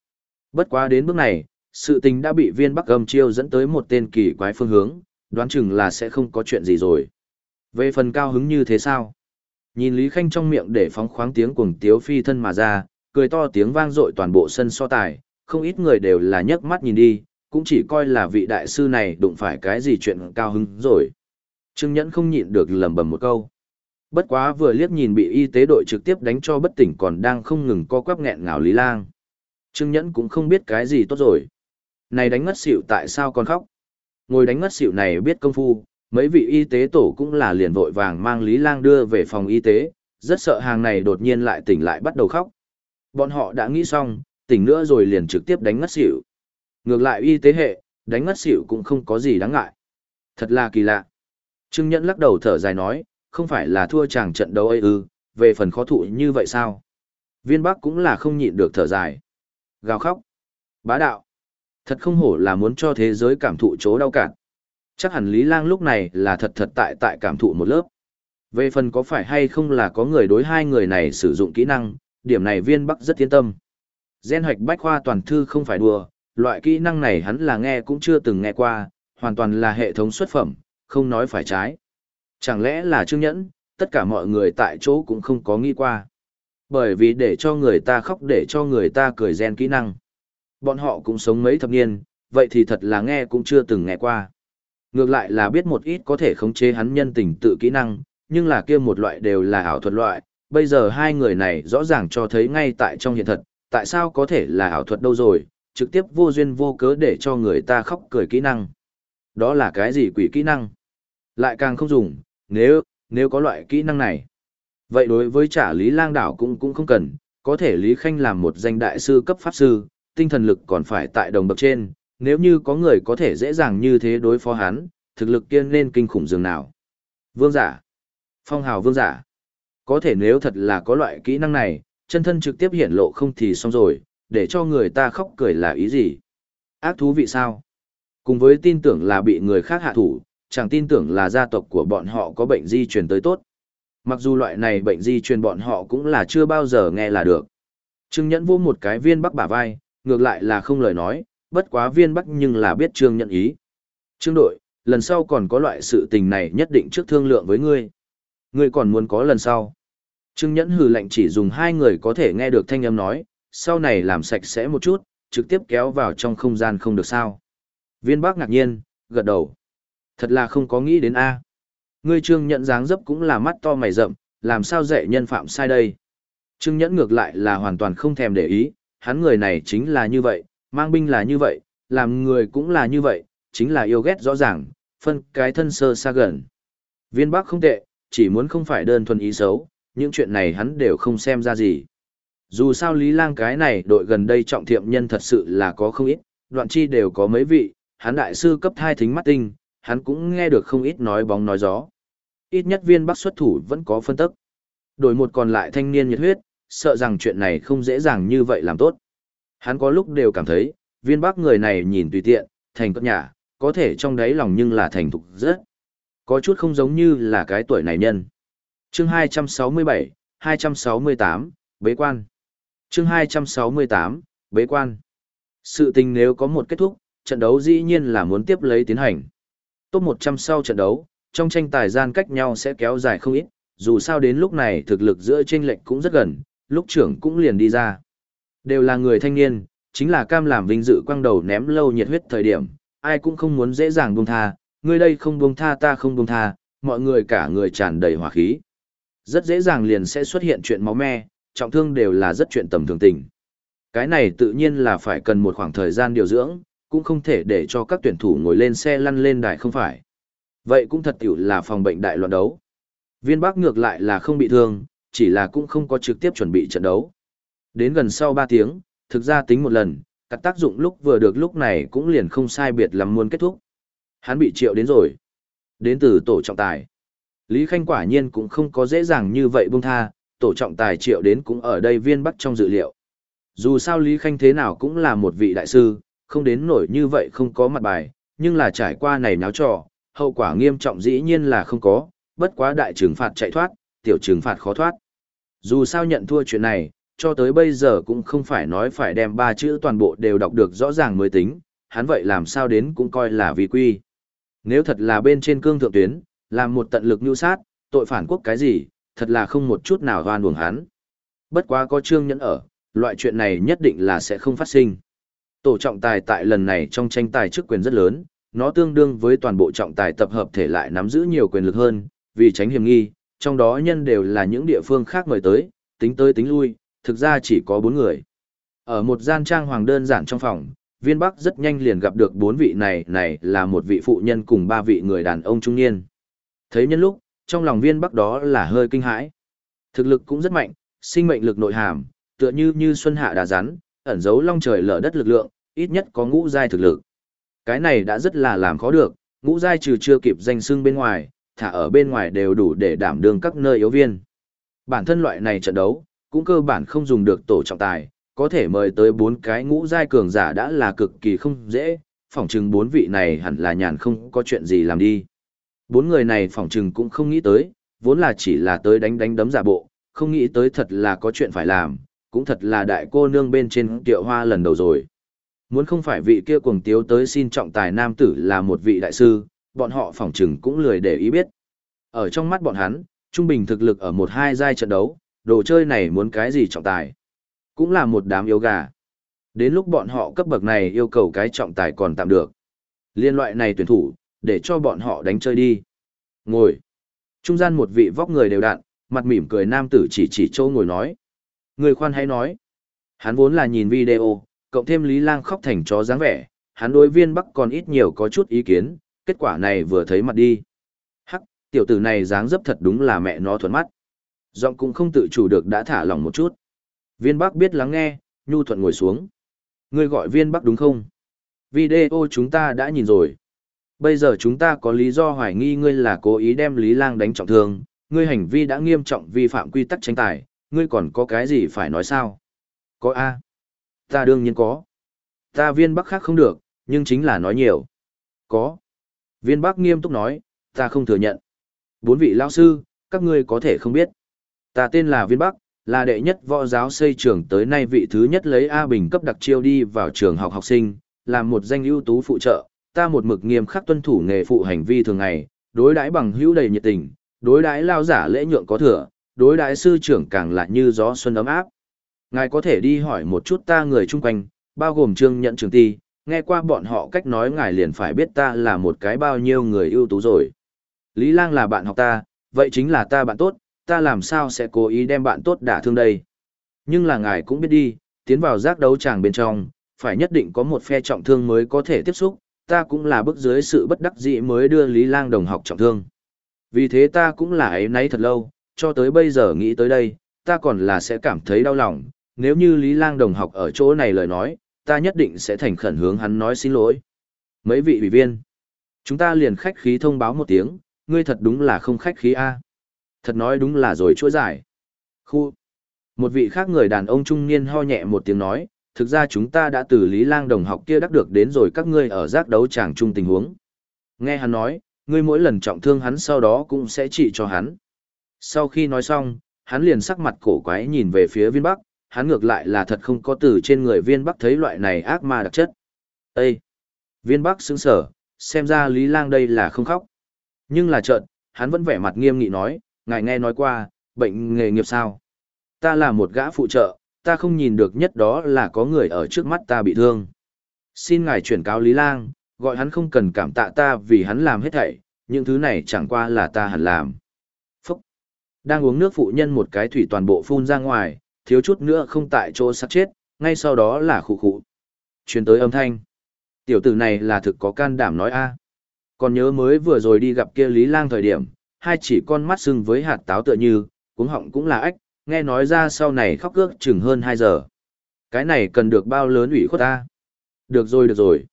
Bất quá đến bước này, sự tình đã bị viên bắc gầm chiêu dẫn tới một tên kỳ quái phương hướng, đoán chừng là sẽ không có chuyện gì rồi. Về phần cao hứng như thế sao? Nhìn Lý Khanh trong miệng để phóng khoáng tiếng cuồng tiếu phi thân mà ra, cười to tiếng vang dội toàn bộ sân so tài, không ít người đều là nhấc mắt nhìn đi, cũng chỉ coi là vị đại sư này đụng phải cái gì chuyện cao hứng rồi. Trương Nhẫn không nhịn được lẩm bẩm một câu. Bất quá vừa liếc nhìn bị y tế đội trực tiếp đánh cho bất tỉnh còn đang không ngừng co quắp nghẹn ngào Lý Lang. Trương Nhẫn cũng không biết cái gì tốt rồi. Này đánh ngất xỉu tại sao còn khóc? Ngồi đánh ngất xỉu này biết công phu, mấy vị y tế tổ cũng là liền vội vàng mang Lý Lang đưa về phòng y tế, rất sợ hàng này đột nhiên lại tỉnh lại bắt đầu khóc. Bọn họ đã nghĩ xong, tỉnh nữa rồi liền trực tiếp đánh ngất xỉu. Ngược lại y tế hệ, đánh ngất xỉu cũng không có gì đáng ngại. Thật là kỳ lạ. Trương Nhẫn lắc đầu thở dài nói, không phải là thua chàng trận đấu ấy ư, về phần khó thụ như vậy sao? Viên Bắc cũng là không nhịn được thở dài. Gào khóc. Bá đạo. Thật không hổ là muốn cho thế giới cảm thụ chỗ đau cạn. Chắc hẳn Lý Lang lúc này là thật thật tại tại cảm thụ một lớp. Về phần có phải hay không là có người đối hai người này sử dụng kỹ năng, điểm này viên Bắc rất yên tâm. Gen hoạch bách khoa toàn thư không phải đùa, loại kỹ năng này hắn là nghe cũng chưa từng nghe qua, hoàn toàn là hệ thống xuất phẩm, không nói phải trái. Chẳng lẽ là Trương Nhẫn, tất cả mọi người tại chỗ cũng không có nghĩ qua. Bởi vì để cho người ta khóc để cho người ta cười gen kỹ năng. Bọn họ cũng sống mấy thập niên, vậy thì thật là nghe cũng chưa từng nghe qua. Ngược lại là biết một ít có thể khống chế hắn nhân tình tự kỹ năng, nhưng là kia một loại đều là ảo thuật loại. Bây giờ hai người này rõ ràng cho thấy ngay tại trong hiện thật, tại sao có thể là ảo thuật đâu rồi, trực tiếp vô duyên vô cớ để cho người ta khóc cười kỹ năng. Đó là cái gì quỷ kỹ năng? Lại càng không dùng, nếu, nếu có loại kỹ năng này. Vậy đối với trả lý lang đảo cũng cũng không cần, có thể Lý Khanh làm một danh đại sư cấp pháp sư, tinh thần lực còn phải tại đồng bậc trên, nếu như có người có thể dễ dàng như thế đối phó hắn, thực lực kiên nên kinh khủng dường nào. Vương giả. Phong hào vương giả. Có thể nếu thật là có loại kỹ năng này, chân thân trực tiếp hiện lộ không thì xong rồi, để cho người ta khóc cười là ý gì? Ác thú vị sao? Cùng với tin tưởng là bị người khác hạ thủ, chẳng tin tưởng là gia tộc của bọn họ có bệnh di truyền tới tốt. Mặc dù loại này bệnh di truyền bọn họ cũng là chưa bao giờ nghe là được. Trương Nhẫn vô một cái viên bắc bả vai, ngược lại là không lời nói, bất quá viên bắc nhưng là biết Trương Nhẫn ý. Trương đội, lần sau còn có loại sự tình này nhất định trước thương lượng với ngươi. Ngươi còn muốn có lần sau. Trương Nhẫn hừ lạnh chỉ dùng hai người có thể nghe được thanh âm nói, sau này làm sạch sẽ một chút, trực tiếp kéo vào trong không gian không được sao. Viên Bắc ngạc nhiên, gật đầu. Thật là không có nghĩ đến A. Ngươi Trương Nhẫn dáng dấp cũng là mắt to mày rậm, làm sao dạy nhân phạm sai đây. Trương Nhẫn ngược lại là hoàn toàn không thèm để ý, hắn người này chính là như vậy, mang binh là như vậy, làm người cũng là như vậy, chính là yêu ghét rõ ràng, phân cái thân sơ xa gần. Viên Bắc không tệ, chỉ muốn không phải đơn thuần ý xấu, những chuyện này hắn đều không xem ra gì. Dù sao Lý Lang cái này đội gần đây trọng thiệm nhân thật sự là có không ít, đoạn chi đều có mấy vị, hắn đại sư cấp thai thính mắt tinh, hắn cũng nghe được không ít nói bóng nói gió. Ít nhất viên bắc xuất thủ vẫn có phân tức. Đổi một còn lại thanh niên nhiệt huyết, sợ rằng chuyện này không dễ dàng như vậy làm tốt. Hắn có lúc đều cảm thấy, viên bắc người này nhìn tùy tiện, thành cấp nhà, có thể trong đáy lòng nhưng là thành thục rất. Có chút không giống như là cái tuổi này nhân chương 267, 268, bế quan. chương 268, bế quan. Sự tình nếu có một kết thúc, trận đấu dĩ nhiên là muốn tiếp lấy tiến hành. Top 100 sau trận đấu, trong tranh tài gian cách nhau sẽ kéo dài không ít, dù sao đến lúc này thực lực giữa chênh lệch cũng rất gần, lúc trưởng cũng liền đi ra. Đều là người thanh niên, chính là cam làm vinh dự quăng đầu ném lâu nhiệt huyết thời điểm, ai cũng không muốn dễ dàng buông tha, người đây không buông tha ta không buông tha, mọi người cả người tràn đầy hỏa khí. Rất dễ dàng liền sẽ xuất hiện chuyện máu me, trọng thương đều là rất chuyện tầm thường tình. Cái này tự nhiên là phải cần một khoảng thời gian điều dưỡng, cũng không thể để cho các tuyển thủ ngồi lên xe lăn lên đài không phải. Vậy cũng thật tiểu là phòng bệnh đại loạn đấu. Viên Bắc ngược lại là không bị thương, chỉ là cũng không có trực tiếp chuẩn bị trận đấu. Đến gần sau 3 tiếng, thực ra tính một lần, các tác dụng lúc vừa được lúc này cũng liền không sai biệt lắm muốn kết thúc. Hắn bị triệu đến rồi. Đến từ tổ trọng tài. Lý Khanh quả nhiên cũng không có dễ dàng như vậy buông tha, tổ trọng tài triệu đến cũng ở đây viên bắc trong dự liệu. Dù sao Lý Khanh thế nào cũng là một vị đại sư, không đến nổi như vậy không có mặt bài, nhưng là trải qua này náo trò, hậu quả nghiêm trọng dĩ nhiên là không có, bất quá đại trừng phạt chạy thoát, tiểu trừng phạt khó thoát. Dù sao nhận thua chuyện này, cho tới bây giờ cũng không phải nói phải đem ba chữ toàn bộ đều đọc được rõ ràng mới tính, hắn vậy làm sao đến cũng coi là vi quy. Nếu thật là bên trên cương thượng tuyến, làm một tận lực nhu sát, tội phản quốc cái gì, thật là không một chút nào hoan buồng hắn. Bất quá có trương nhẫn ở, loại chuyện này nhất định là sẽ không phát sinh. Tổ trọng tài tại lần này trong tranh tài chức quyền rất lớn, nó tương đương với toàn bộ trọng tài tập hợp thể lại nắm giữ nhiều quyền lực hơn, vì tránh hiểm nghi, trong đó nhân đều là những địa phương khác mời tới, tính tới tính lui, thực ra chỉ có bốn người. Ở một gian trang hoàng đơn giản trong phòng, viên bắc rất nhanh liền gặp được bốn vị này này là một vị phụ nhân cùng ba vị người đàn ông trung niên. Thấy nhân lúc, trong lòng viên bắc đó là hơi kinh hãi. Thực lực cũng rất mạnh, sinh mệnh lực nội hàm, tựa như như xuân hạ đà rắn, ẩn giấu long trời lở đất lực lượng, ít nhất có ngũ giai thực lực. Cái này đã rất là làm khó được, ngũ giai trừ chưa kịp danh xưng bên ngoài, thả ở bên ngoài đều đủ để đảm đương các nơi yếu viên. Bản thân loại này trận đấu, cũng cơ bản không dùng được tổ trọng tài, có thể mời tới bốn cái ngũ giai cường giả đã là cực kỳ không dễ, phỏng chừng bốn vị này hẳn là nhàn không có chuyện gì làm đi. Bốn người này phỏng chừng cũng không nghĩ tới, vốn là chỉ là tới đánh đánh đấm giả bộ, không nghĩ tới thật là có chuyện phải làm, cũng thật là đại cô nương bên trên tiệu hoa lần đầu rồi. Muốn không phải vị kia cuồng tiếu tới xin trọng tài nam tử là một vị đại sư, bọn họ phỏng chừng cũng lười để ý biết. Ở trong mắt bọn hắn, trung bình thực lực ở một hai giai trận đấu, đồ chơi này muốn cái gì trọng tài. Cũng là một đám yếu gà. Đến lúc bọn họ cấp bậc này yêu cầu cái trọng tài còn tạm được. Liên loại này tuyển thủ, để cho bọn họ đánh chơi đi. Ngồi. Trung gian một vị vóc người đều đặn, mặt mỉm cười nam tử chỉ chỉ châu ngồi nói. Người khoan hãy nói. Hắn vốn là nhìn video, cộng thêm Lý Lang khóc thành chó dáng vẻ, hắn đối viên Bắc còn ít nhiều có chút ý kiến, kết quả này vừa thấy mặt đi. Hắc, tiểu tử này dáng dấp thật đúng là mẹ nó thuần mắt. Giọng cũng không tự chủ được đã thả lòng một chút. Viên Bắc biết lắng nghe, nhu thuận ngồi xuống. Ngươi gọi viên Bắc đúng không? Video chúng ta đã nhìn rồi. Bây giờ chúng ta có lý do hoài nghi ngươi là cố ý đem Lý Lang đánh trọng thương, ngươi hành vi đã nghiêm trọng vi phạm quy tắc tranh tài, ngươi còn có cái gì phải nói sao? Có A. Ta đương nhiên có. Ta viên bắc khác không được, nhưng chính là nói nhiều. Có. Viên bắc nghiêm túc nói, ta không thừa nhận. Bốn vị lão sư, các ngươi có thể không biết. Ta tên là Viên Bắc, là đệ nhất võ giáo xây trường tới nay vị thứ nhất lấy A bình cấp đặc chiêu đi vào trường học học sinh, làm một danh ưu tú phụ trợ, ta một mực nghiêm khắc tuân thủ nghề phụ hành vi thường ngày, đối đãi bằng hữu đầy nhiệt tình, đối đãi lao giả lễ nhượng có thừa, đối đãi sư trưởng càng là như gió xuân ấm áp. Ngài có thể đi hỏi một chút ta người chung quanh, bao gồm trương nhận trường ti, nghe qua bọn họ cách nói ngài liền phải biết ta là một cái bao nhiêu người ưu tú rồi. Lý Lang là bạn học ta, vậy chính là ta bạn tốt, ta làm sao sẽ cố ý đem bạn tốt đả thương đây. Nhưng là ngài cũng biết đi, tiến vào giác đấu tràng bên trong, phải nhất định có một phe trọng thương mới có thể tiếp xúc, ta cũng là bức dưới sự bất đắc dĩ mới đưa Lý Lang đồng học trọng thương. Vì thế ta cũng là ấy nấy thật lâu, cho tới bây giờ nghĩ tới đây, ta còn là sẽ cảm thấy đau lòng, nếu như Lý Lang đồng học ở chỗ này lời nói, ta nhất định sẽ thành khẩn hướng hắn nói xin lỗi. Mấy vị ủy viên, chúng ta liền khách khí thông báo một tiếng, ngươi thật đúng là không khách khí a. Thật nói đúng là rồi chuỗi giải. Khu. Một vị khác người đàn ông trung niên ho nhẹ một tiếng nói, thực ra chúng ta đã từ Lý Lang đồng học kia đắc được đến rồi các ngươi ở giác đấu tràng chung tình huống. Nghe hắn nói, ngươi mỗi lần trọng thương hắn sau đó cũng sẽ trị cho hắn. Sau khi nói xong, hắn liền sắc mặt cổ quái nhìn về phía viên bắc, hắn ngược lại là thật không có từ trên người viên bắc thấy loại này ác ma đặc chất. Ê! Viên bắc sững sờ. xem ra Lý Lang đây là không khóc. Nhưng là trợn, hắn vẫn vẻ mặt nghiêm nghị nói, ngài nghe nói qua, bệnh nghề nghiệp sao? Ta là một gã phụ trợ, ta không nhìn được nhất đó là có người ở trước mắt ta bị thương. Xin ngài chuyển cáo Lý Lang, gọi hắn không cần cảm tạ ta vì hắn làm hết thảy, những thứ này chẳng qua là ta hẳn làm. Phúc! Đang uống nước phụ nhân một cái thủy toàn bộ phun ra ngoài, thiếu chút nữa không tại chỗ sát chết, ngay sau đó là khụ khụ. Chuyển tới âm thanh. Tiểu tử này là thực có can đảm nói a. Còn nhớ mới vừa rồi đi gặp kia Lý Lang thời điểm, hai chỉ con mắt sưng với hạt táo tựa như, cuống họng cũng là ếch, nghe nói ra sau này khóc cước chừng hơn 2 giờ. Cái này cần được bao lớn ủy khuất ta? Được rồi được rồi.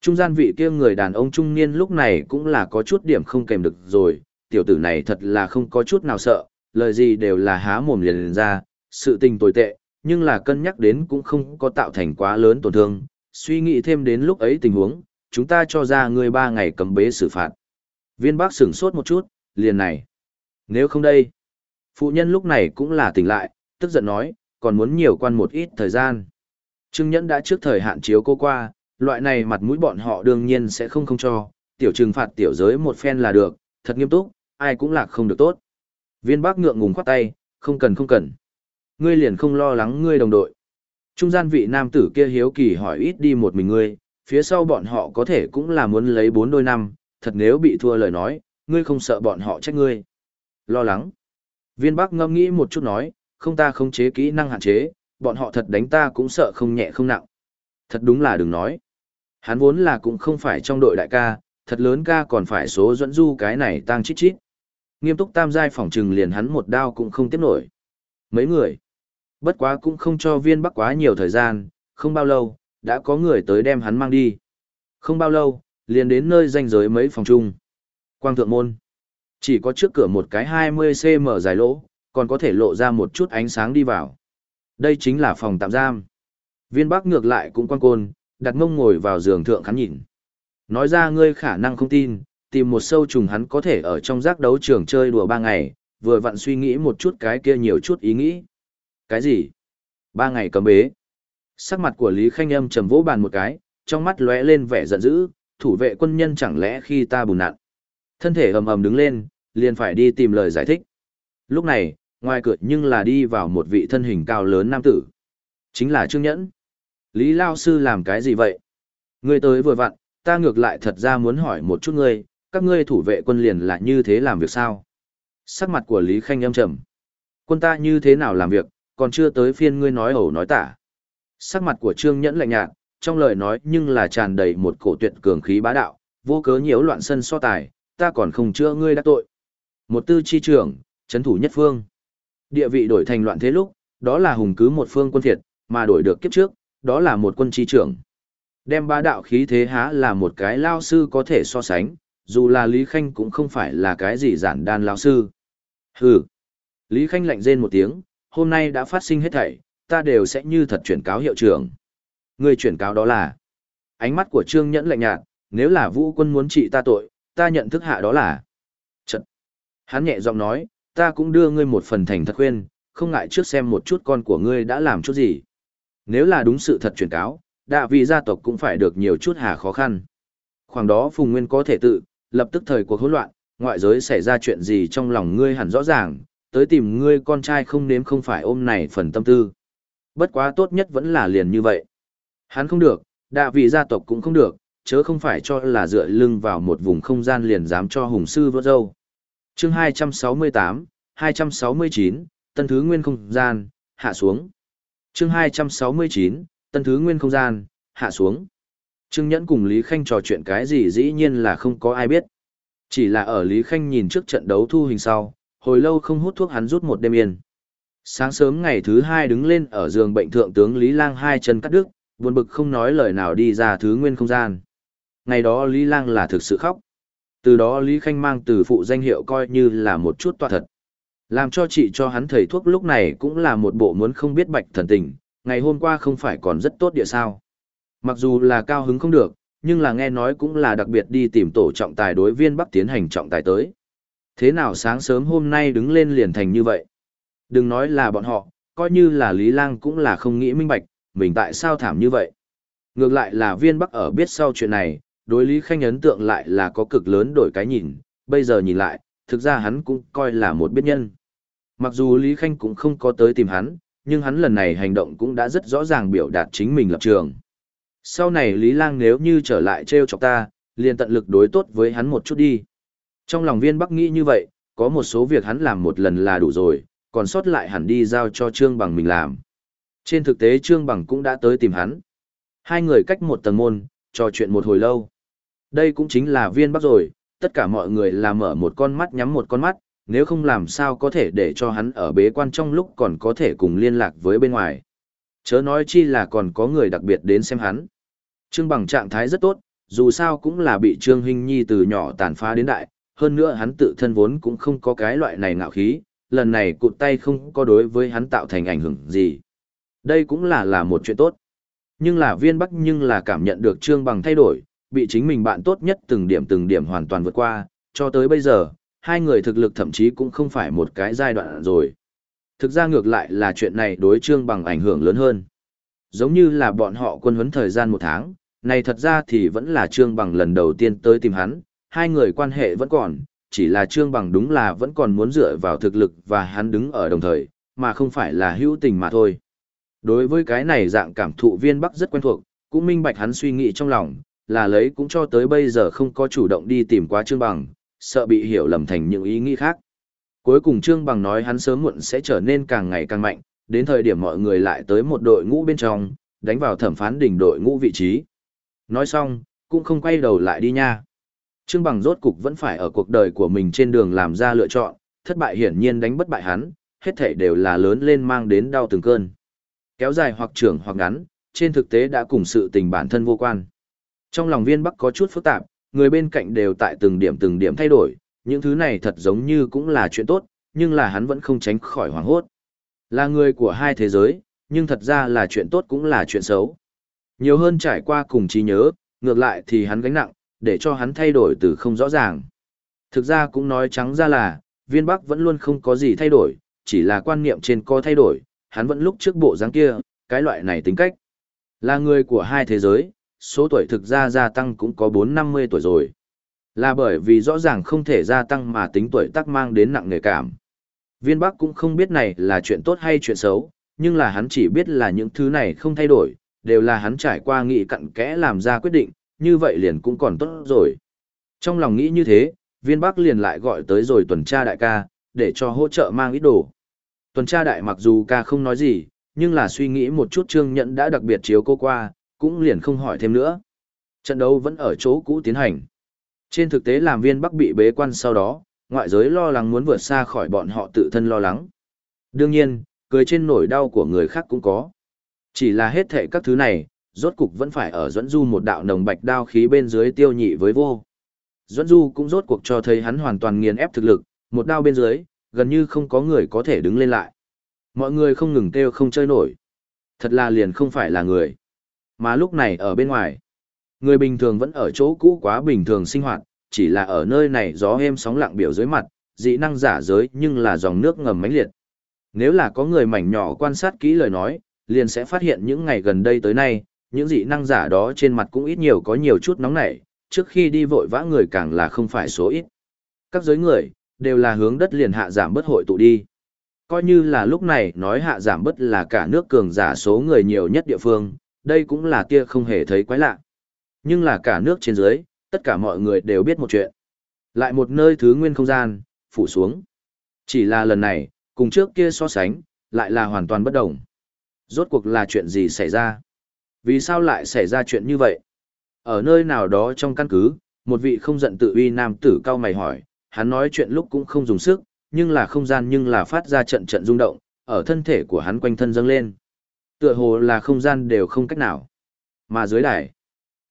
Trung gian vị kia người đàn ông trung niên lúc này cũng là có chút điểm không kèm được rồi, tiểu tử này thật là không có chút nào sợ, lời gì đều là há mồm liền, liền ra, sự tình tồi tệ, nhưng là cân nhắc đến cũng không có tạo thành quá lớn tổn thương, suy nghĩ thêm đến lúc ấy tình huống, chúng ta cho ra người ba ngày cấm bế xử phạt. Viên bác sửng sốt một chút, liền này. Nếu không đây, phụ nhân lúc này cũng là tỉnh lại, tức giận nói, còn muốn nhiều quan một ít thời gian. Trương Nhẫn đã trước thời hạn chiếu cô qua, loại này mặt mũi bọn họ đương nhiên sẽ không không cho, tiểu trừng phạt tiểu giới một phen là được, thật nghiêm túc, ai cũng lạc không được tốt. Viên bác ngượng ngùng khoát tay, không cần không cần. Ngươi liền không lo lắng ngươi đồng đội. Trung gian vị nam tử kia hiếu kỳ hỏi ít đi một mình ngươi, phía sau bọn họ có thể cũng là muốn lấy bốn đôi năm, thật nếu bị thua lời nói, ngươi không sợ bọn họ trách ngươi. Lo lắng. Viên Bắc ngâm nghĩ một chút nói, không ta không chế kỹ năng hạn chế, bọn họ thật đánh ta cũng sợ không nhẹ không nặng. Thật đúng là đừng nói. Hắn vốn là cũng không phải trong đội đại ca, thật lớn ca còn phải số dẫn du cái này tăng chít chít. Nghiêm túc tam giai phỏng trừng liền hắn một đao cũng không tiếp nổi. Mấy người. Bất quá cũng không cho viên bắc quá nhiều thời gian, không bao lâu, đã có người tới đem hắn mang đi. Không bao lâu, liền đến nơi danh giới mấy phòng chung. Quang thượng môn. Chỉ có trước cửa một cái 20cm dài lỗ, còn có thể lộ ra một chút ánh sáng đi vào. Đây chính là phòng tạm giam. Viên Bắc ngược lại cũng quan côn, đặt mông ngồi vào giường thượng khán nhìn. Nói ra ngươi khả năng không tin, tìm một sâu trùng hắn có thể ở trong giác đấu trường chơi đùa ba ngày, vừa vặn suy nghĩ một chút cái kia nhiều chút ý nghĩ. Cái gì? Ba ngày cấm bế. Sắc mặt của Lý Khanh Âm trầm vỗ bàn một cái, trong mắt lóe lên vẻ giận dữ, thủ vệ quân nhân chẳng lẽ khi ta bùn nặn. Thân thể ầm ầm đứng lên, liền phải đi tìm lời giải thích. Lúc này, ngoài cửa nhưng là đi vào một vị thân hình cao lớn nam tử. Chính là Trương Nhẫn. Lý Lao Sư làm cái gì vậy? Ngươi tới vừa vặn, ta ngược lại thật ra muốn hỏi một chút ngươi, các ngươi thủ vệ quân liền là như thế làm việc sao? Sắc mặt của Lý Khanh âm trầm. Quân ta như thế nào làm việc, còn chưa tới phiên ngươi nói ẩu nói tả. Sắc mặt của Trương Nhẫn lạnh nhạt, trong lời nói nhưng là tràn đầy một cổ tuyệt cường khí bá đạo, vô cớ nhiễu loạn sân so tài, ta còn không chữa ngươi đã tội. Một tư chi trưởng, chấn thủ nhất phương. Địa vị đổi thành loạn thế lúc, đó là hùng cứ một phương quân thiệt, mà đổi được kiếp trước, đó là một quân chi trưởng. Đem ba đạo khí thế há là một cái lao sư có thể so sánh, dù là Lý Khanh cũng không phải là cái gì giản đan lao sư. Hừ. Lý Khanh lạnh rên một tiếng, hôm nay đã phát sinh hết thảy, ta đều sẽ như thật chuyển cáo hiệu trưởng. Người chuyển cáo đó là, ánh mắt của Trương Nhẫn lạnh nhạt, nếu là vũ quân muốn trị ta tội, ta nhận thức hạ đó là. Trận. Hắn nhẹ giọng nói, ta cũng đưa ngươi một phần thành thật khuyên, không ngại trước xem một chút con của ngươi đã làm chút gì. Nếu là đúng sự thật truyền cáo, đạ vị gia tộc cũng phải được nhiều chút hà khó khăn. Khoảng đó Phùng Nguyên có thể tự, lập tức thời cuộc hỗn loạn, ngoại giới xảy ra chuyện gì trong lòng ngươi hẳn rõ ràng, tới tìm ngươi con trai không nếm không phải ôm này phần tâm tư. Bất quá tốt nhất vẫn là liền như vậy. Hắn không được, đạ vị gia tộc cũng không được, chớ không phải cho là dựa lưng vào một vùng không gian liền dám cho hùng sư vỡ dâu. chương 268, 269, tân thứ nguyên không gian, hạ xuống. chương 269, tân thứ nguyên không gian, hạ xuống. Trương Nhẫn cùng Lý Khanh trò chuyện cái gì dĩ nhiên là không có ai biết. Chỉ là ở Lý Khanh nhìn trước trận đấu thu hình sau, hồi lâu không hút thuốc hắn rút một đêm yên. Sáng sớm ngày thứ hai đứng lên ở giường bệnh thượng tướng Lý Lang hai chân cắt đứt, buồn bực không nói lời nào đi ra thứ nguyên không gian. Ngày đó Lý Lang là thực sự khóc. Từ đó Lý Khanh mang từ phụ danh hiệu coi như là một chút toa thật. Làm cho chị cho hắn thầy thuốc lúc này cũng là một bộ muốn không biết bạch thần tình, ngày hôm qua không phải còn rất tốt địa sao. Mặc dù là cao hứng không được, nhưng là nghe nói cũng là đặc biệt đi tìm tổ trọng tài đối viên Bắc tiến hành trọng tài tới. Thế nào sáng sớm hôm nay đứng lên liền thành như vậy? Đừng nói là bọn họ, coi như là Lý Lang cũng là không nghĩ minh bạch, mình tại sao thảm như vậy. Ngược lại là viên Bắc ở biết sau chuyện này, đối Lý Khanh ấn tượng lại là có cực lớn đổi cái nhìn, bây giờ nhìn lại, thực ra hắn cũng coi là một biết nhân. Mặc dù Lý Khanh cũng không có tới tìm hắn, nhưng hắn lần này hành động cũng đã rất rõ ràng biểu đạt chính mình lập trường. Sau này Lý Lang nếu như trở lại treo chọc ta, liền tận lực đối tốt với hắn một chút đi. Trong lòng viên Bắc nghĩ như vậy, có một số việc hắn làm một lần là đủ rồi, còn sót lại hẳn đi giao cho Trương Bằng mình làm. Trên thực tế Trương Bằng cũng đã tới tìm hắn. Hai người cách một tầng môn, trò chuyện một hồi lâu. Đây cũng chính là viên Bắc rồi, tất cả mọi người là mở một con mắt nhắm một con mắt, nếu không làm sao có thể để cho hắn ở bế quan trong lúc còn có thể cùng liên lạc với bên ngoài. Chớ nói chi là còn có người đặc biệt đến xem hắn. Trương Bằng trạng thái rất tốt, dù sao cũng là bị Trương Hinh Nhi từ nhỏ tàn phá đến đại, hơn nữa hắn tự thân vốn cũng không có cái loại này ngạo khí, lần này cụt tay không có đối với hắn tạo thành ảnh hưởng gì. Đây cũng là là một chuyện tốt. Nhưng là viên bắc nhưng là cảm nhận được Trương Bằng thay đổi, bị chính mình bạn tốt nhất từng điểm từng điểm hoàn toàn vượt qua, cho tới bây giờ, hai người thực lực thậm chí cũng không phải một cái giai đoạn rồi. Thực ra ngược lại là chuyện này đối Trương Bằng ảnh hưởng lớn hơn. Giống như là bọn họ quân huấn thời gian một tháng, này thật ra thì vẫn là Trương Bằng lần đầu tiên tới tìm hắn, hai người quan hệ vẫn còn, chỉ là Trương Bằng đúng là vẫn còn muốn dựa vào thực lực và hắn đứng ở đồng thời, mà không phải là hữu tình mà thôi. Đối với cái này dạng cảm thụ viên Bắc rất quen thuộc, cũng minh bạch hắn suy nghĩ trong lòng, là lấy cũng cho tới bây giờ không có chủ động đi tìm quá Trương Bằng, sợ bị hiểu lầm thành những ý nghĩ khác. Cuối cùng Trương Bằng nói hắn sớm muộn sẽ trở nên càng ngày càng mạnh, đến thời điểm mọi người lại tới một đội ngũ bên trong, đánh vào thẩm phán đỉnh đội ngũ vị trí. Nói xong, cũng không quay đầu lại đi nha. Trương Bằng rốt cục vẫn phải ở cuộc đời của mình trên đường làm ra lựa chọn, thất bại hiển nhiên đánh bất bại hắn, hết thảy đều là lớn lên mang đến đau từng cơn. Kéo dài hoặc trưởng hoặc ngắn, trên thực tế đã cùng sự tình bản thân vô quan. Trong lòng viên Bắc có chút phức tạp, người bên cạnh đều tại từng điểm từng điểm thay đổi, những thứ này thật giống như cũng là chuyện tốt, nhưng là hắn vẫn không tránh khỏi hoảng hốt. Là người của hai thế giới, nhưng thật ra là chuyện tốt cũng là chuyện xấu. Nhiều hơn trải qua cùng trí nhớ, ngược lại thì hắn gánh nặng, để cho hắn thay đổi từ không rõ ràng. Thực ra cũng nói trắng ra là, viên bắc vẫn luôn không có gì thay đổi, chỉ là quan niệm trên có thay đổi, hắn vẫn lúc trước bộ dáng kia, cái loại này tính cách. Là người của hai thế giới, số tuổi thực ra gia tăng cũng có 4-50 tuổi rồi. Là bởi vì rõ ràng không thể gia tăng mà tính tuổi tác mang đến nặng nề cảm. Viên Bắc cũng không biết này là chuyện tốt hay chuyện xấu, nhưng là hắn chỉ biết là những thứ này không thay đổi, đều là hắn trải qua nghị cặn kẽ làm ra quyết định, như vậy liền cũng còn tốt rồi. Trong lòng nghĩ như thế, viên Bắc liền lại gọi tới rồi tuần tra đại ca, để cho hỗ trợ mang ít đồ. Tuần tra đại mặc dù ca không nói gì, nhưng là suy nghĩ một chút trương nhận đã đặc biệt chiếu cô qua, cũng liền không hỏi thêm nữa. Trận đấu vẫn ở chỗ cũ tiến hành. Trên thực tế làm viên Bắc bị bế quan sau đó, ngoại giới lo lắng muốn vượt xa khỏi bọn họ tự thân lo lắng. Đương nhiên, cười trên nỗi đau của người khác cũng có. Chỉ là hết thệ các thứ này, rốt cục vẫn phải ở dẫn Du một đạo nồng bạch đao khí bên dưới tiêu nhị với vô. Duẫn Du cũng rốt cuộc cho thấy hắn hoàn toàn nghiền ép thực lực, một đao bên dưới, gần như không có người có thể đứng lên lại. Mọi người không ngừng kêu không chơi nổi. Thật là liền không phải là người. Mà lúc này ở bên ngoài, người bình thường vẫn ở chỗ cũ quá bình thường sinh hoạt, chỉ là ở nơi này gió êm sóng lặng biểu dưới mặt, dị năng giả giới nhưng là dòng nước ngầm mãnh liệt. Nếu là có người mảnh nhỏ quan sát kỹ lời nói, liền sẽ phát hiện những ngày gần đây tới nay, những dị năng giả đó trên mặt cũng ít nhiều có nhiều chút nóng nảy, trước khi đi vội vã người càng là không phải số ít. Các giới người, đều là hướng đất liền hạ giảm bất hội tụ đi. Coi như là lúc này nói hạ giảm bất là cả nước cường giả số người nhiều nhất địa phương, đây cũng là tia không hề thấy quái lạ. Nhưng là cả nước trên dưới, tất cả mọi người đều biết một chuyện. Lại một nơi thứ nguyên không gian, phủ xuống. Chỉ là lần này, cùng trước kia so sánh, lại là hoàn toàn bất đồng. Rốt cuộc là chuyện gì xảy ra? Vì sao lại xảy ra chuyện như vậy? Ở nơi nào đó trong căn cứ, một vị không giận tự uy nam tử cao mày hỏi, hắn nói chuyện lúc cũng không dùng sức, nhưng là không gian nhưng là phát ra trận trận rung động, ở thân thể của hắn quanh thân dâng lên. Tựa hồ là không gian đều không cách nào. Mà dưới đài,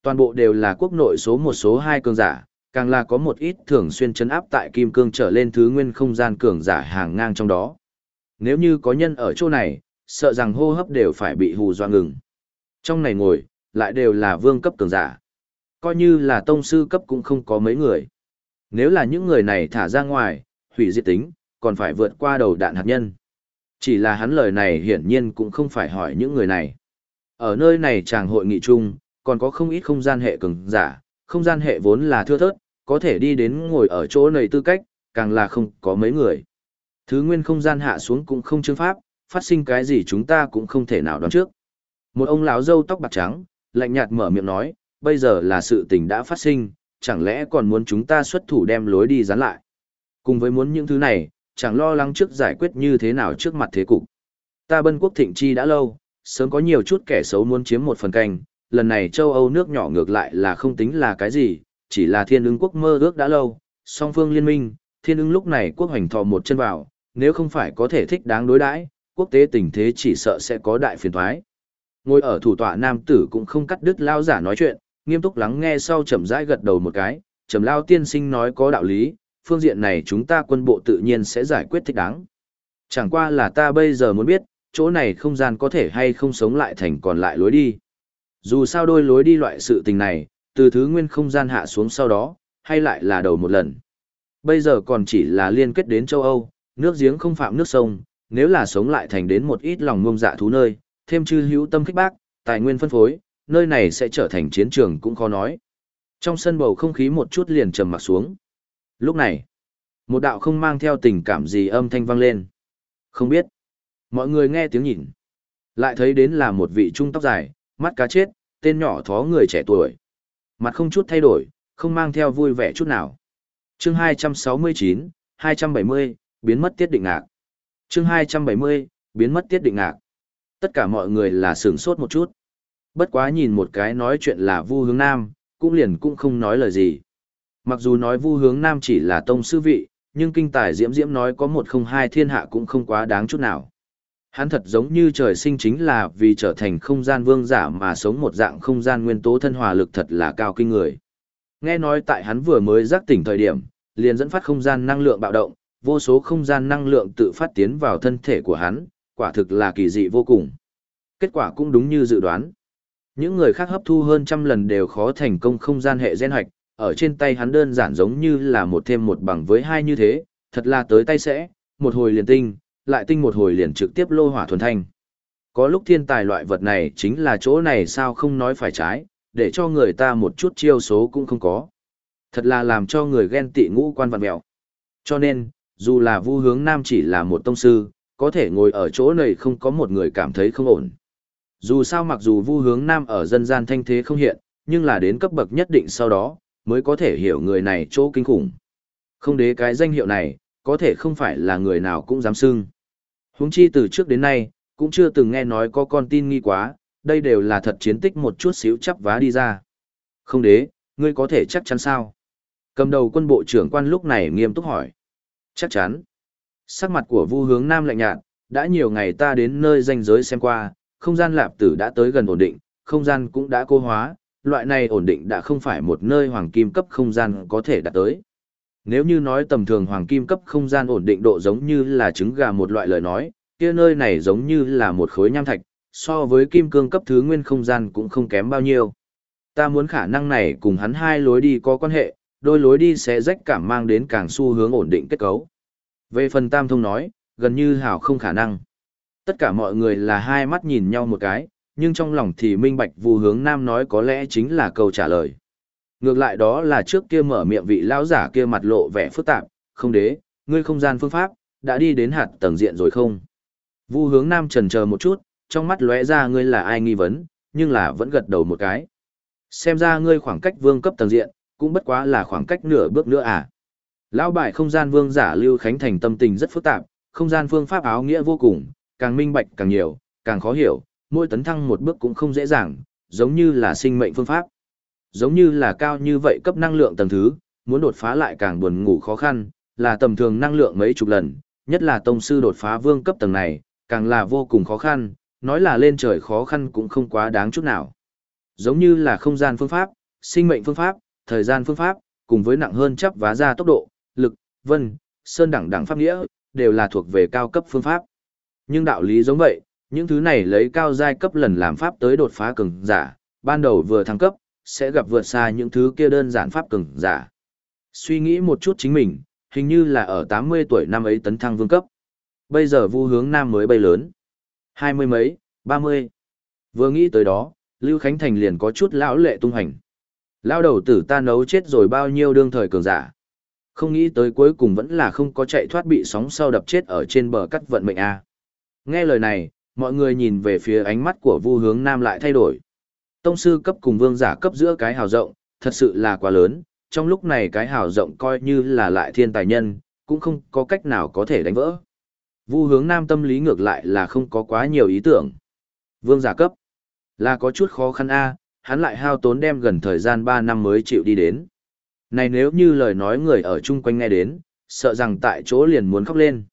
toàn bộ đều là quốc nội số một số hai cường giả, càng là có một ít thường xuyên chấn áp tại kim cương trở lên thứ nguyên không gian cường giả hàng ngang trong đó. Nếu như có nhân ở chỗ này, sợ rằng hô hấp đều phải bị hù dọa ngừng. Trong này ngồi, lại đều là vương cấp cường giả. Coi như là tông sư cấp cũng không có mấy người. Nếu là những người này thả ra ngoài, hủy diệt tính, còn phải vượt qua đầu đạn hạt nhân. Chỉ là hắn lời này hiển nhiên cũng không phải hỏi những người này. Ở nơi này chàng hội nghị chung, còn có không ít không gian hệ cường giả, không gian hệ vốn là thưa thớt, có thể đi đến ngồi ở chỗ này tư cách, càng là không có mấy người. Thứ nguyên không gian hạ xuống cũng không chương pháp, phát sinh cái gì chúng ta cũng không thể nào đoán trước. Một ông lão râu tóc bạc trắng, lạnh nhạt mở miệng nói, bây giờ là sự tình đã phát sinh, chẳng lẽ còn muốn chúng ta xuất thủ đem lối đi dán lại. Cùng với muốn những thứ này, chẳng lo lắng trước giải quyết như thế nào trước mặt thế cục. Ta bân quốc thịnh chi đã lâu, sớm có nhiều chút kẻ xấu muốn chiếm một phần canh, lần này châu Âu nước nhỏ ngược lại là không tính là cái gì, chỉ là thiên ứng quốc mơ ước đã lâu, song phương liên minh, thiên ứng lúc này quốc hoành thò một chân vào, nếu không phải có thể thích đáng đối đãi, quốc tế tình thế chỉ sợ sẽ có đại phiền thoái. Ngồi ở thủ tọa nam tử cũng không cắt đứt lao giả nói chuyện, nghiêm túc lắng nghe sau chậm rãi gật đầu một cái, chậm lao tiên sinh nói có đạo lý, phương diện này chúng ta quân bộ tự nhiên sẽ giải quyết thích đáng. Chẳng qua là ta bây giờ muốn biết, chỗ này không gian có thể hay không sống lại thành còn lại lối đi. Dù sao đôi lối đi loại sự tình này, từ thứ nguyên không gian hạ xuống sau đó, hay lại là đầu một lần. Bây giờ còn chỉ là liên kết đến châu Âu, nước giếng không phạm nước sông, nếu là sống lại thành đến một ít lòng ngông dạ thú nơi, thêm chư hữu tâm khích bác, tài nguyên phân phối, nơi này sẽ trở thành chiến trường cũng khó nói. Trong sân bầu không khí một chút liền trầm mặc xuống. Lúc này, một đạo không mang theo tình cảm gì âm thanh vang lên. Không biết. Mọi người nghe tiếng nhìn. Lại thấy đến là một vị trung tóc dài, mắt cá chết, tên nhỏ thó người trẻ tuổi. Mặt không chút thay đổi, không mang theo vui vẻ chút nào. Chương 269, 270, biến mất tiết định ngạc. Chương 270, biến mất tiết định ngạc. Tất cả mọi người là sửng sốt một chút. Bất quá nhìn một cái nói chuyện là Vu Hướng Nam, cũng liền cũng không nói lời gì. Mặc dù nói Vu Hướng Nam chỉ là tông sư vị, nhưng kinh tài diễm diễm nói có một không hai thiên hạ cũng không quá đáng chút nào. Hắn thật giống như trời sinh chính là vì trở thành không gian vương giả mà sống một dạng không gian nguyên tố thân hòa lực thật là cao kinh người. Nghe nói tại hắn vừa mới giác tỉnh thời điểm, liền dẫn phát không gian năng lượng bạo động, vô số không gian năng lượng tự phát tiến vào thân thể của hắn, quả thực là kỳ dị vô cùng. Kết quả cũng đúng như dự đoán. Những người khác hấp thu hơn trăm lần đều khó thành công không gian hệ gen hoạch, ở trên tay hắn đơn giản giống như là một thêm một bằng với hai như thế, thật là tới tay sẽ, một hồi liền tinh, lại tinh một hồi liền trực tiếp lô hỏa thuần thanh. Có lúc thiên tài loại vật này chính là chỗ này sao không nói phải trái, để cho người ta một chút chiêu số cũng không có. Thật là làm cho người ghen tị ngũ quan vật mẹo. Cho nên, dù là vu hướng nam chỉ là một tông sư, có thể ngồi ở chỗ này không có một người cảm thấy không ổn. Dù sao mặc dù vu hướng nam ở dân gian thanh thế không hiện, nhưng là đến cấp bậc nhất định sau đó, mới có thể hiểu người này chỗ kinh khủng. Không đế cái danh hiệu này, có thể không phải là người nào cũng dám xưng. Huống chi từ trước đến nay, cũng chưa từng nghe nói có con tin nghi quá, đây đều là thật chiến tích một chút xíu chắp vá đi ra. Không đế, ngươi có thể chắc chắn sao? Cầm đầu quân bộ trưởng quan lúc này nghiêm túc hỏi. Chắc chắn. Sắc mặt của Vu Hướng Nam lạnh nhạt, đã nhiều ngày ta đến nơi danh giới xem qua, không gian lạp tử đã tới gần ổn định, không gian cũng đã cô hóa, loại này ổn định đã không phải một nơi hoàng kim cấp không gian có thể đạt tới. Nếu như nói tầm thường hoàng kim cấp không gian ổn định độ giống như là trứng gà một loại lời nói, kia nơi này giống như là một khối nham thạch, so với kim cương cấp thứ nguyên không gian cũng không kém bao nhiêu. Ta muốn khả năng này cùng hắn hai lối đi có quan hệ, đôi lối đi sẽ rách cảm mang đến càng xu hướng ổn định kết cấu. Về phần tam thông nói, gần như hảo không khả năng. Tất cả mọi người là hai mắt nhìn nhau một cái, nhưng trong lòng thì minh bạch vu hướng nam nói có lẽ chính là câu trả lời. Ngược lại đó là trước kia mở miệng vị lão giả kia mặt lộ vẻ phức tạp, không đế, ngươi không gian phương pháp, đã đi đến hạt tầng diện rồi không? Vu hướng nam trần chờ một chút, trong mắt lóe ra ngươi là ai nghi vấn, nhưng là vẫn gật đầu một cái. Xem ra ngươi khoảng cách vương cấp tầng diện, cũng bất quá là khoảng cách nửa bước nữa à. Lão bại không gian vương giả Lưu Khánh Thành tâm tình rất phức tạp, không gian phương pháp áo nghĩa vô cùng, càng minh bạch càng nhiều, càng khó hiểu, mỗi tấn thăng một bước cũng không dễ dàng, giống như là sinh mệnh phương pháp. Giống như là cao như vậy cấp năng lượng tầng thứ, muốn đột phá lại càng buồn ngủ khó khăn, là tầm thường năng lượng mấy chục lần, nhất là tông sư đột phá vương cấp tầng này, càng là vô cùng khó khăn, nói là lên trời khó khăn cũng không quá đáng chút nào. Giống như là không gian phương pháp, sinh mệnh phương pháp, thời gian phương pháp, cùng với nặng hơn chấp vá ra tốc độ, lực, vân, sơn đẳng đẳng pháp nghĩa, đều là thuộc về cao cấp phương pháp. Nhưng đạo lý giống vậy, những thứ này lấy cao giai cấp lần làm pháp tới đột phá cường giả, ban đầu vừa thăng cấp, sẽ gặp vượt xa những thứ kia đơn giản pháp cường giả. Suy nghĩ một chút chính mình, hình như là ở 80 tuổi năm ấy tấn thăng vương cấp. Bây giờ vu hướng nam mới bay lớn. Hai mươi mấy, ba mươi. Vừa nghĩ tới đó, Lưu Khánh Thành liền có chút lão lệ tung hành. Lao đầu tử ta nấu chết rồi bao nhiêu đương thời cường giả. Không nghĩ tới cuối cùng vẫn là không có chạy thoát bị sóng sau đập chết ở trên bờ cắt vận mệnh A. Nghe lời này, mọi người nhìn về phía ánh mắt của vu hướng nam lại thay đổi. Tông sư cấp cùng vương giả cấp giữa cái hào rộng, thật sự là quá lớn, trong lúc này cái hào rộng coi như là lại thiên tài nhân, cũng không có cách nào có thể đánh vỡ. Vu hướng nam tâm lý ngược lại là không có quá nhiều ý tưởng. Vương giả cấp là có chút khó khăn a, hắn lại hao tốn đem gần thời gian 3 năm mới chịu đi đến. Này nếu như lời nói người ở chung quanh nghe đến, sợ rằng tại chỗ liền muốn khóc lên.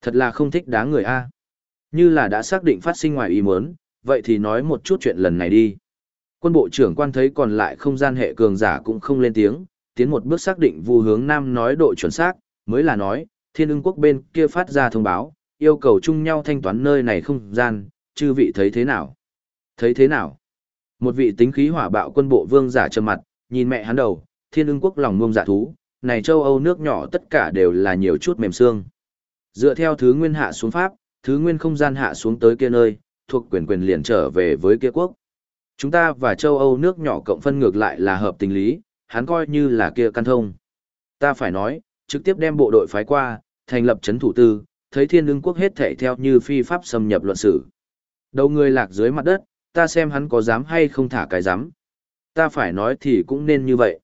Thật là không thích đáng người a. Như là đã xác định phát sinh ngoài ý muốn, vậy thì nói một chút chuyện lần này đi. Quân bộ trưởng quan thấy còn lại không gian hệ cường giả cũng không lên tiếng, tiến một bước xác định vu hướng nam nói độ chuẩn xác, mới là nói, thiên ưng quốc bên kia phát ra thông báo, yêu cầu chung nhau thanh toán nơi này không gian, chư vị thấy thế nào? Thấy thế nào? Một vị tính khí hỏa bạo quân bộ vương giả trầm mặt, nhìn mẹ hắn đầu, thiên ưng quốc lòng ngông giả thú, này châu Âu nước nhỏ tất cả đều là nhiều chút mềm xương. Dựa theo thứ nguyên hạ xuống pháp, thứ nguyên không gian hạ xuống tới kia nơi, thuộc quyền quyền liền trở về với kia quốc. Chúng ta và châu Âu nước nhỏ cộng phân ngược lại là hợp tình lý, hắn coi như là kia căn thông. Ta phải nói, trực tiếp đem bộ đội phái qua, thành lập chấn thủ tư, thấy thiên lương quốc hết thể theo như phi pháp xâm nhập luận sử. Đầu người lạc dưới mặt đất, ta xem hắn có dám hay không thả cái dám. Ta phải nói thì cũng nên như vậy.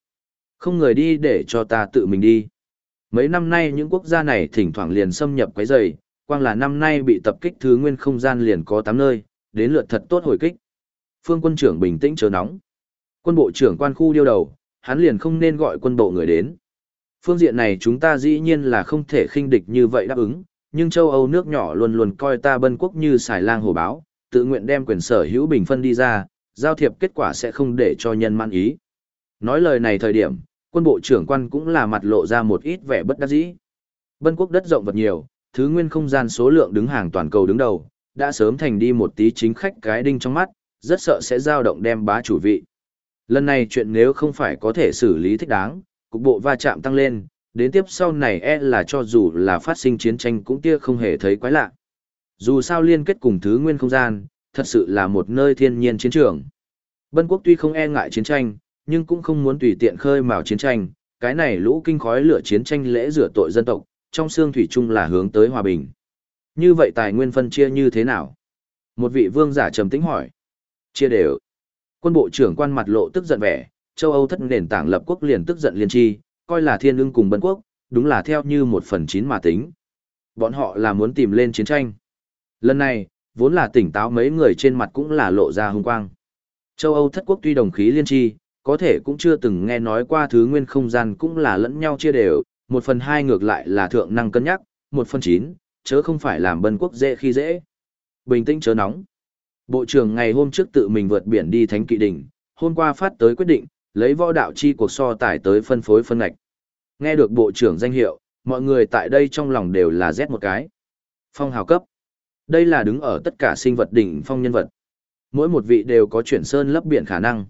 Không người đi để cho ta tự mình đi. Mấy năm nay những quốc gia này thỉnh thoảng liền xâm nhập quấy rầy, quang là năm nay bị tập kích thứ nguyên không gian liền có 8 nơi, đến lượt thật tốt hồi kích. Phương quân trưởng bình tĩnh chờ nóng. Quân bộ trưởng quan khu điêu đầu, hắn liền không nên gọi quân bộ người đến. Phương diện này chúng ta dĩ nhiên là không thể khinh địch như vậy đáp ứng, nhưng châu Âu nước nhỏ luôn luôn coi ta bân quốc như xài lang hồ báo, tự nguyện đem quyền sở hữu bình phân đi ra, giao thiệp kết quả sẽ không để cho nhân mãn ý. Nói lời này thời điểm, quân bộ trưởng quan cũng là mặt lộ ra một ít vẻ bất đắc dĩ. Bân quốc đất rộng vật nhiều, thứ nguyên không gian số lượng đứng hàng toàn cầu đứng đầu, đã sớm thành đi một tí chính khách cái đinh trong mắt, rất sợ sẽ dao động đem bá chủ vị. Lần này chuyện nếu không phải có thể xử lý thích đáng, cục bộ va chạm tăng lên, đến tiếp sau này e là cho dù là phát sinh chiến tranh cũng tia không hề thấy quái lạ. Dù sao liên kết cùng thứ nguyên không gian, thật sự là một nơi thiên nhiên chiến trường. Bân quốc tuy không e ngại chiến tranh, nhưng cũng không muốn tùy tiện khơi mào chiến tranh, cái này lũ kinh khói lửa chiến tranh lễ rửa tội dân tộc, trong xương thủy chung là hướng tới hòa bình. Như vậy tài nguyên phân chia như thế nào? Một vị vương giả trầm tĩnh hỏi. Chia đều. Quân bộ trưởng quan mặt lộ tức giận vẻ, châu Âu thất nền tảng lập quốc liền tức giận liên chi coi là thiên ưng cùng bân quốc, đúng là theo như một phần chín mà tính. Bọn họ là muốn tìm lên chiến tranh. Lần này, vốn là tỉnh táo mấy người trên mặt cũng là lộ ra hung quang. Châu Âu thất quốc tuy đồng khí liên chi có thể cũng chưa từng nghe nói qua thứ nguyên không gian cũng là lẫn nhau chia đều, một phần hai ngược lại là thượng năng cân nhắc, một phần chín, chớ không phải làm bân quốc dễ khi dễ. Bình tĩnh chớ nóng. Bộ trưởng ngày hôm trước tự mình vượt biển đi Thánh Kỵ Đỉnh, hôm qua phát tới quyết định, lấy võ đạo chi cuộc so tải tới phân phối phân ngạch. Nghe được bộ trưởng danh hiệu, mọi người tại đây trong lòng đều là rét một cái. Phong hào cấp. Đây là đứng ở tất cả sinh vật đỉnh phong nhân vật. Mỗi một vị đều có chuyển sơn lấp biển khả năng.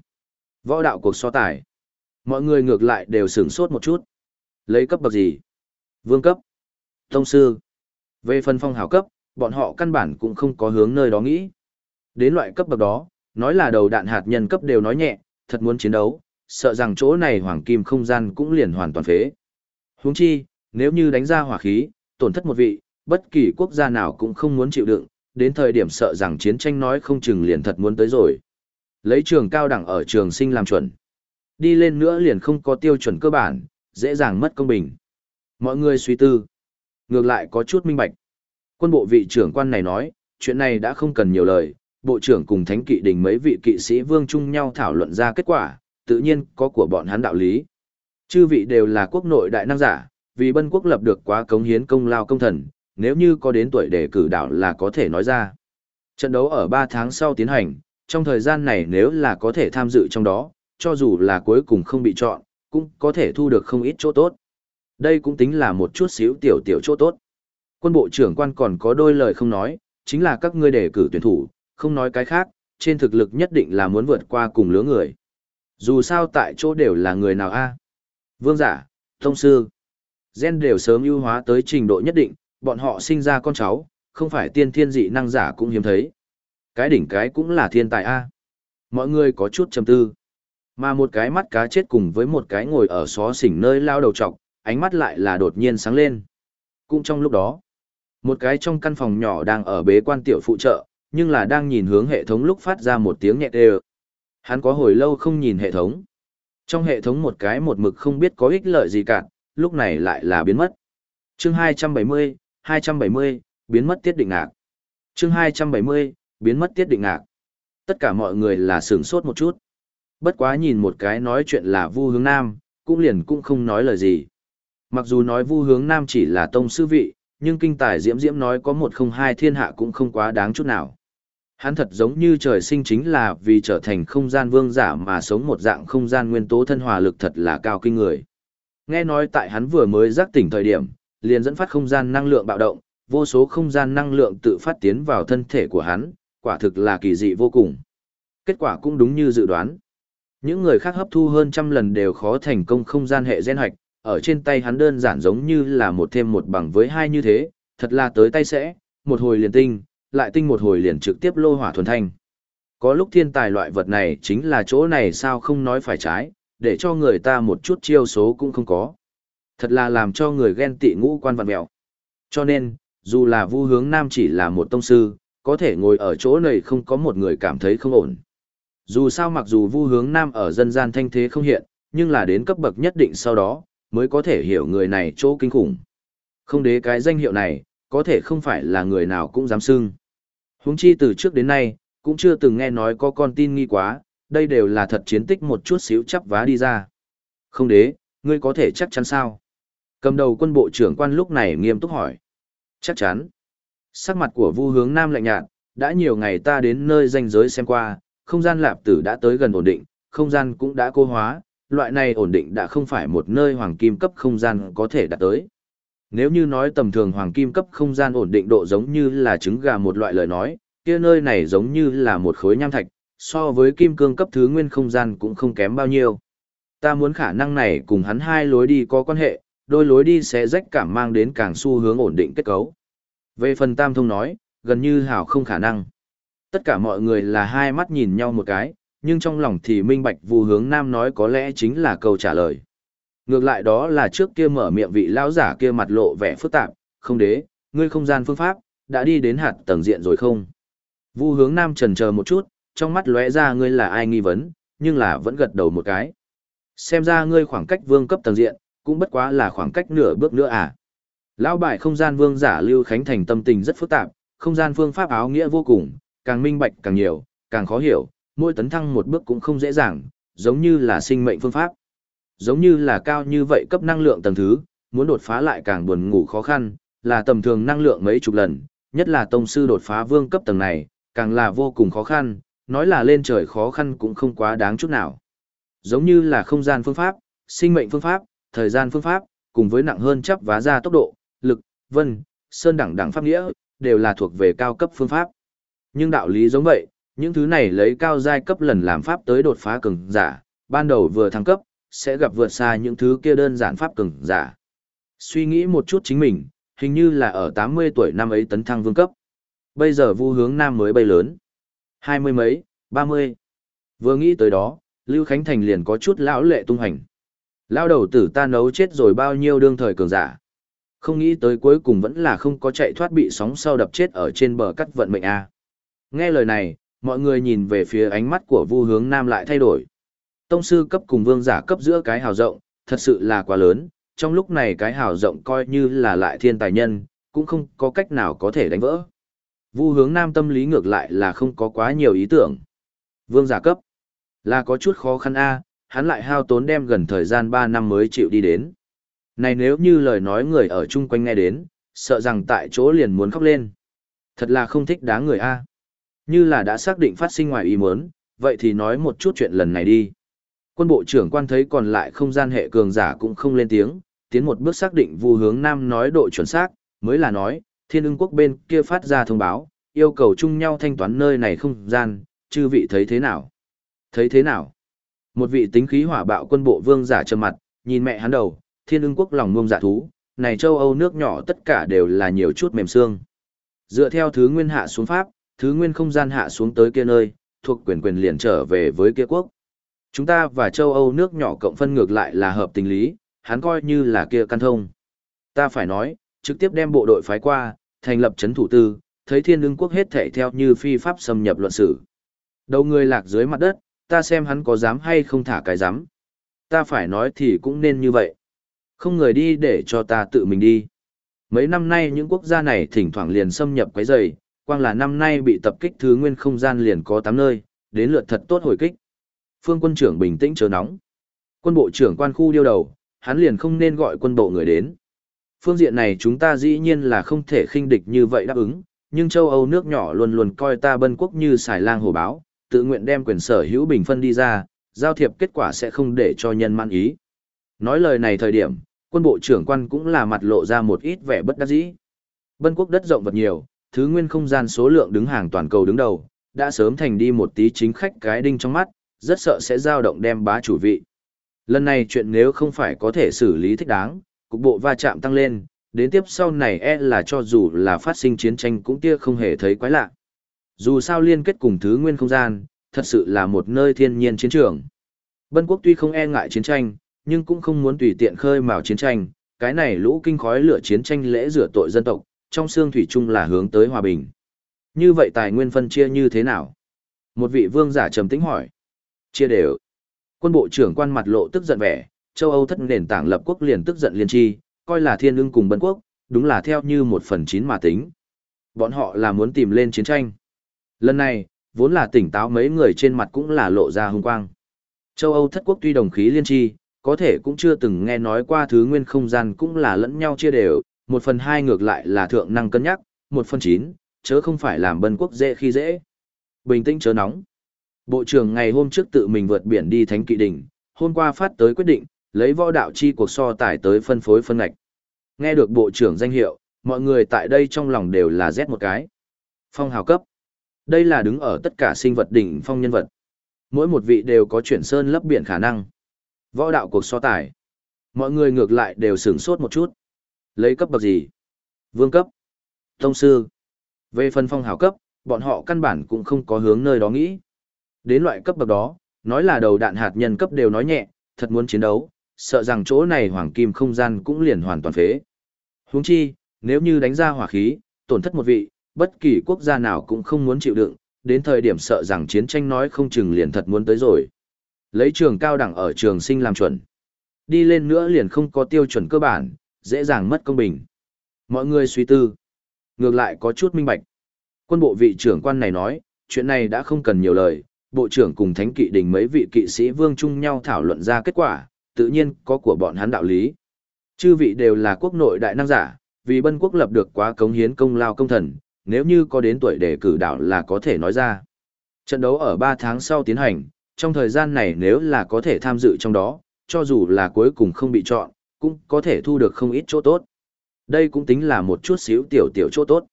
Võ đạo cuộc so tài. Mọi người ngược lại đều sửng sốt một chút. Lấy cấp bậc gì? Vương cấp. Tông sư. Về phần phong hào cấp, bọn họ căn bản cũng không có hướng nơi đó nghĩ. Đến loại cấp bậc đó, nói là đầu đạn hạt nhân cấp đều nói nhẹ, thật muốn chiến đấu, sợ rằng chỗ này hoàng kim không gian cũng liền hoàn toàn phế. Huống chi, nếu như đánh ra hỏa khí, tổn thất một vị, bất kỳ quốc gia nào cũng không muốn chịu đựng, đến thời điểm sợ rằng chiến tranh nói không chừng liền thật muốn tới rồi. Lấy trường cao đẳng ở trường sinh làm chuẩn. Đi lên nữa liền không có tiêu chuẩn cơ bản, dễ dàng mất công bình. Mọi người suy tư. Ngược lại có chút minh bạch. Quân bộ vị trưởng quan này nói, chuyện này đã không cần nhiều lời, bộ trưởng cùng thánh kỵ đình mấy vị kỵ sĩ vương chung nhau thảo luận ra kết quả, tự nhiên có của bọn hắn đạo lý. Chư vị đều là quốc nội đại năng giả, vì bân quốc lập được quá cống hiến công lao công thần, nếu như có đến tuổi để cử đạo là có thể nói ra. Trận đấu ở 3 tháng sau tiến hành, trong thời gian này nếu là có thể tham dự trong đó, cho dù là cuối cùng không bị chọn, cũng có thể thu được không ít chỗ tốt. Đây cũng tính là một chút xíu tiểu tiểu chỗ tốt. Quân bộ trưởng quan còn có đôi lời không nói, chính là các ngươi đề cử tuyển thủ, không nói cái khác, trên thực lực nhất định là muốn vượt qua cùng lứa người. Dù sao tại chỗ đều là người nào a à? Vương giả, thông sư. Gen đều sớm ưu hóa tới trình độ nhất định, bọn họ sinh ra con cháu, không phải tiên thiên dị năng giả cũng hiếm thấy. Cái đỉnh cái cũng là thiên tài a Mọi người có chút trầm tư. Mà một cái mắt cá chết cùng với một cái ngồi ở xó xỉnh nơi lao đầu trọc, ánh mắt lại là đột nhiên sáng lên. Cũng trong lúc đó, một cái trong căn phòng nhỏ đang ở bế quan tiểu phụ trợ, nhưng là đang nhìn hướng hệ thống lúc phát ra một tiếng nhẹ đều. Hắn có hồi lâu không nhìn hệ thống. Trong hệ thống một cái một mực không biết có ích lợi gì cả, lúc này lại là biến mất. Chương 270, 270, biến mất tiết định ngạc. Chương 270, biến mất tiết định ngạc. Tất cả mọi người là sửng sốt một chút. Bất quá nhìn một cái nói chuyện là Vu Hướng Nam, cũng liền cũng không nói lời gì. Mặc dù nói Vu Hướng Nam chỉ là tông sư vị, nhưng kinh tài diễm diễm nói có một không hai thiên hạ cũng không quá đáng chút nào. Hắn thật giống như trời sinh chính là vì trở thành không gian vương giả mà sống một dạng không gian nguyên tố thân hòa lực thật là cao kinh người. Nghe nói tại hắn vừa mới giác tỉnh thời điểm, liền dẫn phát không gian năng lượng bạo động, vô số không gian năng lượng tự phát tiến vào thân thể của hắn, quả thực là kỳ dị vô cùng. Kết quả cũng đúng như dự đoán. Những người khác hấp thu hơn trăm lần đều khó thành công không gian hệ gen hoạch, ở trên tay hắn đơn giản giống như là một thêm một bằng với hai như thế, thật là tới tay sẽ, một hồi liền tinh, lại tinh một hồi liền trực tiếp lô hỏa thuần thanh. Có lúc thiên tài loại vật này chính là chỗ này sao không nói phải trái, để cho người ta một chút chiêu số cũng không có. Thật là làm cho người ghen tị ngũ quan vật mẹo. Cho nên, dù là vu hướng nam chỉ là một tông sư, có thể ngồi ở chỗ này không có một người cảm thấy không ổn. Dù sao mặc dù vu hướng nam ở dân gian thanh thế không hiện, nhưng là đến cấp bậc nhất định sau đó, mới có thể hiểu người này chỗ kinh khủng. Không đế cái danh hiệu này, có thể không phải là người nào cũng dám xưng. Huống chi từ trước đến nay, cũng chưa từng nghe nói có con tin nghi quá, đây đều là thật chiến tích một chút xíu chắp vá đi ra. Không đế, ngươi có thể chắc chắn sao? Cầm đầu quân bộ trưởng quan lúc này nghiêm túc hỏi. Chắc chắn. Sắc mặt của Vu Hướng Nam lạnh nhạt, đã nhiều ngày ta đến nơi danh giới xem qua, không gian lạp tử đã tới gần ổn định, không gian cũng đã cô hóa, loại này ổn định đã không phải một nơi hoàng kim cấp không gian có thể đạt tới. Nếu như nói tầm thường hoàng kim cấp không gian ổn định độ giống như là trứng gà một loại lời nói, kia nơi này giống như là một khối nham thạch, so với kim cương cấp thứ nguyên không gian cũng không kém bao nhiêu. Ta muốn khả năng này cùng hắn hai lối đi có quan hệ, đôi lối đi sẽ rách cảm mang đến càng xu hướng ổn định kết cấu. Về phần tam thông nói, gần như hảo không khả năng. Tất cả mọi người là hai mắt nhìn nhau một cái, nhưng trong lòng thì minh bạch vu hướng nam nói có lẽ chính là câu trả lời. Ngược lại đó là trước kia mở miệng vị lão giả kia mặt lộ vẻ phức tạp, không đế, ngươi không gian phương pháp, đã đi đến hạt tầng diện rồi không? Vu hướng nam trần chờ một chút, trong mắt lóe ra ngươi là ai nghi vấn, nhưng là vẫn gật đầu một cái. Xem ra ngươi khoảng cách vương cấp tầng diện, cũng bất quá là khoảng cách nửa bước nữa à. Lão bại không gian vương giả Lưu Khánh Thành tâm tình rất phức tạp, không gian phương pháp áo nghĩa vô cùng, càng minh bạch càng nhiều, càng khó hiểu, mỗi tấn thăng một bước cũng không dễ dàng, giống như là sinh mệnh phương pháp. Giống như là cao như vậy cấp năng lượng tầng thứ, muốn đột phá lại càng buồn ngủ khó khăn, là tầm thường năng lượng mấy chục lần, nhất là tông sư đột phá vương cấp tầng này, càng là vô cùng khó khăn, nói là lên trời khó khăn cũng không quá đáng chút nào. Giống như là không gian phương pháp, sinh mệnh phương pháp, thời gian phương pháp, cùng với nặng hơn chấp vá ra tốc độ, lực, vân, sơn đẳng đẳng pháp nghĩa, đều là thuộc về cao cấp phương pháp. Nhưng đạo lý giống vậy, những thứ này lấy cao giai cấp lần làm pháp tới đột phá cường giả, ban đầu vừa thăng cấp, sẽ gặp vượt xa những thứ kia đơn giản pháp cường giả. Suy nghĩ một chút chính mình, hình như là ở 80 tuổi năm ấy tấn thăng vương cấp. Bây giờ vu hướng nam mới bay lớn. Hai mươi mấy, ba mươi. Vừa nghĩ tới đó, Lưu Khánh Thành liền có chút lão lệ tung hành. Lao đầu tử ta nấu chết rồi bao nhiêu đương thời cường giả. Không nghĩ tới cuối cùng vẫn là không có chạy thoát bị sóng sau đập chết ở trên bờ cắt vận mệnh A. Nghe lời này, mọi người nhìn về phía ánh mắt của vu hướng nam lại thay đổi. Tông sư cấp cùng vương giả cấp giữa cái hào rộng, thật sự là quá lớn, trong lúc này cái hào rộng coi như là lại thiên tài nhân, cũng không có cách nào có thể đánh vỡ. Vu hướng nam tâm lý ngược lại là không có quá nhiều ý tưởng. Vương giả cấp là có chút khó khăn a, hắn lại hao tốn đem gần thời gian 3 năm mới chịu đi đến. Này nếu như lời nói người ở chung quanh nghe đến, sợ rằng tại chỗ liền muốn khóc lên. Thật là không thích đáng người a. Như là đã xác định phát sinh ngoài ý muốn, vậy thì nói một chút chuyện lần này đi. Quân bộ trưởng quan thấy còn lại không gian hệ cường giả cũng không lên tiếng, tiến một bước xác định vu hướng nam nói độ chuẩn xác, mới là nói, thiên ưng quốc bên kia phát ra thông báo, yêu cầu chung nhau thanh toán nơi này không gian, chư vị thấy thế nào? Thấy thế nào? Một vị tính khí hỏa bạo quân bộ vương giả trầm mặt, nhìn mẹ hắn đầu, thiên ưng quốc lòng ngông giả thú, này châu Âu nước nhỏ tất cả đều là nhiều chút mềm xương. Dựa theo thứ nguyên hạ xuống pháp, thứ nguyên không gian hạ xuống tới kia nơi, thuộc quyền quyền liền trở về với kia quốc. Chúng ta và châu Âu nước nhỏ cộng phân ngược lại là hợp tình lý, hắn coi như là kia căn thông. Ta phải nói, trực tiếp đem bộ đội phái qua, thành lập chấn thủ tư, thấy thiên lương quốc hết thể theo như phi pháp xâm nhập luận sử. Đầu người lạc dưới mặt đất, ta xem hắn có dám hay không thả cái dám. Ta phải nói thì cũng nên như vậy. Không người đi để cho ta tự mình đi. Mấy năm nay những quốc gia này thỉnh thoảng liền xâm nhập quấy rầy, quang là năm nay bị tập kích thứ nguyên không gian liền có 8 nơi, đến lượt thật tốt hồi kích. Phương quân trưởng bình tĩnh chờ nóng. Quân bộ trưởng quan khu điêu đầu, hắn liền không nên gọi quân bộ người đến. Phương diện này chúng ta dĩ nhiên là không thể khinh địch như vậy đáp ứng, nhưng châu Âu nước nhỏ luôn luôn coi ta bân quốc như xài lang hồ báo, tự nguyện đem quyền sở hữu bình phân đi ra, giao thiệp kết quả sẽ không để cho nhân man ý. Nói lời này thời điểm, quân bộ trưởng quan cũng là mặt lộ ra một ít vẻ bất đắc dĩ. Bân quốc đất rộng vật nhiều, thứ nguyên không gian số lượng đứng hàng toàn cầu đứng đầu, đã sớm thành đi một tí chính khách cái đinh trong mắt, rất sợ sẽ giao động đem bá chủ vị. Lần này chuyện nếu không phải có thể xử lý thích đáng, cục bộ va chạm tăng lên, đến tiếp sau này e là cho dù là phát sinh chiến tranh cũng tia không hề thấy quái lạ. Dù sao liên kết cùng thứ nguyên không gian, thật sự là một nơi thiên nhiên chiến trường. Bân quốc tuy không e ngại chiến tranh, nhưng cũng không muốn tùy tiện khơi mào chiến tranh, cái này lũ kinh khói lửa chiến tranh lễ rửa tội dân tộc, trong xương thủy chung là hướng tới hòa bình. Như vậy tài nguyên phân chia như thế nào? Một vị vương giả trầm tĩnh hỏi. Chia đều. Quân bộ trưởng quan mặt lộ tức giận vẻ, châu Âu thất nền tảng lập quốc liền tức giận liên chi coi là thiên ưng cùng bân quốc, đúng là theo như một phần chín mà tính. Bọn họ là muốn tìm lên chiến tranh. Lần này, vốn là tỉnh táo mấy người trên mặt cũng là lộ ra hung quang. Châu Âu thất quốc tuy đồng khí liên chi có thể cũng chưa từng nghe nói qua thứ nguyên không gian cũng là lẫn nhau chia đều, một phần hai ngược lại là thượng năng cân nhắc, một phần chín, chớ không phải làm bân quốc dễ khi dễ. Bình tĩnh chớ nóng. Bộ trưởng ngày hôm trước tự mình vượt biển đi thánh kỵ đỉnh, hôm qua phát tới quyết định, lấy võ đạo chi cuộc so tải tới phân phối phân ngạch. Nghe được bộ trưởng danh hiệu, mọi người tại đây trong lòng đều là rét một cái. Phong hào cấp. Đây là đứng ở tất cả sinh vật đỉnh phong nhân vật. Mỗi một vị đều có chuyển sơn lấp biển khả năng. Võ đạo cuộc so tài. Mọi người ngược lại đều sửng sốt một chút. Lấy cấp bậc gì? Vương cấp. Tông sư. Về phân phong hào cấp, bọn họ căn bản cũng không có hướng nơi đó nghĩ. Đến loại cấp bậc đó, nói là đầu đạn hạt nhân cấp đều nói nhẹ, thật muốn chiến đấu, sợ rằng chỗ này hoàng kim không gian cũng liền hoàn toàn phế. Huống chi, nếu như đánh ra hỏa khí, tổn thất một vị, bất kỳ quốc gia nào cũng không muốn chịu đựng, đến thời điểm sợ rằng chiến tranh nói không chừng liền thật muốn tới rồi. Lấy trường cao đẳng ở trường sinh làm chuẩn. Đi lên nữa liền không có tiêu chuẩn cơ bản, dễ dàng mất công bình. Mọi người suy tư. Ngược lại có chút minh bạch. Quân bộ vị trưởng quan này nói, chuyện này đã không cần nhiều lời, bộ trưởng cùng thánh kỵ đình mấy vị kỵ sĩ vương chung nhau thảo luận ra kết quả, tự nhiên có của bọn hắn đạo lý. Chư vị đều là quốc nội đại năng giả, vì bân quốc lập được quá cống hiến công lao công thần, nếu như có đến tuổi để cử đảo là có thể nói ra. Trận đấu ở 3 tháng sau tiến hành, trong thời gian này nếu là có thể tham dự trong đó, cho dù là cuối cùng không bị chọn, cũng có thể thu được không ít chỗ tốt. Đây cũng tính là một chút xíu tiểu tiểu chỗ tốt.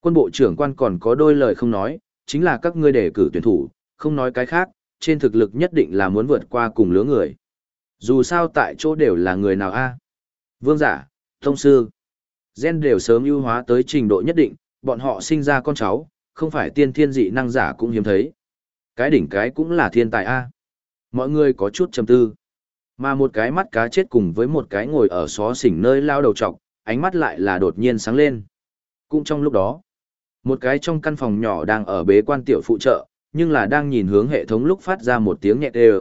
Quân bộ trưởng quan còn có đôi lời không nói, chính là các ngươi đề cử tuyển thủ, không nói cái khác, trên thực lực nhất định là muốn vượt qua cùng lứa người. Dù sao tại chỗ đều là người nào a Vương giả, thông sư. Gen đều sớm ưu hóa tới trình độ nhất định, bọn họ sinh ra con cháu, không phải tiên thiên dị năng giả cũng hiếm thấy. Cái đỉnh cái cũng là thiên tài a Mọi người có chút trầm tư. Mà một cái mắt cá chết cùng với một cái ngồi ở xó xỉnh nơi lao đầu trọc, ánh mắt lại là đột nhiên sáng lên. Cũng trong lúc đó, một cái trong căn phòng nhỏ đang ở bế quan tiểu phụ trợ, nhưng là đang nhìn hướng hệ thống lúc phát ra một tiếng nhẹ đều.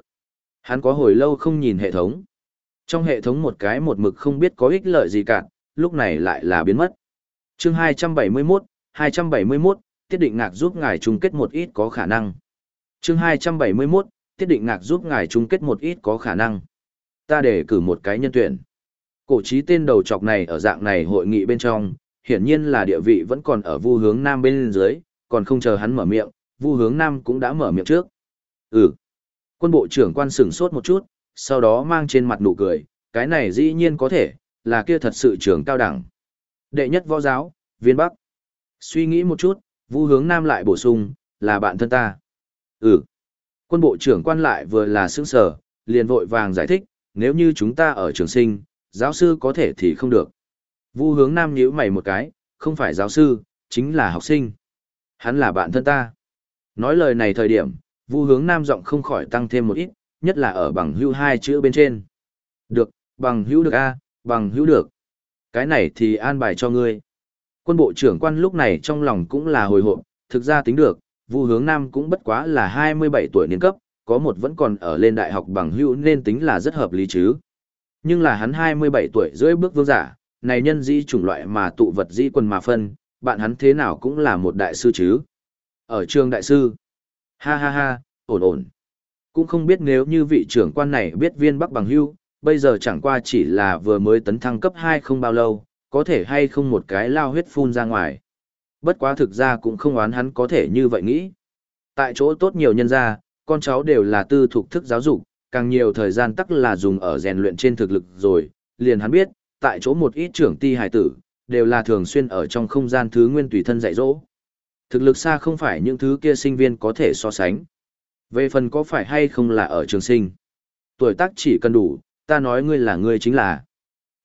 Hắn có hồi lâu không nhìn hệ thống. Trong hệ thống một cái một mực không biết có ích lợi gì cả, lúc này lại là biến mất. chương 271, 271, tiết định ngạc giúp ngài chung kết một ít có khả năng. chương 271, tiết định ngạc giúp ngài chung kết một ít có khả năng. Ta để cử một cái nhân tuyển. Cổ trí tên đầu chọc này ở dạng này hội nghị bên trong, hiển nhiên là địa vị vẫn còn ở vu hướng nam bên dưới, còn không chờ hắn mở miệng, vu hướng nam cũng đã mở miệng trước. Ừ. Quân bộ trưởng quan sửng sốt một chút, sau đó mang trên mặt nụ cười, cái này dĩ nhiên có thể, là kia thật sự trưởng cao đẳng. Đệ nhất võ giáo, viên bắc. Suy nghĩ một chút, vu hướng nam lại bổ sung, là bạn thân ta. Ừ. Quân bộ trưởng quan lại vừa là sững sở, liền vội vàng giải thích, nếu như chúng ta ở trường sinh, giáo sư có thể thì không được. Vu hướng nam nhíu mày một cái, không phải giáo sư, chính là học sinh. Hắn là bạn thân ta. Nói lời này thời điểm, vu hướng nam giọng không khỏi tăng thêm một ít, nhất là ở bằng hữu hai chữ bên trên. Được, bằng hữu được a, bằng hữu được. Cái này thì an bài cho ngươi. Quân bộ trưởng quan lúc này trong lòng cũng là hồi hộp, thực ra tính được, vu hướng nam cũng bất quá là 27 tuổi niên cấp, có một vẫn còn ở lên đại học bằng hữu nên tính là rất hợp lý chứ. Nhưng là hắn 27 tuổi rưỡi bước vương giả, này nhân dĩ chủng loại mà tụ vật dĩ quần mà phân, bạn hắn thế nào cũng là một đại sư chứ. Ở trường đại sư, ha ha ha, ổn ổn. Cũng không biết nếu như vị trưởng quan này biết viên bắc bằng hưu, bây giờ chẳng qua chỉ là vừa mới tấn thăng cấp 2 không bao lâu, có thể hay không một cái lao huyết phun ra ngoài. Bất quá thực ra cũng không oán hắn có thể như vậy nghĩ. Tại chỗ tốt nhiều nhân gia, con cháu đều là tư thuộc thức giáo dục, càng nhiều thời gian tắc là dùng ở rèn luyện trên thực lực rồi, liền hắn biết, tại chỗ một ít trưởng ti hải tử, đều là thường xuyên ở trong không gian thứ nguyên tùy thân dạy dỗ. Thực lực xa không phải những thứ kia sinh viên có thể so sánh. Về phần có phải hay không là ở trường sinh. Tuổi tác chỉ cần đủ, ta nói ngươi là ngươi chính là.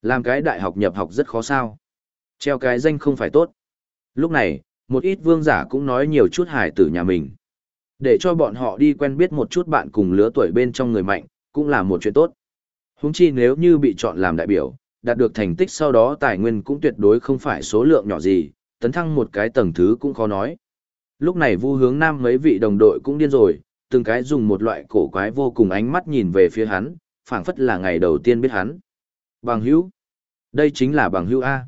Làm cái đại học nhập học rất khó sao. Treo cái danh không phải tốt. Lúc này, một ít vương giả cũng nói nhiều chút hải tử nhà mình. Để cho bọn họ đi quen biết một chút bạn cùng lứa tuổi bên trong người mạnh, cũng là một chuyện tốt. Húng chi nếu như bị chọn làm đại biểu, đạt được thành tích sau đó tài nguyên cũng tuyệt đối không phải số lượng nhỏ gì, tấn thăng một cái tầng thứ cũng khó nói. Lúc này vu hướng nam mấy vị đồng đội cũng điên rồi, từng cái dùng một loại cổ quái vô cùng ánh mắt nhìn về phía hắn, phảng phất là ngày đầu tiên biết hắn. Bằng hữu. Đây chính là bằng hữu A.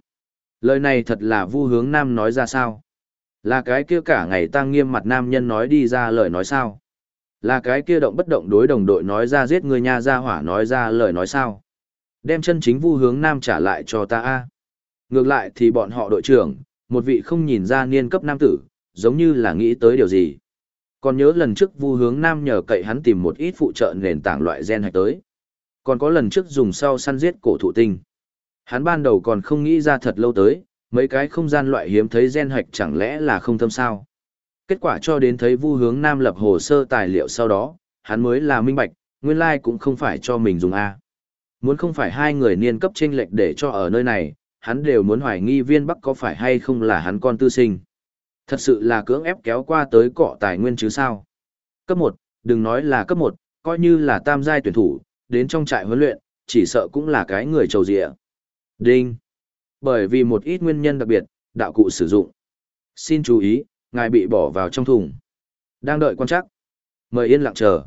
Lời này thật là vu hướng nam nói ra sao? Là cái kia cả ngày tăng nghiêm mặt nam nhân nói đi ra lời nói sao? Là cái kia động bất động đối đồng đội nói ra giết người nha ra hỏa nói ra lời nói sao? Đem chân chính vu hướng nam trả lại cho ta a. Ngược lại thì bọn họ đội trưởng, một vị không nhìn ra niên cấp nam tử, giống như là nghĩ tới điều gì. Còn nhớ lần trước vu hướng nam nhờ cậy hắn tìm một ít phụ trợ nền tảng loại gen hạch tới. Còn có lần trước dùng sau săn giết cổ thụ tinh. Hắn ban đầu còn không nghĩ ra thật lâu tới, mấy cái không gian loại hiếm thấy gen hạch chẳng lẽ là không thâm sao. Kết quả cho đến thấy vu hướng nam lập hồ sơ tài liệu sau đó, hắn mới là minh bạch, nguyên lai like cũng không phải cho mình dùng A. Muốn không phải hai người niên cấp chênh lệch để cho ở nơi này, hắn đều muốn hoài nghi viên bắc có phải hay không là hắn con tư sinh. Thật sự là cưỡng ép kéo qua tới cọ tài nguyên chứ sao. Cấp một, đừng nói là cấp một, coi như là tam giai tuyển thủ, đến trong trại huấn luyện, chỉ sợ cũng là cái người trầu dịa. Đinh. Bởi vì một ít nguyên nhân đặc biệt, đạo cụ sử dụng. Xin chú ý, ngài bị bỏ vào trong thùng. Đang đợi quan chắc. Mời yên lặng chờ.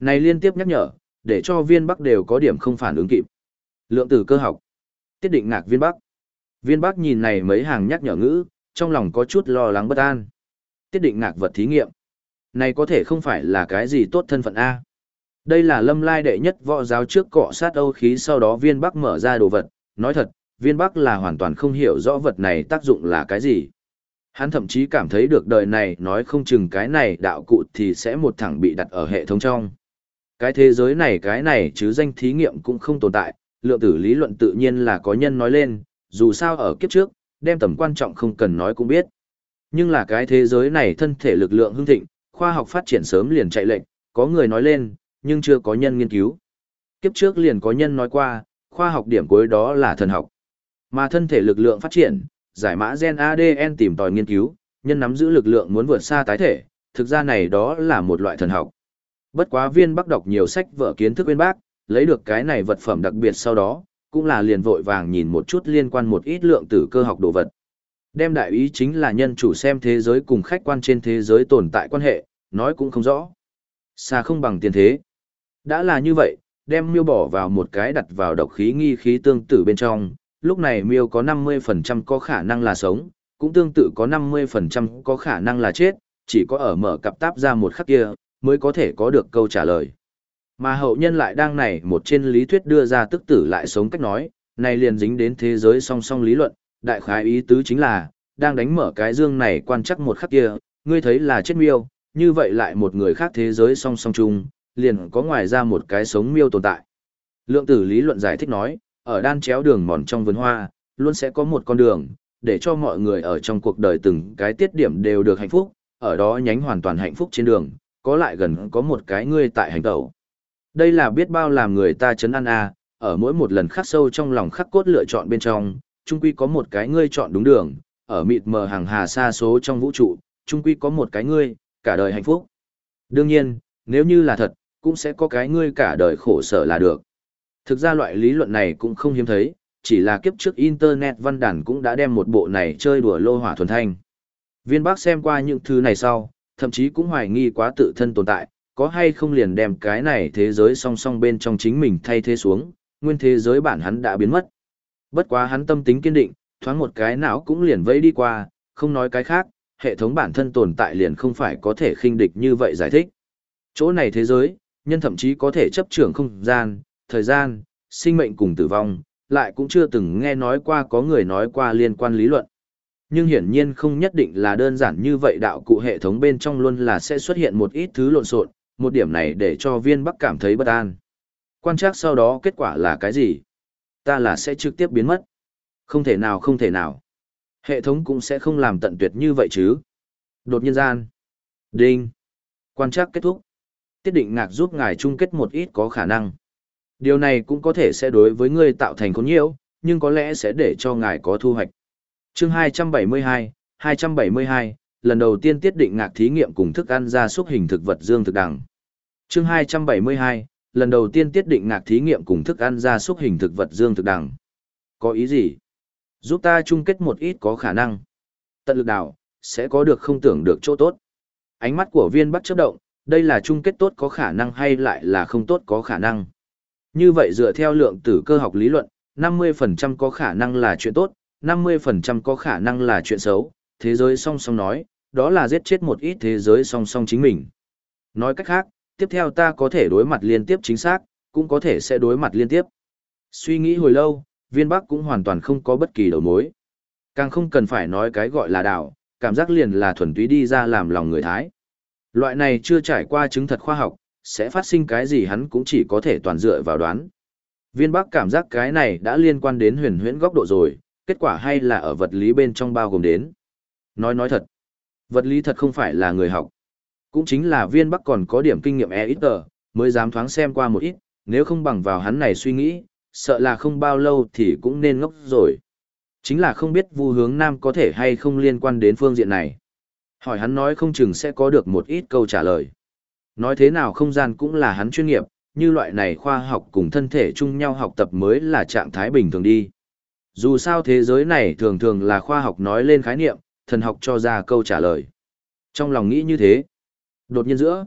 Này liên tiếp nhắc nhở, để cho viên bắc đều có điểm không phản ứng kịp. Lượng tử cơ học. Tiết định ngạc viên bắc. Viên bắc nhìn này mấy hàng nhắc nhở ngữ, trong lòng có chút lo lắng bất an. Tiết định ngạc vật thí nghiệm. Này có thể không phải là cái gì tốt thân phận A. Đây là lâm lai đệ nhất võ giáo trước cọ sát âu khí sau đó viên bắc mở ra đồ vật. Nói thật, viên bắc là hoàn toàn không hiểu rõ vật này tác dụng là cái gì. Hắn thậm chí cảm thấy được đời này nói không chừng cái này đạo cụ thì sẽ một thẳng bị đặt ở hệ thống trong. Cái thế giới này cái này chứ danh thí nghiệm cũng không tồn tại, lượng tử lý luận tự nhiên là có nhân nói lên, dù sao ở kiếp trước, đem tầm quan trọng không cần nói cũng biết. Nhưng là cái thế giới này thân thể lực lượng hưng thịnh, khoa học phát triển sớm liền chạy lệnh, có người nói lên, nhưng chưa có nhân nghiên cứu. Kiếp trước liền có nhân nói qua, khoa học điểm cuối đó là thần học. Mà thân thể lực lượng phát triển, giải mã gen ADN tìm tòi nghiên cứu, nhân nắm giữ lực lượng muốn vượt xa tái thể, thực ra này đó là một loại thần học. Bất quá viên bắc đọc nhiều sách vở kiến thức bên bác, lấy được cái này vật phẩm đặc biệt sau đó, cũng là liền vội vàng nhìn một chút liên quan một ít lượng tử cơ học đồ vật. Đem đại ý chính là nhân chủ xem thế giới cùng khách quan trên thế giới tồn tại quan hệ, nói cũng không rõ. Xa không bằng tiền thế. Đã là như vậy, đem miêu bỏ vào một cái đặt vào độc khí nghi khí tương tự bên trong, lúc này miêu có 50% có khả năng là sống, cũng tương tự có 50% có khả năng là chết, chỉ có ở mở cặp táp ra một khắc kia, mới có thể có được câu trả lời. Mà hậu nhân lại đang này một trên lý thuyết đưa ra tức tử lại sống cách nói, này liền dính đến thế giới song song lý luận, đại khái ý tứ chính là, đang đánh mở cái dương này quan chắc một khắc kia, ngươi thấy là chết miêu, như vậy lại một người khác thế giới song song chung, liền có ngoài ra một cái sống miêu tồn tại. Lượng tử lý luận giải thích nói, ở đan chéo đường mòn trong vườn hoa, luôn sẽ có một con đường, để cho mọi người ở trong cuộc đời từng cái tiết điểm đều được hạnh phúc, ở đó nhánh hoàn toàn hạnh phúc trên đường, có lại gần có một cái ngươi tại hành tẩu. Đây là biết bao làm người ta chấn an a, ở mỗi một lần khắc sâu trong lòng khắc cốt lựa chọn bên trong, chung quy có một cái ngươi chọn đúng đường, ở mịt mờ hàng hà xa số trong vũ trụ, chung quy có một cái ngươi, cả đời hạnh phúc. Đương nhiên, nếu như là thật, cũng sẽ có cái ngươi cả đời khổ sở là được. Thực ra loại lý luận này cũng không hiếm thấy, chỉ là kiếp trước Internet văn đàn cũng đã đem một bộ này chơi đùa lô hỏa thuần thanh. Viên bác xem qua những thứ này sau, thậm chí cũng hoài nghi quá tự thân tồn tại, có hay không liền đem cái này thế giới song song bên trong chính mình thay thế xuống, nguyên thế giới bản hắn đã biến mất. Bất quá hắn tâm tính kiên định, thoáng một cái não cũng liền vẫy đi qua, không nói cái khác, hệ thống bản thân tồn tại liền không phải có thể khinh địch như vậy giải thích. Chỗ này thế giới, nhân thậm chí có thể chấp trưởng không gian, thời gian, sinh mệnh cùng tử vong, lại cũng chưa từng nghe nói qua có người nói qua liên quan lý luận. Nhưng hiển nhiên không nhất định là đơn giản như vậy đạo cụ hệ thống bên trong luôn là sẽ xuất hiện một ít thứ lộn xộn, một điểm này để cho viên bắc cảm thấy bất an. Quan trắc sau đó kết quả là cái gì? Ta là sẽ trực tiếp biến mất. Không thể nào không thể nào. Hệ thống cũng sẽ không làm tận tuyệt như vậy chứ. Đột nhiên gian. Đinh. Quan trắc kết thúc. Tiết định ngạc giúp ngài chung kết một ít có khả năng. Điều này cũng có thể sẽ đối với ngươi tạo thành khốn nhiễu, nhưng có lẽ sẽ để cho ngài có thu hoạch. Chương 272, 272, lần đầu tiên tiết định ngạc thí nghiệm cùng thức ăn ra xúc hình thực vật dương thực đẳng. Chương 272, lần đầu tiên tiết định ngạc thí nghiệm cùng thức ăn ra xúc hình thực vật dương thực đẳng. Có ý gì? Giúp ta chung kết một ít có khả năng. Tận lực đảo, sẽ có được không tưởng được chỗ tốt. Ánh mắt của viên bắt chấp động, đây là chung kết tốt có khả năng hay lại là không tốt có khả năng. Như vậy dựa theo lượng tử cơ học lý luận, 50% có khả năng là chuyện tốt, 50% có khả năng là chuyện xấu, thế giới song song nói, đó là giết chết một ít thế giới song song chính mình. Nói cách khác, tiếp theo ta có thể đối mặt liên tiếp chính xác, cũng có thể sẽ đối mặt liên tiếp. Suy nghĩ hồi lâu, viên bắc cũng hoàn toàn không có bất kỳ đầu mối. Càng không cần phải nói cái gọi là đảo, cảm giác liền là thuần túy đi ra làm lòng người Thái. Loại này chưa trải qua chứng thật khoa học, sẽ phát sinh cái gì hắn cũng chỉ có thể toàn dựa vào đoán. Viên Bắc cảm giác cái này đã liên quan đến huyền huyễn góc độ rồi, kết quả hay là ở vật lý bên trong bao gồm đến. Nói nói thật, vật lý thật không phải là người học. Cũng chính là viên Bắc còn có điểm kinh nghiệm e ít tờ, mới dám thoáng xem qua một ít, nếu không bằng vào hắn này suy nghĩ, sợ là không bao lâu thì cũng nên ngốc rồi. Chính là không biết vu hướng nam có thể hay không liên quan đến phương diện này. Hỏi hắn nói không chừng sẽ có được một ít câu trả lời. Nói thế nào không gian cũng là hắn chuyên nghiệp, như loại này khoa học cùng thân thể chung nhau học tập mới là trạng thái bình thường đi. Dù sao thế giới này thường thường là khoa học nói lên khái niệm, thần học cho ra câu trả lời. Trong lòng nghĩ như thế. Đột nhiên giữa,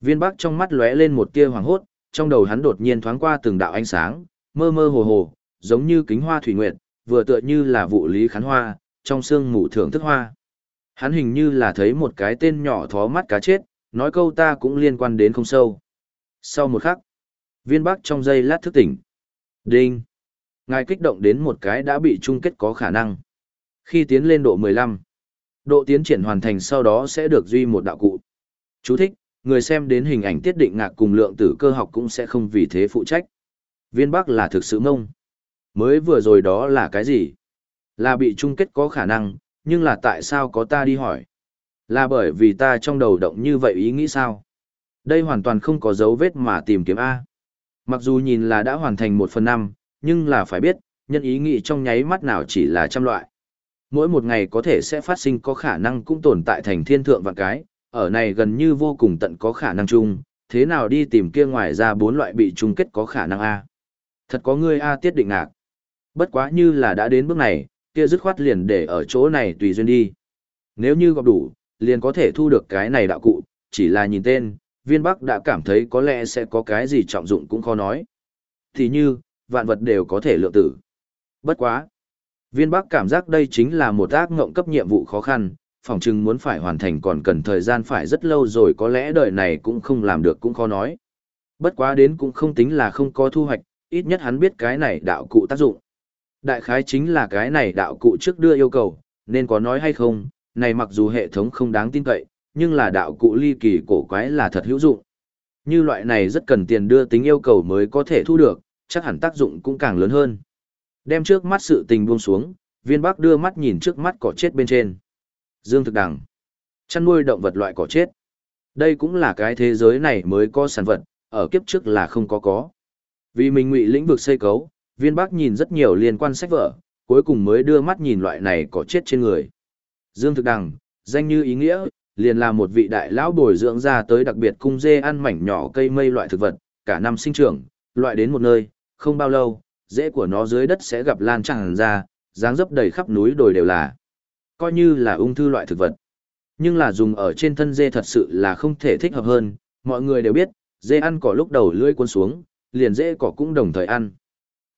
viên bắc trong mắt lóe lên một tia hoàng hốt, trong đầu hắn đột nhiên thoáng qua từng đạo ánh sáng, mơ mơ hồ hồ, giống như kính hoa thủy nguyệt, vừa tựa như là vụ lý khán hoa, trong xương mù thưởng thức hoa. Hắn hình như là thấy một cái tên nhỏ thó mắt cá chết, nói câu ta cũng liên quan đến không sâu. Sau một khắc, viên bắc trong giây lát thức tỉnh. Đinh! Ngài kích động đến một cái đã bị chung kết có khả năng. Khi tiến lên độ 15, Độ tiến triển hoàn thành sau đó sẽ được duy một đạo cụ. Chú thích, người xem đến hình ảnh tiết định ngạc cùng lượng tử cơ học cũng sẽ không vì thế phụ trách. Viên Bắc là thực sự mông. Mới vừa rồi đó là cái gì? Là bị chung kết có khả năng, nhưng là tại sao có ta đi hỏi? Là bởi vì ta trong đầu động như vậy ý nghĩ sao? Đây hoàn toàn không có dấu vết mà tìm kiếm A. Mặc dù nhìn là đã hoàn thành một phần năm, nhưng là phải biết, nhân ý nghĩ trong nháy mắt nào chỉ là trăm loại. Mỗi một ngày có thể sẽ phát sinh có khả năng cũng tồn tại thành thiên thượng vạn cái, ở này gần như vô cùng tận có khả năng chung, thế nào đi tìm kia ngoài ra bốn loại bị chung kết có khả năng A. Thật có người A tiết định ngạc. Bất quá như là đã đến bước này, kia dứt khoát liền để ở chỗ này tùy duyên đi. Nếu như gặp đủ, liền có thể thu được cái này đạo cụ, chỉ là nhìn tên, viên bắc đã cảm thấy có lẽ sẽ có cái gì trọng dụng cũng khó nói. Thì như, vạn vật đều có thể lượng tử. Bất quá. Viên bắc cảm giác đây chính là một ác ngộng cấp nhiệm vụ khó khăn, phòng chừng muốn phải hoàn thành còn cần thời gian phải rất lâu rồi có lẽ đời này cũng không làm được cũng khó nói. Bất quá đến cũng không tính là không có thu hoạch, ít nhất hắn biết cái này đạo cụ tác dụng. Đại khái chính là cái này đạo cụ trước đưa yêu cầu, nên có nói hay không, này mặc dù hệ thống không đáng tin cậy, nhưng là đạo cụ ly kỳ cổ quái là thật hữu dụng. Như loại này rất cần tiền đưa tính yêu cầu mới có thể thu được, chắc hẳn tác dụng cũng càng lớn hơn. Đem trước mắt sự tình buông xuống, viên bắc đưa mắt nhìn trước mắt cỏ chết bên trên. Dương thực đẳng Chăn nuôi động vật loại cỏ chết. Đây cũng là cái thế giới này mới có sản vật, ở kiếp trước là không có có. Vì mình ngụy lĩnh vực xây cấu, viên bắc nhìn rất nhiều liên quan sách vở, cuối cùng mới đưa mắt nhìn loại này cỏ chết trên người. Dương thực đằng, danh như ý nghĩa, liền là một vị đại lão bồi dưỡng ra tới đặc biệt cung dê ăn mảnh nhỏ cây mây loại thực vật, cả năm sinh trưởng, loại đến một nơi, không bao lâu, rễ của nó dưới đất sẽ gặp lan tràn ra, dáng dấp đầy khắp núi đồi đều là, coi như là ung thư loại thực vật. Nhưng là dùng ở trên thân dê thật sự là không thể thích hợp hơn, mọi người đều biết, dê ăn cỏ lúc đầu lưỡi cuốn xuống, liền dễ cỏ cũng đồng thời ăn.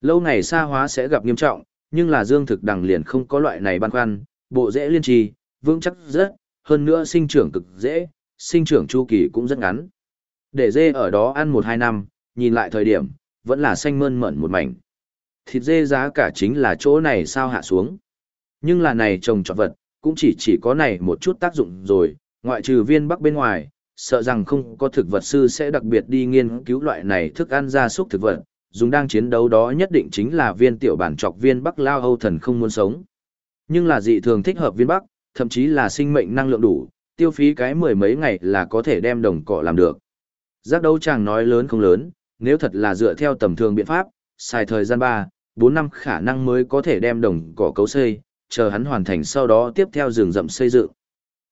Lâu ngày xa hóa sẽ gặp nghiêm trọng, nhưng là dương thực đằng liền không có loại này băn khoăn, bộ rễ liên trì, vững chắc rất, hơn nữa sinh trưởng cực dễ, sinh trưởng chu kỳ cũng rất ngắn. Để dê ở đó ăn 1-2 năm, nhìn lại thời điểm, vẫn là xanh mơn mởn một mảnh. Thịt dê giá cả chính là chỗ này sao hạ xuống. Nhưng là này trồng trọt vật, cũng chỉ chỉ có này một chút tác dụng rồi, ngoại trừ viên bắc bên ngoài, sợ rằng không có thực vật sư sẽ đặc biệt đi nghiên cứu loại này thức ăn gia súc thực vật, dùng đang chiến đấu đó nhất định chính là viên tiểu bản trọc viên bắc lao âu thần không muốn sống. Nhưng là dị thường thích hợp viên bắc, thậm chí là sinh mệnh năng lượng đủ, tiêu phí cái mười mấy ngày là có thể đem đồng cỏ làm được. Giác đấu chàng nói lớn không lớn, nếu thật là dựa theo tầm thường biện pháp, xài thời gian 3, 4 năm khả năng mới có thể đem đồng cỏ cấu xây, chờ hắn hoàn thành sau đó tiếp theo rừng rậm xây dựng.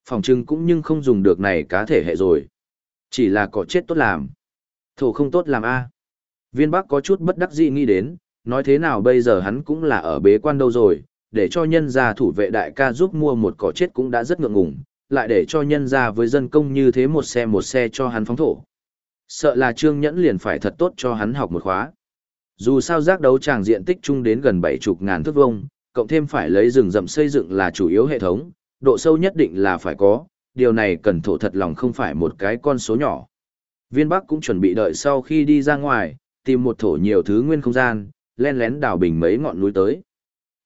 Phòng trưng cũng nhưng không dùng được này cá thể hệ rồi. Chỉ là cỏ chết tốt làm. Thổ không tốt làm A. Viên Bắc có chút bất đắc dĩ nghĩ đến, nói thế nào bây giờ hắn cũng là ở bế quan đâu rồi, để cho nhân gia thủ vệ đại ca giúp mua một cỏ chết cũng đã rất ngượng ngùng, lại để cho nhân gia với dân công như thế một xe một xe cho hắn phóng thổ. Sợ là Trương Nhẫn liền phải thật tốt cho hắn học một khóa. Dù sao giác đấu tràng diện tích chung đến gần bảy chục ngàn thước vuông, cộng thêm phải lấy rừng rậm xây dựng là chủ yếu hệ thống, độ sâu nhất định là phải có, điều này cần thổ thật lòng không phải một cái con số nhỏ. Viên Bắc cũng chuẩn bị đợi sau khi đi ra ngoài, tìm một thổ nhiều thứ nguyên không gian, len lén đào bình mấy ngọn núi tới.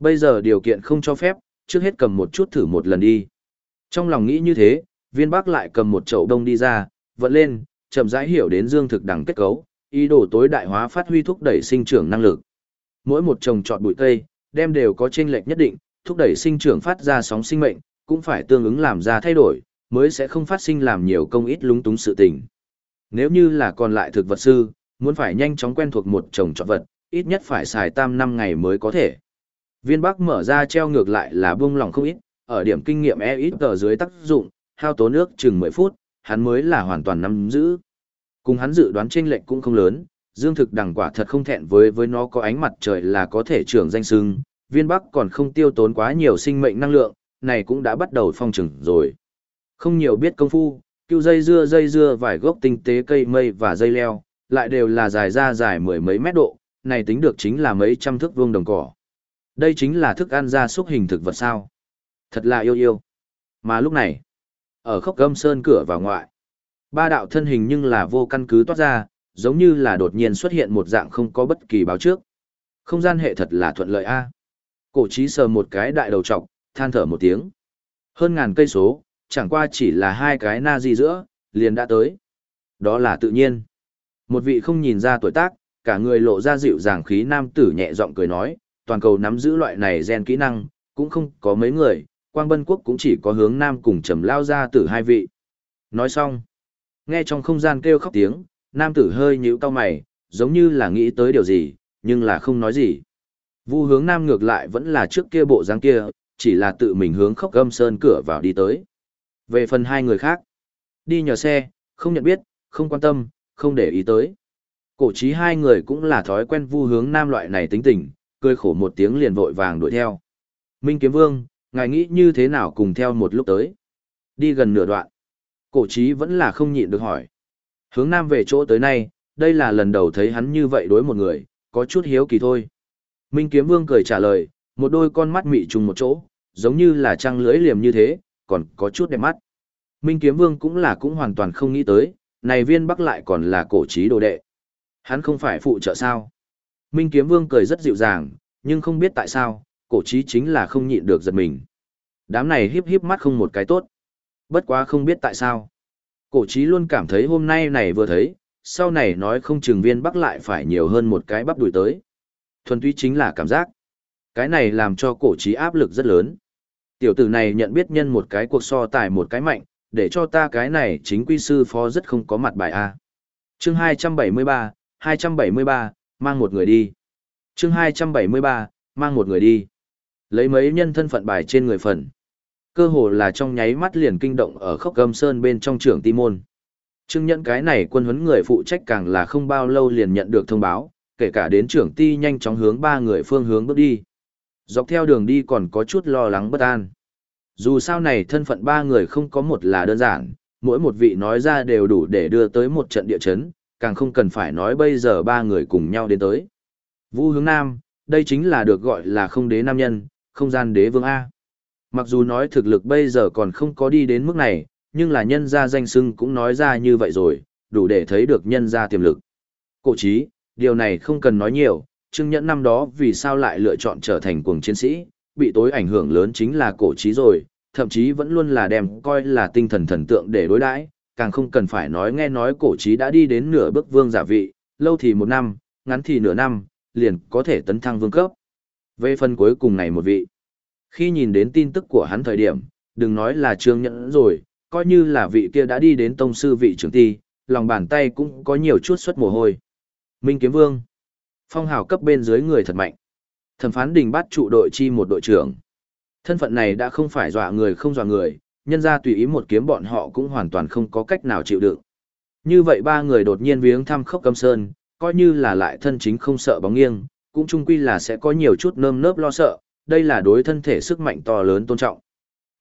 Bây giờ điều kiện không cho phép, trước hết cầm một chút thử một lần đi. Trong lòng nghĩ như thế, viên bác lại cầm một chậu đông đi ra, vận lên, chậm rãi hiểu đến dương thực đẳng kết cấu, ý đồ tối đại hóa phát huy thúc đẩy sinh trưởng năng lực. Mỗi một trồng trọt bụi cây, đem đều có chênh lệch nhất định, thúc đẩy sinh trưởng phát ra sóng sinh mệnh, cũng phải tương ứng làm ra thay đổi, mới sẽ không phát sinh làm nhiều công ít lúng túng sự tình. Nếu như là còn lại thực vật sư, muốn phải nhanh chóng quen thuộc một trồng trọt vật, ít nhất phải xài tam năm ngày mới có thể. Viên Bắc mở ra treo ngược lại là buông lòng không ít, ở điểm kinh nghiệm e ít tờ dưới tác dụng, hao tố nước chừng 10 phút, hắn mới là hoàn toàn nắm giữ. Cùng hắn dự đoán chênh lệch cũng không lớn, Dương Thực đẳng quả thật không thẹn với với nó có ánh mặt trời là có thể trưởng danh sưng, Viên Bắc còn không tiêu tốn quá nhiều sinh mệnh năng lượng, này cũng đã bắt đầu phong trừng rồi. Không nhiều biết công phu, cưu dây dưa dây dưa vài gốc tinh tế cây mây và dây leo, lại đều là dài ra dài mười mấy mét độ, này tính được chính là mấy trăm thước vuông đồng cỏ. Đây chính là thức ăn gia súc hình thực vật sao. Thật là yêu yêu. Mà lúc này, ở khốc gâm sơn cửa vào ngoại, ba đạo thân hình nhưng là vô căn cứ toát ra, giống như là đột nhiên xuất hiện một dạng không có bất kỳ báo trước. Không gian hệ thật là thuận lợi a. Cổ trí sờ một cái đại đầu trọc, than thở một tiếng. Hơn ngàn cây số, chẳng qua chỉ là hai cái na di giữa, liền đã tới. Đó là tự nhiên. Một vị không nhìn ra tuổi tác, cả người lộ ra dịu dàng khí nam tử nhẹ giọng cười nói, toàn cầu nắm giữ loại này gen kỹ năng, cũng không có mấy người, Quang Bân Quốc cũng chỉ có hướng nam cùng trầm lao ra tử hai vị. Nói xong, nghe trong không gian kêu khóc tiếng, nam tử hơi nhíu cau mày, giống như là nghĩ tới điều gì, nhưng là không nói gì. Vu hướng nam ngược lại vẫn là trước kia bộ dáng kia, chỉ là tự mình hướng khóc gâm sơn cửa vào đi tới. Về phần hai người khác, đi nhờ xe, không nhận biết, không quan tâm, không để ý tới. Cổ trí hai người cũng là thói quen vu hướng nam loại này tính tình, cười khổ một tiếng liền vội vàng đuổi theo. Minh Kiếm Vương, ngài nghĩ như thế nào cùng theo một lúc tới? Đi gần nửa đoạn. Cổ chí vẫn là không nhịn được hỏi. Hướng nam về chỗ tới nay, đây là lần đầu thấy hắn như vậy đối một người, có chút hiếu kỳ thôi. Minh Kiếm Vương cười trả lời, một đôi con mắt mị trùng một chỗ, giống như là trăng lưỡi liềm như thế, còn có chút đẹp mắt. Minh Kiếm Vương cũng là cũng hoàn toàn không nghĩ tới, này viên bắc lại còn là cổ chí đồ đệ. Hắn không phải phụ trợ sao? Minh Kiếm Vương cười rất dịu dàng, nhưng không biết tại sao, cổ chí chính là không nhịn được giật mình. Đám này híp híp mắt không một cái tốt. Bất quá không biết tại sao. Cổ chí luôn cảm thấy hôm nay này vừa thấy, sau này nói không chừng viên bắc lại phải nhiều hơn một cái bắp đuổi tới. Thuần túy chính là cảm giác. Cái này làm cho cổ chí áp lực rất lớn. Tiểu tử này nhận biết nhân một cái cuộc so tài một cái mạnh, để cho ta cái này chính quy sư phó rất không có mặt bài A. chương 273, 273, mang một người đi. chương 273, mang một người đi. Lấy mấy nhân thân phận bài trên người phần. Cơ hồ là trong nháy mắt liền kinh động ở khốc gầm sơn bên trong trưởng ti môn. Trưng nhận cái này quân huấn người phụ trách càng là không bao lâu liền nhận được thông báo, kể cả đến trưởng ti nhanh chóng hướng ba người phương hướng bước đi. Dọc theo đường đi còn có chút lo lắng bất an. Dù sao này thân phận ba người không có một là đơn giản, mỗi một vị nói ra đều đủ để đưa tới một trận địa chấn, càng không cần phải nói bây giờ ba người cùng nhau đến tới. Vũ hướng nam, đây chính là được gọi là không đế nam nhân, không gian đế vương A. Mặc dù nói thực lực bây giờ còn không có đi đến mức này, nhưng là nhân gia danh sưng cũng nói ra như vậy rồi, đủ để thấy được nhân gia tiềm lực. Cổ chí, điều này không cần nói nhiều, Trương Nhẫn năm đó vì sao lại lựa chọn trở thành cuồng chiến sĩ, bị tối ảnh hưởng lớn chính là cổ chí rồi, thậm chí vẫn luôn là đem coi là tinh thần thần tượng để đối đãi, càng không cần phải nói nghe nói cổ trí đã đi đến nửa bước vương giả vị, lâu thì một năm, ngắn thì nửa năm, liền có thể tấn thăng vương cấp. Về phần cuối cùng này một vị, khi nhìn đến tin tức của hắn thời điểm, đừng nói là Trương Nhẫn rồi, coi như là vị kia đã đi đến tông sư vị trưởng ti, lòng bàn tay cũng có nhiều chút xuất mồ hôi. Minh Kiếm Vương, phong hào cấp bên dưới người thật mạnh. Thẩm phán đình bắt trụ đội chi một đội trưởng. Thân phận này đã không phải dọa người không dọa người, nhân ra tùy ý một kiếm bọn họ cũng hoàn toàn không có cách nào chịu đựng. Như vậy ba người đột nhiên viếng thăm khốc cấm sơn, coi như là lại thân chính không sợ bóng nghiêng, cũng chung quy là sẽ có nhiều chút nơm nớp lo sợ, đây là đối thân thể sức mạnh to lớn tôn trọng.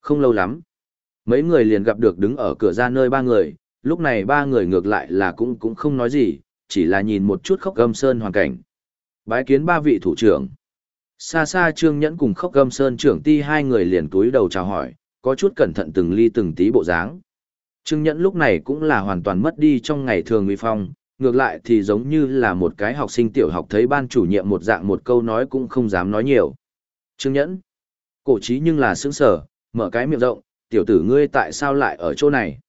Không lâu lắm, mấy người liền gặp được đứng ở cửa ra nơi ba người, lúc này ba người ngược lại là cũng cũng không nói gì, chỉ là nhìn một chút khốc gâm sơn hoàn cảnh. Bái kiến ba vị thủ trưởng. Xa xa Trương Nhẫn cùng khốc gâm sơn trưởng ti hai người liền túi đầu chào hỏi, có chút cẩn thận từng ly từng tí bộ dáng. Trương Nhẫn lúc này cũng là hoàn toàn mất đi trong ngày thường uy phong, ngược lại thì giống như là một cái học sinh tiểu học thấy ban chủ nhiệm một dạng một câu nói cũng không dám nói nhiều. Trương Nhẫn, cổ trí nhưng là sững sở, mở cái miệng rộng, tiểu tử ngươi tại sao lại ở chỗ này?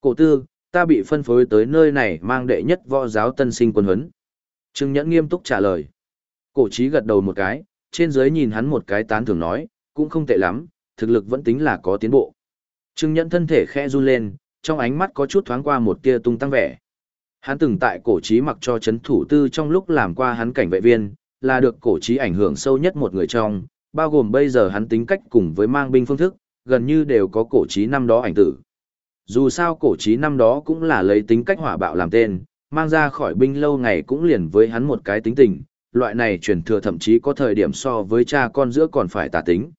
Cổ tư, ta bị phân phối tới nơi này mang đệ nhất võ giáo tân sinh quân huấn. Trương Nhẫn nghiêm túc trả lời. Cổ trí gật đầu một cái, trên dưới nhìn hắn một cái tán thưởng nói, cũng không tệ lắm, thực lực vẫn tính là có tiến bộ. Trương Nhẫn thân thể khẽ run lên, trong ánh mắt có chút thoáng qua một tia tung tăng vẻ. Hắn từng tại cổ trí mặc cho chấn thủ tư trong lúc làm qua hắn cảnh vệ viên, là được cổ trí ảnh hưởng sâu nhất một người trong, bao gồm bây giờ hắn tính cách cùng với mang binh phương thức, gần như đều có cổ trí năm đó ảnh tử. Dù sao cổ trí năm đó cũng là lấy tính cách hỏa bạo làm tên, mang ra khỏi binh lâu ngày cũng liền với hắn một cái tính tình, loại này truyền thừa thậm chí có thời điểm so với cha con giữa còn phải tà tính.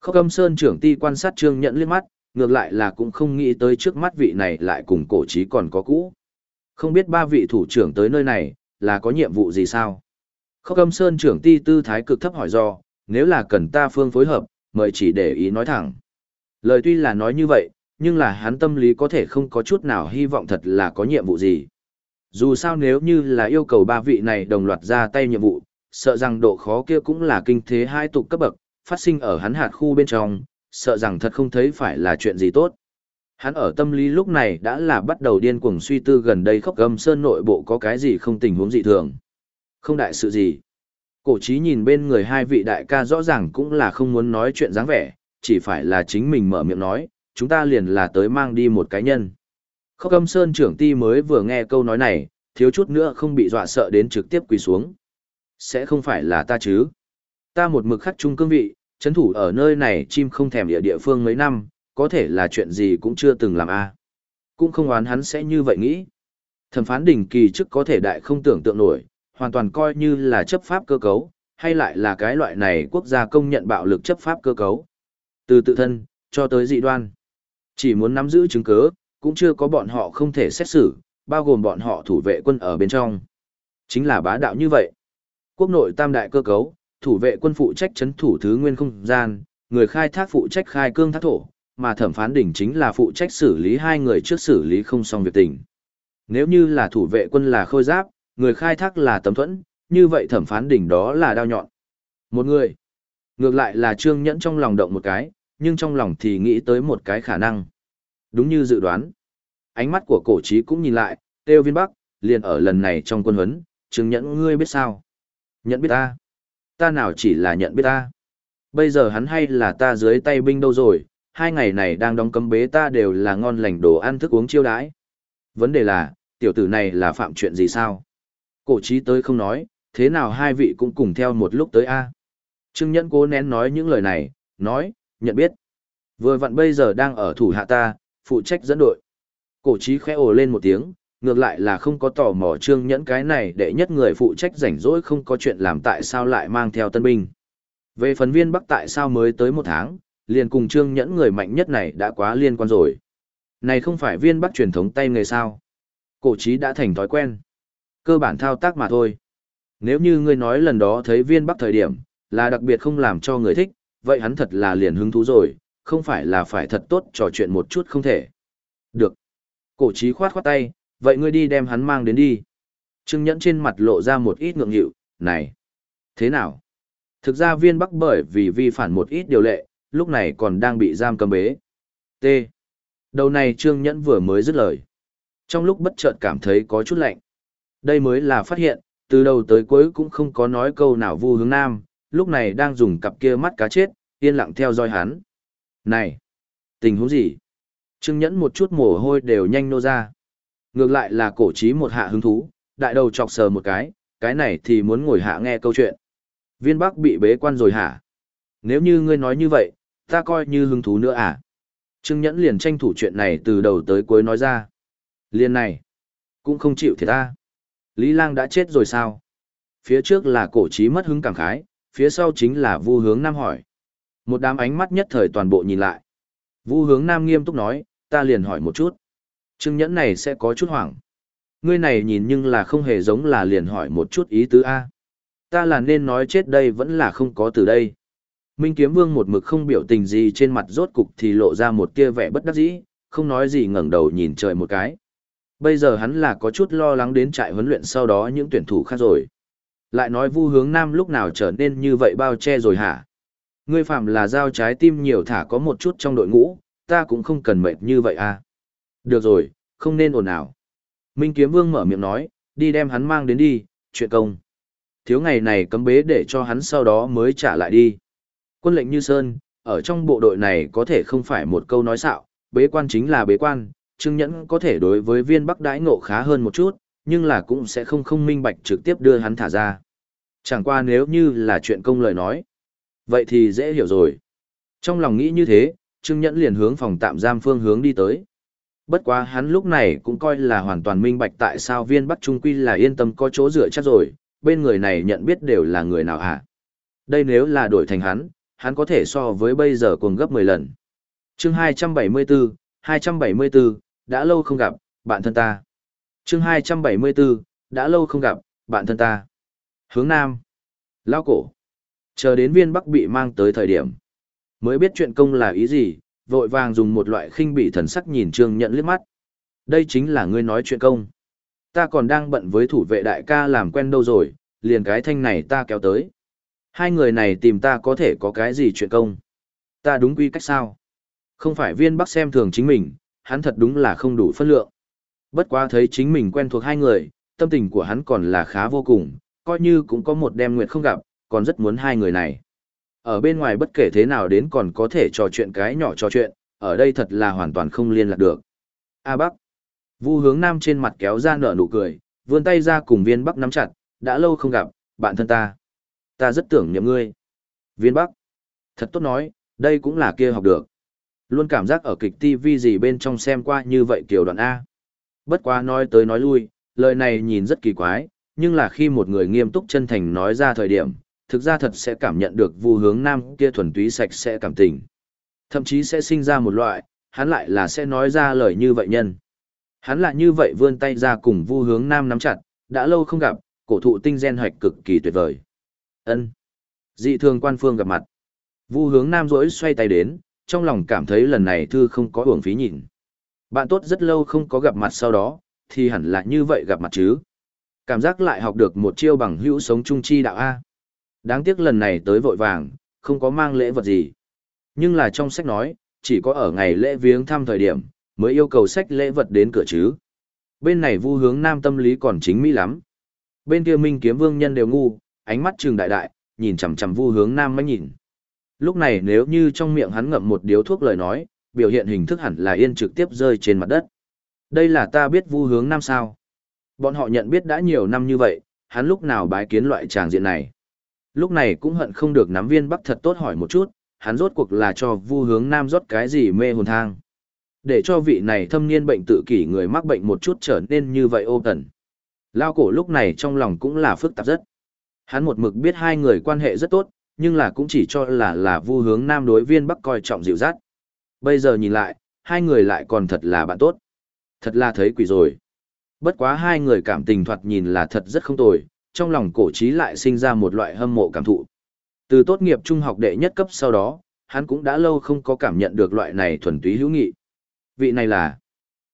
Khóc âm sơn trưởng ti quan sát trương nhận liếc mắt, ngược lại là cũng không nghĩ tới trước mắt vị này lại cùng cổ trí còn có cũ. Không biết ba vị thủ trưởng tới nơi này, là có nhiệm vụ gì sao? Khóc âm sơn trưởng ti tư thái cực thấp hỏi do, nếu là cần ta phương phối hợp, mời chỉ để ý nói thẳng. Lời tuy là nói như vậy, nhưng là hắn tâm lý có thể không có chút nào hy vọng thật là có nhiệm vụ gì. Dù sao nếu như là yêu cầu ba vị này đồng loạt ra tay nhiệm vụ, sợ rằng độ khó kia cũng là kinh thế hai tục cấp bậc, phát sinh ở hắn hạt khu bên trong, sợ rằng thật không thấy phải là chuyện gì tốt. Hắn ở tâm lý lúc này đã là bắt đầu điên cuồng suy tư gần đây khóc gầm sơn nội bộ có cái gì không tình huống dị thường. Không đại sự gì. Cổ trí nhìn bên người hai vị đại ca rõ ràng cũng là không muốn nói chuyện dáng vẻ, chỉ phải là chính mình mở miệng nói, chúng ta liền là tới mang đi một cái nhân. Khóc gầm sơn trưởng ti mới vừa nghe câu nói này, thiếu chút nữa không bị dọa sợ đến trực tiếp quỳ xuống. Sẽ không phải là ta chứ. Ta một mực khắc trung cương vị, chấn thủ ở nơi này chim không thèm địa địa phương mấy năm, có thể là chuyện gì cũng chưa từng làm a Cũng không oán hắn sẽ như vậy nghĩ. Thẩm phán đỉnh kỳ chức có thể đại không tưởng tượng nổi, hoàn toàn coi như là chấp pháp cơ cấu, hay lại là cái loại này quốc gia công nhận bạo lực chấp pháp cơ cấu. Từ tự thân, cho tới dị đoan. Chỉ muốn nắm giữ chứng cứ, cũng chưa có bọn họ không thể xét xử, bao gồm bọn họ thủ vệ quân ở bên trong. Chính là bá đạo như vậy. Quốc nội tam đại cơ cấu, thủ vệ quân phụ trách chấn thủ thứ nguyên không gian, người khai thác phụ trách khai cương thác thổ, mà thẩm phán đỉnh chính là phụ trách xử lý hai người trước xử lý không xong việc tình. Nếu như là thủ vệ quân là khôi giáp, người khai thác là tấm thuẫn, như vậy thẩm phán đỉnh đó là đao nhọn. Một người. Ngược lại là trương nhẫn trong lòng động một cái, nhưng trong lòng thì nghĩ tới một cái khả năng. Đúng như dự đoán. Ánh mắt của cổ trí cũng nhìn lại, Têu Viên Bắc, liền ở lần này trong quân huấn, trương nhẫn ngươi biết sao? Nhẫn biết ta? Ta nào chỉ là nhận biết ta? Bây giờ hắn hay là ta dưới tay binh đâu rồi, hai ngày này đang đóng cấm bế ta đều là ngon lành đồ ăn thức uống chiêu đãi. Vấn đề là, tiểu tử này là phạm chuyện gì sao? Cổ trí tới không nói, thế nào hai vị cũng cùng theo một lúc tới a Trương Nhẫn cố nén nói những lời này, nói, nhận biết. Vừa vặn bây giờ đang ở thủ hạ ta, phụ trách dẫn đội. Cổ trí khẽ ồ lên một tiếng, ngược lại là không có tò mò Trương Nhẫn cái này để nhất người phụ trách rảnh rỗi không có chuyện làm tại sao lại mang theo tân binh. Về phần viên Bắc tại sao mới tới một tháng, liền cùng Trương Nhẫn người mạnh nhất này đã quá liên quan rồi. Này không phải viên Bắc truyền thống tay nghề sao. Cổ trí đã thành thói quen. Cơ bản thao tác mà thôi. Nếu như ngươi nói lần đó thấy viên Bắc thời điểm, là đặc biệt không làm cho người thích, vậy hắn thật là liền hứng thú rồi, không phải là phải thật tốt trò chuyện một chút không thể. Được. Cổ trí khoát khoát tay, vậy ngươi đi đem hắn mang đến đi. Trương Nhẫn trên mặt lộ ra một ít ngượng nghịu, này. Thế nào? Thực ra viên bắc bởi vì vi phản một ít điều lệ, lúc này còn đang bị giam cầm bế. T. Đầu này Trương Nhẫn vừa mới dứt lời. Trong lúc bất chợt cảm thấy có chút lạnh. Đây mới là phát hiện, từ đầu tới cuối cũng không có nói câu nào vu hướng nam, lúc này đang dùng cặp kia mắt cá chết, yên lặng theo dõi hắn. Này! Tình huống gì? Trương Nhẫn một chút mồ hôi đều nhanh nô ra. Ngược lại là cổ trí một hạ hứng thú, đại đầu chọc sờ một cái, cái này thì muốn ngồi hạ nghe câu chuyện. Viên Bắc bị bế quan rồi hả? Nếu như ngươi nói như vậy, ta coi như hứng thú nữa à? Trương Nhẫn liền tranh thủ chuyện này từ đầu tới cuối nói ra. Liên này, cũng không chịu thiệt ta. Lý Lang đã chết rồi sao? Phía trước là cổ trí mất hứng cảm khái, phía sau chính là Vu Hướng Nam hỏi. Một đám ánh mắt nhất thời toàn bộ nhìn lại. Vu Hướng Nam nghiêm túc nói, ta liền hỏi một chút. Trương Nhẫn này sẽ có chút hoảng. Ngươi này nhìn nhưng là không hề giống là liền hỏi một chút ý tứ A. Ta là nên nói chết đây vẫn là không có từ đây. Minh Kiếm Vương một mực không biểu tình gì trên mặt rốt cục thì lộ ra một tia vẻ bất đắc dĩ, không nói gì ngẩng đầu nhìn trời một cái. Bây giờ hắn là có chút lo lắng đến trại huấn luyện sau đó những tuyển thủ khác rồi. Lại nói Vu Hướng Nam lúc nào trở nên như vậy bao che rồi hả? Ngươi phạm là giao trái tim nhiều thả có một chút trong đội ngũ, ta cũng không cần mệt như vậy à. Được rồi, không nên ồn ào. Minh Kiếm Vương mở miệng nói, đi đem hắn mang đến đi, chuyện công. Thiếu ngày này cấm bế để cho hắn sau đó mới trả lại đi. Quân lệnh như Sơn, ở trong bộ đội này có thể không phải một câu nói xạo, bế quan chính là bế quan, Trương Nhẫn có thể đối với viên bắc đãi ngộ khá hơn một chút, nhưng là cũng sẽ không không minh bạch trực tiếp đưa hắn thả ra. Chẳng qua nếu như là chuyện công lời nói. Vậy thì dễ hiểu rồi. Trong lòng nghĩ như thế, Trương Nhẫn liền hướng phòng tạm giam phương hướng đi tới. Bất quá hắn lúc này cũng coi là hoàn toàn minh bạch tại sao viên Bắc Trung Quy là yên tâm có chỗ dựa chắc rồi, bên người này nhận biết đều là người nào hả. Đây nếu là đổi thành hắn, hắn có thể so với bây giờ cuồng gấp 10 lần. chương 274, 274, đã lâu không gặp, bạn thân ta. chương 274, đã lâu không gặp, bạn thân ta. Hướng Nam. Lao cổ. Chờ đến viên Bắc bị mang tới thời điểm. Mới biết chuyện công là ý gì, vội vàng dùng một loại khinh bị thần sắc nhìn Trương Nhận liếc mắt. Đây chính là ngươi nói chuyện công. Ta còn đang bận với thủ vệ đại ca làm quen đâu rồi, liền cái thanh này ta kéo tới. Hai người này tìm ta có thể có cái gì chuyện công. Ta đúng quy cách sao? Không phải viên bắc xem thường chính mình, hắn thật đúng là không đủ phân lượng. Bất quá thấy chính mình quen thuộc hai người, tâm tình của hắn còn là khá vô cùng, coi như cũng có một đêm nguyệt không gặp, còn rất muốn hai người này. Ở bên ngoài bất kể thế nào đến còn có thể trò chuyện cái nhỏ trò chuyện, ở đây thật là hoàn toàn không liên lạc được. A Bắc. Vu hướng nam trên mặt kéo ra nở nụ cười, vươn tay ra cùng viên Bắc nắm chặt, đã lâu không gặp, bạn thân ta. Ta rất tưởng niệm ngươi. Viên Bắc. Thật tốt nói, đây cũng là kia học được. Luôn cảm giác ở kịch TV gì bên trong xem qua như vậy kiểu đoạn A. Bất quá nói tới nói lui, lời này nhìn rất kỳ quái, nhưng là khi một người nghiêm túc chân thành nói ra thời điểm, thực ra thật sẽ cảm nhận được vu hướng nam kia thuần túy sạch sẽ cảm tình. Thậm chí sẽ sinh ra một loại, hắn lại là sẽ nói ra lời như vậy nhân. Hắn lại như vậy vươn tay ra cùng vu hướng nam nắm chặt, đã lâu không gặp, cổ thụ tinh gen hoạch cực kỳ tuyệt vời. ân Dị thường quan phương gặp mặt. Vu hướng nam rỗi xoay tay đến, trong lòng cảm thấy lần này thư không có uổng phí nhìn. Bạn tốt rất lâu không có gặp mặt sau đó, thì hẳn là như vậy gặp mặt chứ. Cảm giác lại học được một chiêu bằng hữu sống chung chi đạo A. Đáng tiếc lần này tới vội vàng, không có mang lễ vật gì. Nhưng là trong sách nói, chỉ có ở ngày lễ viếng thăm thời điểm, mới yêu cầu sách lễ vật đến cửa chứ. Bên này vu hướng nam tâm lý còn chính mỹ lắm. Bên kia minh kiếm vương nhân đều ngu, ánh mắt trường đại đại, nhìn chằm chằm vu hướng nam mới nhìn. Lúc này nếu như trong miệng hắn ngậm một điếu thuốc lời nói, biểu hiện hình thức hẳn là yên trực tiếp rơi trên mặt đất. Đây là ta biết vu hướng nam sao. Bọn họ nhận biết đã nhiều năm như vậy, hắn lúc nào bái kiến loại tràng diện này. Lúc này cũng hận không được nắm viên bắc thật tốt hỏi một chút, hắn rốt cuộc là cho vu hướng nam rót cái gì mê hồn thang. Để cho vị này thâm niên bệnh tự kỷ người mắc bệnh một chút trở nên như vậy ô tần. Lao cổ lúc này trong lòng cũng là phức tạp rất. Hắn một mực biết hai người quan hệ rất tốt, nhưng là cũng chỉ cho là là vu hướng nam đối viên bắc coi trọng dịu dắt. Bây giờ nhìn lại, hai người lại còn thật là bạn tốt. Thật là thấy quỷ rồi. Bất quá hai người cảm tình thoạt nhìn là thật rất không tồi, trong lòng cổ trí lại sinh ra một loại hâm mộ cảm thụ. Từ tốt nghiệp trung học đệ nhất cấp sau đó, hắn cũng đã lâu không có cảm nhận được loại này thuần túy hữu nghị. Vị này là...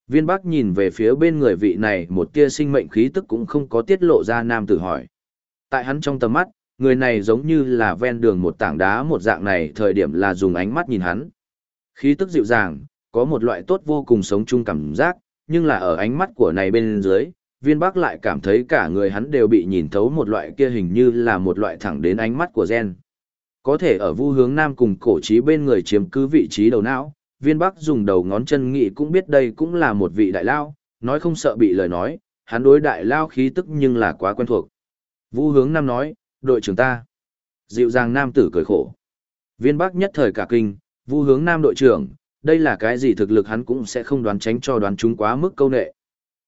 Viên Bắc nhìn về phía bên người vị này một tia sinh mệnh khí tức cũng không có tiết lộ ra nam tử hỏi. Tại hắn trong tầm mắt, người này giống như là ven đường một tảng đá một dạng này thời điểm là dùng ánh mắt nhìn hắn. Khí tức dịu dàng, có một loại tốt vô cùng sống chung cảm giác, nhưng là ở ánh mắt của này bên dưới, viên bắc lại cảm thấy cả người hắn đều bị nhìn thấu một loại kia hình như là một loại thẳng đến ánh mắt của gen. Có thể ở vu hướng nam cùng cổ trí bên người chiếm cứ vị trí đầu não, viên bắc dùng đầu ngón chân nghị cũng biết đây cũng là một vị đại lao, nói không sợ bị lời nói, hắn đối đại lao khí tức nhưng là quá quen thuộc. Vu hướng nam nói, đội trưởng ta. Dịu dàng nam tử cười khổ. Viên bắc nhất thời cả kinh, vu hướng nam đội trưởng, đây là cái gì thực lực hắn cũng sẽ không đoán tránh cho đoán chúng quá mức câu nệ.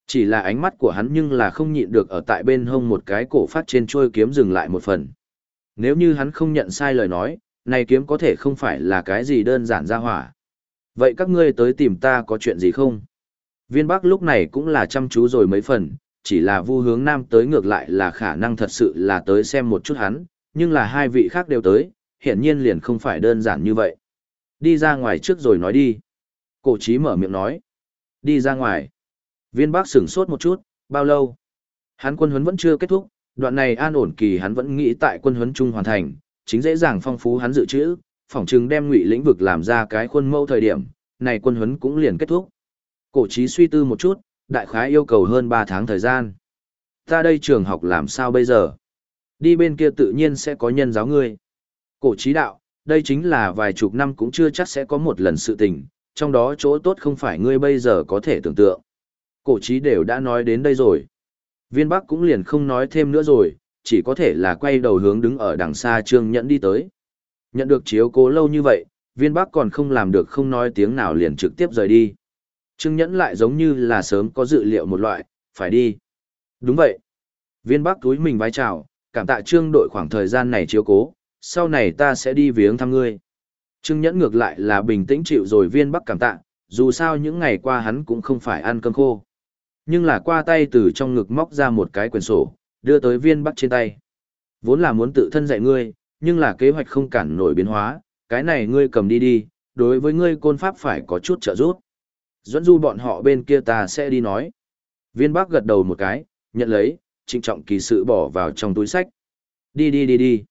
Chỉ là ánh mắt của hắn nhưng là không nhịn được ở tại bên hông một cái cổ phát trên trôi kiếm dừng lại một phần. Nếu như hắn không nhận sai lời nói, này kiếm có thể không phải là cái gì đơn giản ra hỏa. Vậy các ngươi tới tìm ta có chuyện gì không? Viên Bắc lúc này cũng là chăm chú rồi mấy phần, chỉ là vu hướng nam tới ngược lại là khả năng thật sự là tới xem một chút hắn, nhưng là hai vị khác đều tới, hiển nhiên liền không phải đơn giản như vậy. Đi ra ngoài trước rồi nói đi. Cổ trí mở miệng nói. Đi ra ngoài. Viên bác sửng sốt một chút, bao lâu? Hắn quân huấn vẫn chưa kết thúc, đoạn này an ổn kỳ hắn vẫn nghĩ tại quân huấn trung hoàn thành, chính dễ dàng phong phú hắn dự trữ, phỏng chừng đem ngụy lĩnh vực làm ra cái khuôn mẫu thời điểm, này quân huấn cũng liền kết thúc. Cổ trí suy tư một chút, đại khái yêu cầu hơn 3 tháng thời gian. Ta đây trường học làm sao bây giờ? Đi bên kia tự nhiên sẽ có nhân giáo ngươi. Cổ trí đạo, đây chính là vài chục năm cũng chưa chắc sẽ có một lần sự tình, trong đó chỗ tốt không phải ngươi bây giờ có thể tưởng tượng. Cổ trí đều đã nói đến đây rồi. Viên Bắc cũng liền không nói thêm nữa rồi, chỉ có thể là quay đầu hướng đứng ở đằng xa Trương Nhẫn đi tới. Nhận được chiếu cố lâu như vậy, viên Bắc còn không làm được không nói tiếng nào liền trực tiếp rời đi. Trương Nhẫn lại giống như là sớm có dự liệu một loại, phải đi. Đúng vậy. Viên Bắc túi mình vái chào, cảm tạ Trương đội khoảng thời gian này chiếu cố, sau này ta sẽ đi viếng thăm ngươi. Trương Nhẫn ngược lại là bình tĩnh chịu rồi viên Bắc cảm tạ, dù sao những ngày qua hắn cũng không phải ăn cơm khô. Nhưng là qua tay từ trong ngực móc ra một cái quyển sổ, đưa tới viên Bắc trên tay. Vốn là muốn tự thân dạy ngươi, nhưng là kế hoạch không cản nổi biến hóa, cái này ngươi cầm đi đi, đối với ngươi côn pháp phải có chút trợ giúp. Dẫn du bọn họ bên kia ta sẽ đi nói. Viên Bắc gật đầu một cái, nhận lấy, trịnh trọng kỳ sự bỏ vào trong túi sách. Đi đi đi đi.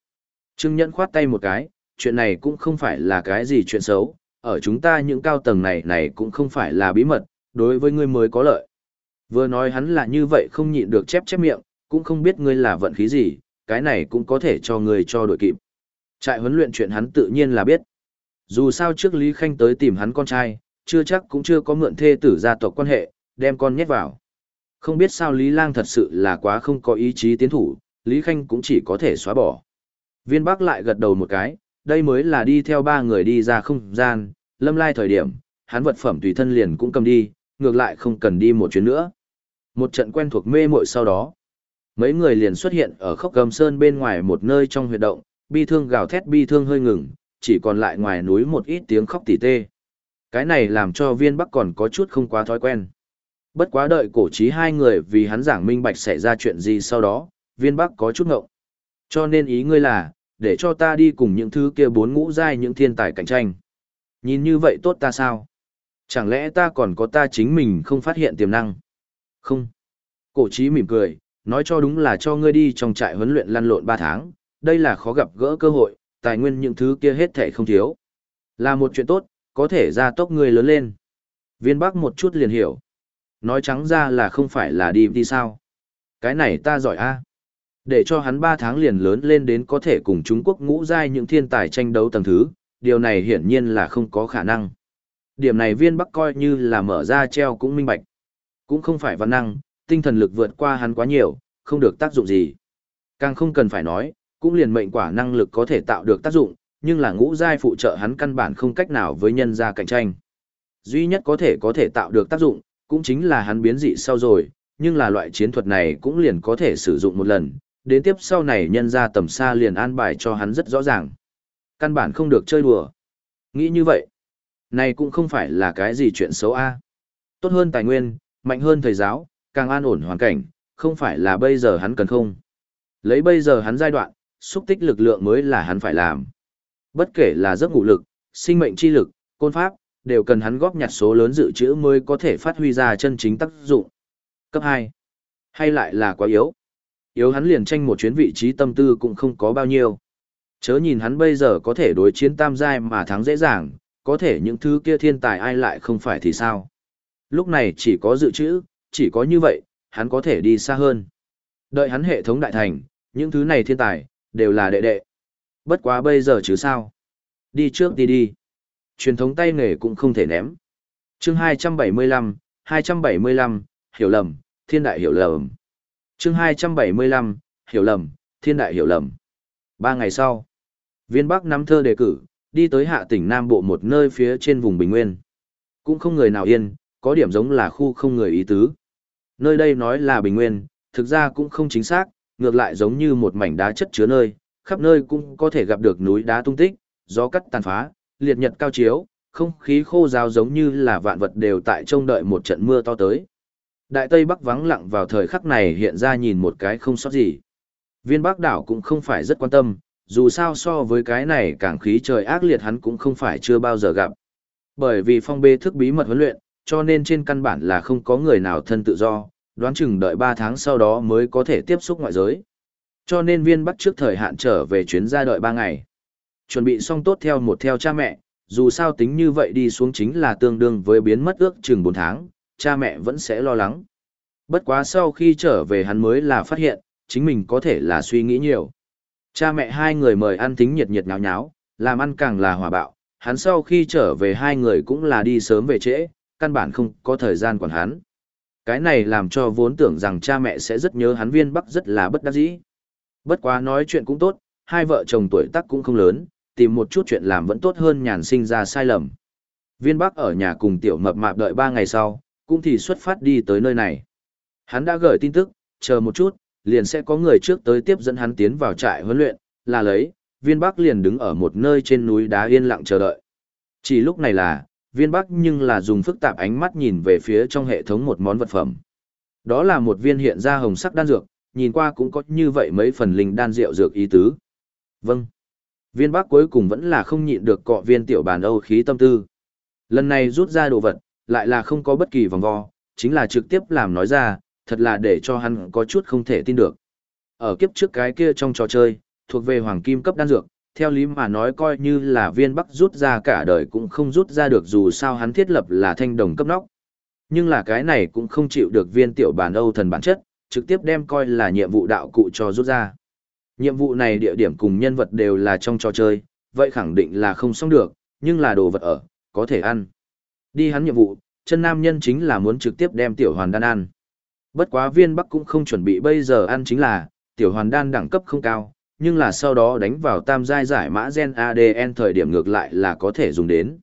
Trương Nhẫn khoát tay một cái, chuyện này cũng không phải là cái gì chuyện xấu, ở chúng ta những cao tầng này này cũng không phải là bí mật, đối với ngươi mới có lợi. Vừa nói hắn là như vậy không nhịn được chép chép miệng, cũng không biết ngươi là vận khí gì, cái này cũng có thể cho ngươi cho đội kịp. Trại huấn luyện chuyện hắn tự nhiên là biết. Dù sao trước Lý Khanh tới tìm hắn con trai, chưa chắc cũng chưa có mượn thê tử gia tộc quan hệ, đem con nhét vào. Không biết sao Lý Lang thật sự là quá không có ý chí tiến thủ, Lý Khanh cũng chỉ có thể xóa bỏ. Viên Bắc lại gật đầu một cái, đây mới là đi theo ba người đi ra không gian, lâm lai thời điểm, hắn vật phẩm tùy thân liền cũng cầm đi, ngược lại không cần đi một chuyến nữa. Một trận quen thuộc mê muội sau đó, mấy người liền xuất hiện ở khốc gầm sơn bên ngoài một nơi trong huyệt động, bi thương gào thét bi thương hơi ngừng, chỉ còn lại ngoài núi một ít tiếng khóc tỉ tê. Cái này làm cho viên bắc còn có chút không quá thói quen. Bất quá đợi cổ trí hai người vì hắn giảng minh bạch xảy ra chuyện gì sau đó, viên bắc có chút ngộng. Cho nên ý ngươi là, để cho ta đi cùng những thứ kia bốn ngũ giai những thiên tài cạnh tranh. Nhìn như vậy tốt ta sao? Chẳng lẽ ta còn có ta chính mình không phát hiện tiềm năng? Không. Cổ chí mỉm cười, nói cho đúng là cho ngươi đi trong trại huấn luyện lăn lộn 3 tháng, đây là khó gặp gỡ cơ hội, tài nguyên những thứ kia hết thể không thiếu. Là một chuyện tốt, có thể ra tốc ngươi lớn lên. Viên Bắc một chút liền hiểu. Nói trắng ra là không phải là đi đi sao. Cái này ta giỏi a Để cho hắn 3 tháng liền lớn lên đến có thể cùng Trung Quốc ngũ giai những thiên tài tranh đấu tầng thứ, điều này hiển nhiên là không có khả năng. Điểm này viên bắc coi như là mở ra treo cũng minh bạch. Cũng không phải văn năng, tinh thần lực vượt qua hắn quá nhiều, không được tác dụng gì. Càng không cần phải nói, cũng liền mệnh quả năng lực có thể tạo được tác dụng, nhưng là ngũ giai phụ trợ hắn căn bản không cách nào với nhân gia cạnh tranh. Duy nhất có thể có thể tạo được tác dụng, cũng chính là hắn biến dị sau rồi, nhưng là loại chiến thuật này cũng liền có thể sử dụng một lần, đến tiếp sau này nhân gia tầm xa liền an bài cho hắn rất rõ ràng. Căn bản không được chơi đùa. Nghĩ như vậy, này cũng không phải là cái gì chuyện xấu a. Tốt hơn tài nguyên, mạnh hơn thầy giáo, càng an ổn hoàn cảnh, không phải là bây giờ hắn cần không. Lấy bây giờ hắn giai đoạn, xúc tích lực lượng mới là hắn phải làm. Bất kể là giấc ngủ lực, sinh mệnh chi lực, côn pháp, đều cần hắn góp nhặt số lớn dự trữ mới có thể phát huy ra chân chính tác dụng. Cấp 2. Hay lại là quá yếu. Yếu hắn liền tranh một chuyến vị trí tâm tư cũng không có bao nhiêu. Chớ nhìn hắn bây giờ có thể đối chiến tam giai mà thắng dễ dàng, có thể những thứ kia thiên tài ai lại không phải thì sao. Lúc này chỉ có dự trữ, chỉ có như vậy, hắn có thể đi xa hơn. Đợi hắn hệ thống đại thành, những thứ này thiên tài, đều là đệ đệ. Bất quá bây giờ chứ sao. Đi trước đi đi. Truyền thống tay nghề cũng không thể ném. chương 275, 275, hiểu lầm, thiên đại hiểu lầm. chương 275, hiểu lầm, thiên đại hiểu lầm. Ba ngày sau, viên bắc nắm thơ đề cử, đi tới hạ tỉnh Nam Bộ một nơi phía trên vùng Bình Nguyên. Cũng không người nào yên, có điểm giống là khu không người ý tứ. Nơi đây nói là Bình Nguyên, thực ra cũng không chính xác, ngược lại giống như một mảnh đá chất chứa nơi, khắp nơi cũng có thể gặp được núi đá tung tích, gió cắt tàn phá, liệt nhật cao chiếu, không khí khô ráo giống như là vạn vật đều tại trông đợi một trận mưa to tới. Đại Tây Bắc vắng lặng vào thời khắc này hiện ra nhìn một cái không sót gì. Viên Bắc đảo cũng không phải rất quan tâm, dù sao so với cái này càng khí trời ác liệt hắn cũng không phải chưa bao giờ gặp. Bởi vì phong bê thức bí mật huấn luyện, cho nên trên căn bản là không có người nào thân tự do, đoán chừng đợi 3 tháng sau đó mới có thể tiếp xúc ngoại giới. Cho nên viên bắt trước thời hạn trở về chuyến ra đợi 3 ngày. Chuẩn bị xong tốt theo một theo cha mẹ, dù sao tính như vậy đi xuống chính là tương đương với biến mất ước chừng 4 tháng, cha mẹ vẫn sẽ lo lắng. Bất quá sau khi trở về hắn mới là phát hiện, chính mình có thể là suy nghĩ nhiều. Cha mẹ hai người mời ăn tính nhiệt nhiệt nháo nháo, làm ăn càng là hòa bạo, hắn sau khi trở về hai người cũng là đi sớm về trễ, căn bản không có thời gian quản hắn. Cái này làm cho vốn tưởng rằng cha mẹ sẽ rất nhớ hắn viên bắc rất là bất đắc dĩ. Bất quá nói chuyện cũng tốt, hai vợ chồng tuổi tác cũng không lớn, tìm một chút chuyện làm vẫn tốt hơn nhàn sinh ra sai lầm. Viên bắc ở nhà cùng tiểu mập mạp đợi ba ngày sau, cũng thì xuất phát đi tới nơi này. Hắn đã gửi tin tức, chờ một chút, liền sẽ có người trước tới tiếp dẫn hắn tiến vào trại huấn luyện, là lấy, viên bắc liền đứng ở một nơi trên núi đá yên lặng chờ đợi. Chỉ lúc này là, viên bắc nhưng là dùng phức tạp ánh mắt nhìn về phía trong hệ thống một món vật phẩm. Đó là một viên hiện ra hồng sắc đan dược, nhìn qua cũng có như vậy mấy phần linh đan rượu dược ý tứ. Vâng. Viên bắc cuối cùng vẫn là không nhịn được cọ viên tiểu bàn âu khí tâm tư. Lần này rút ra đồ vật, lại là không có bất kỳ vòng vo, chính là trực tiếp làm nói ra, thật là để cho hắn có chút không thể tin được. Ở kiếp trước cái kia trong trò chơi, thuộc về hoàng kim cấp đan dược, theo lý mà nói coi như là viên bắc rút ra cả đời cũng không rút ra được dù sao hắn thiết lập là thanh đồng cấp nóc. Nhưng là cái này cũng không chịu được viên tiểu bản Âu thần bản chất, trực tiếp đem coi là nhiệm vụ đạo cụ cho rút ra. Nhiệm vụ này địa điểm cùng nhân vật đều là trong trò chơi, vậy khẳng định là không xong được, nhưng là đồ vật ở, có thể ăn. Đi hắn nhiệm vụ, chân nam nhân chính là muốn trực tiếp đem tiểu hoàn đan ăn. Bất quá viên bắc cũng không chuẩn bị bây giờ ăn chính là, tiểu hoàn đan đẳng cấp không cao, nhưng là sau đó đánh vào tam giai giải mã gen ADN thời điểm ngược lại là có thể dùng đến.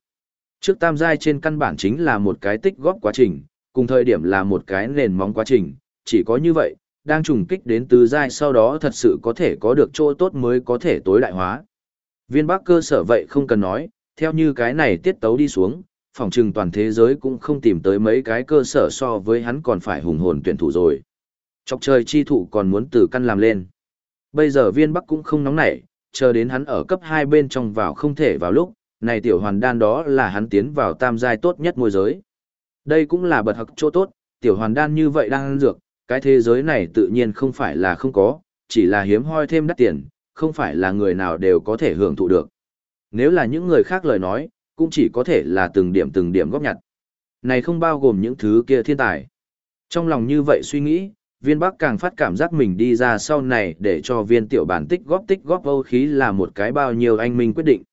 Trước tam giai trên căn bản chính là một cái tích góp quá trình, cùng thời điểm là một cái nền móng quá trình, chỉ có như vậy, đang trùng kích đến tứ giai sau đó thật sự có thể có được chỗ tốt mới có thể tối đại hóa. Viên bác cơ sở vậy không cần nói, theo như cái này tiết tấu đi xuống, phòng trừng toàn thế giới cũng không tìm tới mấy cái cơ sở so với hắn còn phải hùng hồn tuyển thủ rồi. Chọc trời chi thủ còn muốn từ căn làm lên. Bây giờ viên bắc cũng không nóng nảy, chờ đến hắn ở cấp 2 bên trong vào không thể vào lúc, này tiểu hoàn đan đó là hắn tiến vào tam giai tốt nhất môi giới. Đây cũng là bật hặc chỗ tốt, tiểu hoàn đan như vậy đang ăn dược, cái thế giới này tự nhiên không phải là không có, chỉ là hiếm hoi thêm đắt tiền, không phải là người nào đều có thể hưởng thụ được. Nếu là những người khác lời nói, cũng chỉ có thể là từng điểm từng điểm góp nhặt. Này không bao gồm những thứ kia thiên tài. Trong lòng như vậy suy nghĩ, viên bắc càng phát cảm giác mình đi ra sau này để cho viên tiểu bản tích góp tích góp vô khí là một cái bao nhiêu anh minh quyết định.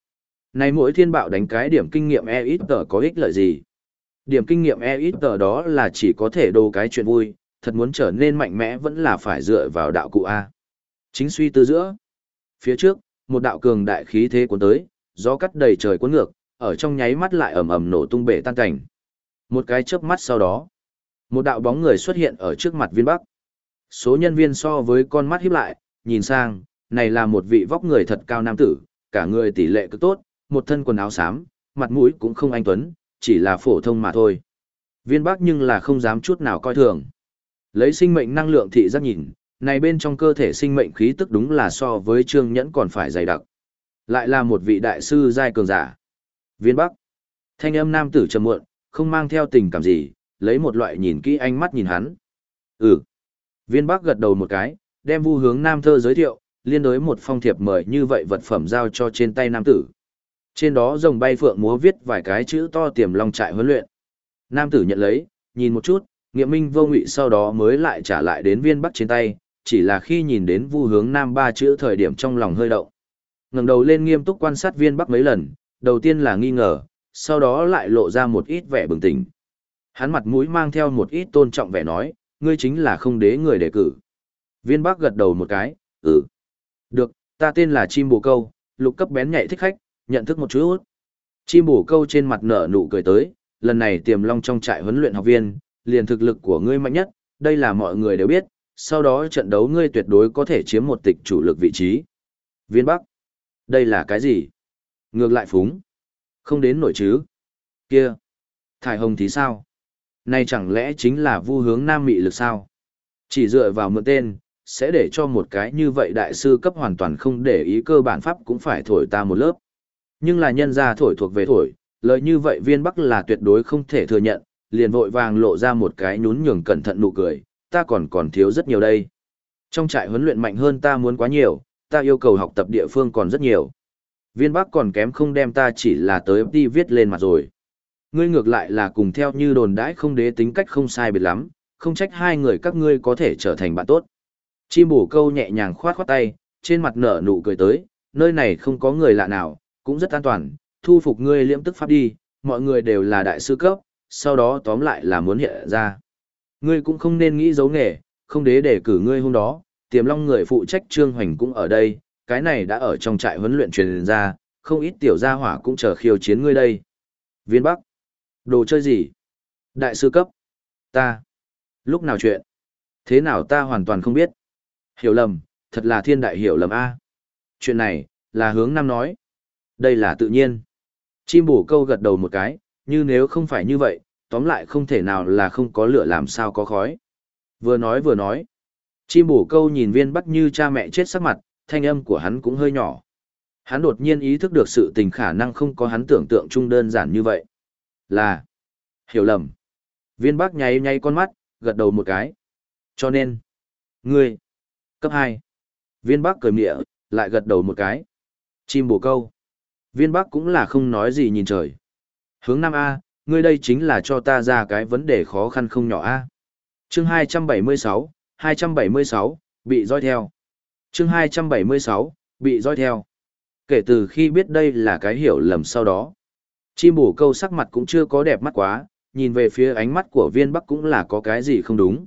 Này mỗi thiên bạo đánh cái điểm kinh nghiệm e ít tờ có ích lợi gì? Điểm kinh nghiệm e ít tờ đó là chỉ có thể đồ cái chuyện vui, thật muốn trở nên mạnh mẽ vẫn là phải dựa vào đạo cụ A. Chính suy tư giữa. Phía trước, một đạo cường đại khí thế cuốn tới, gió cắt đầy trời cuốn ngược, ở trong nháy mắt lại ầm ầm nổ tung bể tan cảnh. Một cái chớp mắt sau đó, một đạo bóng người xuất hiện ở trước mặt viên bắc. Số nhân viên so với con mắt híp lại, nhìn sang, này là một vị vóc người thật cao nam tử, cả người tỷ lệ cực tốt, một thân quần áo xám, mặt mũi cũng không anh tuấn, chỉ là phổ thông mà thôi. Viên bắc nhưng là không dám chút nào coi thường. Lấy sinh mệnh năng lượng thị giác nhìn, này bên trong cơ thể sinh mệnh khí tức đúng là so với trương nhẫn còn phải dày đặc. Lại là một vị đại sư giai cường giả. Viên Bắc. Thanh âm nam tử trầm muộn, không mang theo tình cảm gì, lấy một loại nhìn kỹ ánh mắt nhìn hắn. Ừ. Viên Bắc gật đầu một cái, đem vu hướng nam thơ giới thiệu, liên đối một phong thiệp mời như vậy vật phẩm giao cho trên tay nam tử. Trên đó rồng bay phượng múa viết vài cái chữ to tiềm long trại huấn luyện. Nam tử nhận lấy, nhìn một chút, nghiệm minh vô ngụy sau đó mới lại trả lại đến viên bắc trên tay, chỉ là khi nhìn đến vu hướng nam ba chữ thời điểm trong lòng hơi động. ngẩng đầu lên nghiêm túc quan sát viên bắc mấy lần, đầu tiên là nghi ngờ, sau đó lại lộ ra một ít vẻ bừng tỉnh. Hắn mặt mũi mang theo một ít tôn trọng vẻ nói, ngươi chính là không đế người đề cử. Viên Bắc gật đầu một cái, ừ. Được, ta tên là Chim Bồ Câu, lục cấp bén nhạy thích khách, nhận thức một chút. Chim Bồ Câu trên mặt nở nụ cười tới, lần này tiềm long trong trại huấn luyện học viên, liền thực lực của ngươi mạnh nhất, đây là mọi người đều biết, sau đó trận đấu ngươi tuyệt đối có thể chiếm một tịch chủ lực vị trí. Viên Bắc, đây là cái gì? Ngược lại phúng. Không đến nổi chứ. Kia. Thải hồng thì sao? Này chẳng lẽ chính là vu hướng nam mị lực sao? Chỉ dựa vào mượn tên, sẽ để cho một cái như vậy đại sư cấp hoàn toàn không để ý cơ bản pháp cũng phải thổi ta một lớp. Nhưng là nhân gia thổi thuộc về thổi, lời như vậy viên bắc là tuyệt đối không thể thừa nhận, liền vội vàng lộ ra một cái nhún nhường cẩn thận nụ cười, ta còn còn thiếu rất nhiều đây. Trong trại huấn luyện mạnh hơn ta muốn quá nhiều, ta yêu cầu học tập địa phương còn rất nhiều. Viên Bắc còn kém không đem ta chỉ là tới đi viết lên mặt rồi. Ngươi ngược lại là cùng theo như đồn đãi không đế tính cách không sai biệt lắm, không trách hai người các ngươi có thể trở thành bạn tốt. Chim bổ câu nhẹ nhàng khoát khoát tay, trên mặt nở nụ cười tới, nơi này không có người lạ nào, cũng rất an toàn, thu phục ngươi liễm tức pháp đi, mọi người đều là đại sư cấp, sau đó tóm lại là muốn hiện ra. Ngươi cũng không nên nghĩ giấu nghề, không đế để cử ngươi hôm đó, tiềm long người phụ trách trương hoành cũng ở đây, cái này đã ở trong trại huấn luyện truyền ra, không ít tiểu gia hỏa cũng chờ khiêu chiến ngươi đây. Viên Bắc. Đồ chơi gì? Đại sư cấp. Ta. Lúc nào chuyện? Thế nào ta hoàn toàn không biết. Hiểu lầm, thật là thiên đại hiểu lầm A. Chuyện này, là hướng nam nói. Đây là tự nhiên. Chim bổ câu gật đầu một cái, như nếu không phải như vậy, tóm lại không thể nào là không có lửa làm sao có khói. Vừa nói vừa nói. Chim bổ câu nhìn viên bắt như cha mẹ chết sắc mặt, thanh âm của hắn cũng hơi nhỏ. Hắn đột nhiên ý thức được sự tình khả năng không có hắn tưởng tượng chung đơn giản như vậy. Là, hiểu lầm. Viên bác nháy nháy con mắt, gật đầu một cái. Cho nên, ngươi, cấp 2. Viên bác cười mịa, lại gật đầu một cái. Chim bồ câu. Viên Bắc cũng là không nói gì nhìn trời. Hướng Nam A, ngươi đây chính là cho ta ra cái vấn đề khó khăn không nhỏ A. Chương 276, 276, bị dõi theo. Chương 276, bị dõi theo. Kể từ khi biết đây là cái hiểu lầm sau đó. Chim bổ câu sắc mặt cũng chưa có đẹp mắt quá, nhìn về phía ánh mắt của viên bắc cũng là có cái gì không đúng.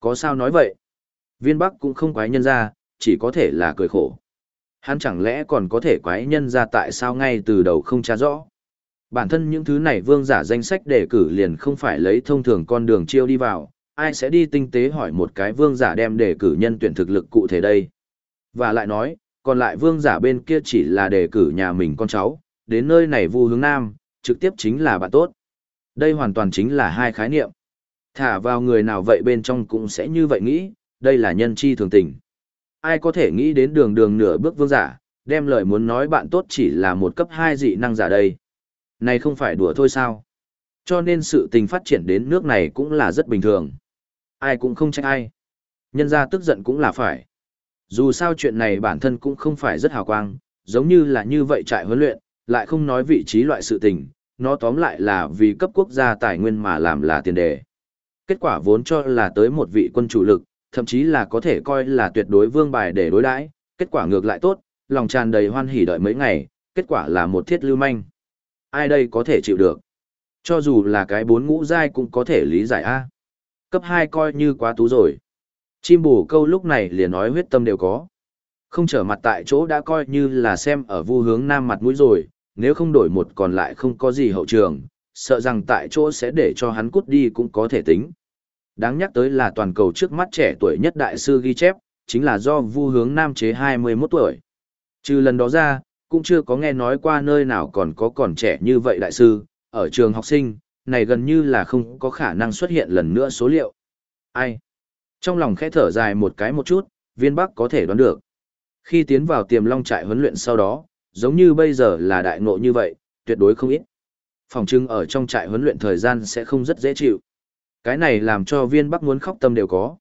Có sao nói vậy? Viên bắc cũng không quái nhân ra, chỉ có thể là cười khổ. Hắn chẳng lẽ còn có thể quái nhân ra tại sao ngay từ đầu không tra rõ. Bản thân những thứ này vương giả danh sách đề cử liền không phải lấy thông thường con đường chiêu đi vào, ai sẽ đi tinh tế hỏi một cái vương giả đem đề cử nhân tuyển thực lực cụ thể đây. Và lại nói, còn lại vương giả bên kia chỉ là đề cử nhà mình con cháu, đến nơi này vu hướng nam, trực tiếp chính là bạn tốt. Đây hoàn toàn chính là hai khái niệm. Thả vào người nào vậy bên trong cũng sẽ như vậy nghĩ, đây là nhân chi thường tình. Ai có thể nghĩ đến đường đường nửa bước vương giả, đem lời muốn nói bạn tốt chỉ là một cấp hai dị năng giả đây. Này không phải đùa thôi sao? Cho nên sự tình phát triển đến nước này cũng là rất bình thường. Ai cũng không trách ai. Nhân ra tức giận cũng là phải. Dù sao chuyện này bản thân cũng không phải rất hào quang, giống như là như vậy trại huấn luyện, lại không nói vị trí loại sự tình, nó tóm lại là vì cấp quốc gia tài nguyên mà làm là tiền đề. Kết quả vốn cho là tới một vị quân chủ lực, thậm chí là có thể coi là tuyệt đối vương bài để đối đãi, kết quả ngược lại tốt, lòng tràn đầy hoan hỉ đợi mấy ngày, kết quả là một thiết lưu manh. Ai đây có thể chịu được? Cho dù là cái bốn ngũ giai cũng có thể lý giải a. Cấp 2 coi như quá tú rồi. Chim bổ câu lúc này liền nói huyết tâm đều có. Không trở mặt tại chỗ đã coi như là xem ở vu hướng nam mặt mũi rồi, nếu không đổi một còn lại không có gì hậu trường, sợ rằng tại chỗ sẽ để cho hắn cút đi cũng có thể tính. Đáng nhắc tới là toàn cầu trước mắt trẻ tuổi nhất đại sư ghi chép, chính là do vu hướng nam chế 21 tuổi. Trừ lần đó ra, cũng chưa có nghe nói qua nơi nào còn có còn trẻ như vậy đại sư, ở trường học sinh, này gần như là không có khả năng xuất hiện lần nữa số liệu. Ai? Trong lòng khẽ thở dài một cái một chút, viên bắc có thể đoán được. Khi tiến vào tiềm long trại huấn luyện sau đó, giống như bây giờ là đại ngộ như vậy, tuyệt đối không ít. Phòng trưng ở trong trại huấn luyện thời gian sẽ không rất dễ chịu. Cái này làm cho viên bắc muốn khóc tâm đều có.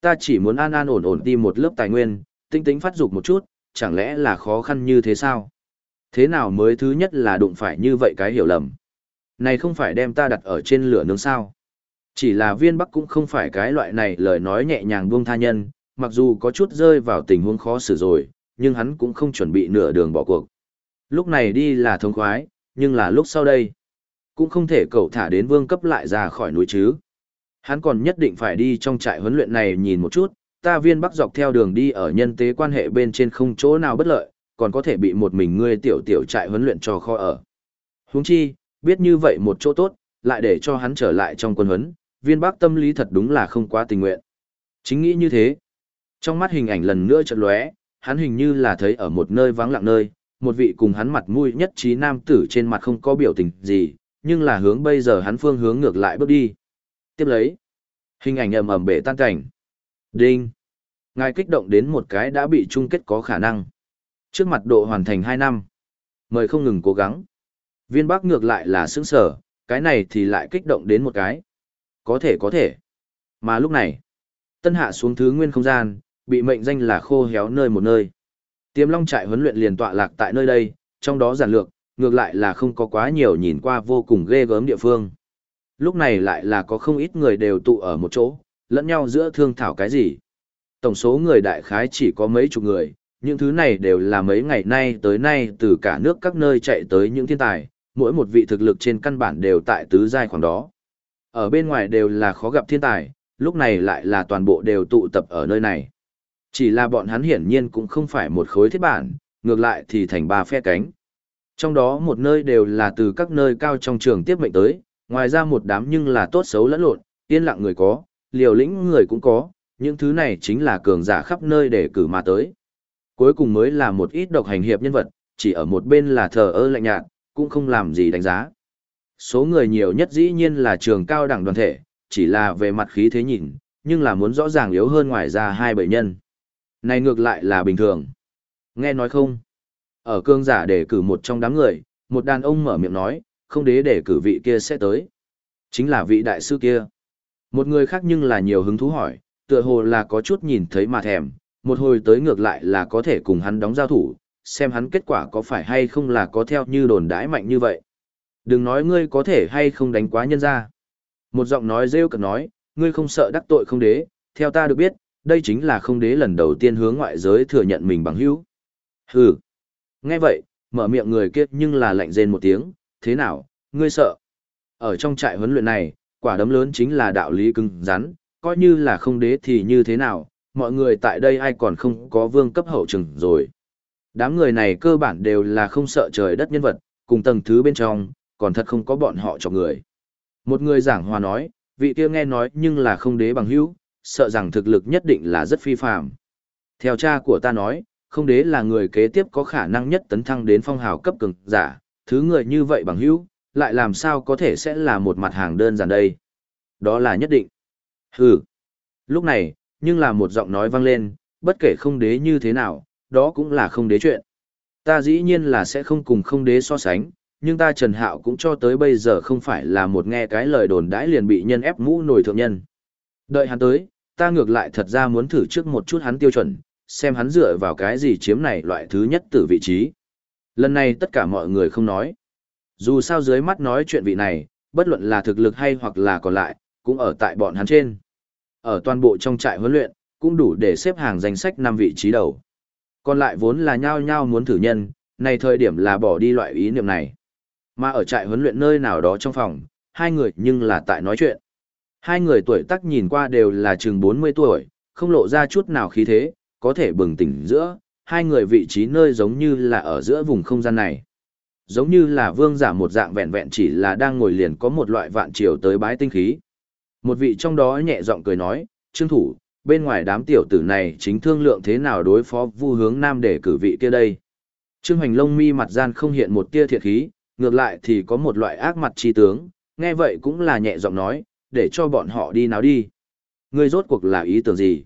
Ta chỉ muốn an an ổn ổn tìm một lớp tài nguyên, tinh tính phát dục một chút, chẳng lẽ là khó khăn như thế sao? Thế nào mới thứ nhất là đụng phải như vậy cái hiểu lầm? Này không phải đem ta đặt ở trên lửa nướng sao? Chỉ là viên bắc cũng không phải cái loại này lời nói nhẹ nhàng buông tha nhân, mặc dù có chút rơi vào tình huống khó xử rồi, nhưng hắn cũng không chuẩn bị nửa đường bỏ cuộc. Lúc này đi là thông khoái, nhưng là lúc sau đây. Cũng không thể cậu thả đến vương cấp lại ra khỏi núi chứ. Hắn còn nhất định phải đi trong trại huấn luyện này nhìn một chút, ta viên bắc dọc theo đường đi ở nhân tế quan hệ bên trên không chỗ nào bất lợi, còn có thể bị một mình ngươi tiểu tiểu trại huấn luyện cho kho ở. Huống chi, biết như vậy một chỗ tốt, lại để cho hắn trở lại trong quân huấn, viên bắc tâm lý thật đúng là không quá tình nguyện. Chính nghĩ như thế. Trong mắt hình ảnh lần nữa chợt lóe, hắn hình như là thấy ở một nơi vắng lặng nơi, một vị cùng hắn mặt mũi nhất trí nam tử trên mặt không có biểu tình gì, nhưng là hướng bây giờ hắn phương hướng ngược lại bước đi. Tiếp lấy, hình ảnh ầm ầm bể tan cảnh. Đinh. Ngài kích động đến một cái đã bị chung kết có khả năng. Trước mặt độ hoàn thành 2 năm. Mời không ngừng cố gắng. Viên Bắc ngược lại là sững sở, cái này thì lại kích động đến một cái. Có thể có thể. Mà lúc này, tân hạ xuống thứ nguyên không gian, bị mệnh danh là khô héo nơi một nơi. Tiềm long trại huấn luyện liền tọa lạc tại nơi đây, trong đó giản lược, ngược lại là không có quá nhiều nhìn qua vô cùng ghê gớm địa phương. Lúc này lại là có không ít người đều tụ ở một chỗ, lẫn nhau giữa thương thảo cái gì. Tổng số người đại khái chỉ có mấy chục người, những thứ này đều là mấy ngày nay tới nay từ cả nước các nơi chạy tới những thiên tài, mỗi một vị thực lực trên căn bản đều tại tứ giai khoảng đó. Ở bên ngoài đều là khó gặp thiên tài, lúc này lại là toàn bộ đều tụ tập ở nơi này. Chỉ là bọn hắn hiển nhiên cũng không phải một khối thiết bản, ngược lại thì thành ba phe cánh. Trong đó một nơi đều là từ các nơi cao trong trường tiếp mệnh tới, ngoài ra một đám nhưng là tốt xấu lẫn lộn, yên lặng người có, liều lĩnh người cũng có, những thứ này chính là cường giả khắp nơi để cử mà tới. Cuối cùng mới là một ít độc hành hiệp nhân vật, chỉ ở một bên là thờ ơ lạnh nhạt, cũng không làm gì đánh giá. Số người nhiều nhất dĩ nhiên là trường cao đẳng đoàn thể, chỉ là về mặt khí thế nhìn, nhưng là muốn rõ ràng yếu hơn ngoài ra hai bảy nhân. Này ngược lại là bình thường. Nghe nói không? Ở cương giả để cử một trong đám người, một đàn ông mở miệng nói, không đế để cử vị kia sẽ tới. Chính là vị đại sư kia. Một người khác nhưng là nhiều hứng thú hỏi, tựa hồ là có chút nhìn thấy mà thèm, một hồi tới ngược lại là có thể cùng hắn đóng giao thủ, xem hắn kết quả có phải hay không là có theo như đồn đãi mạnh như vậy. Đừng nói ngươi có thể hay không đánh quá nhân ra. Một giọng nói rêu cực nói, ngươi không sợ đắc tội không đế, theo ta được biết, đây chính là không đế lần đầu tiên hướng ngoại giới thừa nhận mình bằng hữu. Hừ. Nghe vậy, mở miệng người kia nhưng là lạnh rên một tiếng, thế nào, ngươi sợ. Ở trong trại huấn luyện này, quả đấm lớn chính là đạo lý cứng rắn, coi như là không đế thì như thế nào, mọi người tại đây ai còn không có vương cấp hậu trừng rồi. Đám người này cơ bản đều là không sợ trời đất nhân vật, cùng tầng thứ bên trong, còn thật không có bọn họ cho người. Một người giảng hòa nói, vị kia nghe nói nhưng là không đế bằng hữu, sợ rằng thực lực nhất định là rất phi phàm. Theo cha của ta nói, không đế là người kế tiếp có khả năng nhất tấn thăng đến phong hào cấp cường giả, thứ người như vậy bằng hữu, lại làm sao có thể sẽ là một mặt hàng đơn giản đây. Đó là nhất định. Hừ. Lúc này, nhưng là một giọng nói vang lên, bất kể không đế như thế nào, đó cũng là không đế chuyện. Ta dĩ nhiên là sẽ không cùng không đế so sánh, nhưng ta Trần Hạo cũng cho tới bây giờ không phải là một nghe cái lời đồn đãi liền bị nhân ép mũ nổi thượng nhân. Đợi hắn tới, ta ngược lại thật ra muốn thử trước một chút hắn tiêu chuẩn, xem hắn dựa vào cái gì chiếm này loại thứ nhất từ vị trí. Lần này tất cả mọi người không nói. Dù sao dưới mắt nói chuyện vị này, bất luận là thực lực hay hoặc là còn lại, cũng ở tại bọn hắn trên. Ở toàn bộ trong trại huấn luyện, cũng đủ để xếp hàng danh sách năm vị trí đầu. Còn lại vốn là nhao nhao muốn thử nhân, này thời điểm là bỏ đi loại ý niệm này. Mà ở trại huấn luyện nơi nào đó trong phòng, hai người nhưng là tại nói chuyện. Hai người tuổi tác nhìn qua đều là chừng 40 tuổi, không lộ ra chút nào khí thế, có thể bừng tỉnh giữa, hai người vị trí nơi giống như là ở giữa vùng không gian này. Giống như là vương giả một dạng vẹn vẹn chỉ là đang ngồi liền có một loại vạn triều tới bái tinh khí. Một vị trong đó nhẹ giọng cười nói, Trương Thủ, bên ngoài đám tiểu tử này chính thương lượng thế nào đối phó vu hướng nam để cử vị kia đây. Trương Hoành Lông mi mặt gian không hiện một tia thiệt khí, ngược lại thì có một loại ác mặt chi tướng, nghe vậy cũng là nhẹ giọng nói, để cho bọn họ đi nào đi. Ngươi rốt cuộc là ý tưởng gì?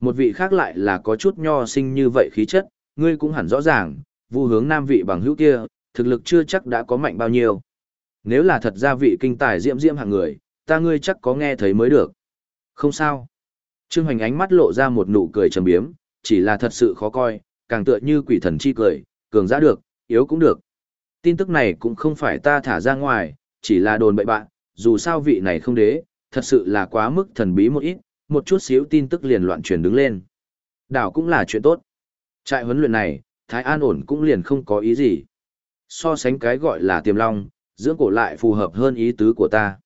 Một vị khác lại là có chút nho sinh như vậy khí chất, ngươi cũng hẳn rõ ràng, vu hướng nam vị bằng hữu kia, thực lực chưa chắc đã có mạnh bao nhiêu. Nếu là thật ra vị kinh tài diễm diễm hạng người, ta ngươi chắc có nghe thấy mới được. Không sao. Trương Hoành ánh mắt lộ ra một nụ cười trầm biếm, chỉ là thật sự khó coi, càng tựa như quỷ thần chi cười, cường ra được, yếu cũng được. Tin tức này cũng không phải ta thả ra ngoài, chỉ là đồn bậy bạn, dù sao vị này không đế, thật sự là quá mức thần bí một ít, một chút xíu tin tức liền loạn truyền đứng lên. Đảo cũng là chuyện tốt. Trại huấn luyện này, Thái An ổn cũng liền không có ý gì. So sánh cái gọi là tiềm long, dưỡng cổ lại phù hợp hơn ý tứ của ta.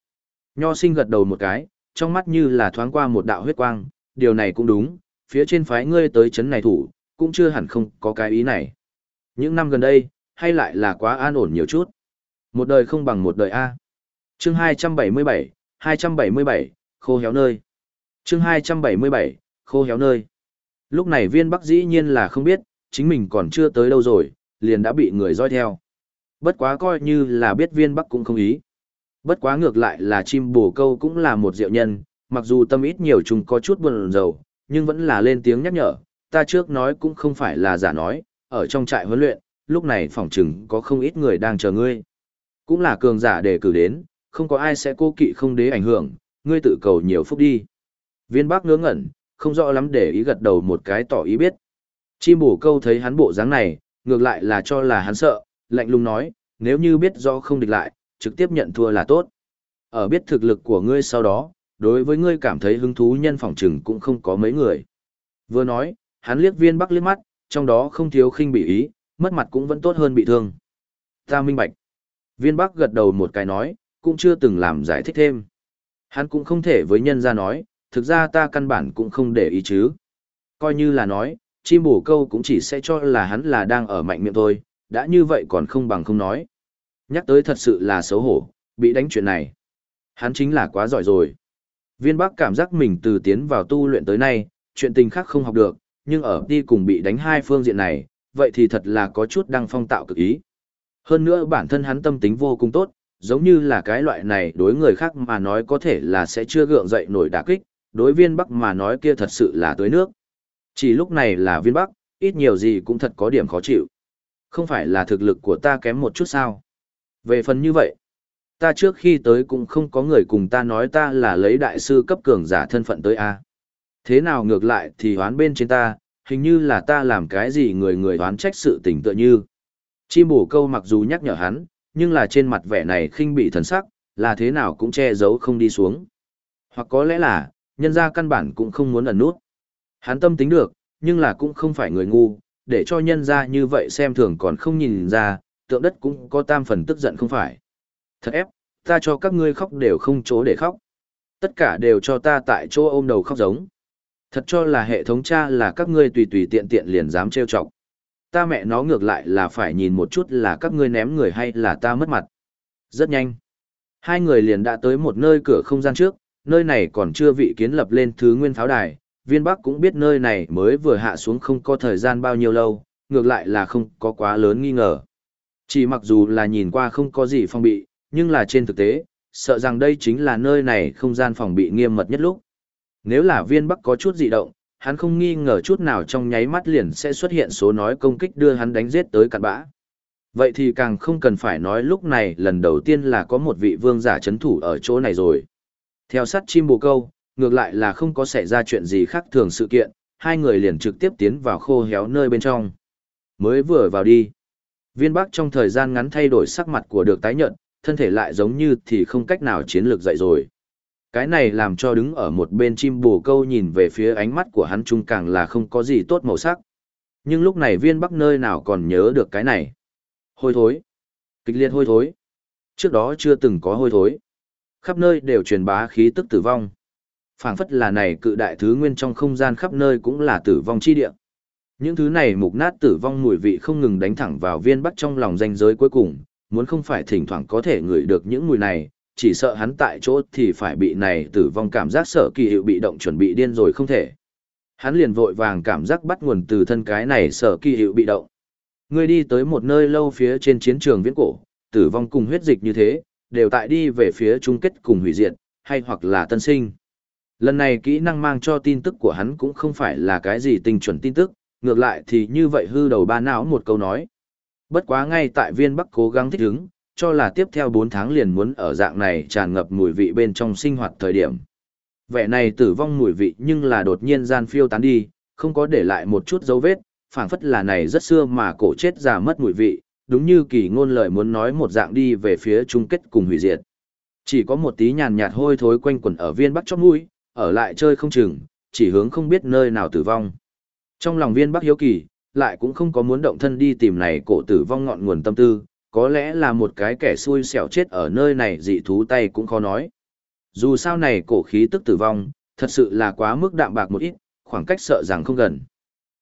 Nho sinh gật đầu một cái, trong mắt như là thoáng qua một đạo huyết quang, điều này cũng đúng, phía trên phái ngươi tới chấn này thủ, cũng chưa hẳn không có cái ý này. Những năm gần đây, hay lại là quá an ổn nhiều chút. Một đời không bằng một đời A. Chương 277, 277, khô héo nơi. Chương 277, khô héo nơi. Lúc này viên bắc dĩ nhiên là không biết, chính mình còn chưa tới đâu rồi, liền đã bị người dõi theo. Bất quá coi như là biết viên bắc cũng không ý. Bất quá ngược lại là chim bồ câu cũng là một diệu nhân, mặc dù tâm ít nhiều chúng có chút buồn rầu, nhưng vẫn là lên tiếng nhắc nhở, ta trước nói cũng không phải là giả nói, ở trong trại huấn luyện, lúc này phòng trừng có không ít người đang chờ ngươi. Cũng là cường giả để cử đến, không có ai sẽ cố kỵ không đế ảnh hưởng, ngươi tự cầu nhiều phúc đi. Viên Bắc ngớ ngẩn, không rõ lắm để ý gật đầu một cái tỏ ý biết. Chim bổ câu thấy hắn bộ dáng này, ngược lại là cho là hắn sợ, lạnh lùng nói, nếu như biết rõ không địch lại, trực tiếp nhận thua là tốt. Ở biết thực lực của ngươi sau đó, đối với ngươi cảm thấy hứng thú nhân phòng trừng cũng không có mấy người. Vừa nói, hắn liếc viên bắc liếc mắt, trong đó không thiếu khinh bị ý, mất mặt cũng vẫn tốt hơn bị thương. Ta minh bạch. Viên bắc gật đầu một cái nói, cũng chưa từng làm giải thích thêm. Hắn cũng không thể với nhân ra nói, thực ra ta căn bản cũng không để ý chứ. Coi như là nói, chim bổ câu cũng chỉ sẽ cho là hắn là đang ở mạnh miệng thôi, đã như vậy còn không bằng không nói. Nhắc tới thật sự là xấu hổ, bị đánh chuyện này. Hắn chính là quá giỏi rồi. Viên Bắc cảm giác mình từ tiến vào tu luyện tới nay, chuyện tình khác không học được, nhưng ở đi cùng bị đánh hai phương diện này, vậy thì thật là có chút đăng phong tạo cực ý. Hơn nữa bản thân hắn tâm tính vô cùng tốt, giống như là cái loại này đối người khác mà nói có thể là sẽ chưa gượng dậy nổi đả kích, đối viên Bắc mà nói kia thật sự là tưới nước. Chỉ lúc này là viên Bắc, ít nhiều gì cũng thật có điểm khó chịu. Không phải là thực lực của ta kém một chút sao? Về phần như vậy, ta trước khi tới cũng không có người cùng ta nói ta là lấy đại sư cấp cường giả thân phận tới A. Thế nào ngược lại thì hoán bên trên ta, hình như là ta làm cái gì người người hoán trách sự tình tựa như. Chim bổ câu mặc dù nhắc nhở hắn, nhưng là trên mặt vẻ này khinh bị thần sắc, là thế nào cũng che giấu không đi xuống. Hoặc có lẽ là, nhân ra căn bản cũng không muốn ẩn nút. Hắn tâm tính được, nhưng là cũng không phải người ngu, để cho nhân ra như vậy xem thường còn không nhìn ra, tượng đất cũng có tam phần tức giận không phải. Thật ép, ta cho các ngươi khóc đều không chỗ để khóc. Tất cả đều cho ta tại chỗ ôm đầu khóc giống. Thật cho là hệ thống cha là các ngươi tùy tùy tiện tiện liền dám trêu chọc. Ta mẹ nó ngược lại là phải nhìn một chút là các ngươi ném người hay là ta mất mặt. Rất nhanh. Hai người liền đã tới một nơi cửa không gian trước, nơi này còn chưa vị kiến lập lên thứ nguyên pháo đài. Viên Bắc cũng biết nơi này mới vừa hạ xuống không có thời gian bao nhiêu lâu, ngược lại là không có quá lớn nghi ngờ. Chỉ mặc dù là nhìn qua không có gì phòng bị, nhưng là trên thực tế, sợ rằng đây chính là nơi này không gian phòng bị nghiêm mật nhất lúc. Nếu là viên bắc có chút dị động, hắn không nghi ngờ chút nào trong nháy mắt liền sẽ xuất hiện số nói công kích đưa hắn đánh giết tới cặn bã. Vậy thì càng không cần phải nói lúc này lần đầu tiên là có một vị vương giả chấn thủ ở chỗ này rồi. Theo sắt chim bồ câu, ngược lại là không có xảy ra chuyện gì khác thường sự kiện, hai người liền trực tiếp tiến vào khô héo nơi bên trong. Mới vừa vào đi. Viên Bắc trong thời gian ngắn thay đổi sắc mặt của được tái nhận, thân thể lại giống như thì không cách nào chiến lược dậy rồi. Cái này làm cho đứng ở một bên chim bồ câu nhìn về phía ánh mắt của hắn trung càng là không có gì tốt màu sắc. Nhưng lúc này viên bắc nơi nào còn nhớ được cái này. Hôi thối. Kịch liệt hôi thối. Trước đó chưa từng có hôi thối. Khắp nơi đều truyền bá khí tức tử vong. phảng phất là này cự đại thứ nguyên trong không gian khắp nơi cũng là tử vong chi địa. Những thứ này mục nát tử vong mùi vị không ngừng đánh thẳng vào viên bắc trong lòng danh giới cuối cùng, muốn không phải thỉnh thoảng có thể ngửi được những mùi này, chỉ sợ hắn tại chỗ thì phải bị này tử vong cảm giác sợ kỳ hiệu bị động chuẩn bị điên rồi không thể. Hắn liền vội vàng cảm giác bắt nguồn từ thân cái này sợ kỳ hiệu bị động. Người đi tới một nơi lâu phía trên chiến trường viễn cổ, tử vong cùng huyết dịch như thế, đều tại đi về phía chung kết cùng hủy diệt, hay hoặc là tân sinh. Lần này kỹ năng mang cho tin tức của hắn cũng không phải là cái gì tinh chuẩn tin tức, ngược lại thì như vậy hư đầu ba não một câu nói. Bất quá ngay tại viên bắc cố gắng thích ứng, cho là tiếp theo 4 tháng liền muốn ở dạng này tràn ngập mùi vị bên trong sinh hoạt thời điểm. Vẻ này tử vong mùi vị nhưng là đột nhiên gian phiêu tán đi, không có để lại một chút dấu vết, phảng phất là này rất xưa mà cổ chết già mất mùi vị, đúng như kỳ ngôn lời muốn nói một dạng đi về phía chung kết cùng hủy diệt. Chỉ có một tí nhàn nhạt hôi thối quanh quẩn ở viên bắc chót mũi, ở lại chơi không chừng, chỉ hướng không biết nơi nào tử vong. Trong lòng viên bắc hiếu kỳ, lại cũng không có muốn động thân đi tìm này cổ tử vong ngọn nguồn tâm tư, có lẽ là một cái kẻ xui xẻo chết ở nơi này dị thú tay cũng khó nói. Dù sao này cổ khí tức tử vong, thật sự là quá mức đạm bạc một ít, khoảng cách sợ rằng không gần.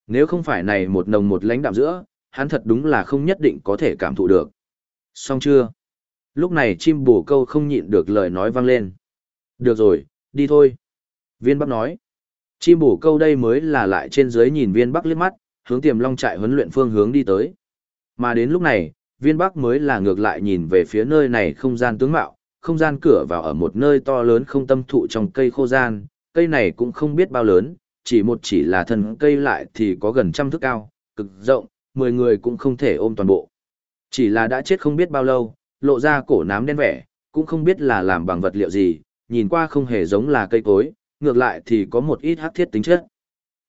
Nếu không phải này một nồng một lãnh đạm giữa, hắn thật đúng là không nhất định có thể cảm thụ được. Xong chưa? Lúc này chim bổ câu không nhịn được lời nói vang lên. Được rồi, đi thôi. Viên Bắc nói. Chim bổ câu đây mới là lại trên dưới nhìn viên Bắc liếc mắt, hướng tiềm long trại huấn luyện phương hướng đi tới. Mà đến lúc này, viên bắc mới là ngược lại nhìn về phía nơi này không gian tướng mạo, không gian cửa vào ở một nơi to lớn không tâm thụ trong cây khô gian, cây này cũng không biết bao lớn, chỉ một chỉ là thân cây lại thì có gần trăm thước cao, cực rộng, mười người cũng không thể ôm toàn bộ. Chỉ là đã chết không biết bao lâu, lộ ra cổ nám đen vẻ, cũng không biết là làm bằng vật liệu gì, nhìn qua không hề giống là cây cối, ngược lại thì có một ít hắc thiết tính chất.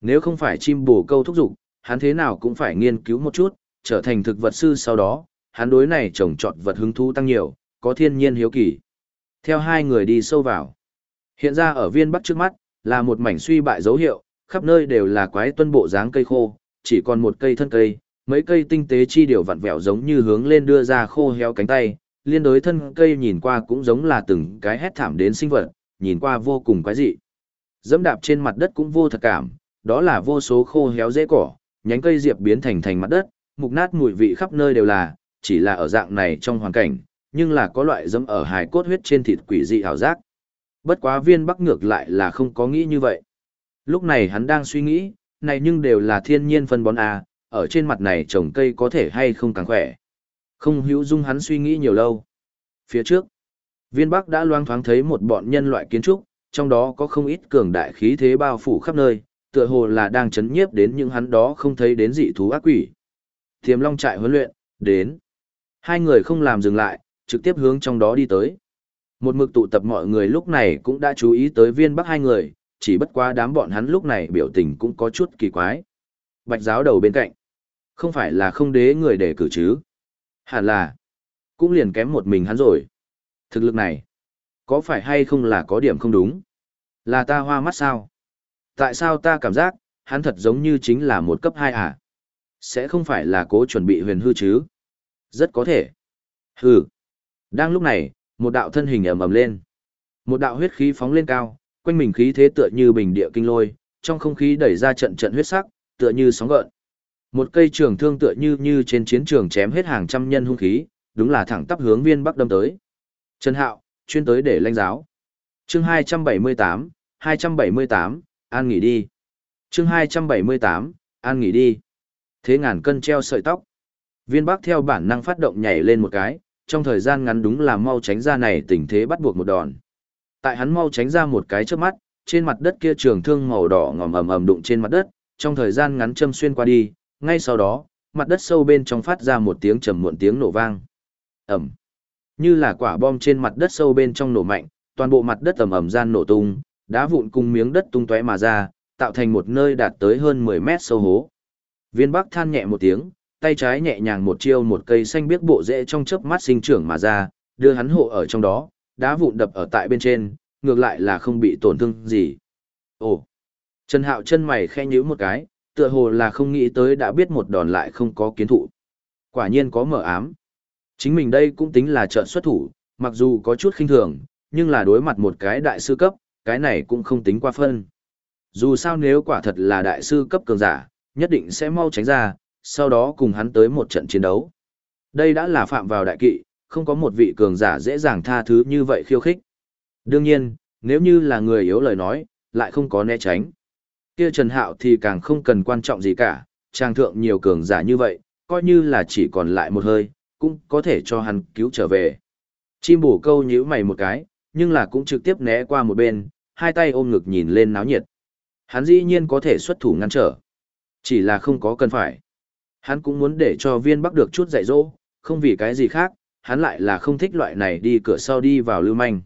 Nếu không phải chim bổ câu thúc dục, hắn thế nào cũng phải nghiên cứu một chút, trở thành thực vật sư sau đó, hắn đối này trồng trọt vật hứng thú tăng nhiều, có thiên nhiên hiếu kỳ. Theo hai người đi sâu vào. Hiện ra ở viên bắc trước mắt, là một mảnh suy bại dấu hiệu, khắp nơi đều là quái tuân bộ dáng cây khô, chỉ còn một cây thân cây, mấy cây tinh tế chi điều vặn vẹo giống như hướng lên đưa ra khô héo cánh tay, liên đối thân cây nhìn qua cũng giống là từng cái hét thảm đến sinh vật, nhìn qua vô cùng quái dị. Dẫm đạp trên mặt đất cũng vô thật cảm, đó là vô số khô héo rễ cỏ, nhánh cây diệp biến thành thành mặt đất, mục nát mùi vị khắp nơi đều là, chỉ là ở dạng này trong hoàn cảnh, nhưng là có loại dẫm ở hài cốt huyết trên thịt quỷ dị ảo giác. Bất quá viên bắc ngược lại là không có nghĩ như vậy. Lúc này hắn đang suy nghĩ, này nhưng đều là thiên nhiên phân bón à, ở trên mặt này trồng cây có thể hay không càng khỏe. Không hữu dung hắn suy nghĩ nhiều lâu. Phía trước, viên bắc đã loang thoáng thấy một bọn nhân loại kiến trúc, trong đó có không ít cường đại khí thế bao phủ khắp nơi, tựa hồ là đang chấn nhiếp đến những hắn đó không thấy đến dị thú ác quỷ. Thiềm long trại huấn luyện, đến. Hai người không làm dừng lại, trực tiếp hướng trong đó đi tới. Một mực tụ tập mọi người lúc này cũng đã chú ý tới viên bắc hai người, chỉ bất quá đám bọn hắn lúc này biểu tình cũng có chút kỳ quái. bạch giáo đầu bên cạnh. Không phải là không đế người để cử chứ. Hẳn là, cũng liền kém một mình hắn rồi. Thực lực này, có phải hay không là có điểm không đúng? Là ta hoa mắt sao? Tại sao ta cảm giác, hắn thật giống như chính là một cấp 2 à? Sẽ không phải là cố chuẩn bị huyền hư chứ? Rất có thể. Hừ. Đang lúc này, một đạo thân hình ầm ầm lên. Một đạo huyết khí phóng lên cao, quanh mình khí thế tựa như bình địa kinh lôi, trong không khí đẩy ra trận trận huyết sắc, tựa như sóng gợn. Một cây trường thương tựa như như trên chiến trường chém hết hàng trăm nhân hung khí, đúng là thẳng tắp hướng viên bắc đâm tới. Trần Hạo, chuyên tới để lãnh giáo. Chương 278, 278, an nghỉ đi. Chương 278, an nghỉ đi. Thế ngàn cân treo sợi tóc. Viên Bắc theo bản năng phát động nhảy lên một cái, trong thời gian ngắn đúng là mau tránh ra này tình thế bắt buộc một đòn. Tại hắn mau tránh ra một cái trước mắt, trên mặt đất kia trường thương màu đỏ ngòm ầm ầm đụng trên mặt đất, trong thời gian ngắn châm xuyên qua đi, ngay sau đó, mặt đất sâu bên trong phát ra một tiếng trầm muộn tiếng nổ vang. Ầm. Như là quả bom trên mặt đất sâu bên trong nổ mạnh, toàn bộ mặt đất ầm ầm gian nổ tung, đá vụn cùng miếng đất tung tóe mà ra, tạo thành một nơi đạt tới hơn 10 mét sâu hố. Viên Bắc than nhẹ một tiếng, tay trái nhẹ nhàng một chiêu một cây xanh biếc bộ rễ trong chớp mắt sinh trưởng mà ra, đưa hắn hộ ở trong đó, đá vụn đập ở tại bên trên, ngược lại là không bị tổn thương gì. Ồ! Trần Hạo chân mày khe nhíu một cái, tựa hồ là không nghĩ tới đã biết một đòn lại không có kiến thụ. Quả nhiên có mở ám. Chính mình đây cũng tính là trận xuất thủ, mặc dù có chút khinh thường, nhưng là đối mặt một cái đại sư cấp, cái này cũng không tính qua phân. Dù sao nếu quả thật là đại sư cấp cường giả, nhất định sẽ mau tránh ra, sau đó cùng hắn tới một trận chiến đấu. Đây đã là phạm vào đại kỵ, không có một vị cường giả dễ dàng tha thứ như vậy khiêu khích. Đương nhiên, nếu như là người yếu lời nói, lại không có né tránh. Kia Trần Hạo thì càng không cần quan trọng gì cả, trang thượng nhiều cường giả như vậy, coi như là chỉ còn lại một hơi, cũng có thể cho hắn cứu trở về. Chim bổ câu nhíu mày một cái, nhưng là cũng trực tiếp né qua một bên, hai tay ôm ngực nhìn lên náo nhiệt. Hắn dĩ nhiên có thể xuất thủ ngăn trở. Chỉ là không có cần phải. Hắn cũng muốn để cho viên bắc được chút dạy dỗ, không vì cái gì khác, hắn lại là không thích loại này đi cửa sau đi vào lưu manh.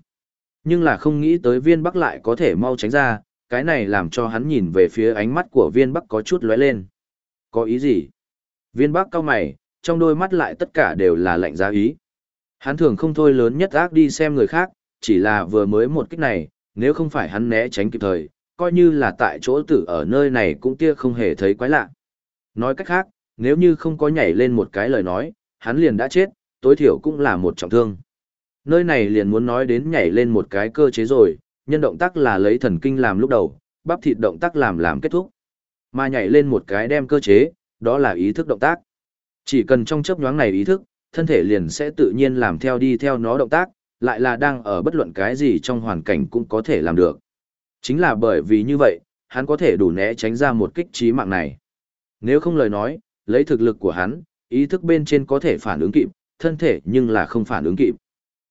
Nhưng là không nghĩ tới viên bắc lại có thể mau tránh ra, cái này làm cho hắn nhìn về phía ánh mắt của viên bắc có chút lóe lên. Có ý gì? Viên bắc cao mày, trong đôi mắt lại tất cả đều là lạnh giá ý. Hắn thường không thôi lớn nhất ác đi xem người khác, chỉ là vừa mới một kích này, nếu không phải hắn né tránh kịp thời, coi như là tại chỗ tử ở nơi này cũng kia không hề thấy quái lạ. Nói cách khác, nếu như không có nhảy lên một cái lời nói, hắn liền đã chết, tối thiểu cũng là một trọng thương. Nơi này liền muốn nói đến nhảy lên một cái cơ chế rồi, nhân động tác là lấy thần kinh làm lúc đầu, bắp thịt động tác làm làm kết thúc. Mà nhảy lên một cái đem cơ chế, đó là ý thức động tác. Chỉ cần trong chấp nhoáng này ý thức, thân thể liền sẽ tự nhiên làm theo đi theo nó động tác, lại là đang ở bất luận cái gì trong hoàn cảnh cũng có thể làm được. Chính là bởi vì như vậy, hắn có thể đủ né tránh ra một kích trí mạng này. Nếu không lời nói, lấy thực lực của hắn, ý thức bên trên có thể phản ứng kịp, thân thể nhưng là không phản ứng kịp.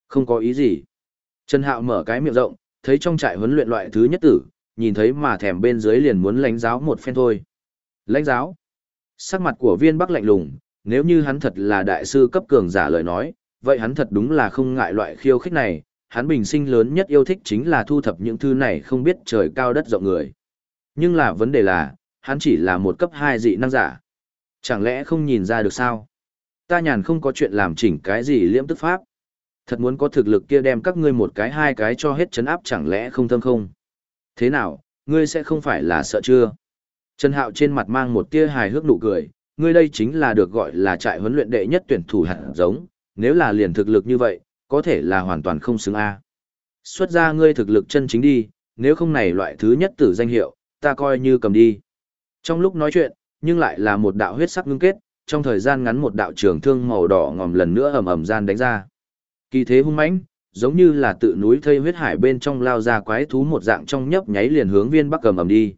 Không có ý gì. Trần Hạo mở cái miệng rộng, thấy trong trại huấn luyện loại thứ nhất tử, nhìn thấy mà thèm bên dưới liền muốn lãnh giáo một phen thôi. Lãnh giáo. Sắc mặt của viên bắc lạnh lùng, nếu như hắn thật là đại sư cấp cường giả lời nói, vậy hắn thật đúng là không ngại loại khiêu khích này, hắn bình sinh lớn nhất yêu thích chính là thu thập những thứ này không biết trời cao đất rộng người. Nhưng là vấn đề là, hắn chỉ là một cấp 2 dị năng giả. Chẳng lẽ không nhìn ra được sao? Ta nhàn không có chuyện làm chỉnh cái gì liễm tức pháp. Thật muốn có thực lực kia đem các ngươi một cái hai cái cho hết chấn áp chẳng lẽ không thâm không? Thế nào, ngươi sẽ không phải là sợ chưa? Trần Hạo trên mặt mang một tia hài hước nụ cười, ngươi đây chính là được gọi là trại huấn luyện đệ nhất tuyển thủ hạt giống, nếu là liền thực lực như vậy, có thể là hoàn toàn không xứng A. Xuất ra ngươi thực lực chân chính đi, nếu không này loại thứ nhất tử danh hiệu, ta coi như cầm đi. Trong lúc nói chuyện, nhưng lại là một đạo huyết sắc ngưng kết, trong thời gian ngắn một đạo trường thương màu đỏ ngòm lần nữa ầm ầm gian đánh ra. Kỳ thế hung mãnh, giống như là tự núi thây huyết hải bên trong lao ra quái thú một dạng trong nhấp nháy liền hướng viên bắc cầm ầm đi.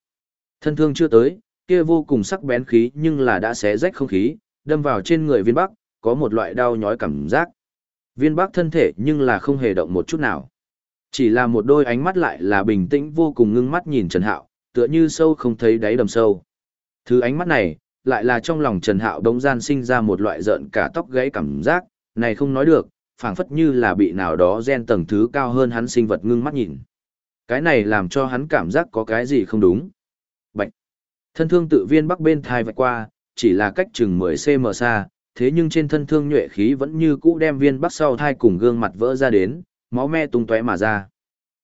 Thân thương chưa tới, kia vô cùng sắc bén khí nhưng là đã xé rách không khí, đâm vào trên người viên bắc, có một loại đau nhói cảm giác. Viên bắc thân thể nhưng là không hề động một chút nào. Chỉ là một đôi ánh mắt lại là bình tĩnh vô cùng ngưng mắt nhìn Trần Hạo, tựa như sâu không thấy đáy đầm sâu. Thứ ánh mắt này, lại là trong lòng Trần Hạo đống gian sinh ra một loại giận cả tóc gãy cảm giác, này không nói được, phảng phất như là bị nào đó gen tầng thứ cao hơn hắn sinh vật ngưng mắt nhìn. Cái này làm cho hắn cảm giác có cái gì không đúng. Bạch! Thân thương tự viên bắc bên thai vạch qua, chỉ là cách chừng 10cm xa, thế nhưng trên thân thương nhuệ khí vẫn như cũ đem viên bắc sau thai cùng gương mặt vỡ ra đến, máu me tung tóe mà ra.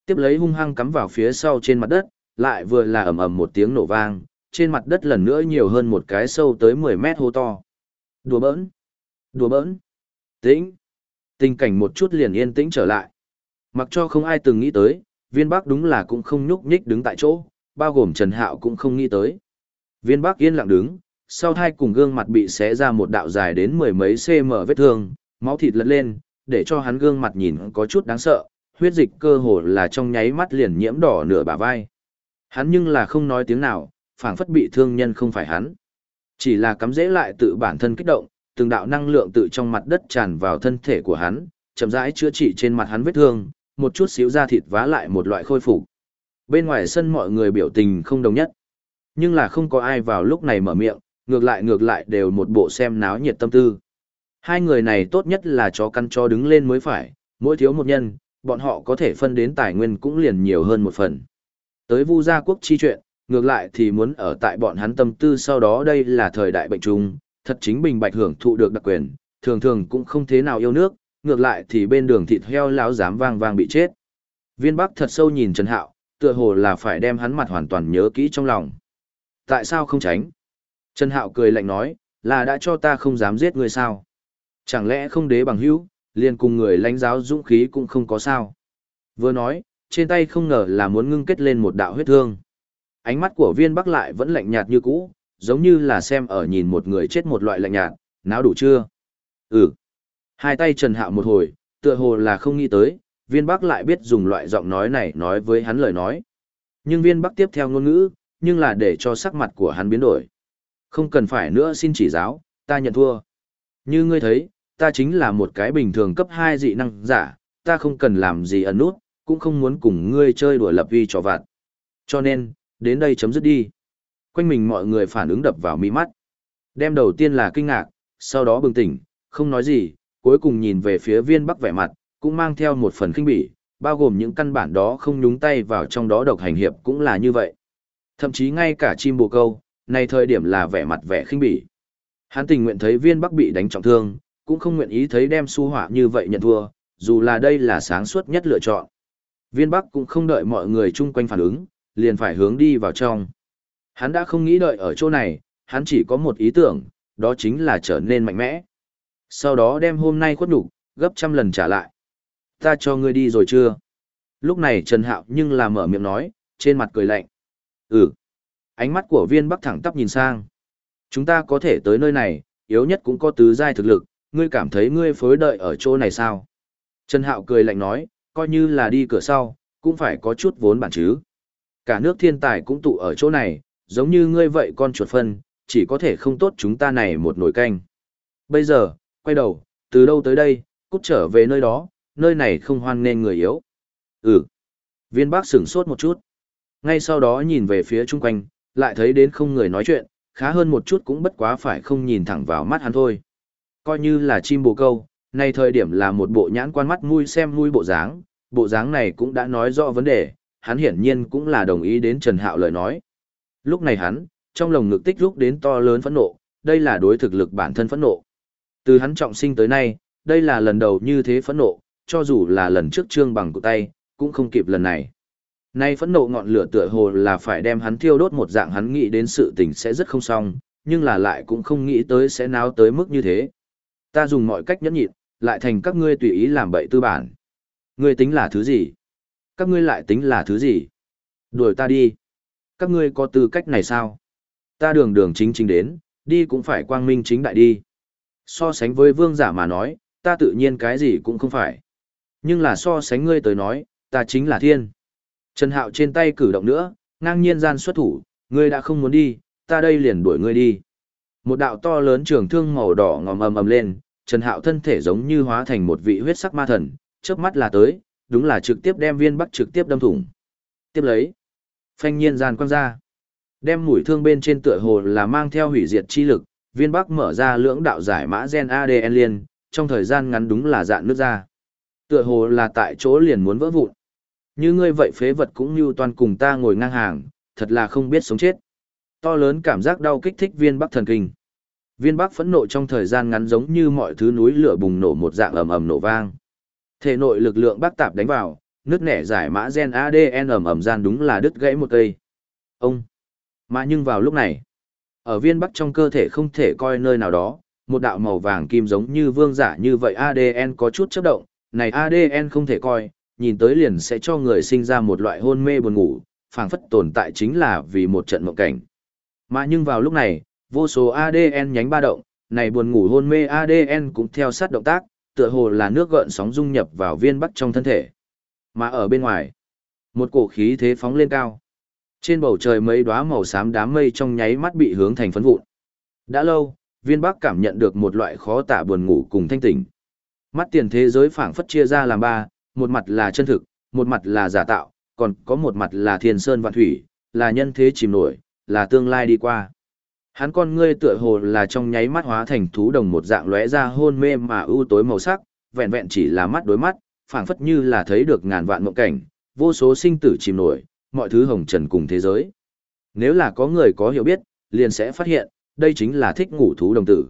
Tiếp lấy hung hăng cắm vào phía sau trên mặt đất, lại vừa là ầm ầm một tiếng nổ vang, trên mặt đất lần nữa nhiều hơn một cái sâu tới 10 mét hô to. Đùa bỡn! Đùa bỡn! Tĩnh! Tình cảnh một chút liền yên tĩnh trở lại. Mặc cho không ai từng nghĩ tới, viên bắc đúng là cũng không nhúc nhích đứng tại chỗ, bao gồm Trần Hạo cũng không nghĩ tới. Viên bắc yên lặng đứng, sau thai cùng gương mặt bị xé ra một đạo dài đến mười mấy cm vết thương, máu thịt lật lên, để cho hắn gương mặt nhìn có chút đáng sợ, huyết dịch cơ hồ là trong nháy mắt liền nhiễm đỏ nửa bả vai. Hắn nhưng là không nói tiếng nào, phảng phất bị thương nhân không phải hắn. Chỉ là cắm dễ lại tự bản thân kích động, từng đạo năng lượng tự trong mặt đất tràn vào thân thể của hắn, chậm rãi chữa trị trên mặt hắn vết thương, một chút xíu da thịt vá lại một loại khôi phục. Bên ngoài sân mọi người biểu tình không đồng nhất. Nhưng là không có ai vào lúc này mở miệng, ngược lại ngược lại đều một bộ xem náo nhiệt tâm tư. Hai người này tốt nhất là chó căn cho đứng lên mới phải, mỗi thiếu một nhân, bọn họ có thể phân đến tài nguyên cũng liền nhiều hơn một phần. Tới vu gia quốc chi chuyện, ngược lại thì muốn ở tại bọn hắn tâm tư sau đó đây là thời đại bệnh trùng, thật chính bình bạch hưởng thụ được đặc quyền, thường thường cũng không thế nào yêu nước, ngược lại thì bên đường thịt heo láo dám vang vang bị chết. Viên Bắc thật sâu nhìn Trần Hạo, tựa hồ là phải đem hắn mặt hoàn toàn nhớ kỹ trong lòng. Tại sao không tránh? Trần Hạo cười lạnh nói, là đã cho ta không dám giết người sao? Chẳng lẽ không đế bằng hữu, liền cùng người lãnh giáo dũng khí cũng không có sao? Vừa nói, trên tay không ngờ là muốn ngưng kết lên một đạo huyết thương. Ánh mắt của viên bắc lại vẫn lạnh nhạt như cũ, giống như là xem ở nhìn một người chết một loại lạnh nhạt, náo đủ chưa? Ừ. Hai tay Trần Hạo một hồi, tựa hồ là không nghĩ tới, viên bắc lại biết dùng loại giọng nói này nói với hắn lời nói. Nhưng viên bắc tiếp theo ngôn ngữ, nhưng là để cho sắc mặt của hắn biến đổi. Không cần phải nữa xin chỉ giáo, ta nhận thua. Như ngươi thấy, ta chính là một cái bình thường cấp 2 dị năng giả, ta không cần làm gì ẩn nút, cũng không muốn cùng ngươi chơi đùa lập vi trò vặt. Cho nên, đến đây chấm dứt đi. Quanh mình mọi người phản ứng đập vào mi mắt. Đem đầu tiên là kinh ngạc, sau đó bừng tỉnh, không nói gì, cuối cùng nhìn về phía viên bắc vẻ mặt, cũng mang theo một phần kinh bỉ, bao gồm những căn bản đó không nhúng tay vào trong đó độc hành hiệp cũng là như vậy. Thậm chí ngay cả chim bồ câu, này thời điểm là vẻ mặt vẻ khinh bỉ. Hắn tình nguyện thấy viên bắc bị đánh trọng thương, cũng không nguyện ý thấy đem su hỏa như vậy nhận thua, dù là đây là sáng suốt nhất lựa chọn. Viên bắc cũng không đợi mọi người chung quanh phản ứng, liền phải hướng đi vào trong. Hắn đã không nghĩ đợi ở chỗ này, hắn chỉ có một ý tưởng, đó chính là trở nên mạnh mẽ. Sau đó đem hôm nay khuất đủ, gấp trăm lần trả lại. Ta cho ngươi đi rồi chưa? Lúc này Trần Hạo nhưng là mở miệng nói, trên mặt cười lạnh. Ừ. Ánh mắt của viên bắc thẳng tắp nhìn sang. Chúng ta có thể tới nơi này, yếu nhất cũng có tứ giai thực lực, ngươi cảm thấy ngươi phối đợi ở chỗ này sao? Trần Hạo cười lạnh nói, coi như là đi cửa sau, cũng phải có chút vốn bản chứ. Cả nước thiên tài cũng tụ ở chỗ này, giống như ngươi vậy con chuột phân, chỉ có thể không tốt chúng ta này một nồi canh. Bây giờ, quay đầu, từ đâu tới đây, cút trở về nơi đó, nơi này không hoan nên người yếu. Ừ. Viên bác sửng sốt một chút. Ngay sau đó nhìn về phía chung quanh, lại thấy đến không người nói chuyện, khá hơn một chút cũng bất quá phải không nhìn thẳng vào mắt hắn thôi. Coi như là chim bồ câu, nay thời điểm là một bộ nhãn quan mắt mui xem mui bộ dáng, bộ dáng này cũng đã nói rõ vấn đề, hắn hiển nhiên cũng là đồng ý đến Trần Hạo lời nói. Lúc này hắn, trong lồng ngực tích rút đến to lớn phẫn nộ, đây là đối thực lực bản thân phẫn nộ. Từ hắn trọng sinh tới nay, đây là lần đầu như thế phẫn nộ, cho dù là lần trước trương bằng cụ tay, cũng không kịp lần này. Nay phẫn nộ ngọn lửa tựa hồ là phải đem hắn thiêu đốt một dạng hắn nghĩ đến sự tình sẽ rất không xong, nhưng là lại cũng không nghĩ tới sẽ náo tới mức như thế. Ta dùng mọi cách nhẫn nhịn, lại thành các ngươi tùy ý làm bậy tư bản. Ngươi tính là thứ gì? Các ngươi lại tính là thứ gì? Đuổi ta đi. Các ngươi có tư cách này sao? Ta đường đường chính chính đến, đi cũng phải quang minh chính đại đi. So sánh với vương giả mà nói, ta tự nhiên cái gì cũng không phải. Nhưng là so sánh ngươi tới nói, ta chính là thiên. Trần Hạo trên tay cử động nữa, ngang nhiên gian xuất thủ, ngươi đã không muốn đi, ta đây liền đuổi ngươi đi. Một đạo to lớn trường thương màu đỏ ngòm ầm ầm lên, Trần Hạo thân thể giống như hóa thành một vị huyết sắc ma thần, chớp mắt là tới, đúng là trực tiếp đem viên bắc trực tiếp đâm thủng. Tiếp lấy, phanh nhiên gian quăng ra. Đem mũi thương bên trên tựa hồ là mang theo hủy diệt chi lực, viên bắc mở ra lưỡng đạo giải mã gen ADN liên, trong thời gian ngắn đúng là dạn nước ra. Tựa hồ là tại chỗ liền muốn vỡ vụn. Như ngươi vậy phế vật cũng như toàn cùng ta ngồi ngang hàng, thật là không biết sống chết. To lớn cảm giác đau kích thích viên bắc thần kinh. Viên bắc phẫn nộ trong thời gian ngắn giống như mọi thứ núi lửa bùng nổ một dạng ầm ầm nổ vang. Thể nội lực lượng bắc tạp đánh vào, nước nẻ giải mã gen ADN ẩm ẩm gian đúng là đứt gãy một cây. Ông. Mà nhưng vào lúc này, ở viên bắc trong cơ thể không thể coi nơi nào đó, một đạo màu vàng kim giống như vương giả như vậy ADN có chút chấp động, này ADN không thể coi, nhìn tới liền sẽ cho người sinh ra một loại hôn mê buồn ngủ, phảng phất tồn tại chính là vì một trận mộng cảnh. Mà nhưng vào lúc này, vô số ADN nhánh ba động, này buồn ngủ hôn mê ADN cũng theo sát động tác, tựa hồ là nước gợn sóng dung nhập vào viên bắc trong thân thể. Mà ở bên ngoài, một cổ khí thế phóng lên cao. Trên bầu trời mấy đóa màu xám đám mây trong nháy mắt bị hướng thành phấn vụn. Đã lâu, viên bắc cảm nhận được một loại khó tả buồn ngủ cùng thanh tỉnh. Mắt tiền thế giới phảng phất chia ra làm ba, một mặt là chân thực, một mặt là giả tạo, còn có một mặt là thiên sơn vạn thủy, là nhân thế chìm nổi, là tương lai đi qua. Hắn con ngươi tựa hồ là trong nháy mắt hóa thành thú đồng một dạng lóe ra hôn mê mà ưu tối màu sắc, vẹn vẹn chỉ là mắt đối mắt, phảng phất như là thấy được ngàn vạn mộng cảnh, vô số sinh tử chìm nổi, mọi thứ hồng trần cùng thế giới. Nếu là có người có hiểu biết, liền sẽ phát hiện, đây chính là thích ngủ thú đồng tử.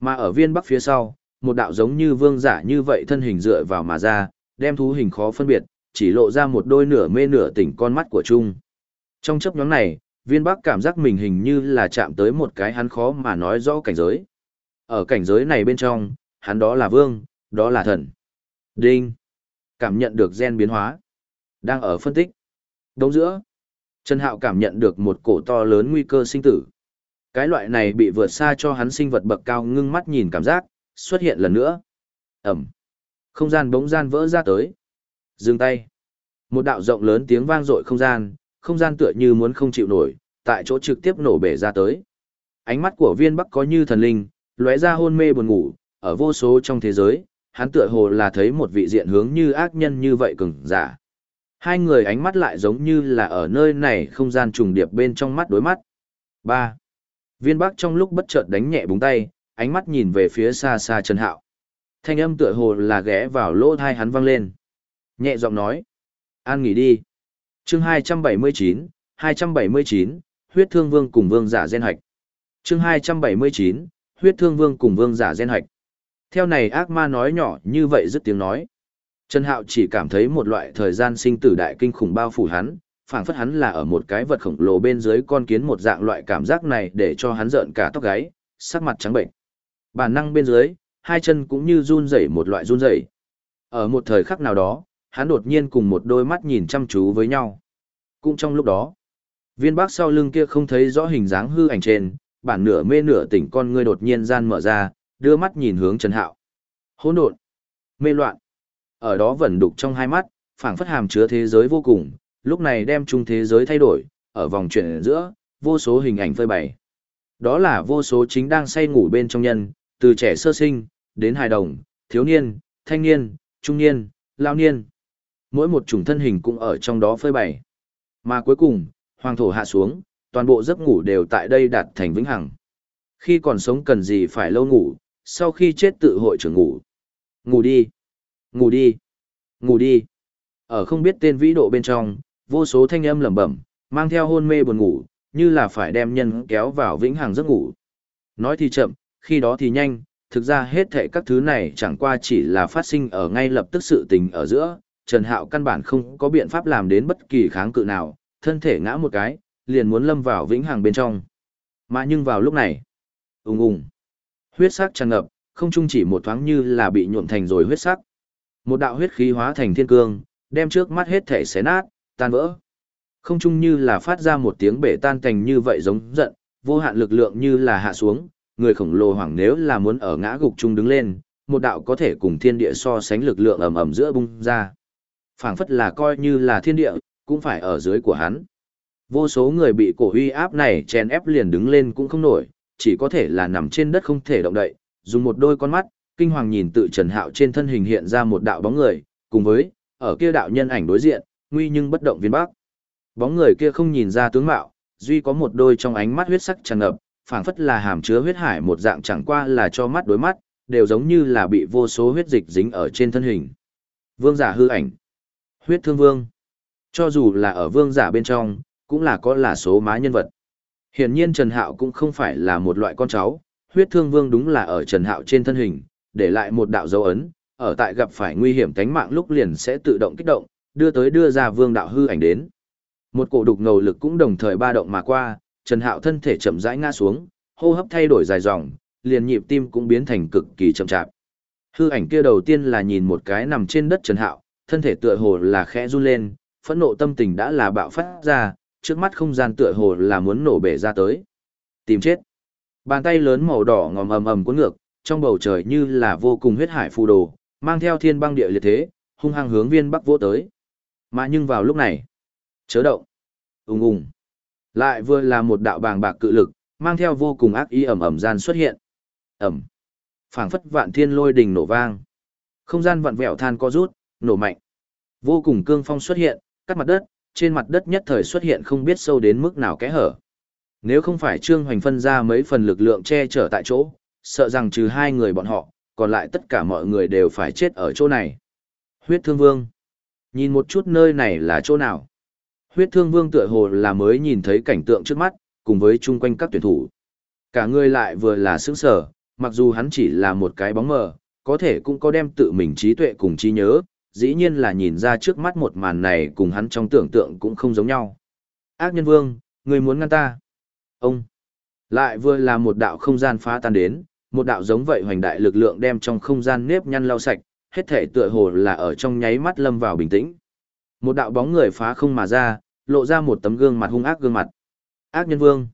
Mà ở viên bắc phía sau, một đạo giống như vương giả như vậy thân hình dựa vào mà ra, đem thú hình khó phân biệt, chỉ lộ ra một đôi nửa mê nửa tỉnh con mắt của chung. Trong chấp nhóm này, viên bắc cảm giác mình hình như là chạm tới một cái hắn khó mà nói rõ cảnh giới. Ở cảnh giới này bên trong, hắn đó là vương, đó là thần. Đinh. Cảm nhận được gen biến hóa. Đang ở phân tích. Đống giữa. Trần Hạo cảm nhận được một cổ to lớn nguy cơ sinh tử. Cái loại này bị vượt xa cho hắn sinh vật bậc cao ngưng mắt nhìn cảm giác, xuất hiện lần nữa. Ẩm. Không gian bỗng gian vỡ ra tới. Dừng tay. Một đạo rộng lớn tiếng vang dội không gian, không gian tựa như muốn không chịu nổi, tại chỗ trực tiếp nổ bể ra tới. Ánh mắt của viên bắc có như thần linh, lóe ra hôn mê buồn ngủ, ở vô số trong thế giới, hắn tựa hồ là thấy một vị diện hướng như ác nhân như vậy cứng, giả. Hai người ánh mắt lại giống như là ở nơi này không gian trùng điệp bên trong mắt đối mắt. 3. Viên bắc trong lúc bất chợt đánh nhẹ búng tay, ánh mắt nhìn về phía xa xa Trần Hạo. Thanh âm tựa hồ là ghé vào lỗ tai hắn vang lên. Nhẹ giọng nói. An nghỉ đi chương 279, 279, huyết thương vương cùng vương giả gen hạch. chương 279, huyết thương vương cùng vương giả gen hạch. Theo này ác ma nói nhỏ như vậy dứt tiếng nói. Trần Hạo chỉ cảm thấy một loại thời gian sinh tử đại kinh khủng bao phủ hắn, phảng phất hắn là ở một cái vật khổng lồ bên dưới con kiến một dạng loại cảm giác này để cho hắn rợn cả tóc gáy, sắc mặt trắng bệnh. Bản năng bên dưới, hai chân cũng như run rẩy một loại run rẩy. Ở một thời khắc nào đó, hắn đột nhiên cùng một đôi mắt nhìn chăm chú với nhau. Cũng trong lúc đó, viên bác sau lưng kia không thấy rõ hình dáng hư ảnh trên, bản nửa mê nửa tỉnh con ngươi đột nhiên gian mở ra, đưa mắt nhìn hướng Trần Hạo. Hỗn độn, mê loạn. Ở đó vẫn đục trong hai mắt, phảng phất hàm chứa thế giới vô cùng, lúc này đem chung thế giới thay đổi, ở vòng chuyển giữa, vô số hình ảnh phơi bày. Đó là vô số chính đang say ngủ bên trong nhân, từ trẻ sơ sinh, đến hài đồng, thiếu niên, thanh niên, trung niên, lao niên. Mỗi một chủng thân hình cũng ở trong đó phơi bày. Mà cuối cùng, hoàng thổ hạ xuống, toàn bộ giấc ngủ đều tại đây đạt thành vĩnh hằng. Khi còn sống cần gì phải lâu ngủ, sau khi chết tự hội trưởng ngủ. Ngủ đi, ngủ đi, ngủ đi. Ở không biết tên vĩ độ bên trong, vô số thanh âm lẩm bẩm, mang theo hôn mê buồn ngủ, như là phải đem nhân kéo vào vĩnh hằng giấc ngủ. Nói thì chậm, khi đó thì nhanh, thực ra hết thệ các thứ này chẳng qua chỉ là phát sinh ở ngay lập tức sự tình ở giữa, Trần Hạo căn bản không có biện pháp làm đến bất kỳ kháng cự nào, thân thể ngã một cái, liền muốn lâm vào vĩnh hằng bên trong. Mà nhưng vào lúc này, ùng ùng, huyết sắc tràn ngập, không chung chỉ một thoáng như là bị nhuộm thành rồi huyết sắc. Một đạo huyết khí hóa thành thiên cương, đem trước mắt hết thể xé nát, tan vỡ. Không chung như là phát ra một tiếng bể tan thành như vậy giống giận, vô hạn lực lượng như là hạ xuống, người khổng lồ hoảng nếu là muốn ở ngã gục chung đứng lên, một đạo có thể cùng thiên địa so sánh lực lượng ầm ầm giữa bung ra phảng phất là coi như là thiên địa, cũng phải ở dưới của hắn. Vô số người bị cổ uy áp này chèn ép liền đứng lên cũng không nổi, chỉ có thể là nằm trên đất không thể động đậy, dùng một đôi con mắt, kinh hoàng nhìn tự Trần Hạo trên thân hình hiện ra một đạo bóng người, cùng với, ở kia đạo nhân ảnh đối diện, nguy nhưng bất động viên bác. Bóng người kia không nhìn ra tướng mạo, duy có một đôi trong ánh mắt huyết sắc tràn ngập, phảng phất là hàm chứa huyết hải một dạng chẳng qua là cho mắt đối mắt, đều giống như là bị vô số huyết dịch dính ở trên thân hình. Vương giả hư ảnh. Huyết thương vương. Cho dù là ở vương giả bên trong, cũng là có là số má nhân vật. Hiển nhiên Trần Hạo cũng không phải là một loại con cháu, huyết thương vương đúng là ở Trần Hạo trên thân hình, để lại một đạo dấu ấn, ở tại gặp phải nguy hiểm tánh mạng lúc liền sẽ tự động kích động, đưa tới đưa ra vương đạo hư ảnh đến. Một cổ đục ngầu lực cũng đồng thời ba động mà qua, Trần Hạo thân thể chậm rãi ngã xuống, hô hấp thay đổi dài dòng, liền nhịp tim cũng biến thành cực kỳ chậm chạp. Hư ảnh kia đầu tiên là nhìn một cái nằm trên đất Trần Hạo, thân thể tựa hồ là khẽ run lên, phẫn nộ tâm tình đã là bạo phát ra, trước mắt không gian tựa hồ là muốn nổ bể ra tới. Tìm chết. Bàn tay lớn màu đỏ ngòm ầm ầm cuốn ngược, trong bầu trời như là vô cùng huyết hải phù đồ, mang theo thiên băng địa liệt thế, hung hăng hướng viên bắc vỗ tới. Mà nhưng vào lúc này, chớ động, ung ung, lại vừa là một đạo bàng bạc cự lực, mang theo vô cùng ác ý ầm ầm gian xuất hiện. Ầm. Phảng phất vạn thiên lôi đình nổ vang. Không gian vặn vẹo than co rút, nổ mạnh. Vô cùng cương phong xuất hiện, cắt mặt đất, trên mặt đất nhất thời xuất hiện không biết sâu đến mức nào kẽ hở. Nếu không phải Trương Hoành phân ra mấy phần lực lượng che chở tại chỗ, sợ rằng trừ hai người bọn họ, còn lại tất cả mọi người đều phải chết ở chỗ này. Huyết Thương Vương. Nhìn một chút nơi này là chỗ nào. Huyết Thương Vương tựa hồ là mới nhìn thấy cảnh tượng trước mắt, cùng với chung quanh các tuyển thủ. Cả người lại vừa là sững sở, mặc dù hắn chỉ là một cái bóng mờ, có thể cũng có đem tự mình trí tuệ cùng trí nhớ, dĩ nhiên là nhìn ra trước mắt một màn này cùng hắn trong tưởng tượng cũng không giống nhau. Ác nhân vương, người muốn ngăn ta. Ông, lại vừa là một đạo không gian phá tan đến, một đạo giống vậy hoành đại lực lượng đem trong không gian nếp nhăn lau sạch, hết thể tựa hồ là ở trong nháy mắt lâm vào bình tĩnh. Một đạo bóng người phá không mà ra, lộ ra một tấm gương mặt hung ác gương mặt. Ác nhân vương.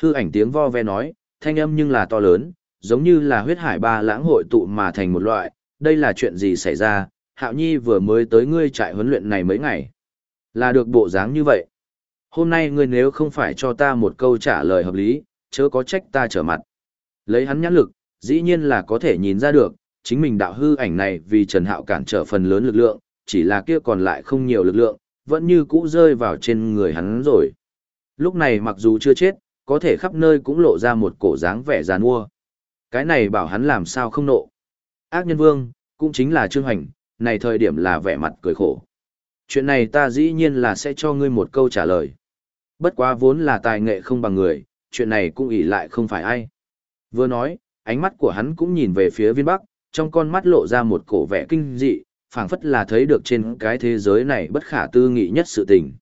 Hư ảnh tiếng vo ve nói, thanh âm nhưng là to lớn, giống như là huyết hải ba lãng hội tụ mà thành một loại, đây là chuyện gì xảy ra, Hạo Nhi vừa mới tới ngươi trại huấn luyện này mấy ngày. Là được bộ dáng như vậy. Hôm nay ngươi nếu không phải cho ta một câu trả lời hợp lý, chớ có trách ta trở mặt. Lấy hắn nhãn lực, dĩ nhiên là có thể nhìn ra được, chính mình đạo hư ảnh này vì Trần Hạo cản trở phần lớn lực lượng, chỉ là kia còn lại không nhiều lực lượng, vẫn như cũ rơi vào trên người hắn rồi. Lúc này mặc dù chưa chết, có thể khắp nơi cũng lộ ra một cổ dáng vẻ giàn mua. Cái này bảo hắn làm sao không nộ. Ác nhân vương, cũng chính là Trương Hoành, này thời điểm là vẻ mặt cười khổ. Chuyện này ta dĩ nhiên là sẽ cho ngươi một câu trả lời. Bất quá vốn là tài nghệ không bằng người, chuyện này cũng ỷ lại không phải ai. Vừa nói, ánh mắt của hắn cũng nhìn về phía viên bắc, trong con mắt lộ ra một cổ vẻ kinh dị, phảng phất là thấy được trên cái thế giới này bất khả tư nghị nhất sự tình.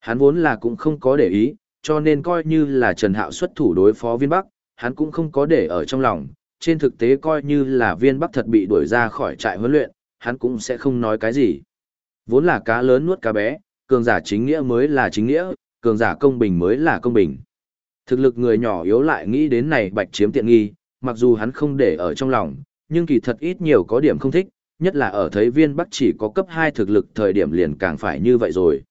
Hắn vốn là cũng không có để ý, cho nên coi như là Trần Hạo xuất thủ đối phó viên bắc, hắn cũng không có để ở trong lòng, trên thực tế coi như là viên bắc thật bị đuổi ra khỏi trại huấn luyện, hắn cũng sẽ không nói cái gì. Vốn là cá lớn nuốt cá bé, cường giả chính nghĩa mới là chính nghĩa, cường giả công bình mới là công bình. Thực lực người nhỏ yếu lại nghĩ đến này bạch chiếm tiện nghi, mặc dù hắn không để ở trong lòng, nhưng kỳ thật ít nhiều có điểm không thích, nhất là ở thấy viên bắc chỉ có cấp 2 thực lực thời điểm liền càng phải như vậy rồi.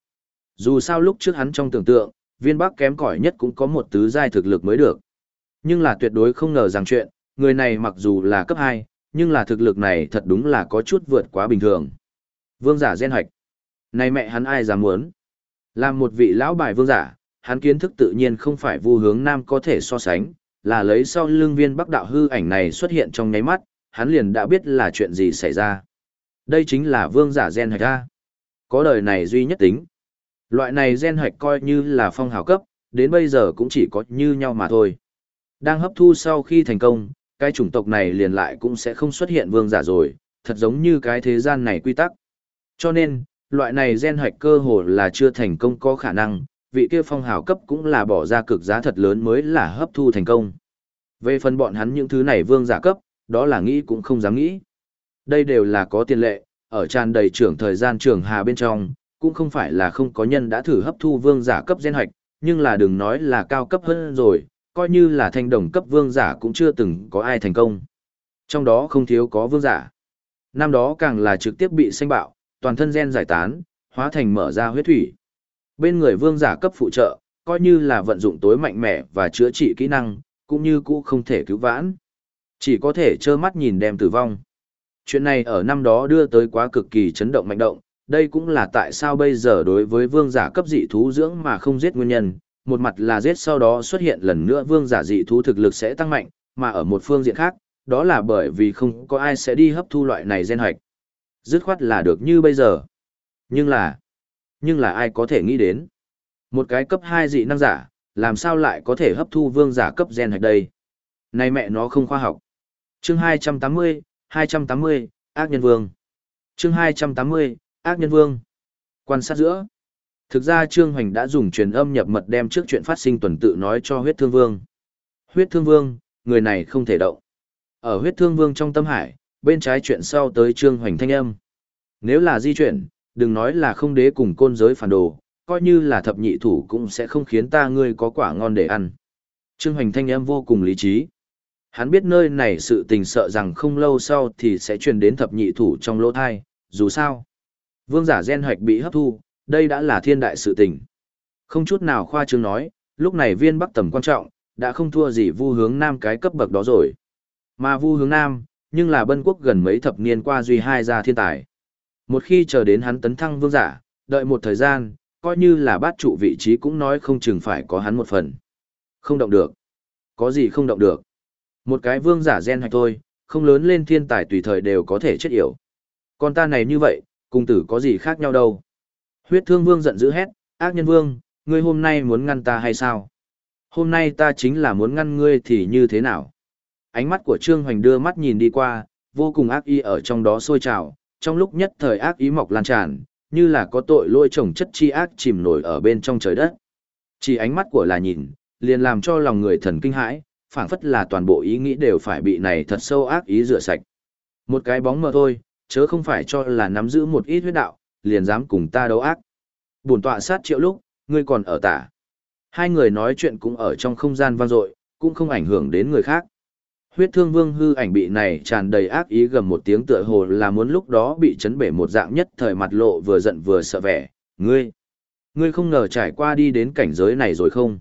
Dù sao lúc trước hắn trong tưởng tượng, viên bắc kém cỏi nhất cũng có một tứ giai thực lực mới được. Nhưng là tuyệt đối không ngờ rằng chuyện, người này mặc dù là cấp 2, nhưng là thực lực này thật đúng là có chút vượt quá bình thường. Vương giả gen hoạch. Này mẹ hắn ai dám muốn? Làm một vị lão bài vương giả, hắn kiến thức tự nhiên không phải vu hướng nam có thể so sánh, là lấy sau lương viên bắc đạo hư ảnh này xuất hiện trong nháy mắt, hắn liền đã biết là chuyện gì xảy ra. Đây chính là vương giả gen hoạch A. Có đời này duy nhất tính. Loại này gen hoạch coi như là phong hào cấp, đến bây giờ cũng chỉ có như nhau mà thôi. Đang hấp thu sau khi thành công, cái chủng tộc này liền lại cũng sẽ không xuất hiện vương giả rồi, thật giống như cái thế gian này quy tắc. Cho nên, loại này gen hoạch cơ hồ là chưa thành công có khả năng, vị kia phong hào cấp cũng là bỏ ra cực giá thật lớn mới là hấp thu thành công. Về phần bọn hắn những thứ này vương giả cấp, đó là nghĩ cũng không dám nghĩ. Đây đều là có tiền lệ, ở tràn đầy trưởng thời gian trưởng hà bên trong, cũng không phải là không có nhân đã thử hấp thu vương giả cấp gen hoạch, nhưng là đừng nói là cao cấp hơn rồi, coi như là thanh đồng cấp vương giả cũng chưa từng có ai thành công. Trong đó không thiếu có vương giả. Năm đó càng là trực tiếp bị xanh bạo, toàn thân gen giải tán, hóa thành mở ra huyết thủy. Bên người vương giả cấp phụ trợ, coi như là vận dụng tối mạnh mẽ và chữa trị kỹ năng, cũng như cũ không thể cứu vãn. Chỉ có thể trơ mắt nhìn đem tử vong. Chuyện này ở năm đó đưa tới quá cực kỳ chấn động mạnh động, đây cũng là tại sao bây giờ đối với vương giả cấp dị thú dưỡng mà không giết nguyên nhân, một mặt là giết sau đó xuất hiện lần nữa vương giả dị thú thực lực sẽ tăng mạnh, mà ở một phương diện khác, đó là bởi vì không có ai sẽ đi hấp thu loại này gen hoạch. Dứt khoát là được như bây giờ. Nhưng là, nhưng là ai có thể nghĩ đến. Một cái cấp 2 dị năng giả, làm sao lại có thể hấp thu vương giả cấp gen hạch đây? Này mẹ nó không khoa học. Chương 280, 280, ác nhân vương. Chương 280, ác nhân vương. Quan sát giữa. Thực ra Trương Hoành đã dùng truyền âm nhập mật đem trước chuyện phát sinh tuần tự nói cho huyết thương vương. Huyết thương vương, người này không thể động. Ở huyết thương vương trong tâm hải, bên trái chuyện sau tới Trương Hoành thanh âm. Nếu là di chuyển, đừng nói là không đế cùng côn giới phản đồ, coi như là thập nhị thủ cũng sẽ không khiến ta ngươi có quả ngon để ăn. Trương Hoành thanh âm vô cùng lý trí. Hắn biết nơi này sự tình sợ rằng không lâu sau thì sẽ truyền đến thập nhị thủ trong lỗ thai, dù sao. Vương giả gen hoạch bị hấp thu, đây đã là thiên đại sự tình. Không chút nào khoa trương nói, lúc này viên bắc tầm quan trọng, đã không thua gì vu hướng nam cái cấp bậc đó rồi. Mà vu hướng nam, nhưng là bân quốc gần mấy thập niên qua duy hai gia thiên tài. Một khi chờ đến hắn tấn thăng vương giả, đợi một thời gian, coi như là bát trụ vị trí cũng nói không chừng phải có hắn một phần. Không động được. Có gì không động được. Một cái vương giả gen hạch thôi, không lớn lên thiên tài tùy thời đều có thể chết yểu. Con ta này như vậy, cùng tử có gì khác nhau đâu. Huyết thương vương giận dữ hét, ác nhân vương, ngươi hôm nay muốn ngăn ta hay sao? Hôm nay ta chính là muốn ngăn ngươi thì như thế nào? Ánh mắt của Trương Hoành đưa mắt nhìn đi qua, vô cùng ác ý ở trong đó sôi trào, trong lúc nhất thời ác ý mọc lan tràn, như là có tội lôi trồng chất chi ác chìm nổi ở bên trong trời đất. Chỉ ánh mắt của là nhìn, liền làm cho lòng người thần kinh hãi, phảng phất là toàn bộ ý nghĩ đều phải bị này thật sâu ác ý rửa sạch. Một cái bóng mờ thôi, chớ không phải cho là nắm giữ một ít huyết đạo, liền dám cùng ta đấu ác. Bổn tọa sát triệu lúc, ngươi còn ở tả. Hai người nói chuyện cũng ở trong không gian vang dội, cũng không ảnh hưởng đến người khác. Huyết thương vương hư ảnh bị này tràn đầy ác ý gầm một tiếng tựa hồ là muốn lúc đó bị chấn bể một dạng nhất thời mặt lộ vừa giận vừa sợ vẻ. Ngươi, ngươi không ngờ trải qua đi đến cảnh giới này rồi không?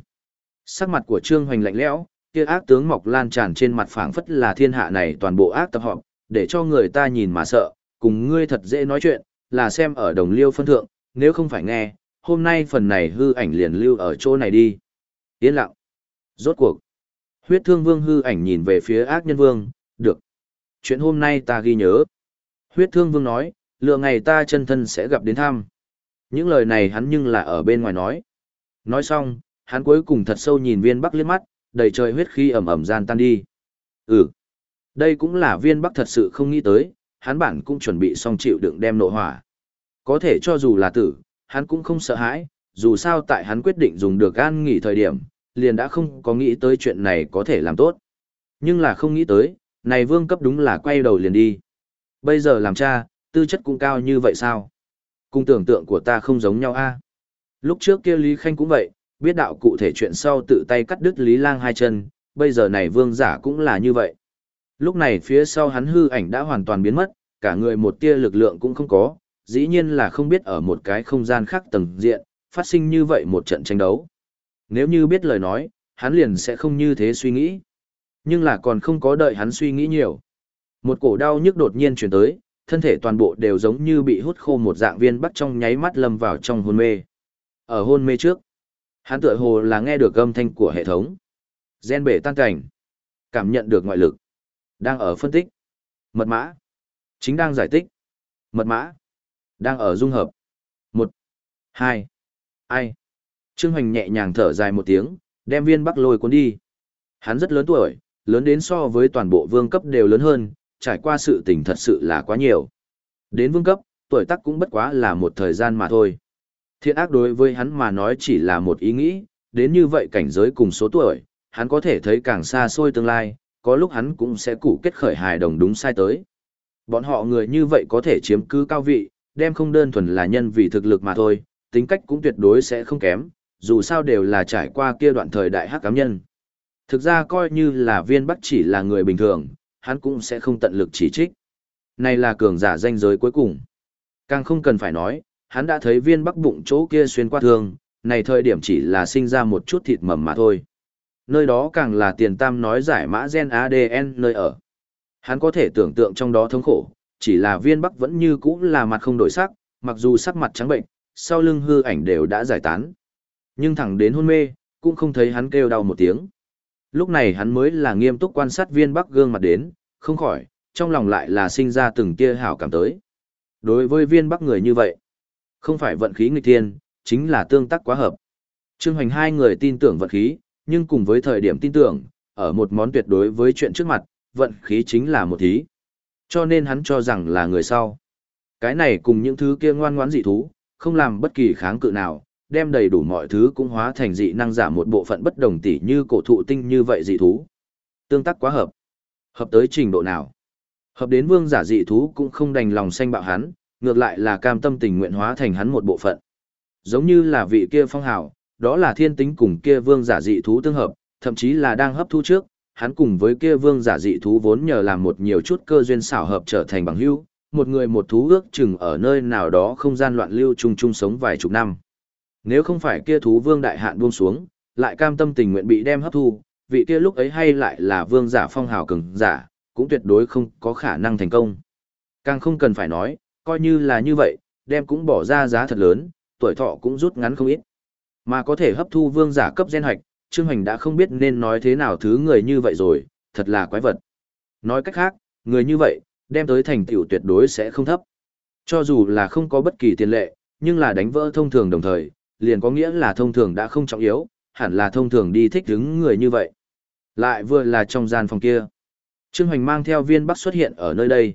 Sắc mặt của Trương Hoành lạnh lẽo, kia ác tướng mọc lan tràn trên mặt phảng phất là thiên hạ này toàn bộ ác tập họp, để cho người ta nhìn mà sợ, cùng ngươi thật dễ nói chuyện, là xem ở đồng liêu phân thượng, nếu không phải nghe, hôm nay phần này hư ảnh liền lưu ở chỗ này đi. Yên lặng. Rốt cuộc. Huyết thương vương hư ảnh nhìn về phía ác nhân vương, được. Chuyện hôm nay ta ghi nhớ. Huyết thương vương nói, lựa ngày ta chân thân sẽ gặp đến thăm. Những lời này hắn nhưng là ở bên ngoài nói. Nói xong, hắn cuối cùng thật sâu nhìn viên bắc liếc mắt, đầy trời huyết khí ẩm ẩm gian tan đi. Ừ. Đây cũng là viên bắc thật sự không nghĩ tới, hắn bản cũng chuẩn bị xong chịu đựng đem nội hỏa. Có thể cho dù là tử, hắn cũng không sợ hãi, dù sao tại hắn quyết định dùng được gan nghỉ thời điểm, liền đã không có nghĩ tới chuyện này có thể làm tốt. Nhưng là không nghĩ tới, này vương cấp đúng là quay đầu liền đi. Bây giờ làm cha, tư chất cũng cao như vậy sao? Cùng tưởng tượng của ta không giống nhau a. Lúc trước kia Lý Khanh cũng vậy, biết đạo cụ thể chuyện sau tự tay cắt đứt Lý Lang hai chân, bây giờ này vương giả cũng là như vậy. Lúc này phía sau hắn hư ảnh đã hoàn toàn biến mất, cả người một tia lực lượng cũng không có, dĩ nhiên là không biết ở một cái không gian khác tầng diện, phát sinh như vậy một trận tranh đấu. Nếu như biết lời nói, hắn liền sẽ không như thế suy nghĩ. Nhưng là còn không có đợi hắn suy nghĩ nhiều. Một cổ đau nhức đột nhiên chuyển tới, thân thể toàn bộ đều giống như bị hút khô một dạng viên bắt trong nháy mắt lâm vào trong hôn mê. Ở hôn mê trước, hắn tựa hồ là nghe được âm thanh của hệ thống. Gen bể tan cảnh. Cảm nhận được ngoại lực. Đang ở phân tích. Mật mã. Chính đang giải tích. Mật mã. Đang ở dung hợp. Một. Hai. Ai. Trương Hoành nhẹ nhàng thở dài một tiếng, đem viên bắc lôi cuốn đi. Hắn rất lớn tuổi, lớn đến so với toàn bộ vương cấp đều lớn hơn, trải qua sự tình thật sự là quá nhiều. Đến vương cấp, tuổi tác cũng bất quá là một thời gian mà thôi. Thiện ác đối với hắn mà nói chỉ là một ý nghĩ, đến như vậy cảnh giới cùng số tuổi, hắn có thể thấy càng xa xôi tương lai, có lúc hắn cũng sẽ cụ kết khởi hài đồng đúng sai tới. Bọn họ người như vậy có thể chiếm cứ cao vị, đem không đơn thuần là nhân vì thực lực mà thôi, tính cách cũng tuyệt đối sẽ không kém, dù sao đều là trải qua kia đoạn thời đại hắc cám nhân. Thực ra coi như là viên bắc chỉ là người bình thường, hắn cũng sẽ không tận lực chỉ trích. Này là cường giả danh giới cuối cùng. Càng không cần phải nói, hắn đã thấy viên bắc bụng chỗ kia xuyên qua thương, này thời điểm chỉ là sinh ra một chút thịt mầm mà thôi. Nơi đó càng là tiền tam nói giải mã gen ADN nơi ở. Hắn có thể tưởng tượng trong đó thống khổ, chỉ là viên bắc vẫn như cũ là mặt không đổi sắc, mặc dù sắc mặt trắng bệnh, sau lưng hư ảnh đều đã giải tán. Nhưng thẳng đến hôn mê, cũng không thấy hắn kêu đau một tiếng. Lúc này hắn mới là nghiêm túc quan sát viên bắc gương mặt đến, không khỏi, trong lòng lại là sinh ra từng tia hảo cảm tới. Đối với viên bắc người như vậy, không phải vận khí nghịch thiên, chính là tương tác quá hợp. Trương Hoành hai người tin tưởng vận khí, nhưng cùng với thời điểm tin tưởng, ở một món tuyệt đối với chuyện trước mặt, vận khí chính là một thí. Cho nên hắn cho rằng là người sau. Cái này cùng những thứ kia ngoan ngoãn dị thú, không làm bất kỳ kháng cự nào, đem đầy đủ mọi thứ cũng hóa thành dị năng giả một bộ phận bất đồng tỷ như cổ thụ tinh như vậy dị thú. Tương tác quá hợp. Hợp tới trình độ nào? Hợp đến vương giả dị thú cũng không đành lòng xanh bạo hắn, ngược lại là cam tâm tình nguyện hóa thành hắn một bộ phận. Giống như là vị kia phong hào, đó là thiên tính cùng kia vương giả dị thú tương hợp, thậm chí là đang hấp thu trước, hắn cùng với kia vương giả dị thú vốn nhờ làm một nhiều chút cơ duyên xảo hợp trở thành bằng hữu, một người một thú ước chừng ở nơi nào đó không gian loạn lưu chung chung sống vài chục năm. Nếu không phải kia thú vương đại hạn buông xuống, lại cam tâm tình nguyện bị đem hấp thu, vị kia lúc ấy hay lại là vương giả phong hào cường giả, cũng tuyệt đối không có khả năng thành công. Càng không cần phải nói, coi như là như vậy, đem cũng bỏ ra giá thật lớn, tuổi thọ cũng rút ngắn không ít. Mà có thể hấp thu vương giả cấp gen hoạch, Trương Hoành đã không biết nên nói thế nào thứ người như vậy rồi, thật là quái vật. Nói cách khác, người như vậy, đem tới thành tựu tuyệt đối sẽ không thấp. Cho dù là không có bất kỳ tiền lệ, nhưng là đánh vỡ thông thường đồng thời, liền có nghĩa là thông thường đã không trọng yếu, hẳn là thông thường đi thích đứng người như vậy. Lại vừa là trong gian phòng kia. Trương Hoành mang theo viên bắc xuất hiện ở nơi đây.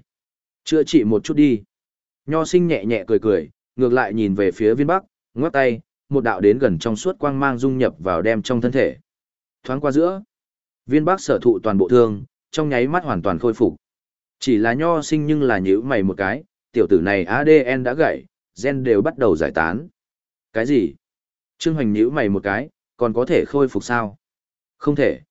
Chữa trị một chút đi. Nho sinh nhẹ nhẹ cười cười, ngược lại nhìn về phía viên bắc, ngoắc tay, một đạo đến gần trong suốt quang mang dung nhập vào đem trong thân thể. Thoáng qua giữa, viên bắc sở thụ toàn bộ thương, trong nháy mắt hoàn toàn khôi phục. Chỉ là nho sinh nhưng là nhữ mày một cái, tiểu tử này ADN đã gãy, gen đều bắt đầu giải tán. Cái gì? Trương Hoành nhữ mày một cái, còn có thể khôi phục sao? Không thể.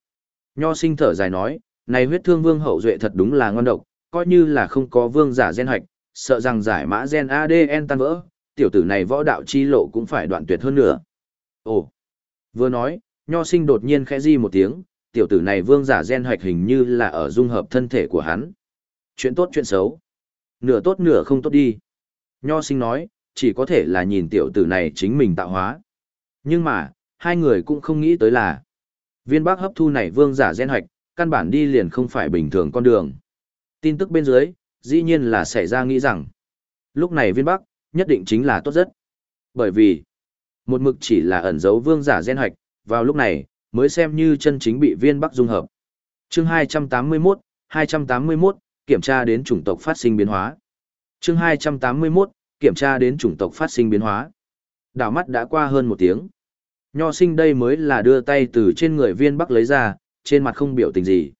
Nho sinh thở dài nói, này huyết thương vương hậu duệ thật đúng là ngon độc, coi như là không có vương giả gen hoạch, sợ rằng giải mã gen ADN tan vỡ, tiểu tử này võ đạo chi lộ cũng phải đoạn tuyệt hơn nữa. Ồ, vừa nói, nho sinh đột nhiên khẽ di một tiếng, tiểu tử này vương giả gen hoạch hình như là ở dung hợp thân thể của hắn. Chuyện tốt chuyện xấu. Nửa tốt nửa không tốt đi. Nho sinh nói, chỉ có thể là nhìn tiểu tử này chính mình tạo hóa. Nhưng mà, hai người cũng không nghĩ tới là viên bác hấp thu này vương giả gen hoạch, căn bản đi liền không phải bình thường con đường. Tin tức bên dưới, dĩ nhiên là xảy ra nghĩ rằng, lúc này viên bắc, nhất định chính là tốt rất. Bởi vì, một mực chỉ là ẩn dấu vương giả gen hoạch, vào lúc này, mới xem như chân chính bị viên bắc dung hợp. chương 281, 281, kiểm tra đến chủng tộc phát sinh biến hóa. chương 281, kiểm tra đến chủng tộc phát sinh biến hóa. Đảo mắt đã qua hơn một tiếng. Nho sinh đây mới là đưa tay từ trên người viên bắc lấy ra, trên mặt không biểu tình gì.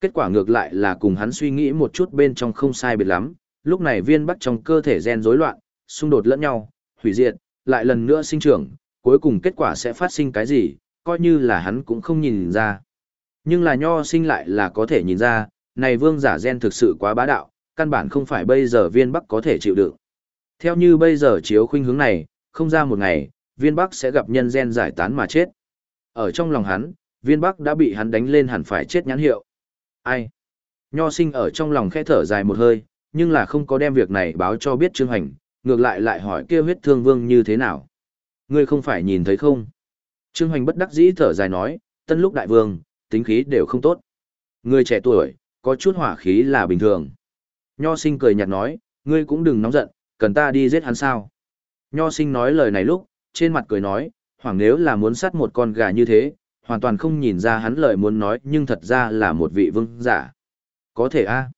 Kết quả ngược lại là cùng hắn suy nghĩ một chút bên trong không sai biệt lắm, lúc này viên bắc trong cơ thể gen rối loạn, xung đột lẫn nhau, hủy diệt, lại lần nữa sinh trưởng, cuối cùng kết quả sẽ phát sinh cái gì, coi như là hắn cũng không nhìn ra. Nhưng là nho sinh lại là có thể nhìn ra, này vương giả gen thực sự quá bá đạo, căn bản không phải bây giờ viên bắc có thể chịu đựng. Theo như bây giờ chiếu khuynh hướng này, không ra một ngày, viên bắc sẽ gặp nhân gen giải tán mà chết. Ở trong lòng hắn, viên bắc đã bị hắn đánh lên hẳn phải chết nhãn hiệu. Ai? Nho sinh ở trong lòng khẽ thở dài một hơi, nhưng là không có đem việc này báo cho biết Trương Hành, ngược lại lại hỏi kia huyết thương vương như thế nào. Ngươi không phải nhìn thấy không? Trương Hoành bất đắc dĩ thở dài nói, tân lúc đại vương, tính khí đều không tốt. Ngươi trẻ tuổi, có chút hỏa khí là bình thường. Nho sinh cười nhạt nói, ngươi cũng đừng nóng giận, cần ta đi giết hắn sao. Nho sinh nói lời này lúc, trên mặt cười nói, hoảng nếu là muốn sát một con gà như thế, hoàn toàn không nhìn ra hắn lời muốn nói nhưng thật ra là một vị vương giả. Có thể a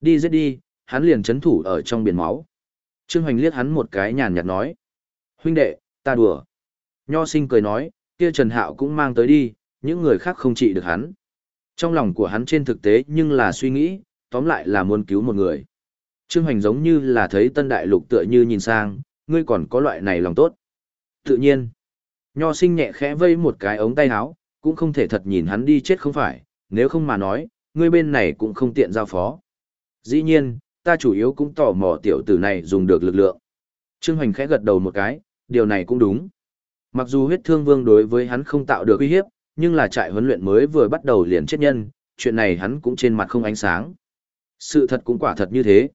Đi giết đi, hắn liền chấn thủ ở trong biển máu. Trương Hoành liếc hắn một cái nhàn nhạt nói. Huynh đệ, ta đùa. Nho sinh cười nói, kia Trần Hạo cũng mang tới đi, những người khác không trị được hắn. Trong lòng của hắn trên thực tế nhưng là suy nghĩ, tóm lại là muốn cứu một người. Trương Hoành giống như là thấy tân đại lục tựa như nhìn sang, ngươi còn có loại này lòng tốt. Tự nhiên, nho sinh nhẹ khẽ vây một cái ống tay áo, cũng không thể thật nhìn hắn đi chết không phải, nếu không mà nói, ngươi bên này cũng không tiện giao phó. Dĩ nhiên, ta chủ yếu cũng tò mò tiểu tử này dùng được lực lượng. Trương Hoành khẽ gật đầu một cái, điều này cũng đúng. Mặc dù huyết thương vương đối với hắn không tạo được uy hiếp, nhưng là trại huấn luyện mới vừa bắt đầu liền chết nhân, chuyện này hắn cũng trên mặt không ánh sáng. Sự thật cũng quả thật như thế.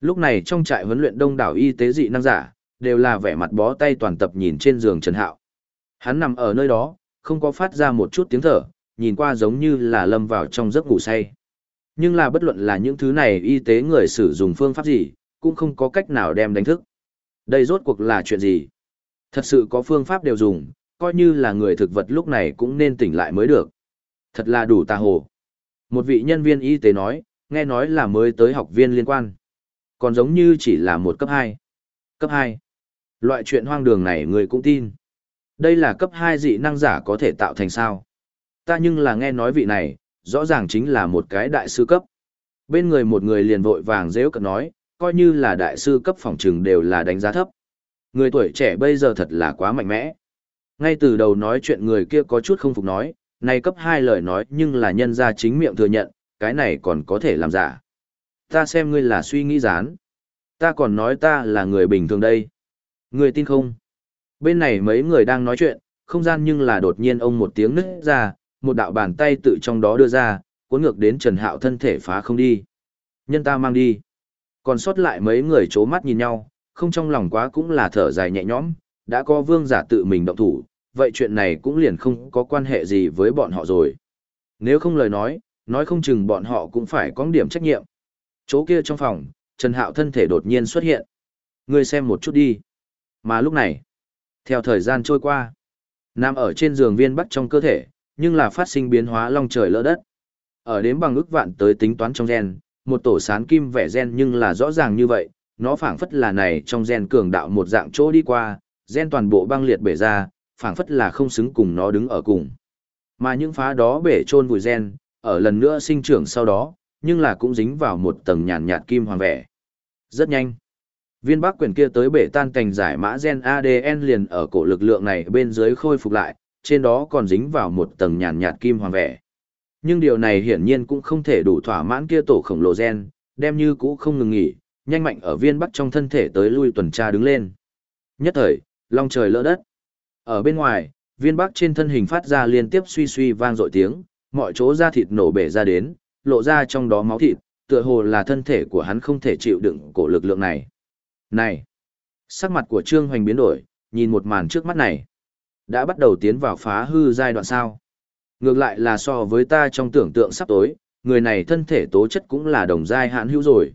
Lúc này trong trại huấn luyện đông đảo y tế dị năng giả, đều là vẻ mặt bó tay toàn tập nhìn trên giường Trần Hạo. Hắn nằm ở nơi đó, không có phát ra một chút tiếng thở, nhìn qua giống như là lâm vào trong giấc ngủ say. Nhưng là bất luận là những thứ này y tế người sử dụng phương pháp gì, cũng không có cách nào đem đánh thức. Đây rốt cuộc là chuyện gì? Thật sự có phương pháp đều dùng, coi như là người thực vật lúc này cũng nên tỉnh lại mới được. Thật là đủ tà hồ. Một vị nhân viên y tế nói, nghe nói là mới tới học viên liên quan. Còn giống như chỉ là một cấp 2. Cấp 2. Loại chuyện hoang đường này người cũng tin. Đây là cấp 2 dị năng giả có thể tạo thành sao. Ta nhưng là nghe nói vị này, rõ ràng chính là một cái đại sư cấp. Bên người một người liền vội vàng dễ cận nói, coi như là đại sư cấp phòng trừng đều là đánh giá thấp. Người tuổi trẻ bây giờ thật là quá mạnh mẽ. Ngay từ đầu nói chuyện người kia có chút không phục nói, này cấp hai lời nói nhưng là nhân ra chính miệng thừa nhận, cái này còn có thể làm giả. Ta xem ngươi là suy nghĩ gián. Ta còn nói ta là người bình thường đây. Ngươi tin không? Bên này mấy người đang nói chuyện, không gian nhưng là đột nhiên ông một tiếng nứt ra, một đạo bàn tay tự trong đó đưa ra, cuốn ngược đến Trần Hạo thân thể phá không đi. Nhân ta mang đi. Còn sót lại mấy người chố mắt nhìn nhau, không trong lòng quá cũng là thở dài nhẹ nhõm, đã có vương giả tự mình động thủ, vậy chuyện này cũng liền không có quan hệ gì với bọn họ rồi. Nếu không lời nói, nói không chừng bọn họ cũng phải có điểm trách nhiệm. Chỗ kia trong phòng, Trần Hạo thân thể đột nhiên xuất hiện. Ngươi xem một chút đi. Mà lúc này, theo thời gian trôi qua, nằm ở trên giường viên bắt trong cơ thể, nhưng là phát sinh biến hóa long trời lỡ đất. Ở đến bằng ước vạn tới tính toán trong gen, một tổ sán kim vẻ gen nhưng là rõ ràng như vậy, nó phảng phất là này trong gen cường đạo một dạng chỗ đi qua, gen toàn bộ băng liệt bể ra, phảng phất là không xứng cùng nó đứng ở cùng. Mà những phá đó bể trôn vùi gen, ở lần nữa sinh trưởng sau đó, nhưng là cũng dính vào một tầng nhàn nhạt kim hoàng vẻ. Rất nhanh. Viên bắc quyển kia tới bể tan cành giải mã gen ADN liền ở cổ lực lượng này bên dưới khôi phục lại, trên đó còn dính vào một tầng nhàn nhạt kim hoàng vẻ. Nhưng điều này hiển nhiên cũng không thể đủ thỏa mãn kia tổ khổng lồ gen, đem như cũ không ngừng nghỉ, nhanh mạnh ở viên bắc trong thân thể tới lui tuần tra đứng lên. Nhất thời, long trời lỡ đất. Ở bên ngoài, viên bắc trên thân hình phát ra liên tiếp suy suy vang dội tiếng, mọi chỗ da thịt nổ bể ra đến, lộ ra trong đó máu thịt, tựa hồ là thân thể của hắn không thể chịu đựng cổ lực lượng này. Này! Sắc mặt của Trương Hoành biến đổi, nhìn một màn trước mắt này. Đã bắt đầu tiến vào phá hư giai đoạn sao. Ngược lại là so với ta trong tưởng tượng sắp tối, người này thân thể tố chất cũng là đồng giai hạn hữu rồi.